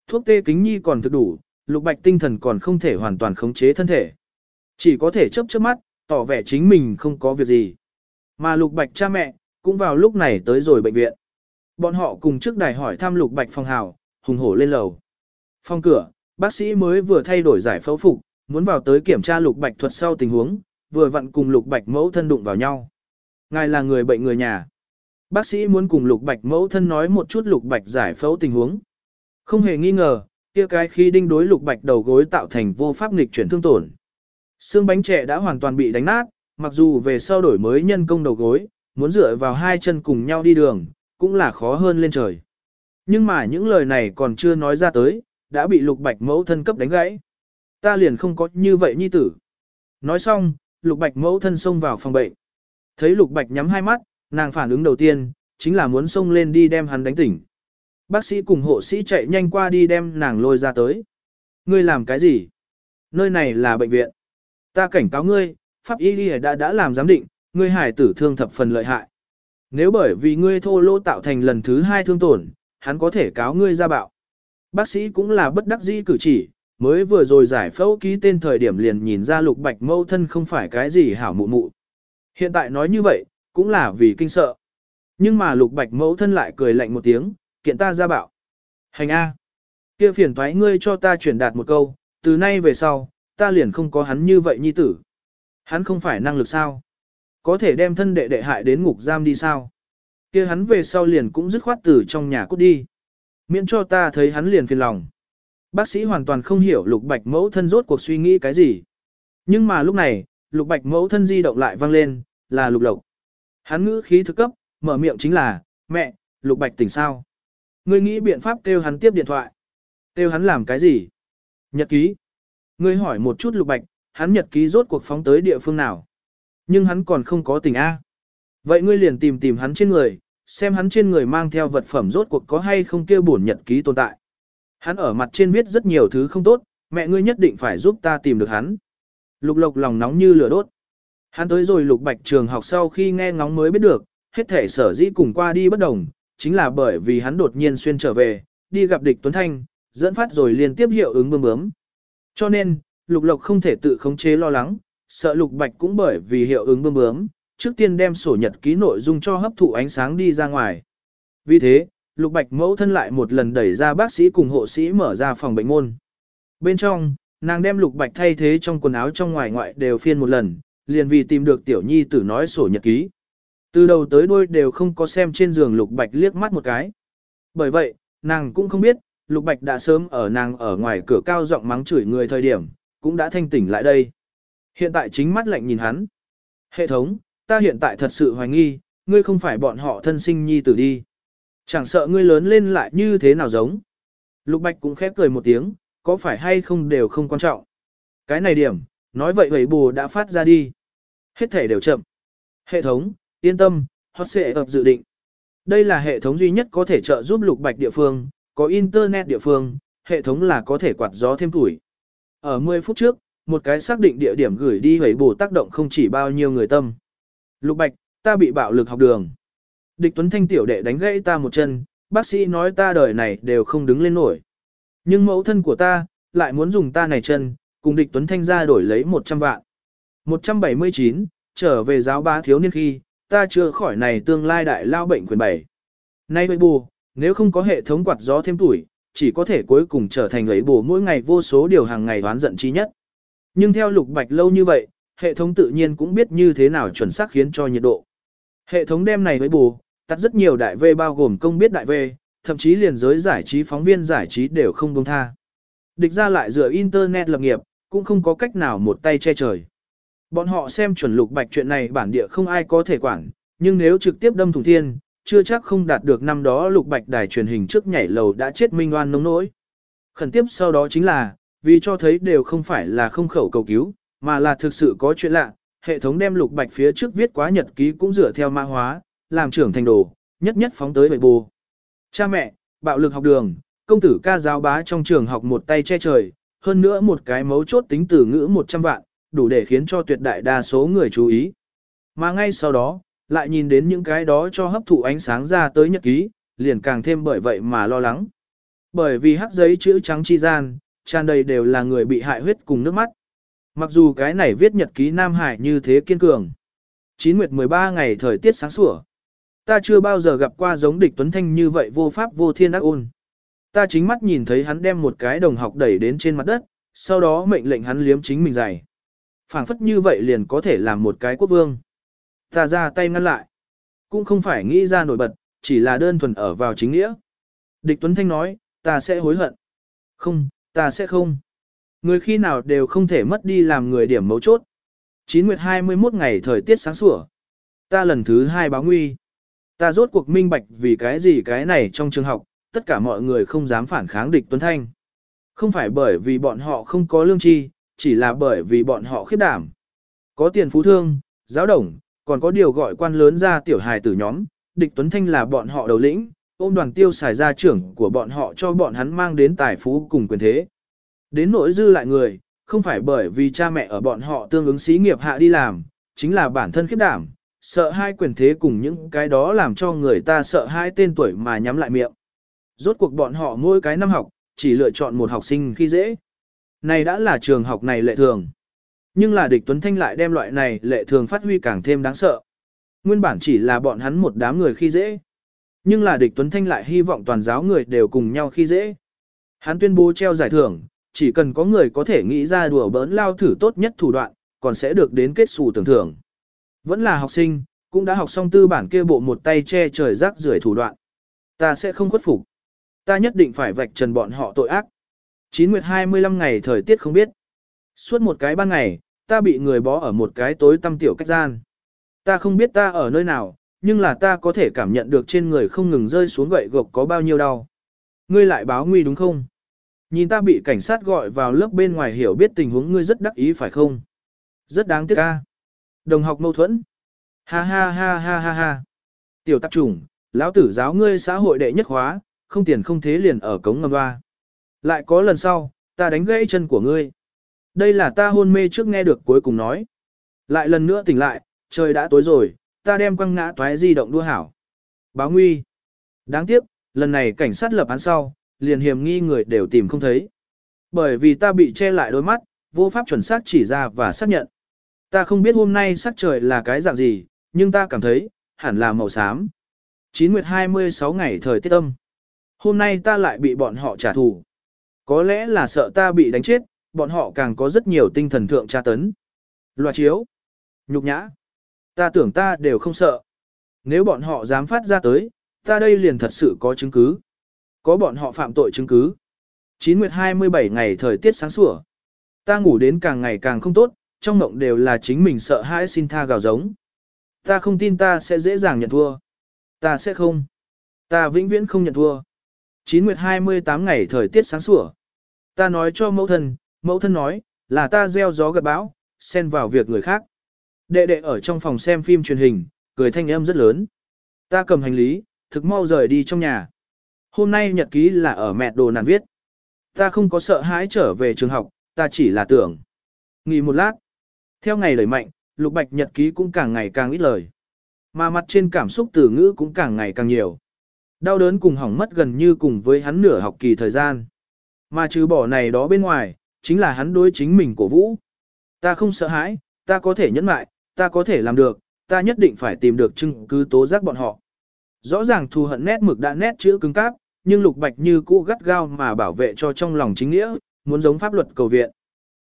Thuốc tê kính nhi còn thực đủ, lục bạch tinh thần còn không thể hoàn toàn khống chế thân thể. Chỉ có thể chớp chớp mắt, tỏ vẻ chính mình không có việc gì. Mà lục bạch cha mẹ, cũng vào lúc này tới rồi bệnh viện. Bọn họ cùng trước đài hỏi thăm lục bạch phòng hào, hùng hổ lên lầu. Phòng cửa, bác sĩ mới vừa thay đổi giải phẫu phục, muốn vào tới kiểm tra lục bạch thuật sau tình huống, vừa vặn cùng lục bạch mẫu thân đụng vào nhau. Ngài là người bệnh người nhà. Bác sĩ muốn cùng lục bạch mẫu thân nói một chút lục bạch giải phẫu tình huống. Không hề nghi ngờ, kia cái khi đinh đối lục bạch đầu gối tạo thành vô pháp nghịch chuyển thương tổn. Xương bánh trẻ đã hoàn toàn bị đánh nát, mặc dù về sau đổi mới nhân công đầu gối, muốn dựa vào hai chân cùng nhau đi đường, cũng là khó hơn lên trời. Nhưng mà những lời này còn chưa nói ra tới, đã bị lục bạch mẫu thân cấp đánh gãy. Ta liền không có như vậy nhi tử. Nói xong, lục bạch mẫu thân xông vào phòng bệnh. Thấy lục bạch nhắm hai mắt, nàng phản ứng đầu tiên, chính là muốn xông lên đi đem hắn đánh tỉnh. Bác sĩ cùng hộ sĩ chạy nhanh qua đi đem nàng lôi ra tới. Ngươi làm cái gì? Nơi này là bệnh viện. Ta cảnh cáo ngươi, pháp y đã đã làm giám định, ngươi hải tử thương thập phần lợi hại. Nếu bởi vì ngươi thô lỗ tạo thành lần thứ hai thương tổn, hắn có thể cáo ngươi ra bạo. Bác sĩ cũng là bất đắc dĩ cử chỉ, mới vừa rồi giải phẫu ký tên thời điểm liền nhìn ra lục bạch mâu thân không phải cái gì hảo mụ mụ. Hiện tại nói như vậy, cũng là vì kinh sợ. Nhưng mà lục bạch mẫu thân lại cười lạnh một tiếng, kiện ta ra bạo. Hành A. kia phiền thoái ngươi cho ta chuyển đạt một câu, từ nay về sau, ta liền không có hắn như vậy nhi tử. Hắn không phải năng lực sao? Có thể đem thân đệ đệ hại đến ngục giam đi sao? kia hắn về sau liền cũng dứt khoát từ trong nhà cút đi. Miễn cho ta thấy hắn liền phiền lòng. Bác sĩ hoàn toàn không hiểu lục bạch mẫu thân rốt cuộc suy nghĩ cái gì. Nhưng mà lúc này, lục bạch mẫu thân di động lại vang lên, là lục lộc. Hắn ngữ khí thực cấp, mở miệng chính là, mẹ, lục bạch tỉnh sao? Ngươi nghĩ biện pháp kêu hắn tiếp điện thoại. Kêu hắn làm cái gì? Nhật ký. Ngươi hỏi một chút lục bạch, hắn nhật ký rốt cuộc phóng tới địa phương nào? Nhưng hắn còn không có tình A. Vậy ngươi liền tìm tìm hắn trên người, xem hắn trên người mang theo vật phẩm rốt cuộc có hay không kêu bổn nhật ký tồn tại. Hắn ở mặt trên viết rất nhiều thứ không tốt, mẹ ngươi nhất định phải giúp ta tìm được hắn. Lục lộc lòng nóng như lửa đốt. Hắn tới rồi lục bạch trường học sau khi nghe ngóng mới biết được, hết thể sở dĩ cùng qua đi bất đồng, chính là bởi vì hắn đột nhiên xuyên trở về, đi gặp địch Tuấn Thanh, dẫn phát rồi liên tiếp hiệu ứng bơm bướm. Cho nên, lục lộc không thể tự khống chế lo lắng, sợ lục bạch cũng bởi vì hiệu ứng bơm bướm, trước tiên đem sổ nhật ký nội dung cho hấp thụ ánh sáng đi ra ngoài. Vì thế, lục bạch mẫu thân lại một lần đẩy ra bác sĩ cùng hộ sĩ mở ra phòng bệnh môn. Bên trong, nàng đem lục bạch thay thế trong quần áo trong ngoài ngoại đều phiên một lần, liền vì tìm được tiểu nhi tử nói sổ nhật ký. Từ đầu tới đuôi đều không có xem trên giường lục bạch liếc mắt một cái. Bởi vậy, nàng cũng không biết, lục bạch đã sớm ở nàng ở ngoài cửa cao giọng mắng chửi người thời điểm, cũng đã thanh tỉnh lại đây. Hiện tại chính mắt lạnh nhìn hắn. Hệ thống, ta hiện tại thật sự hoài nghi, ngươi không phải bọn họ thân sinh nhi tử đi. Chẳng sợ ngươi lớn lên lại như thế nào giống. Lục bạch cũng khép cười một tiếng, có phải hay không đều không quan trọng. Cái này điểm, nói vậy vậy bù đã phát ra đi. Hết thể đều chậm. Hệ thống, yên tâm, hot sẽ ập dự định. Đây là hệ thống duy nhất có thể trợ giúp lục bạch địa phương, có internet địa phương, hệ thống là có thể quạt gió thêm tuổi. Ở 10 phút trước, một cái xác định địa điểm gửi đi hủy bổ tác động không chỉ bao nhiêu người tâm. Lục bạch, ta bị bạo lực học đường. Địch Tuấn Thanh tiểu đệ đánh gãy ta một chân, bác sĩ nói ta đời này đều không đứng lên nổi. Nhưng mẫu thân của ta, lại muốn dùng ta này chân, cùng địch Tuấn Thanh ra đổi lấy 100 vạn. 179, trở về giáo ba thiếu niên khi, ta chưa khỏi này tương lai đại lao bệnh quyền bảy. Nay với bù, nếu không có hệ thống quạt gió thêm tuổi, chỉ có thể cuối cùng trở thành ấy bù mỗi ngày vô số điều hàng ngày đoán giận trí nhất. Nhưng theo lục bạch lâu như vậy, hệ thống tự nhiên cũng biết như thế nào chuẩn xác khiến cho nhiệt độ. Hệ thống đem này với bù, tắt rất nhiều đại V bao gồm công biết đại V, thậm chí liền giới giải trí phóng viên giải trí đều không buông tha. Địch ra lại dựa internet lập nghiệp, cũng không có cách nào một tay che trời. Bọn họ xem chuẩn lục bạch chuyện này bản địa không ai có thể quản, nhưng nếu trực tiếp đâm thủng thiên, chưa chắc không đạt được năm đó lục bạch đài truyền hình trước nhảy lầu đã chết minh oan nông nỗi. Khẩn tiếp sau đó chính là, vì cho thấy đều không phải là không khẩu cầu cứu, mà là thực sự có chuyện lạ, hệ thống đem lục bạch phía trước viết quá nhật ký cũng dựa theo mã hóa, làm trưởng thành đồ, nhất nhất phóng tới bệ bù. Cha mẹ, bạo lực học đường, công tử ca giáo bá trong trường học một tay che trời, hơn nữa một cái mấu chốt tính từ ngữ 100 vạn, đủ để khiến cho tuyệt đại đa số người chú ý. Mà ngay sau đó, lại nhìn đến những cái đó cho hấp thụ ánh sáng ra tới nhật ký, liền càng thêm bởi vậy mà lo lắng. Bởi vì hắc giấy chữ trắng chi gian, tràn đầy đều là người bị hại huyết cùng nước mắt. Mặc dù cái này viết nhật ký Nam Hải như thế kiên cường. 9 nguyệt 13 ngày thời tiết sáng sủa. Ta chưa bao giờ gặp qua giống địch Tuấn Thanh như vậy vô pháp vô thiên ác ôn. Ta chính mắt nhìn thấy hắn đem một cái đồng học đẩy đến trên mặt đất, sau đó mệnh lệnh hắn liếm chính mình dày phảng phất như vậy liền có thể làm một cái quốc vương. Ta ra tay ngăn lại. Cũng không phải nghĩ ra nổi bật, chỉ là đơn thuần ở vào chính nghĩa. Địch Tuấn Thanh nói, ta sẽ hối hận. Không, ta sẽ không. Người khi nào đều không thể mất đi làm người điểm mấu chốt. 9 nguyệt 21 ngày thời tiết sáng sủa. Ta lần thứ hai báo nguy. Ta rốt cuộc minh bạch vì cái gì cái này trong trường học, tất cả mọi người không dám phản kháng địch Tuấn Thanh. Không phải bởi vì bọn họ không có lương tri, chỉ là bởi vì bọn họ khiếp đảm. Có tiền phú thương, giáo đồng, còn có điều gọi quan lớn ra tiểu hài tử nhóm, địch Tuấn Thanh là bọn họ đầu lĩnh, ôm đoàn tiêu xài ra trưởng của bọn họ cho bọn hắn mang đến tài phú cùng quyền thế. Đến nỗi dư lại người, không phải bởi vì cha mẹ ở bọn họ tương ứng xí nghiệp hạ đi làm, chính là bản thân khiếp đảm, sợ hai quyền thế cùng những cái đó làm cho người ta sợ hai tên tuổi mà nhắm lại miệng. Rốt cuộc bọn họ mỗi cái năm học, chỉ lựa chọn một học sinh khi dễ. Này đã là trường học này lệ thường. Nhưng là địch Tuấn Thanh lại đem loại này lệ thường phát huy càng thêm đáng sợ. Nguyên bản chỉ là bọn hắn một đám người khi dễ. Nhưng là địch Tuấn Thanh lại hy vọng toàn giáo người đều cùng nhau khi dễ. Hắn tuyên bố treo giải thưởng, chỉ cần có người có thể nghĩ ra đùa bỡn lao thử tốt nhất thủ đoạn, còn sẽ được đến kết xù tưởng thưởng. Vẫn là học sinh, cũng đã học xong tư bản kia bộ một tay che trời rác rưởi thủ đoạn. Ta sẽ không khuất phục. Ta nhất định phải vạch trần bọn họ tội ác. Chín nguyệt 25 ngày thời tiết không biết. Suốt một cái ban ngày, ta bị người bó ở một cái tối tăm tiểu cách gian. Ta không biết ta ở nơi nào, nhưng là ta có thể cảm nhận được trên người không ngừng rơi xuống gậy gộc có bao nhiêu đau. Ngươi lại báo nguy đúng không? Nhìn ta bị cảnh sát gọi vào lớp bên ngoài hiểu biết tình huống ngươi rất đắc ý phải không? Rất đáng tiếc ca. Đồng học mâu thuẫn. Ha ha ha ha ha ha. Tiểu tạp trùng, lão tử giáo ngươi xã hội đệ nhất hóa, không tiền không thế liền ở cống ngầm ba. Lại có lần sau, ta đánh gãy chân của ngươi. Đây là ta hôn mê trước nghe được cuối cùng nói. Lại lần nữa tỉnh lại, trời đã tối rồi, ta đem quăng ngã toái di động đua hảo. Báo nguy. Đáng tiếc, lần này cảnh sát lập án sau, liền hiểm nghi người đều tìm không thấy. Bởi vì ta bị che lại đôi mắt, vô pháp chuẩn xác chỉ ra và xác nhận. Ta không biết hôm nay sắc trời là cái dạng gì, nhưng ta cảm thấy, hẳn là màu xám. 9 nguyệt 26 ngày thời tiết âm. Hôm nay ta lại bị bọn họ trả thù. Có lẽ là sợ ta bị đánh chết, bọn họ càng có rất nhiều tinh thần thượng tra tấn. Loa chiếu. Nhục nhã. Ta tưởng ta đều không sợ. Nếu bọn họ dám phát ra tới, ta đây liền thật sự có chứng cứ. Có bọn họ phạm tội chứng cứ. 9 nguyệt 27 ngày thời tiết sáng sủa. Ta ngủ đến càng ngày càng không tốt, trong mộng đều là chính mình sợ hãi xin tha gào giống. Ta không tin ta sẽ dễ dàng nhận thua. Ta sẽ không. Ta vĩnh viễn không nhận thua. 9 nguyệt 28 ngày thời tiết sáng sủa. Ta nói cho mẫu thân, mẫu thân nói, là ta gieo gió gật bão, xen vào việc người khác. Đệ đệ ở trong phòng xem phim truyền hình, cười thanh âm rất lớn. Ta cầm hành lý, thực mau rời đi trong nhà. Hôm nay nhật ký là ở mẹ đồ nàn viết. Ta không có sợ hãi trở về trường học, ta chỉ là tưởng. Nghỉ một lát. Theo ngày lời mạnh, lục bạch nhật ký cũng càng ngày càng ít lời. Mà mặt trên cảm xúc từ ngữ cũng càng ngày càng nhiều. Đau đớn cùng hỏng mất gần như cùng với hắn nửa học kỳ thời gian. Mà trừ bỏ này đó bên ngoài, chính là hắn đối chính mình cổ vũ. Ta không sợ hãi, ta có thể nhẫn mại, ta có thể làm được, ta nhất định phải tìm được chứng cứ tố giác bọn họ. Rõ ràng thù hận nét mực đã nét chữ cứng cáp, nhưng lục bạch như cũ gắt gao mà bảo vệ cho trong lòng chính nghĩa, muốn giống pháp luật cầu viện.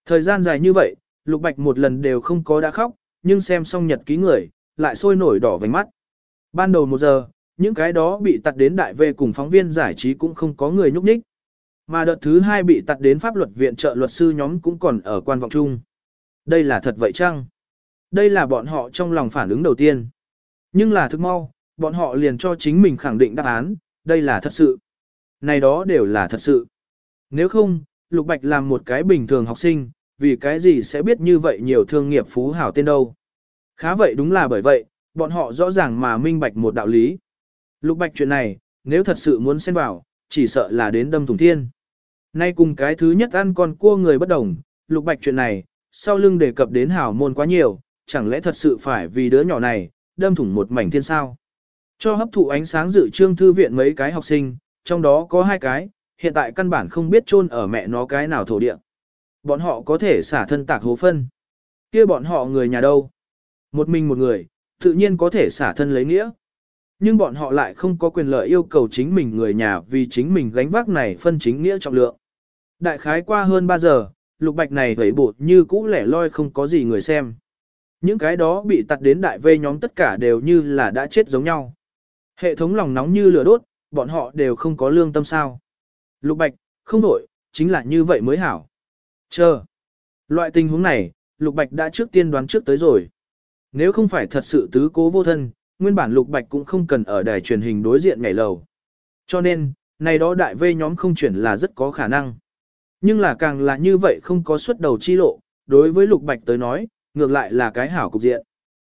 Thời gian dài như vậy, lục bạch một lần đều không có đã khóc, nhưng xem xong nhật ký người, lại sôi nổi đỏ vành mắt. Ban đầu một giờ, những cái đó bị tặt đến đại về cùng phóng viên giải trí cũng không có người nhúc nhích. Mà đợt thứ hai bị tặt đến pháp luật viện trợ luật sư nhóm cũng còn ở quan vọng chung. Đây là thật vậy chăng? Đây là bọn họ trong lòng phản ứng đầu tiên. Nhưng là thức mau, bọn họ liền cho chính mình khẳng định đáp án, đây là thật sự. Này đó đều là thật sự. Nếu không, Lục Bạch làm một cái bình thường học sinh, vì cái gì sẽ biết như vậy nhiều thương nghiệp phú hảo tên đâu. Khá vậy đúng là bởi vậy, bọn họ rõ ràng mà minh bạch một đạo lý. Lục Bạch chuyện này, nếu thật sự muốn xen vào, chỉ sợ là đến đâm thủng thiên. Nay cùng cái thứ nhất ăn con cua người bất đồng, Lục Bạch chuyện này, sau lưng đề cập đến hảo môn quá nhiều, chẳng lẽ thật sự phải vì đứa nhỏ này, đâm thủng một mảnh thiên sao. Cho hấp thụ ánh sáng dự trương thư viện mấy cái học sinh, trong đó có hai cái, hiện tại căn bản không biết chôn ở mẹ nó cái nào thổ địa. Bọn họ có thể xả thân tạc hố phân. kia bọn họ người nhà đâu? Một mình một người, tự nhiên có thể xả thân lấy nghĩa. Nhưng bọn họ lại không có quyền lợi yêu cầu chính mình người nhà vì chính mình gánh vác này phân chính nghĩa trọng lượng. Đại khái qua hơn 3 giờ, lục bạch này vẩy bột như cũ lẻ loi không có gì người xem. Những cái đó bị tặt đến đại vây nhóm tất cả đều như là đã chết giống nhau. Hệ thống lòng nóng như lửa đốt, bọn họ đều không có lương tâm sao. Lục bạch, không đổi, chính là như vậy mới hảo. Chờ. Loại tình huống này, Lục Bạch đã trước tiên đoán trước tới rồi. Nếu không phải thật sự tứ cố vô thân, nguyên bản Lục Bạch cũng không cần ở đài truyền hình đối diện nhảy lầu. Cho nên, này đó đại vây nhóm không chuyển là rất có khả năng. Nhưng là càng là như vậy không có xuất đầu chi lộ, đối với Lục Bạch tới nói, ngược lại là cái hảo cục diện.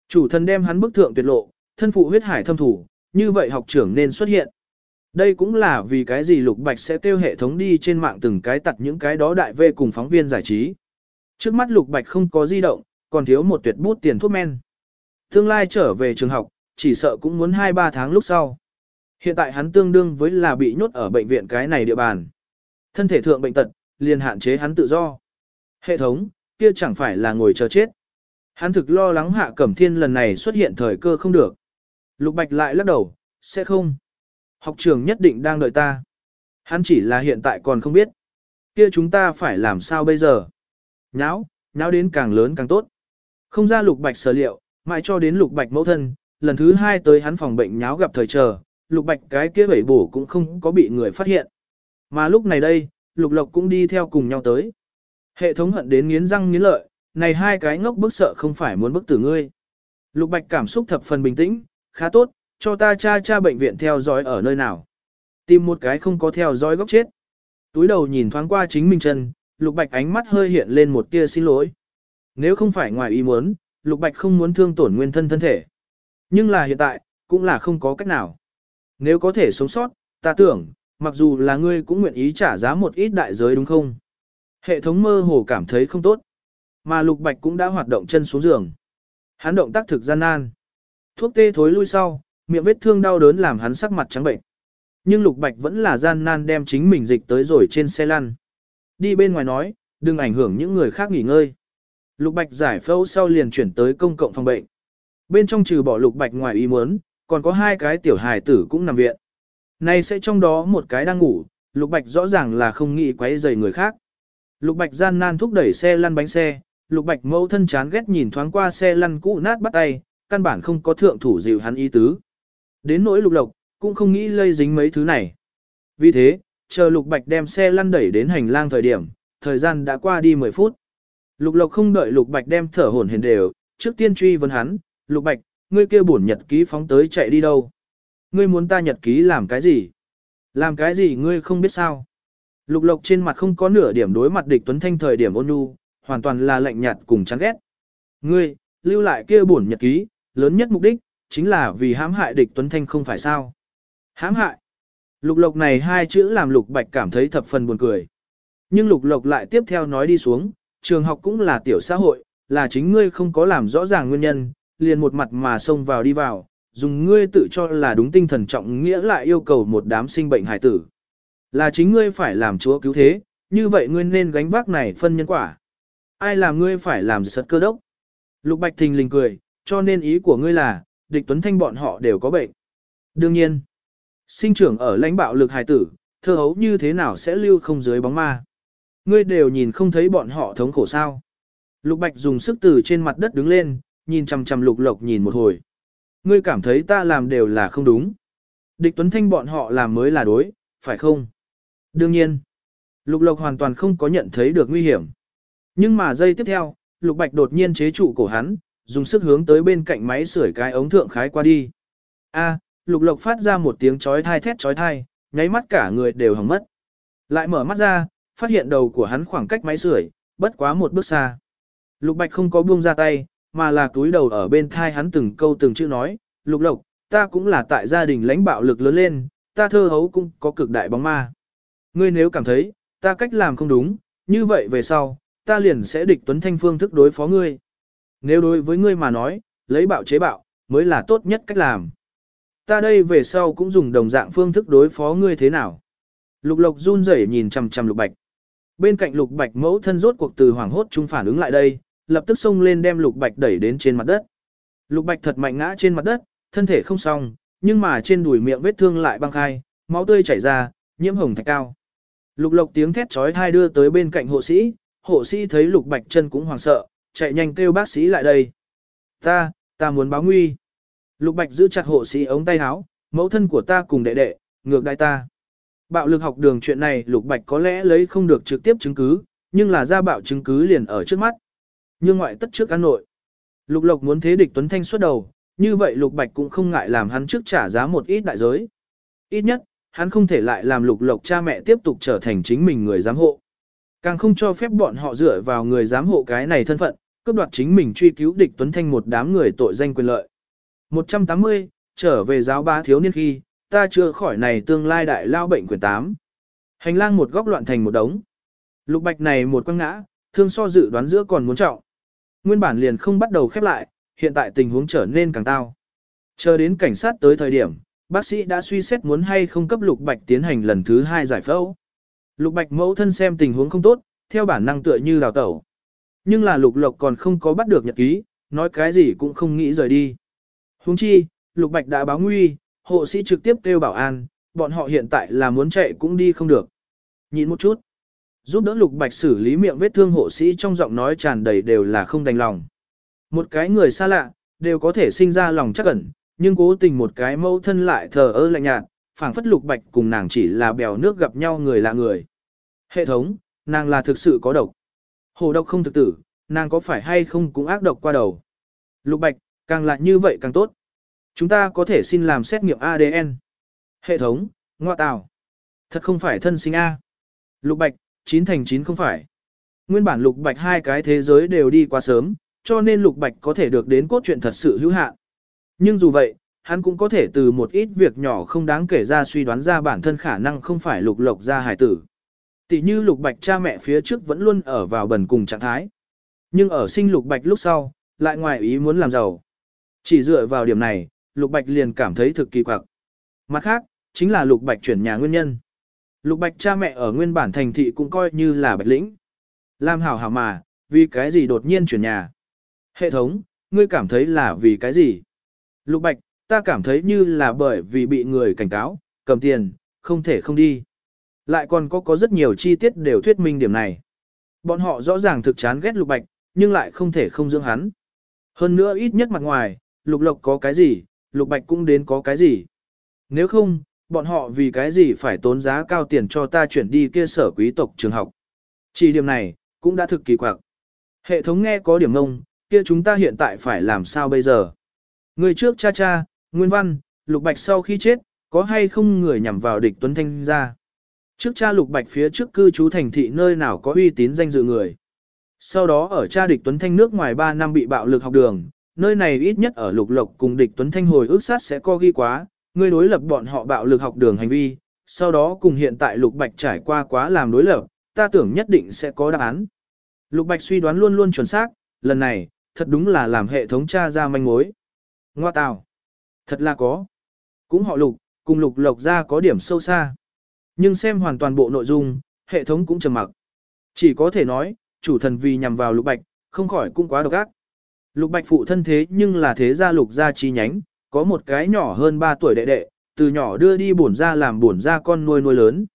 Chủ thân đem hắn bức thượng tuyệt lộ, thân phụ huyết hải thâm thủ, như vậy học trưởng nên xuất hiện. Đây cũng là vì cái gì Lục Bạch sẽ tiêu hệ thống đi trên mạng từng cái tặt những cái đó đại vê cùng phóng viên giải trí. Trước mắt Lục Bạch không có di động, còn thiếu một tuyệt bút tiền thuốc men. Tương lai trở về trường học, chỉ sợ cũng muốn 2-3 tháng lúc sau. Hiện tại hắn tương đương với là bị nhốt ở bệnh viện cái này địa bàn. Thân thể thượng bệnh tật, liền hạn chế hắn tự do. Hệ thống, kia chẳng phải là ngồi chờ chết. Hắn thực lo lắng hạ cẩm thiên lần này xuất hiện thời cơ không được. Lục Bạch lại lắc đầu, sẽ không. Học trường nhất định đang đợi ta. Hắn chỉ là hiện tại còn không biết. Kia chúng ta phải làm sao bây giờ? Nháo, nháo đến càng lớn càng tốt. Không ra Lục Bạch sở liệu, mãi cho đến Lục Bạch mẫu thân, lần thứ hai tới hắn phòng bệnh nháo gặp thời chờ, Lục Bạch cái kia bảy bổ cũng không có bị người phát hiện. Mà lúc này đây, Lục Lộc cũng đi theo cùng nhau tới. Hệ thống hận đến nghiến răng nghiến lợi, này hai cái ngốc bức sợ không phải muốn bức tử ngươi. Lục Bạch cảm xúc thập phần bình tĩnh, khá tốt, cho ta cha cha bệnh viện theo dõi ở nơi nào. Tìm một cái không có theo dõi góc chết. Túi đầu nhìn thoáng qua chính mình chân, Lục Bạch ánh mắt hơi hiện lên một tia xin lỗi. Nếu không phải ngoài ý muốn, Lục Bạch không muốn thương tổn nguyên thân thân thể. Nhưng là hiện tại, cũng là không có cách nào. Nếu có thể sống sót, ta tưởng, mặc dù là ngươi cũng nguyện ý trả giá một ít đại giới đúng không? Hệ thống mơ hồ cảm thấy không tốt. Mà Lục Bạch cũng đã hoạt động chân xuống giường. Hắn động tác thực gian nan. Thuốc tê thối lui sau, miệng vết thương đau đớn làm hắn sắc mặt trắng bệnh. Nhưng Lục Bạch vẫn là gian nan đem chính mình dịch tới rồi trên xe lăn. Đi bên ngoài nói, đừng ảnh hưởng những người khác nghỉ ngơi. Lục Bạch giải phẫu sau liền chuyển tới công cộng phòng bệnh. Bên trong trừ bỏ Lục Bạch ngoài ý muốn, còn có hai cái tiểu hài tử cũng nằm viện. Nay sẽ trong đó một cái đang ngủ, Lục Bạch rõ ràng là không nghĩ quấy rầy người khác. Lục Bạch gian nan thúc đẩy xe lăn bánh xe, Lục Bạch mẫu thân chán ghét nhìn thoáng qua xe lăn cũ nát bắt tay, căn bản không có thượng thủ dịu hắn ý tứ. Đến nỗi Lục Lộc, cũng không nghĩ lây dính mấy thứ này. Vì thế, chờ Lục Bạch đem xe lăn đẩy đến hành lang thời điểm, thời gian đã qua đi 10 phút. Lục Lộc không đợi Lục Bạch đem thở hổn hển đều, trước tiên truy vấn hắn, Lục Bạch, ngươi kia bổn nhật ký phóng tới chạy đi đâu? Ngươi muốn ta nhật ký làm cái gì? Làm cái gì ngươi không biết sao? Lục Lộc trên mặt không có nửa điểm đối mặt địch Tuấn Thanh thời điểm ôn nhu, hoàn toàn là lạnh nhạt cùng chán ghét. Ngươi, lưu lại kia bổn nhật ký, lớn nhất mục đích, chính là vì hãm hại địch Tuấn Thanh không phải sao? Hãm hại? Lục Lộc này hai chữ làm Lục Bạch cảm thấy thập phần buồn cười. Nhưng Lục Lộc lại tiếp theo nói đi xuống, trường học cũng là tiểu xã hội, là chính ngươi không có làm rõ ràng nguyên nhân, liền một mặt mà xông vào đi vào, dùng ngươi tự cho là đúng tinh thần trọng nghĩa lại yêu cầu một đám sinh bệnh hải tử. Là chính ngươi phải làm chúa cứu thế, như vậy ngươi nên gánh vác này phân nhân quả. Ai làm ngươi phải làm sật cơ đốc? Lục Bạch Thình lình cười, cho nên ý của ngươi là, địch tuấn thanh bọn họ đều có bệnh. Đương nhiên, sinh trưởng ở lãnh bạo lực hài tử, thơ hấu như thế nào sẽ lưu không dưới bóng ma. Ngươi đều nhìn không thấy bọn họ thống khổ sao. Lục Bạch dùng sức từ trên mặt đất đứng lên, nhìn chằm chằm Lục Lộc nhìn một hồi. Ngươi cảm thấy ta làm đều là không đúng. Địch Tuấn Thanh bọn họ làm mới là đối, phải không? Đương nhiên, Lục Lộc hoàn toàn không có nhận thấy được nguy hiểm. Nhưng mà giây tiếp theo, Lục Bạch đột nhiên chế trụ cổ hắn, dùng sức hướng tới bên cạnh máy sưởi cái ống thượng khái qua đi. A, Lục Lộc phát ra một tiếng chói thai thét chói thai, nháy mắt cả người đều hỏng mất. Lại mở mắt ra, phát hiện đầu của hắn khoảng cách máy sưởi, bất quá một bước xa. Lục Bạch không có buông ra tay, mà là túi đầu ở bên thai hắn từng câu từng chữ nói, Lục Lộc, ta cũng là tại gia đình lãnh bạo lực lớn lên, ta thơ hấu cũng có cực đại bóng ma. Ngươi nếu cảm thấy, ta cách làm không đúng, như vậy về sau, ta liền sẽ địch tuấn thanh phương thức đối phó ngươi. Nếu đối với ngươi mà nói, lấy bạo chế bạo, mới là tốt nhất cách làm. Ta đây về sau cũng dùng đồng dạng phương thức đối phó ngươi thế nào. Lục lộc run rẩy nhìn chằm chằm lục bạch. Bên cạnh lục bạch mẫu thân rốt cuộc từ hoảng hốt trung phản ứng lại đây, lập tức xông lên đem lục bạch đẩy đến trên mặt đất. Lục bạch thật mạnh ngã trên mặt đất, thân thể không xong, nhưng mà trên đùi miệng vết thương lại băng khai, máu tươi chảy ra, nhiễm hồng thạch cao. Lục lộc tiếng thét chói thai đưa tới bên cạnh hộ sĩ, hộ sĩ thấy lục bạch chân cũng hoảng sợ, chạy nhanh kêu bác sĩ lại đây. Ta, ta muốn báo nguy. Lục bạch giữ chặt hộ sĩ ống tay áo, mẫu thân của ta cùng đệ đệ, ngược đại ta. Bạo lực học đường chuyện này lục bạch có lẽ lấy không được trực tiếp chứng cứ, nhưng là ra bạo chứng cứ liền ở trước mắt. Nhưng ngoại tất trước ăn nội. Lục lộc muốn thế địch Tuấn Thanh xuất đầu, như vậy lục bạch cũng không ngại làm hắn trước trả giá một ít đại giới. Ít nhất, hắn không thể lại làm lục lộc cha mẹ tiếp tục trở thành chính mình người giám hộ. Càng không cho phép bọn họ dựa vào người giám hộ cái này thân phận, cướp đoạt chính mình truy cứu địch Tuấn Thanh một đám người tội danh quyền lợi. 180, trở về giáo ba thiếu niên khi, ta chưa khỏi này tương lai đại lao bệnh quyền 8. Hành lang một góc loạn thành một đống. Lục bạch này một quăng ngã, thương so dự đoán giữa còn muốn trọng. Nguyên bản liền không bắt đầu khép lại, hiện tại tình huống trở nên càng tao. Chờ đến cảnh sát tới thời điểm, bác sĩ đã suy xét muốn hay không cấp lục bạch tiến hành lần thứ hai giải phẫu. Lục bạch mẫu thân xem tình huống không tốt, theo bản năng tựa như đào tẩu. Nhưng là lục lộc còn không có bắt được nhật ký, nói cái gì cũng không nghĩ rời đi. Huống chi, lục bạch đã báo nguy, hộ sĩ trực tiếp kêu bảo an, bọn họ hiện tại là muốn chạy cũng đi không được. Nhìn một chút. Giúp đỡ lục bạch xử lý miệng vết thương hộ sĩ trong giọng nói tràn đầy đều là không đành lòng. Một cái người xa lạ, đều có thể sinh ra lòng chắc ẩn, nhưng cố tình một cái mâu thân lại thờ ơ lạnh nhạt, phảng phất lục bạch cùng nàng chỉ là bèo nước gặp nhau người lạ người. Hệ thống, nàng là thực sự có độc. Hồ độc không thực tử, nàng có phải hay không cũng ác độc qua đầu. Lục bạch, càng lại như vậy càng tốt. Chúng ta có thể xin làm xét nghiệm ADN. Hệ thống, ngoại tào. Thật không phải thân sinh A. Lục bạch, Chín thành chín không phải. Nguyên bản lục bạch hai cái thế giới đều đi quá sớm, cho nên lục bạch có thể được đến cốt truyện thật sự hữu hạn. Nhưng dù vậy, hắn cũng có thể từ một ít việc nhỏ không đáng kể ra suy đoán ra bản thân khả năng không phải lục lộc ra hải tử. Tỷ như lục bạch cha mẹ phía trước vẫn luôn ở vào bần cùng trạng thái. Nhưng ở sinh lục bạch lúc sau, lại ngoài ý muốn làm giàu. Chỉ dựa vào điểm này, lục bạch liền cảm thấy thực kỳ quặc. Mặt khác, chính là lục bạch chuyển nhà nguyên nhân. Lục bạch cha mẹ ở nguyên bản thành thị cũng coi như là bạch lĩnh. Làm hảo hảo mà, vì cái gì đột nhiên chuyển nhà. Hệ thống, ngươi cảm thấy là vì cái gì? Lục bạch, ta cảm thấy như là bởi vì bị người cảnh cáo, cầm tiền, không thể không đi. Lại còn có có rất nhiều chi tiết đều thuyết minh điểm này. Bọn họ rõ ràng thực chán ghét lục bạch, nhưng lại không thể không dưỡng hắn. Hơn nữa ít nhất mặt ngoài, lục lộc có cái gì, lục bạch cũng đến có cái gì. Nếu không, bọn họ vì cái gì phải tốn giá cao tiền cho ta chuyển đi kia sở quý tộc trường học. Chỉ điểm này, cũng đã thực kỳ quặc. Hệ thống nghe có điểm ngông, kia chúng ta hiện tại phải làm sao bây giờ? Người trước cha cha, Nguyên Văn, Lục Bạch sau khi chết, có hay không người nhằm vào địch Tuấn Thanh ra? Trước cha Lục Bạch phía trước cư trú thành thị nơi nào có uy tín danh dự người. Sau đó ở cha địch Tuấn Thanh nước ngoài 3 năm bị bạo lực học đường, nơi này ít nhất ở Lục Lộc cùng địch Tuấn Thanh hồi ước sát sẽ co ghi quá, ngươi đối lập bọn họ bạo lực học đường hành vi, sau đó cùng hiện tại Lục Bạch trải qua quá làm đối lập, ta tưởng nhất định sẽ có đáp án. Lục Bạch suy đoán luôn luôn chuẩn xác, lần này, thật đúng là làm hệ thống tra ra manh mối. Ngoa tào, thật là có. Cũng họ Lục, cùng Lục Lộc ra có điểm sâu xa. Nhưng xem hoàn toàn bộ nội dung, hệ thống cũng trầm mặc. Chỉ có thể nói, chủ thần vì nhằm vào Lục Bạch, không khỏi cũng quá độc ác. Lục Bạch phụ thân thế nhưng là thế gia Lục gia chi nhánh, có một cái nhỏ hơn 3 tuổi đệ đệ, từ nhỏ đưa đi bổn ra làm bổn ra con nuôi nuôi lớn.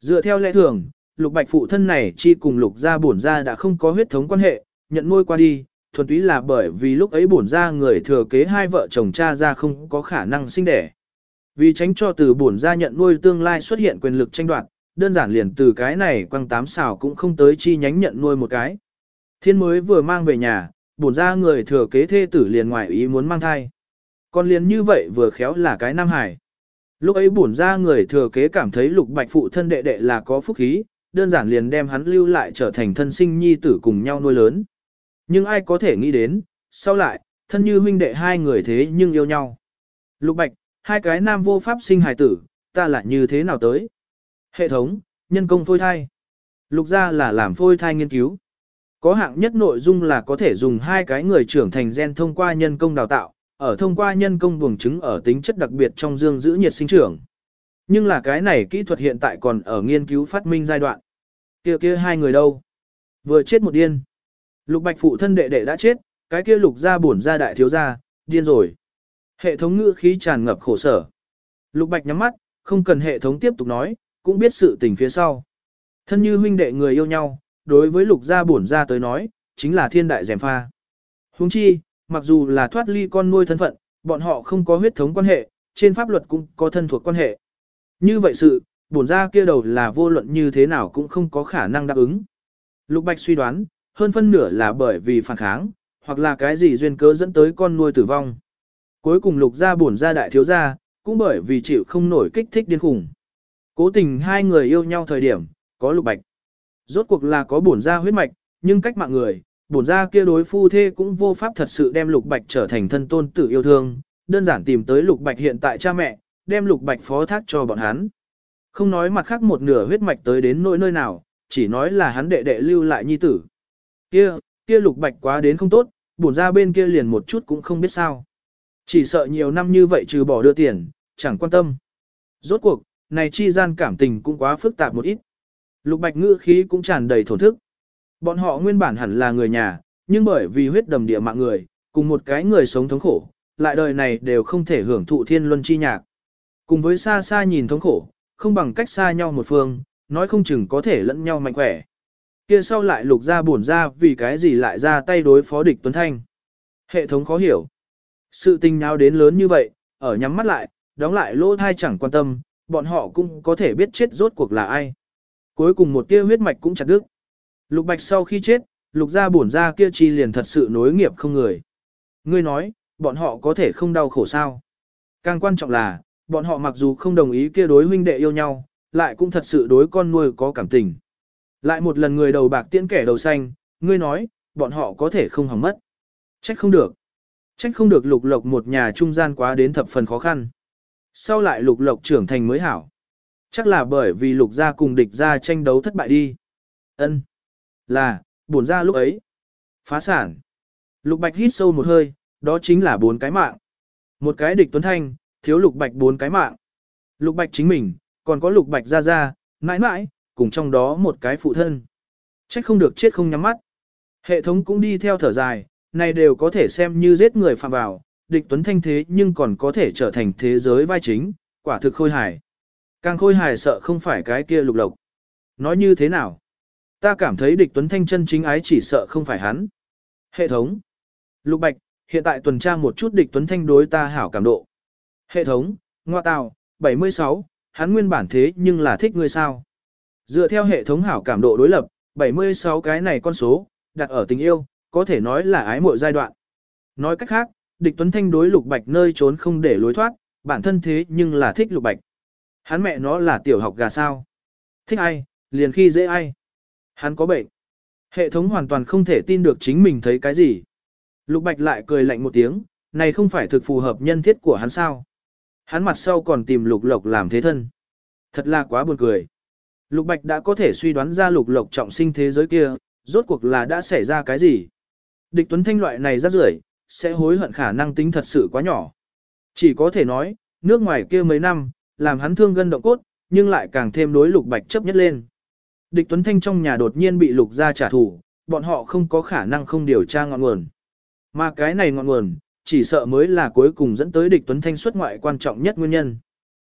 Dựa theo lẽ thường, lục bạch phụ thân này chi cùng lục gia bổn ra đã không có huyết thống quan hệ, nhận nuôi qua đi, thuần túy là bởi vì lúc ấy bổn ra người thừa kế hai vợ chồng cha ra không có khả năng sinh đẻ. Vì tránh cho từ bổn ra nhận nuôi tương lai xuất hiện quyền lực tranh đoạt, đơn giản liền từ cái này quăng tám xào cũng không tới chi nhánh nhận nuôi một cái. Thiên mới vừa mang về nhà, bổn ra người thừa kế thê tử liền ngoài ý muốn mang thai con liền như vậy vừa khéo là cái Nam Hải. Lúc ấy bổn ra người thừa kế cảm thấy lục bạch phụ thân đệ đệ là có phúc khí, đơn giản liền đem hắn lưu lại trở thành thân sinh nhi tử cùng nhau nuôi lớn. Nhưng ai có thể nghĩ đến, sau lại, thân như huynh đệ hai người thế nhưng yêu nhau. Lục bạch, hai cái nam vô pháp sinh hài tử, ta lại như thế nào tới? Hệ thống, nhân công phôi thai. Lục ra là làm phôi thai nghiên cứu. Có hạng nhất nội dung là có thể dùng hai cái người trưởng thành gen thông qua nhân công đào tạo, ở thông qua nhân công buồng trứng ở tính chất đặc biệt trong dương giữ nhiệt sinh trưởng. Nhưng là cái này kỹ thuật hiện tại còn ở nghiên cứu phát minh giai đoạn. Kia kia hai người đâu? Vừa chết một điên. Lục Bạch phụ thân đệ đệ đã chết, cái kia lục gia bổn gia đại thiếu gia, điên rồi. Hệ thống ngữ khí tràn ngập khổ sở. Lục Bạch nhắm mắt, không cần hệ thống tiếp tục nói, cũng biết sự tình phía sau. Thân như huynh đệ người yêu nhau, đối với lục gia bổn gia tới nói, chính là thiên đại dèm pha. Huống chi, mặc dù là thoát ly con nuôi thân phận, bọn họ không có huyết thống quan hệ, trên pháp luật cũng có thân thuộc quan hệ. Như vậy sự, bổn ra kia đầu là vô luận như thế nào cũng không có khả năng đáp ứng. Lục Bạch suy đoán, hơn phân nửa là bởi vì phản kháng, hoặc là cái gì duyên cớ dẫn tới con nuôi tử vong. Cuối cùng lục gia bổn ra đại thiếu gia, cũng bởi vì chịu không nổi kích thích điên khủng. Cố tình hai người yêu nhau thời điểm, có lục bạch. Rốt cuộc là có bổn ra huyết mạch, nhưng cách mạng người, bổn ra kia đối phu thê cũng vô pháp thật sự đem lục bạch trở thành thân tôn tử yêu thương, đơn giản tìm tới lục bạch hiện tại cha mẹ, đem lục bạch phó thác cho bọn hắn. Không nói mặt khác một nửa huyết mạch tới đến nỗi nơi nào, chỉ nói là hắn đệ đệ lưu lại nhi tử. Kia, kia lục bạch quá đến không tốt, bổn ra bên kia liền một chút cũng không biết sao. Chỉ sợ nhiều năm như vậy trừ bỏ đưa tiền, chẳng quan tâm. Rốt cuộc, này chi gian cảm tình cũng quá phức tạp một ít. Lục bạch ngữ khí cũng tràn đầy thổn thức. Bọn họ nguyên bản hẳn là người nhà, nhưng bởi vì huyết đầm địa mạng người, cùng một cái người sống thống khổ, lại đời này đều không thể hưởng thụ thiên luân chi nhạc. Cùng với xa xa nhìn thống khổ, không bằng cách xa nhau một phương, nói không chừng có thể lẫn nhau mạnh khỏe. Kia sau lại lục ra buồn ra vì cái gì lại ra tay đối phó địch Tuấn Thanh. Hệ thống khó hiểu. Sự tình nào đến lớn như vậy, ở nhắm mắt lại, đóng lại lỗ thai chẳng quan tâm, bọn họ cũng có thể biết chết rốt cuộc là ai. Cuối cùng một tia huyết mạch cũng chặt đứt. Lục bạch sau khi chết, lục gia bổn gia kia chi liền thật sự nối nghiệp không người. Ngươi nói, bọn họ có thể không đau khổ sao. Càng quan trọng là, bọn họ mặc dù không đồng ý kia đối huynh đệ yêu nhau, lại cũng thật sự đối con nuôi có cảm tình. Lại một lần người đầu bạc tiễn kẻ đầu xanh, ngươi nói, bọn họ có thể không hỏng mất. Trách không được. Trách không được lục lộc một nhà trung gian quá đến thập phần khó khăn. Sau lại lục lộc trưởng thành mới hảo. Chắc là bởi vì lục gia cùng địch gia tranh đấu thất bại đi. Ân, là, buồn ra lúc ấy. Phá sản. Lục bạch hít sâu một hơi, đó chính là bốn cái mạng. Một cái địch tuấn thanh, thiếu lục bạch bốn cái mạng. Lục bạch chính mình, còn có lục bạch ra ra, mãi mãi, cùng trong đó một cái phụ thân. Trách không được chết không nhắm mắt. Hệ thống cũng đi theo thở dài, này đều có thể xem như giết người phạm vào, địch tuấn thanh thế nhưng còn có thể trở thành thế giới vai chính, quả thực khôi hài. Càng khôi hài sợ không phải cái kia lục lộc. Nói như thế nào? Ta cảm thấy địch tuấn thanh chân chính ái chỉ sợ không phải hắn. Hệ thống. Lục bạch, hiện tại tuần tra một chút địch tuấn thanh đối ta hảo cảm độ. Hệ thống, ngoa tào, 76, hắn nguyên bản thế nhưng là thích ngươi sao. Dựa theo hệ thống hảo cảm độ đối lập, 76 cái này con số, đặt ở tình yêu, có thể nói là ái mộ giai đoạn. Nói cách khác, địch tuấn thanh đối lục bạch nơi trốn không để lối thoát, bản thân thế nhưng là thích lục bạch. Hắn mẹ nó là tiểu học gà sao. Thích ai, liền khi dễ ai. Hắn có bệnh. Hệ thống hoàn toàn không thể tin được chính mình thấy cái gì. Lục bạch lại cười lạnh một tiếng, này không phải thực phù hợp nhân thiết của hắn sao. Hắn mặt sau còn tìm lục lộc làm thế thân. Thật là quá buồn cười. Lục Bạch đã có thể suy đoán ra lục lộc trọng sinh thế giới kia, rốt cuộc là đã xảy ra cái gì. Địch Tuấn Thanh loại này rất rưởi, sẽ hối hận khả năng tính thật sự quá nhỏ. Chỉ có thể nói, nước ngoài kia mấy năm, làm hắn thương gân động cốt, nhưng lại càng thêm đối lục bạch chấp nhất lên. Địch Tuấn Thanh trong nhà đột nhiên bị lục ra trả thù, bọn họ không có khả năng không điều tra ngọn nguồn. Mà cái này ngọn nguồn, chỉ sợ mới là cuối cùng dẫn tới địch Tuấn Thanh xuất ngoại quan trọng nhất nguyên nhân.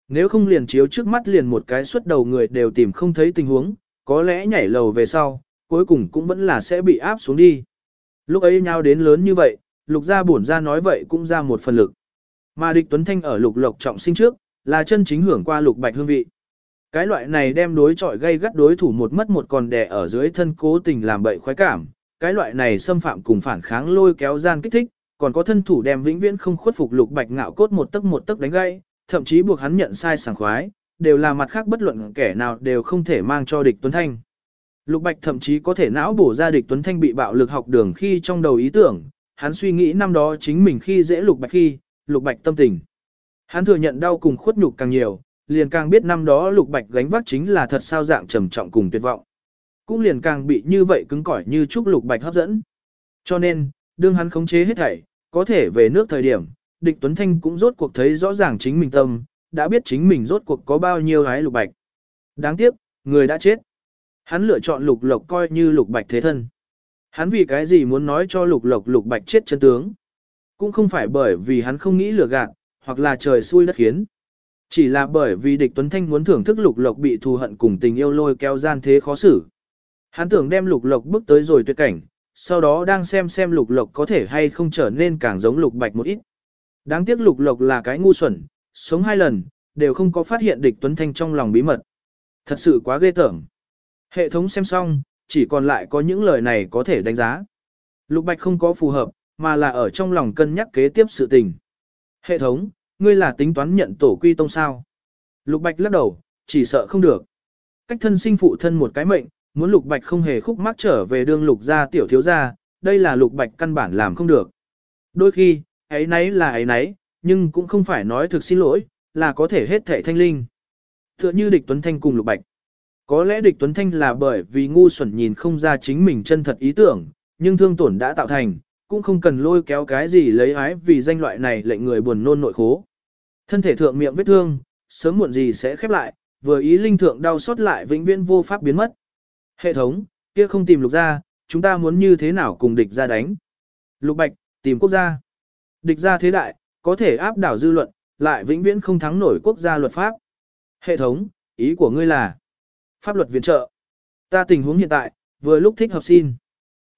Nếu không liền chiếu trước mắt liền một cái xuất đầu người đều tìm không thấy tình huống, có lẽ nhảy lầu về sau, cuối cùng cũng vẫn là sẽ bị áp xuống đi. Lúc ấy nhau đến lớn như vậy, lục gia bổn ra nói vậy cũng ra một phần lực. Mà địch Tuấn Thanh ở lục lộc trọng sinh trước, là chân chính hưởng qua lục bạch hương vị. Cái loại này đem đối chọi gây gắt đối thủ một mất một còn đè ở dưới thân cố tình làm bậy khoái cảm, cái loại này xâm phạm cùng phản kháng lôi kéo gian kích thích, còn có thân thủ đem vĩnh viễn không khuất phục lục bạch ngạo cốt một tấc một tấc đánh gãy, thậm chí buộc hắn nhận sai sảng khoái, đều là mặt khác bất luận kẻ nào đều không thể mang cho địch Tuấn Thanh. Lục Bạch thậm chí có thể não bổ ra địch Tuấn Thanh bị bạo lực học đường khi trong đầu ý tưởng, hắn suy nghĩ năm đó chính mình khi dễ Lục Bạch khi, Lục Bạch tâm tình. Hắn thừa nhận đau cùng khuất nhục càng nhiều, liền càng biết năm đó Lục Bạch gánh vác chính là thật sao dạng trầm trọng cùng tuyệt vọng. Cũng liền càng bị như vậy cứng cỏi như chúc Lục Bạch hấp dẫn. Cho nên, đương hắn khống chế hết thảy, có thể về nước thời điểm, địch Tuấn Thanh cũng rốt cuộc thấy rõ ràng chính mình tâm, đã biết chính mình rốt cuộc có bao nhiêu gái lục bạch. Đáng tiếc, người đã chết. Hắn lựa chọn lục lộc coi như lục bạch thế thân. Hắn vì cái gì muốn nói cho lục lộc lục bạch chết chân tướng. Cũng không phải bởi vì hắn không nghĩ lừa gạt, hoặc là trời xui đất khiến. Chỉ là bởi vì địch Tuấn Thanh muốn thưởng thức lục lộc bị thù hận cùng tình yêu lôi kéo gian thế khó xử. Hắn tưởng đem lục lộc bước tới rồi tuyệt cảnh, sau đó đang xem xem lục lộc có thể hay không trở nên càng giống lục bạch một ít. Đáng tiếc lục lộc là cái ngu xuẩn, sống hai lần, đều không có phát hiện địch Tuấn Thanh trong lòng bí mật. Thật sự quá ghê tởm. Hệ thống xem xong, chỉ còn lại có những lời này có thể đánh giá. Lục Bạch không có phù hợp, mà là ở trong lòng cân nhắc kế tiếp sự tình. Hệ thống, ngươi là tính toán nhận tổ quy tông sao? Lục Bạch lắc đầu, chỉ sợ không được. Cách thân sinh phụ thân một cái mệnh, muốn Lục Bạch không hề khúc mắc trở về đương Lục gia tiểu thiếu gia, đây là Lục Bạch căn bản làm không được. Đôi khi, ấy nấy là ấy nấy, nhưng cũng không phải nói thực xin lỗi, là có thể hết thể thanh linh. Tựa như địch Tuấn Thanh cùng Lục Bạch. Có lẽ địch Tuấn Thanh là bởi vì ngu xuẩn nhìn không ra chính mình chân thật ý tưởng, nhưng thương tổn đã tạo thành, cũng không cần lôi kéo cái gì lấy ái vì danh loại này lệnh người buồn nôn nội khố. Thân thể thượng miệng vết thương, sớm muộn gì sẽ khép lại, vừa ý linh thượng đau xót lại vĩnh viễn vô pháp biến mất. Hệ thống, kia không tìm lục ra, chúng ta muốn như thế nào cùng địch ra đánh. Lục Bạch, tìm quốc gia. Địch ra thế đại, có thể áp đảo dư luận, lại vĩnh viễn không thắng nổi quốc gia luật pháp. Hệ thống, ý của ngươi là pháp luật viện trợ. Ta tình huống hiện tại, vừa lúc thích hợp xin.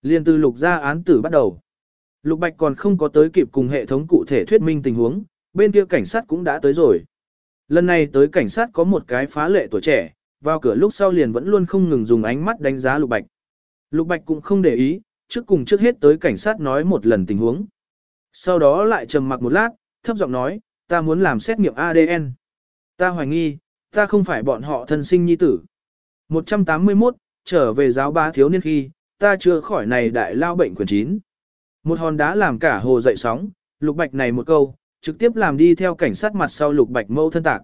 Liên từ lục ra án tử bắt đầu. Lục Bạch còn không có tới kịp cùng hệ thống cụ thể thuyết minh tình huống, bên kia cảnh sát cũng đã tới rồi. Lần này tới cảnh sát có một cái phá lệ tuổi trẻ, vào cửa lúc sau liền vẫn luôn không ngừng dùng ánh mắt đánh giá Lục Bạch. Lục Bạch cũng không để ý, trước cùng trước hết tới cảnh sát nói một lần tình huống. Sau đó lại trầm mặc một lát, thấp giọng nói, ta muốn làm xét nghiệm ADN. Ta hoài nghi, ta không phải bọn họ thân sinh nhi tử. 181, trở về giáo ba thiếu niên khi, ta chưa khỏi này đại lao bệnh quyền chín. Một hòn đá làm cả hồ dậy sóng, lục bạch này một câu, trực tiếp làm đi theo cảnh sát mặt sau lục bạch mâu thân tạc.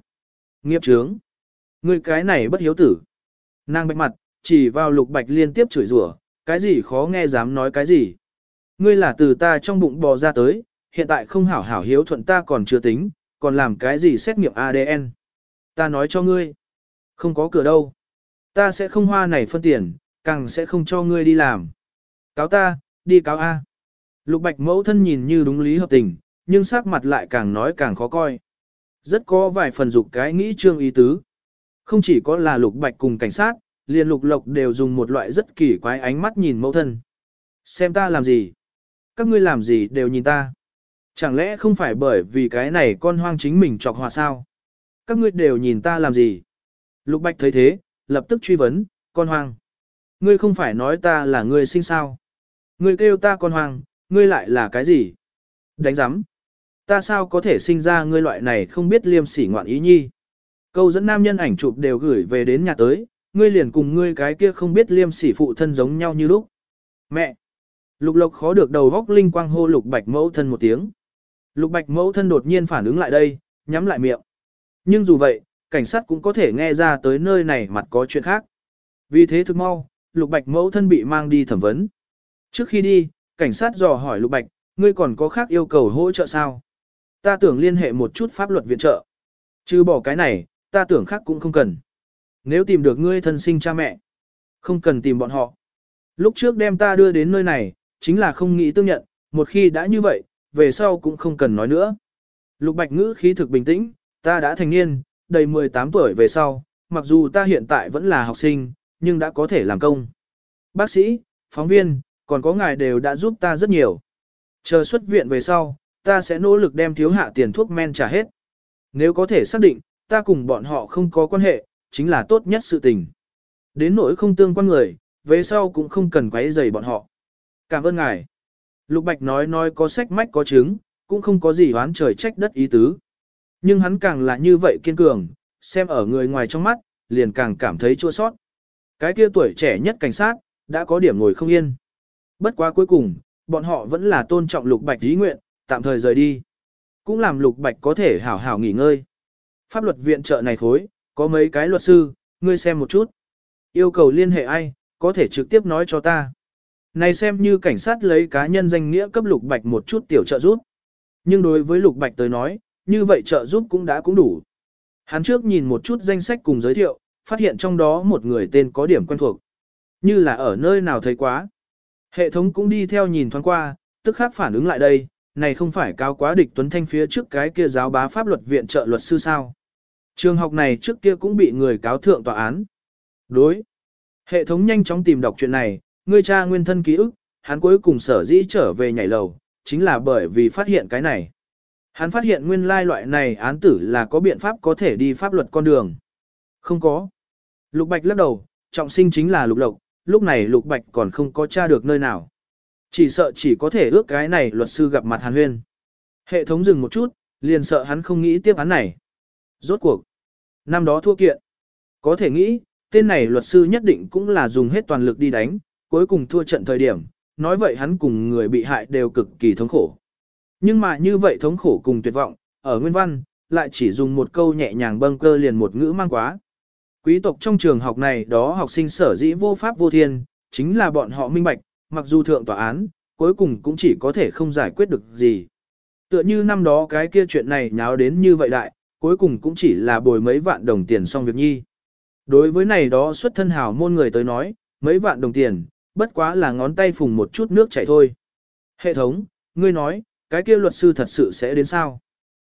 Nghiệp trướng. Người cái này bất hiếu tử. Nàng bạch mặt, chỉ vào lục bạch liên tiếp chửi rủa, cái gì khó nghe dám nói cái gì. Ngươi là từ ta trong bụng bò ra tới, hiện tại không hảo hảo hiếu thuận ta còn chưa tính, còn làm cái gì xét nghiệm ADN. Ta nói cho ngươi, không có cửa đâu. Ta sẽ không hoa này phân tiền, càng sẽ không cho ngươi đi làm. Cáo ta, đi cáo A. Lục bạch mẫu thân nhìn như đúng lý hợp tình, nhưng sắc mặt lại càng nói càng khó coi. Rất có vài phần dục cái nghĩ trương ý tứ. Không chỉ có là lục bạch cùng cảnh sát, liền lục lộc đều dùng một loại rất kỳ quái ánh mắt nhìn mẫu thân. Xem ta làm gì? Các ngươi làm gì đều nhìn ta. Chẳng lẽ không phải bởi vì cái này con hoang chính mình chọc hòa sao? Các ngươi đều nhìn ta làm gì? Lục bạch thấy thế, lập tức truy vấn, con hoang. Ngươi không phải nói ta là ngươi sinh sao? Ngươi kêu ta con hoang, ngươi lại là cái gì? Đánh giám. Ta sao có thể sinh ra ngươi loại này không biết liêm sỉ ngoạn ý nhi? Câu dẫn nam nhân ảnh chụp đều gửi về đến nhà tới, ngươi liền cùng ngươi cái kia không biết liêm sỉ phụ thân giống nhau như lúc. Mẹ! Lục lộc khó được đầu góc linh quang hô lục bạch mẫu thân một tiếng. Lục bạch mẫu thân đột nhiên phản ứng lại đây, nhắm lại miệng. Nhưng dù vậy, cảnh sát cũng có thể nghe ra tới nơi này mặt có chuyện khác. Vì thế thực mau, lục bạch mẫu thân bị mang đi thẩm vấn. Trước khi đi, cảnh sát dò hỏi lục bạch, ngươi còn có khác yêu cầu hỗ trợ sao? Ta tưởng liên hệ một chút pháp luật viện trợ. Chứ bỏ cái này, ta tưởng khác cũng không cần. Nếu tìm được ngươi thân sinh cha mẹ, không cần tìm bọn họ. Lúc trước đem ta đưa đến nơi này, chính là không nghĩ tương nhận, một khi đã như vậy, về sau cũng không cần nói nữa. Lục Bạch ngữ khí thực bình tĩnh, ta đã thành niên, đầy 18 tuổi về sau, mặc dù ta hiện tại vẫn là học sinh, nhưng đã có thể làm công. Bác sĩ, phóng viên, còn có ngài đều đã giúp ta rất nhiều. Chờ xuất viện về sau, ta sẽ nỗ lực đem thiếu hạ tiền thuốc men trả hết. Nếu có thể xác định, ta cùng bọn họ không có quan hệ, chính là tốt nhất sự tình. Đến nỗi không tương quan người, về sau cũng không cần quấy rầy bọn họ. Cảm ơn ngài. Lục Bạch nói nói có sách mách có chứng, cũng không có gì oán trời trách đất ý tứ. Nhưng hắn càng là như vậy kiên cường, xem ở người ngoài trong mắt, liền càng cảm thấy chua sót. Cái kia tuổi trẻ nhất cảnh sát, đã có điểm ngồi không yên. Bất quá cuối cùng, bọn họ vẫn là tôn trọng Lục Bạch ý nguyện, tạm thời rời đi. Cũng làm Lục Bạch có thể hảo hảo nghỉ ngơi. Pháp luật viện trợ này thối, có mấy cái luật sư, ngươi xem một chút. Yêu cầu liên hệ ai, có thể trực tiếp nói cho ta. Này xem như cảnh sát lấy cá nhân danh nghĩa cấp Lục Bạch một chút tiểu trợ giúp. Nhưng đối với Lục Bạch tới nói, như vậy trợ giúp cũng đã cũng đủ. Hắn trước nhìn một chút danh sách cùng giới thiệu, phát hiện trong đó một người tên có điểm quen thuộc. Như là ở nơi nào thấy quá. Hệ thống cũng đi theo nhìn thoáng qua, tức khắc phản ứng lại đây, này không phải cao quá địch Tuấn Thanh phía trước cái kia giáo bá pháp luật viện trợ luật sư sao. Trường học này trước kia cũng bị người cáo thượng tòa án. Đối. Hệ thống nhanh chóng tìm đọc chuyện này, người cha nguyên thân ký ức, hắn cuối cùng sở dĩ trở về nhảy lầu, chính là bởi vì phát hiện cái này. Hắn phát hiện nguyên lai loại này án tử là có biện pháp có thể đi pháp luật con đường. Không có. Lục Bạch lắc đầu, trọng sinh chính là Lục Lộc, lúc này Lục Bạch còn không có tra được nơi nào. Chỉ sợ chỉ có thể ước cái này luật sư gặp mặt Hàn Huyên. Hệ thống dừng một chút, liền sợ hắn không nghĩ tiếp án này. Rốt cuộc. Năm đó thua kiện. Có thể nghĩ, tên này luật sư nhất định cũng là dùng hết toàn lực đi đánh, cuối cùng thua trận thời điểm, nói vậy hắn cùng người bị hại đều cực kỳ thống khổ. Nhưng mà như vậy thống khổ cùng tuyệt vọng, ở nguyên văn, lại chỉ dùng một câu nhẹ nhàng bâng cơ liền một ngữ mang quá. Quý tộc trong trường học này đó học sinh sở dĩ vô pháp vô thiên, chính là bọn họ minh bạch, mặc dù thượng tòa án, cuối cùng cũng chỉ có thể không giải quyết được gì. Tựa như năm đó cái kia chuyện này nháo đến như vậy đại, cuối cùng cũng chỉ là bồi mấy vạn đồng tiền xong việc nhi. Đối với này đó xuất thân hào môn người tới nói, mấy vạn đồng tiền, bất quá là ngón tay phùng một chút nước chảy thôi. Hệ thống, ngươi nói, cái kia luật sư thật sự sẽ đến sao?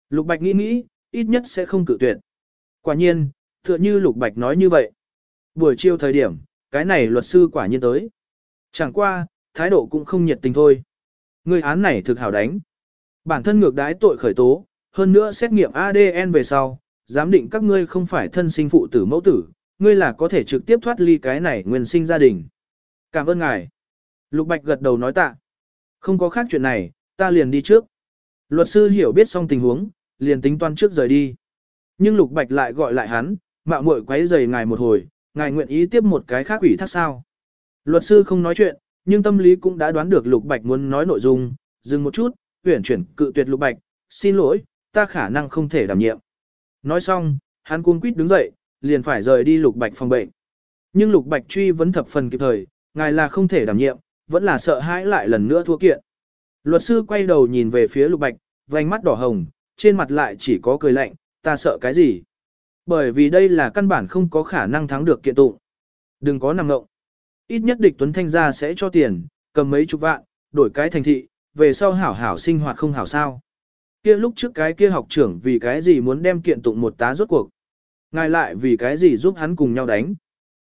Lục Bạch nghĩ nghĩ, ít nhất sẽ không cự tuyệt. Quả nhiên, tựa như Lục Bạch nói như vậy. Buổi chiều thời điểm, cái này luật sư quả nhiên tới. Chẳng qua, thái độ cũng không nhiệt tình thôi. Người án này thực hảo đánh. Bản thân ngược đái tội khởi tố, hơn nữa xét nghiệm ADN về sau, giám định các ngươi không phải thân sinh phụ tử mẫu tử, ngươi là có thể trực tiếp thoát ly cái này nguyên sinh gia đình. Cảm ơn ngài. Lục Bạch gật đầu nói tạ. Không có khác chuyện này, ta liền đi trước. Luật sư hiểu biết xong tình huống, liền tính toán trước rời đi. Nhưng Lục Bạch lại gọi lại hắn, mạo muội quấy rầy ngài một hồi, ngài nguyện ý tiếp một cái khác ủy thác sao. Luật sư không nói chuyện, nhưng tâm lý cũng đã đoán được Lục Bạch muốn nói nội dung, dừng một chút, tuyển chuyển cự tuyệt Lục Bạch, xin lỗi, ta khả năng không thể đảm nhiệm. Nói xong, hắn cuống quýt đứng dậy, liền phải rời đi Lục Bạch phòng bệnh. Nhưng Lục Bạch truy vấn thập phần kịp thời, ngài là không thể đảm nhiệm, vẫn là sợ hãi lại lần nữa thua kiện. Luật sư quay đầu nhìn về phía Lục Bạch, vành mắt đỏ hồng, trên mặt lại chỉ có cười lạnh, ta sợ cái gì? Bởi vì đây là căn bản không có khả năng thắng được kiện tụng. Đừng có nằm ngộng. Ít nhất địch Tuấn Thanh gia sẽ cho tiền, cầm mấy chục vạn, đổi cái thành thị, về sau hảo hảo sinh hoạt không hảo sao. Kia lúc trước cái kia học trưởng vì cái gì muốn đem kiện tụng một tá rốt cuộc. Ngài lại vì cái gì giúp hắn cùng nhau đánh.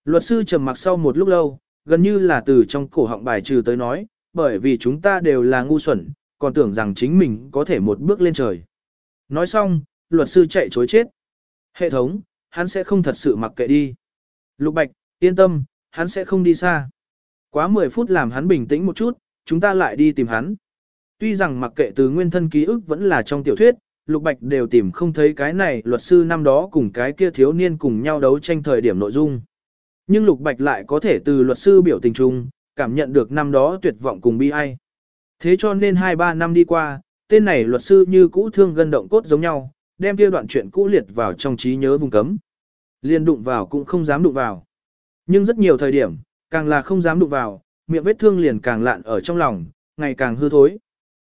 Luật sư trầm mặc sau một lúc lâu, gần như là từ trong cổ họng bài trừ tới nói, bởi vì chúng ta đều là ngu xuẩn, còn tưởng rằng chính mình có thể một bước lên trời. Nói xong, luật sư chạy chối chết. Hệ thống, hắn sẽ không thật sự mặc kệ đi. Lục Bạch, yên tâm, hắn sẽ không đi xa. Quá 10 phút làm hắn bình tĩnh một chút, chúng ta lại đi tìm hắn. Tuy rằng mặc kệ từ nguyên thân ký ức vẫn là trong tiểu thuyết, Lục Bạch đều tìm không thấy cái này luật sư năm đó cùng cái kia thiếu niên cùng nhau đấu tranh thời điểm nội dung. Nhưng Lục Bạch lại có thể từ luật sư biểu tình chung, cảm nhận được năm đó tuyệt vọng cùng bi ai. Thế cho nên 2-3 năm đi qua, tên này luật sư như cũ thương gân động cốt giống nhau, đem kia đoạn chuyện cũ liệt vào trong trí nhớ vùng cấm. Liên đụng vào cũng không dám đụng vào. Nhưng rất nhiều thời điểm, càng là không dám đụng vào, miệng vết thương liền càng lạn ở trong lòng, ngày càng hư thối.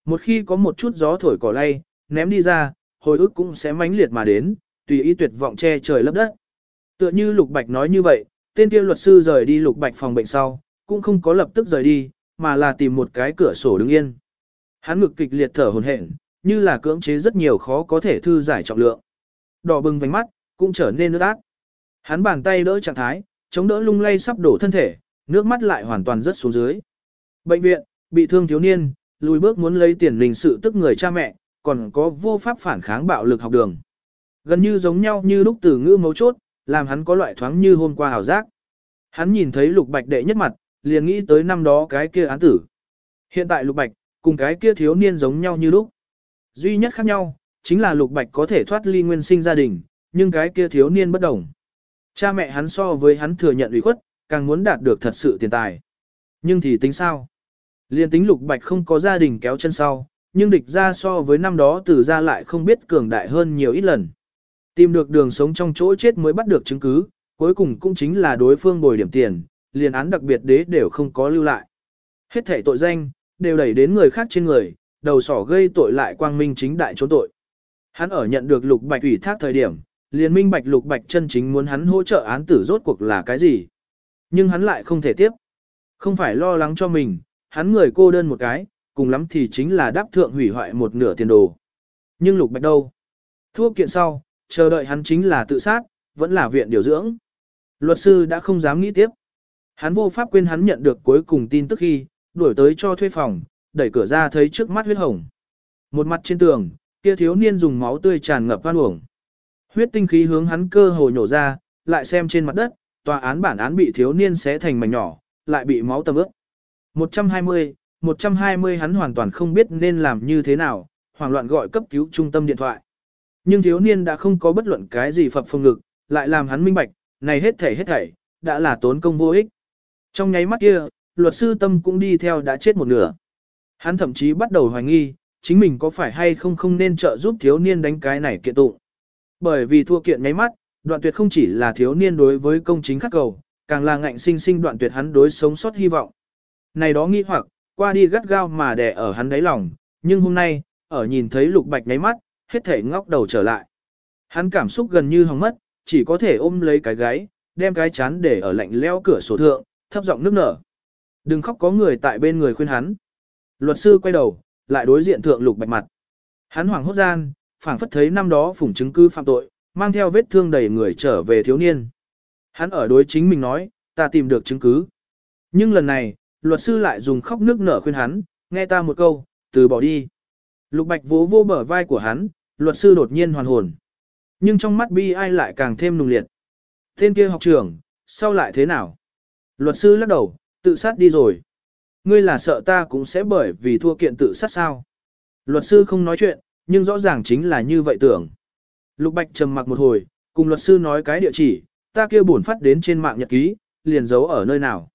Một khi có một chút gió thổi cỏ lay, ném đi ra, hồi ức cũng sẽ mãnh liệt mà đến, tùy ý tuyệt vọng che trời lấp đất. Tựa như Lục Bạch nói như vậy, tên kia luật sư rời đi Lục Bạch phòng bệnh sau, cũng không có lập tức rời đi, mà là tìm một cái cửa sổ đứng yên. Hắn ngực kịch liệt thở hổn hển, như là cưỡng chế rất nhiều khó có thể thư giải trọng lượng. Đỏ bừng vành mắt, cũng trở nên nước át. Hắn bàn tay đỡ trạng thái, chống đỡ lung lay sắp đổ thân thể, nước mắt lại hoàn toàn rớt xuống dưới. Bệnh viện, bị thương thiếu niên, lùi bước muốn lấy tiền linh sự tức người cha mẹ, còn có vô pháp phản kháng bạo lực học đường. Gần như giống nhau như lúc từ ngữ mấu chốt, làm hắn có loại thoáng như hôm qua hào giác. Hắn nhìn thấy lục bạch đệ nhất mặt, liền nghĩ tới năm đó cái kia án tử. Hiện tại lục bạch, cùng cái kia thiếu niên giống nhau như lúc. Duy nhất khác nhau, chính là lục bạch có thể thoát ly nguyên sinh gia đình, nhưng cái kia thiếu niên bất đồng. Cha mẹ hắn so với hắn thừa nhận ủy khuất, càng muốn đạt được thật sự tiền tài. Nhưng thì tính sao? Liên tính lục bạch không có gia đình kéo chân sau, nhưng địch ra so với năm đó từ ra lại không biết cường đại hơn nhiều ít lần. Tìm được đường sống trong chỗ chết mới bắt được chứng cứ, cuối cùng cũng chính là đối phương bồi điểm tiền, liền án đặc biệt đế đều không có lưu lại. Hết thể tội danh, đều đẩy đến người khác trên người, đầu sỏ gây tội lại quang minh chính đại trốn tội. Hắn ở nhận được lục bạch ủy thác thời điểm, liền minh bạch lục bạch chân chính muốn hắn hỗ trợ án tử rốt cuộc là cái gì. Nhưng hắn lại không thể tiếp. Không phải lo lắng cho mình, hắn người cô đơn một cái, cùng lắm thì chính là đáp thượng hủy hoại một nửa tiền đồ. Nhưng lục bạch đâu? Thua kiện sau, chờ đợi hắn chính là tự sát, vẫn là viện điều dưỡng. Luật sư đã không dám nghĩ tiếp. Hắn vô pháp quên hắn nhận được cuối cùng tin tức khi, đuổi tới cho thuê phòng, đẩy cửa ra thấy trước mắt huyết hồng. Một mặt trên tường, kia thiếu niên dùng máu tươi tràn ngập van uổng. Huyết tinh khí hướng hắn cơ hồ nhổ ra, lại xem trên mặt đất, tòa án bản án bị thiếu niên xé thành mảnh nhỏ, lại bị máu tầm ướt. 120, 120 hắn hoàn toàn không biết nên làm như thế nào, hoảng loạn gọi cấp cứu trung tâm điện thoại. Nhưng thiếu niên đã không có bất luận cái gì phập phong ngực, lại làm hắn minh bạch, này hết thảy hết thảy, đã là tốn công vô ích. Trong nháy mắt kia, luật sư tâm cũng đi theo đã chết một nửa. Hắn thậm chí bắt đầu hoài nghi, chính mình có phải hay không không nên trợ giúp thiếu niên đánh cái này kiện tụng. Bởi vì thua kiện nháy mắt, đoạn tuyệt không chỉ là thiếu niên đối với công chính khắc cầu, càng là ngạnh sinh sinh đoạn tuyệt hắn đối sống sót hy vọng. Này đó nghi hoặc, qua đi gắt gao mà đè ở hắn đáy lòng, nhưng hôm nay, ở nhìn thấy lục bạch nháy mắt, hết thể ngóc đầu trở lại. Hắn cảm xúc gần như hỏng mất, chỉ có thể ôm lấy cái gáy, đem cái chán để ở lạnh leo cửa sổ thượng, thấp giọng nước nở. Đừng khóc có người tại bên người khuyên hắn. Luật sư quay đầu, lại đối diện thượng lục bạch mặt. Hắn hoảng hốt gian, phảng phất thấy năm đó phủng chứng cứ phạm tội, mang theo vết thương đầy người trở về thiếu niên. Hắn ở đối chính mình nói, ta tìm được chứng cứ. Nhưng lần này, luật sư lại dùng khóc nước nở khuyên hắn, nghe ta một câu, từ bỏ đi. Lục bạch vỗ vô bờ vai của hắn, luật sư đột nhiên hoàn hồn. Nhưng trong mắt bi ai lại càng thêm nùng liệt. Tên kia học trưởng, sau lại thế nào? Luật sư lắc đầu, tự sát đi rồi. Ngươi là sợ ta cũng sẽ bởi vì thua kiện tự sát sao? Luật sư không nói chuyện, nhưng rõ ràng chính là như vậy tưởng. Lục Bạch trầm mặc một hồi, cùng luật sư nói cái địa chỉ, ta kia buồn phát đến trên mạng nhật ký, liền giấu ở nơi nào.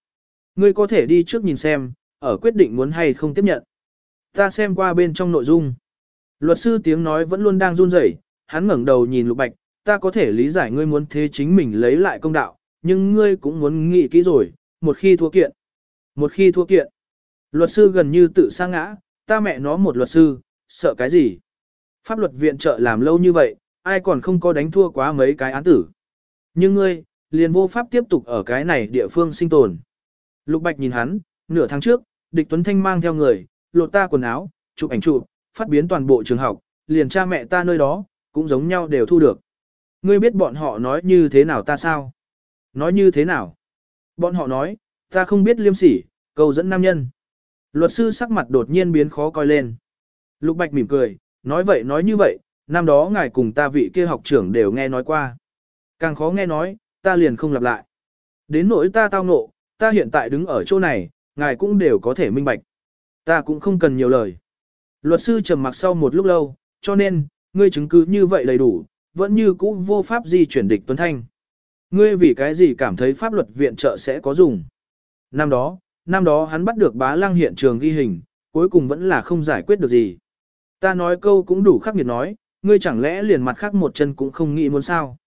Ngươi có thể đi trước nhìn xem, ở quyết định muốn hay không tiếp nhận. Ta xem qua bên trong nội dung. Luật sư tiếng nói vẫn luôn đang run rẩy, hắn ngẩng đầu nhìn Lục Bạch, ta có thể lý giải ngươi muốn thế chính mình lấy lại công đạo, nhưng ngươi cũng muốn nghĩ kỹ rồi, một khi thua kiện. Một khi thua kiện. Luật sư gần như tự sa ngã, ta mẹ nó một luật sư, sợ cái gì? Pháp luật viện trợ làm lâu như vậy, ai còn không có đánh thua quá mấy cái án tử. Nhưng ngươi, liền vô pháp tiếp tục ở cái này địa phương sinh tồn. Lục Bạch nhìn hắn, nửa tháng trước, địch Tuấn Thanh mang theo người, lột ta quần áo, chụp ảnh chụp, phát biến toàn bộ trường học, liền cha mẹ ta nơi đó, cũng giống nhau đều thu được. Ngươi biết bọn họ nói như thế nào ta sao? Nói như thế nào? Bọn họ nói, ta không biết liêm sỉ, cầu dẫn nam nhân. Luật sư sắc mặt đột nhiên biến khó coi lên. Lục Bạch mỉm cười, nói vậy nói như vậy, năm đó ngài cùng ta vị kia học trưởng đều nghe nói qua. Càng khó nghe nói, ta liền không lặp lại. Đến nỗi ta tao ngộ, ta hiện tại đứng ở chỗ này, ngài cũng đều có thể minh bạch. Ta cũng không cần nhiều lời. Luật sư trầm mặc sau một lúc lâu, cho nên, ngươi chứng cứ như vậy đầy đủ, vẫn như cũ vô pháp di chuyển địch Tuấn Thanh. Ngươi vì cái gì cảm thấy pháp luật viện trợ sẽ có dùng? Năm đó, năm đó hắn bắt được bá lăng hiện trường ghi hình, cuối cùng vẫn là không giải quyết được gì. Ta nói câu cũng đủ khắc nghiệt nói, ngươi chẳng lẽ liền mặt khác một chân cũng không nghĩ muốn sao.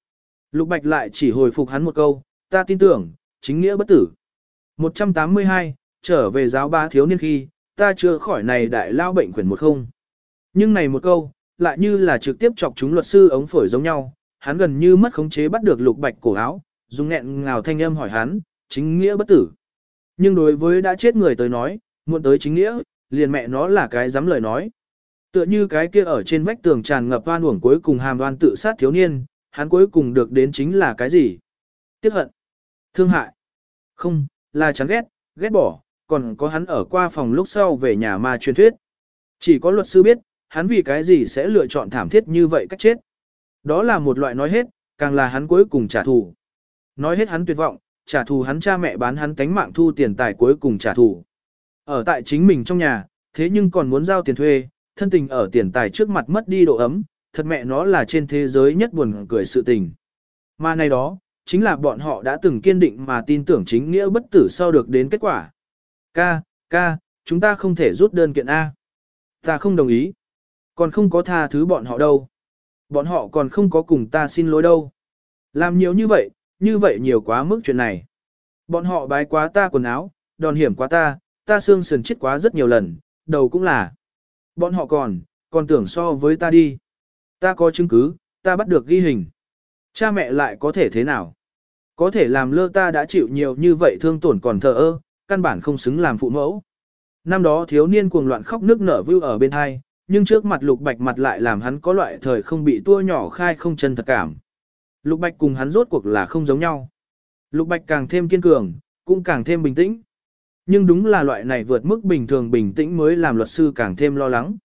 Lục Bạch lại chỉ hồi phục hắn một câu, ta tin tưởng, chính nghĩa bất tử. 182, trở về giáo ba thiếu niên khi, ta chưa khỏi này đại lao bệnh quyển một không. Nhưng này một câu, lại như là trực tiếp chọc chúng luật sư ống phổi giống nhau, hắn gần như mất khống chế bắt được Lục Bạch cổ áo, dùng nghẹn ngào thanh âm hỏi hắn, chính nghĩa bất tử. Nhưng đối với đã chết người tới nói, muộn tới chính nghĩa, liền mẹ nó là cái dám lời nói. Tựa như cái kia ở trên vách tường tràn ngập oan uổng cuối cùng hàm đoan tự sát thiếu niên, hắn cuối cùng được đến chính là cái gì? Tiếc hận, thương hại, không, là chán ghét, ghét bỏ, còn có hắn ở qua phòng lúc sau về nhà ma truyền thuyết. Chỉ có luật sư biết, hắn vì cái gì sẽ lựa chọn thảm thiết như vậy cách chết. Đó là một loại nói hết, càng là hắn cuối cùng trả thù. Nói hết hắn tuyệt vọng, trả thù hắn cha mẹ bán hắn tánh mạng thu tiền tài cuối cùng trả thù. Ở tại chính mình trong nhà, thế nhưng còn muốn giao tiền thuê, thân tình ở tiền tài trước mặt mất đi độ ấm, thật mẹ nó là trên thế giới nhất buồn cười sự tình. Mà này đó, chính là bọn họ đã từng kiên định mà tin tưởng chính nghĩa bất tử sau được đến kết quả. Ca, ca, chúng ta không thể rút đơn kiện A. Ta không đồng ý. Còn không có tha thứ bọn họ đâu. Bọn họ còn không có cùng ta xin lỗi đâu. Làm nhiều như vậy, như vậy nhiều quá mức chuyện này. Bọn họ bái quá ta quần áo, đòn hiểm quá ta, ta xương sườn chết quá rất nhiều lần, đầu cũng là. Bọn họ còn, còn tưởng so với ta đi. Ta có chứng cứ, ta bắt được ghi hình. Cha mẹ lại có thể thế nào? Có thể làm lơ ta đã chịu nhiều như vậy thương tổn còn thờ ơ, căn bản không xứng làm phụ mẫu. Năm đó thiếu niên cuồng loạn khóc nước nở vưu ở bên hai, nhưng trước mặt lục bạch mặt lại làm hắn có loại thời không bị tua nhỏ khai không chân thật cảm. Lục bạch cùng hắn rốt cuộc là không giống nhau. Lục bạch càng thêm kiên cường, cũng càng thêm bình tĩnh. Nhưng đúng là loại này vượt mức bình thường bình tĩnh mới làm luật sư càng thêm lo lắng.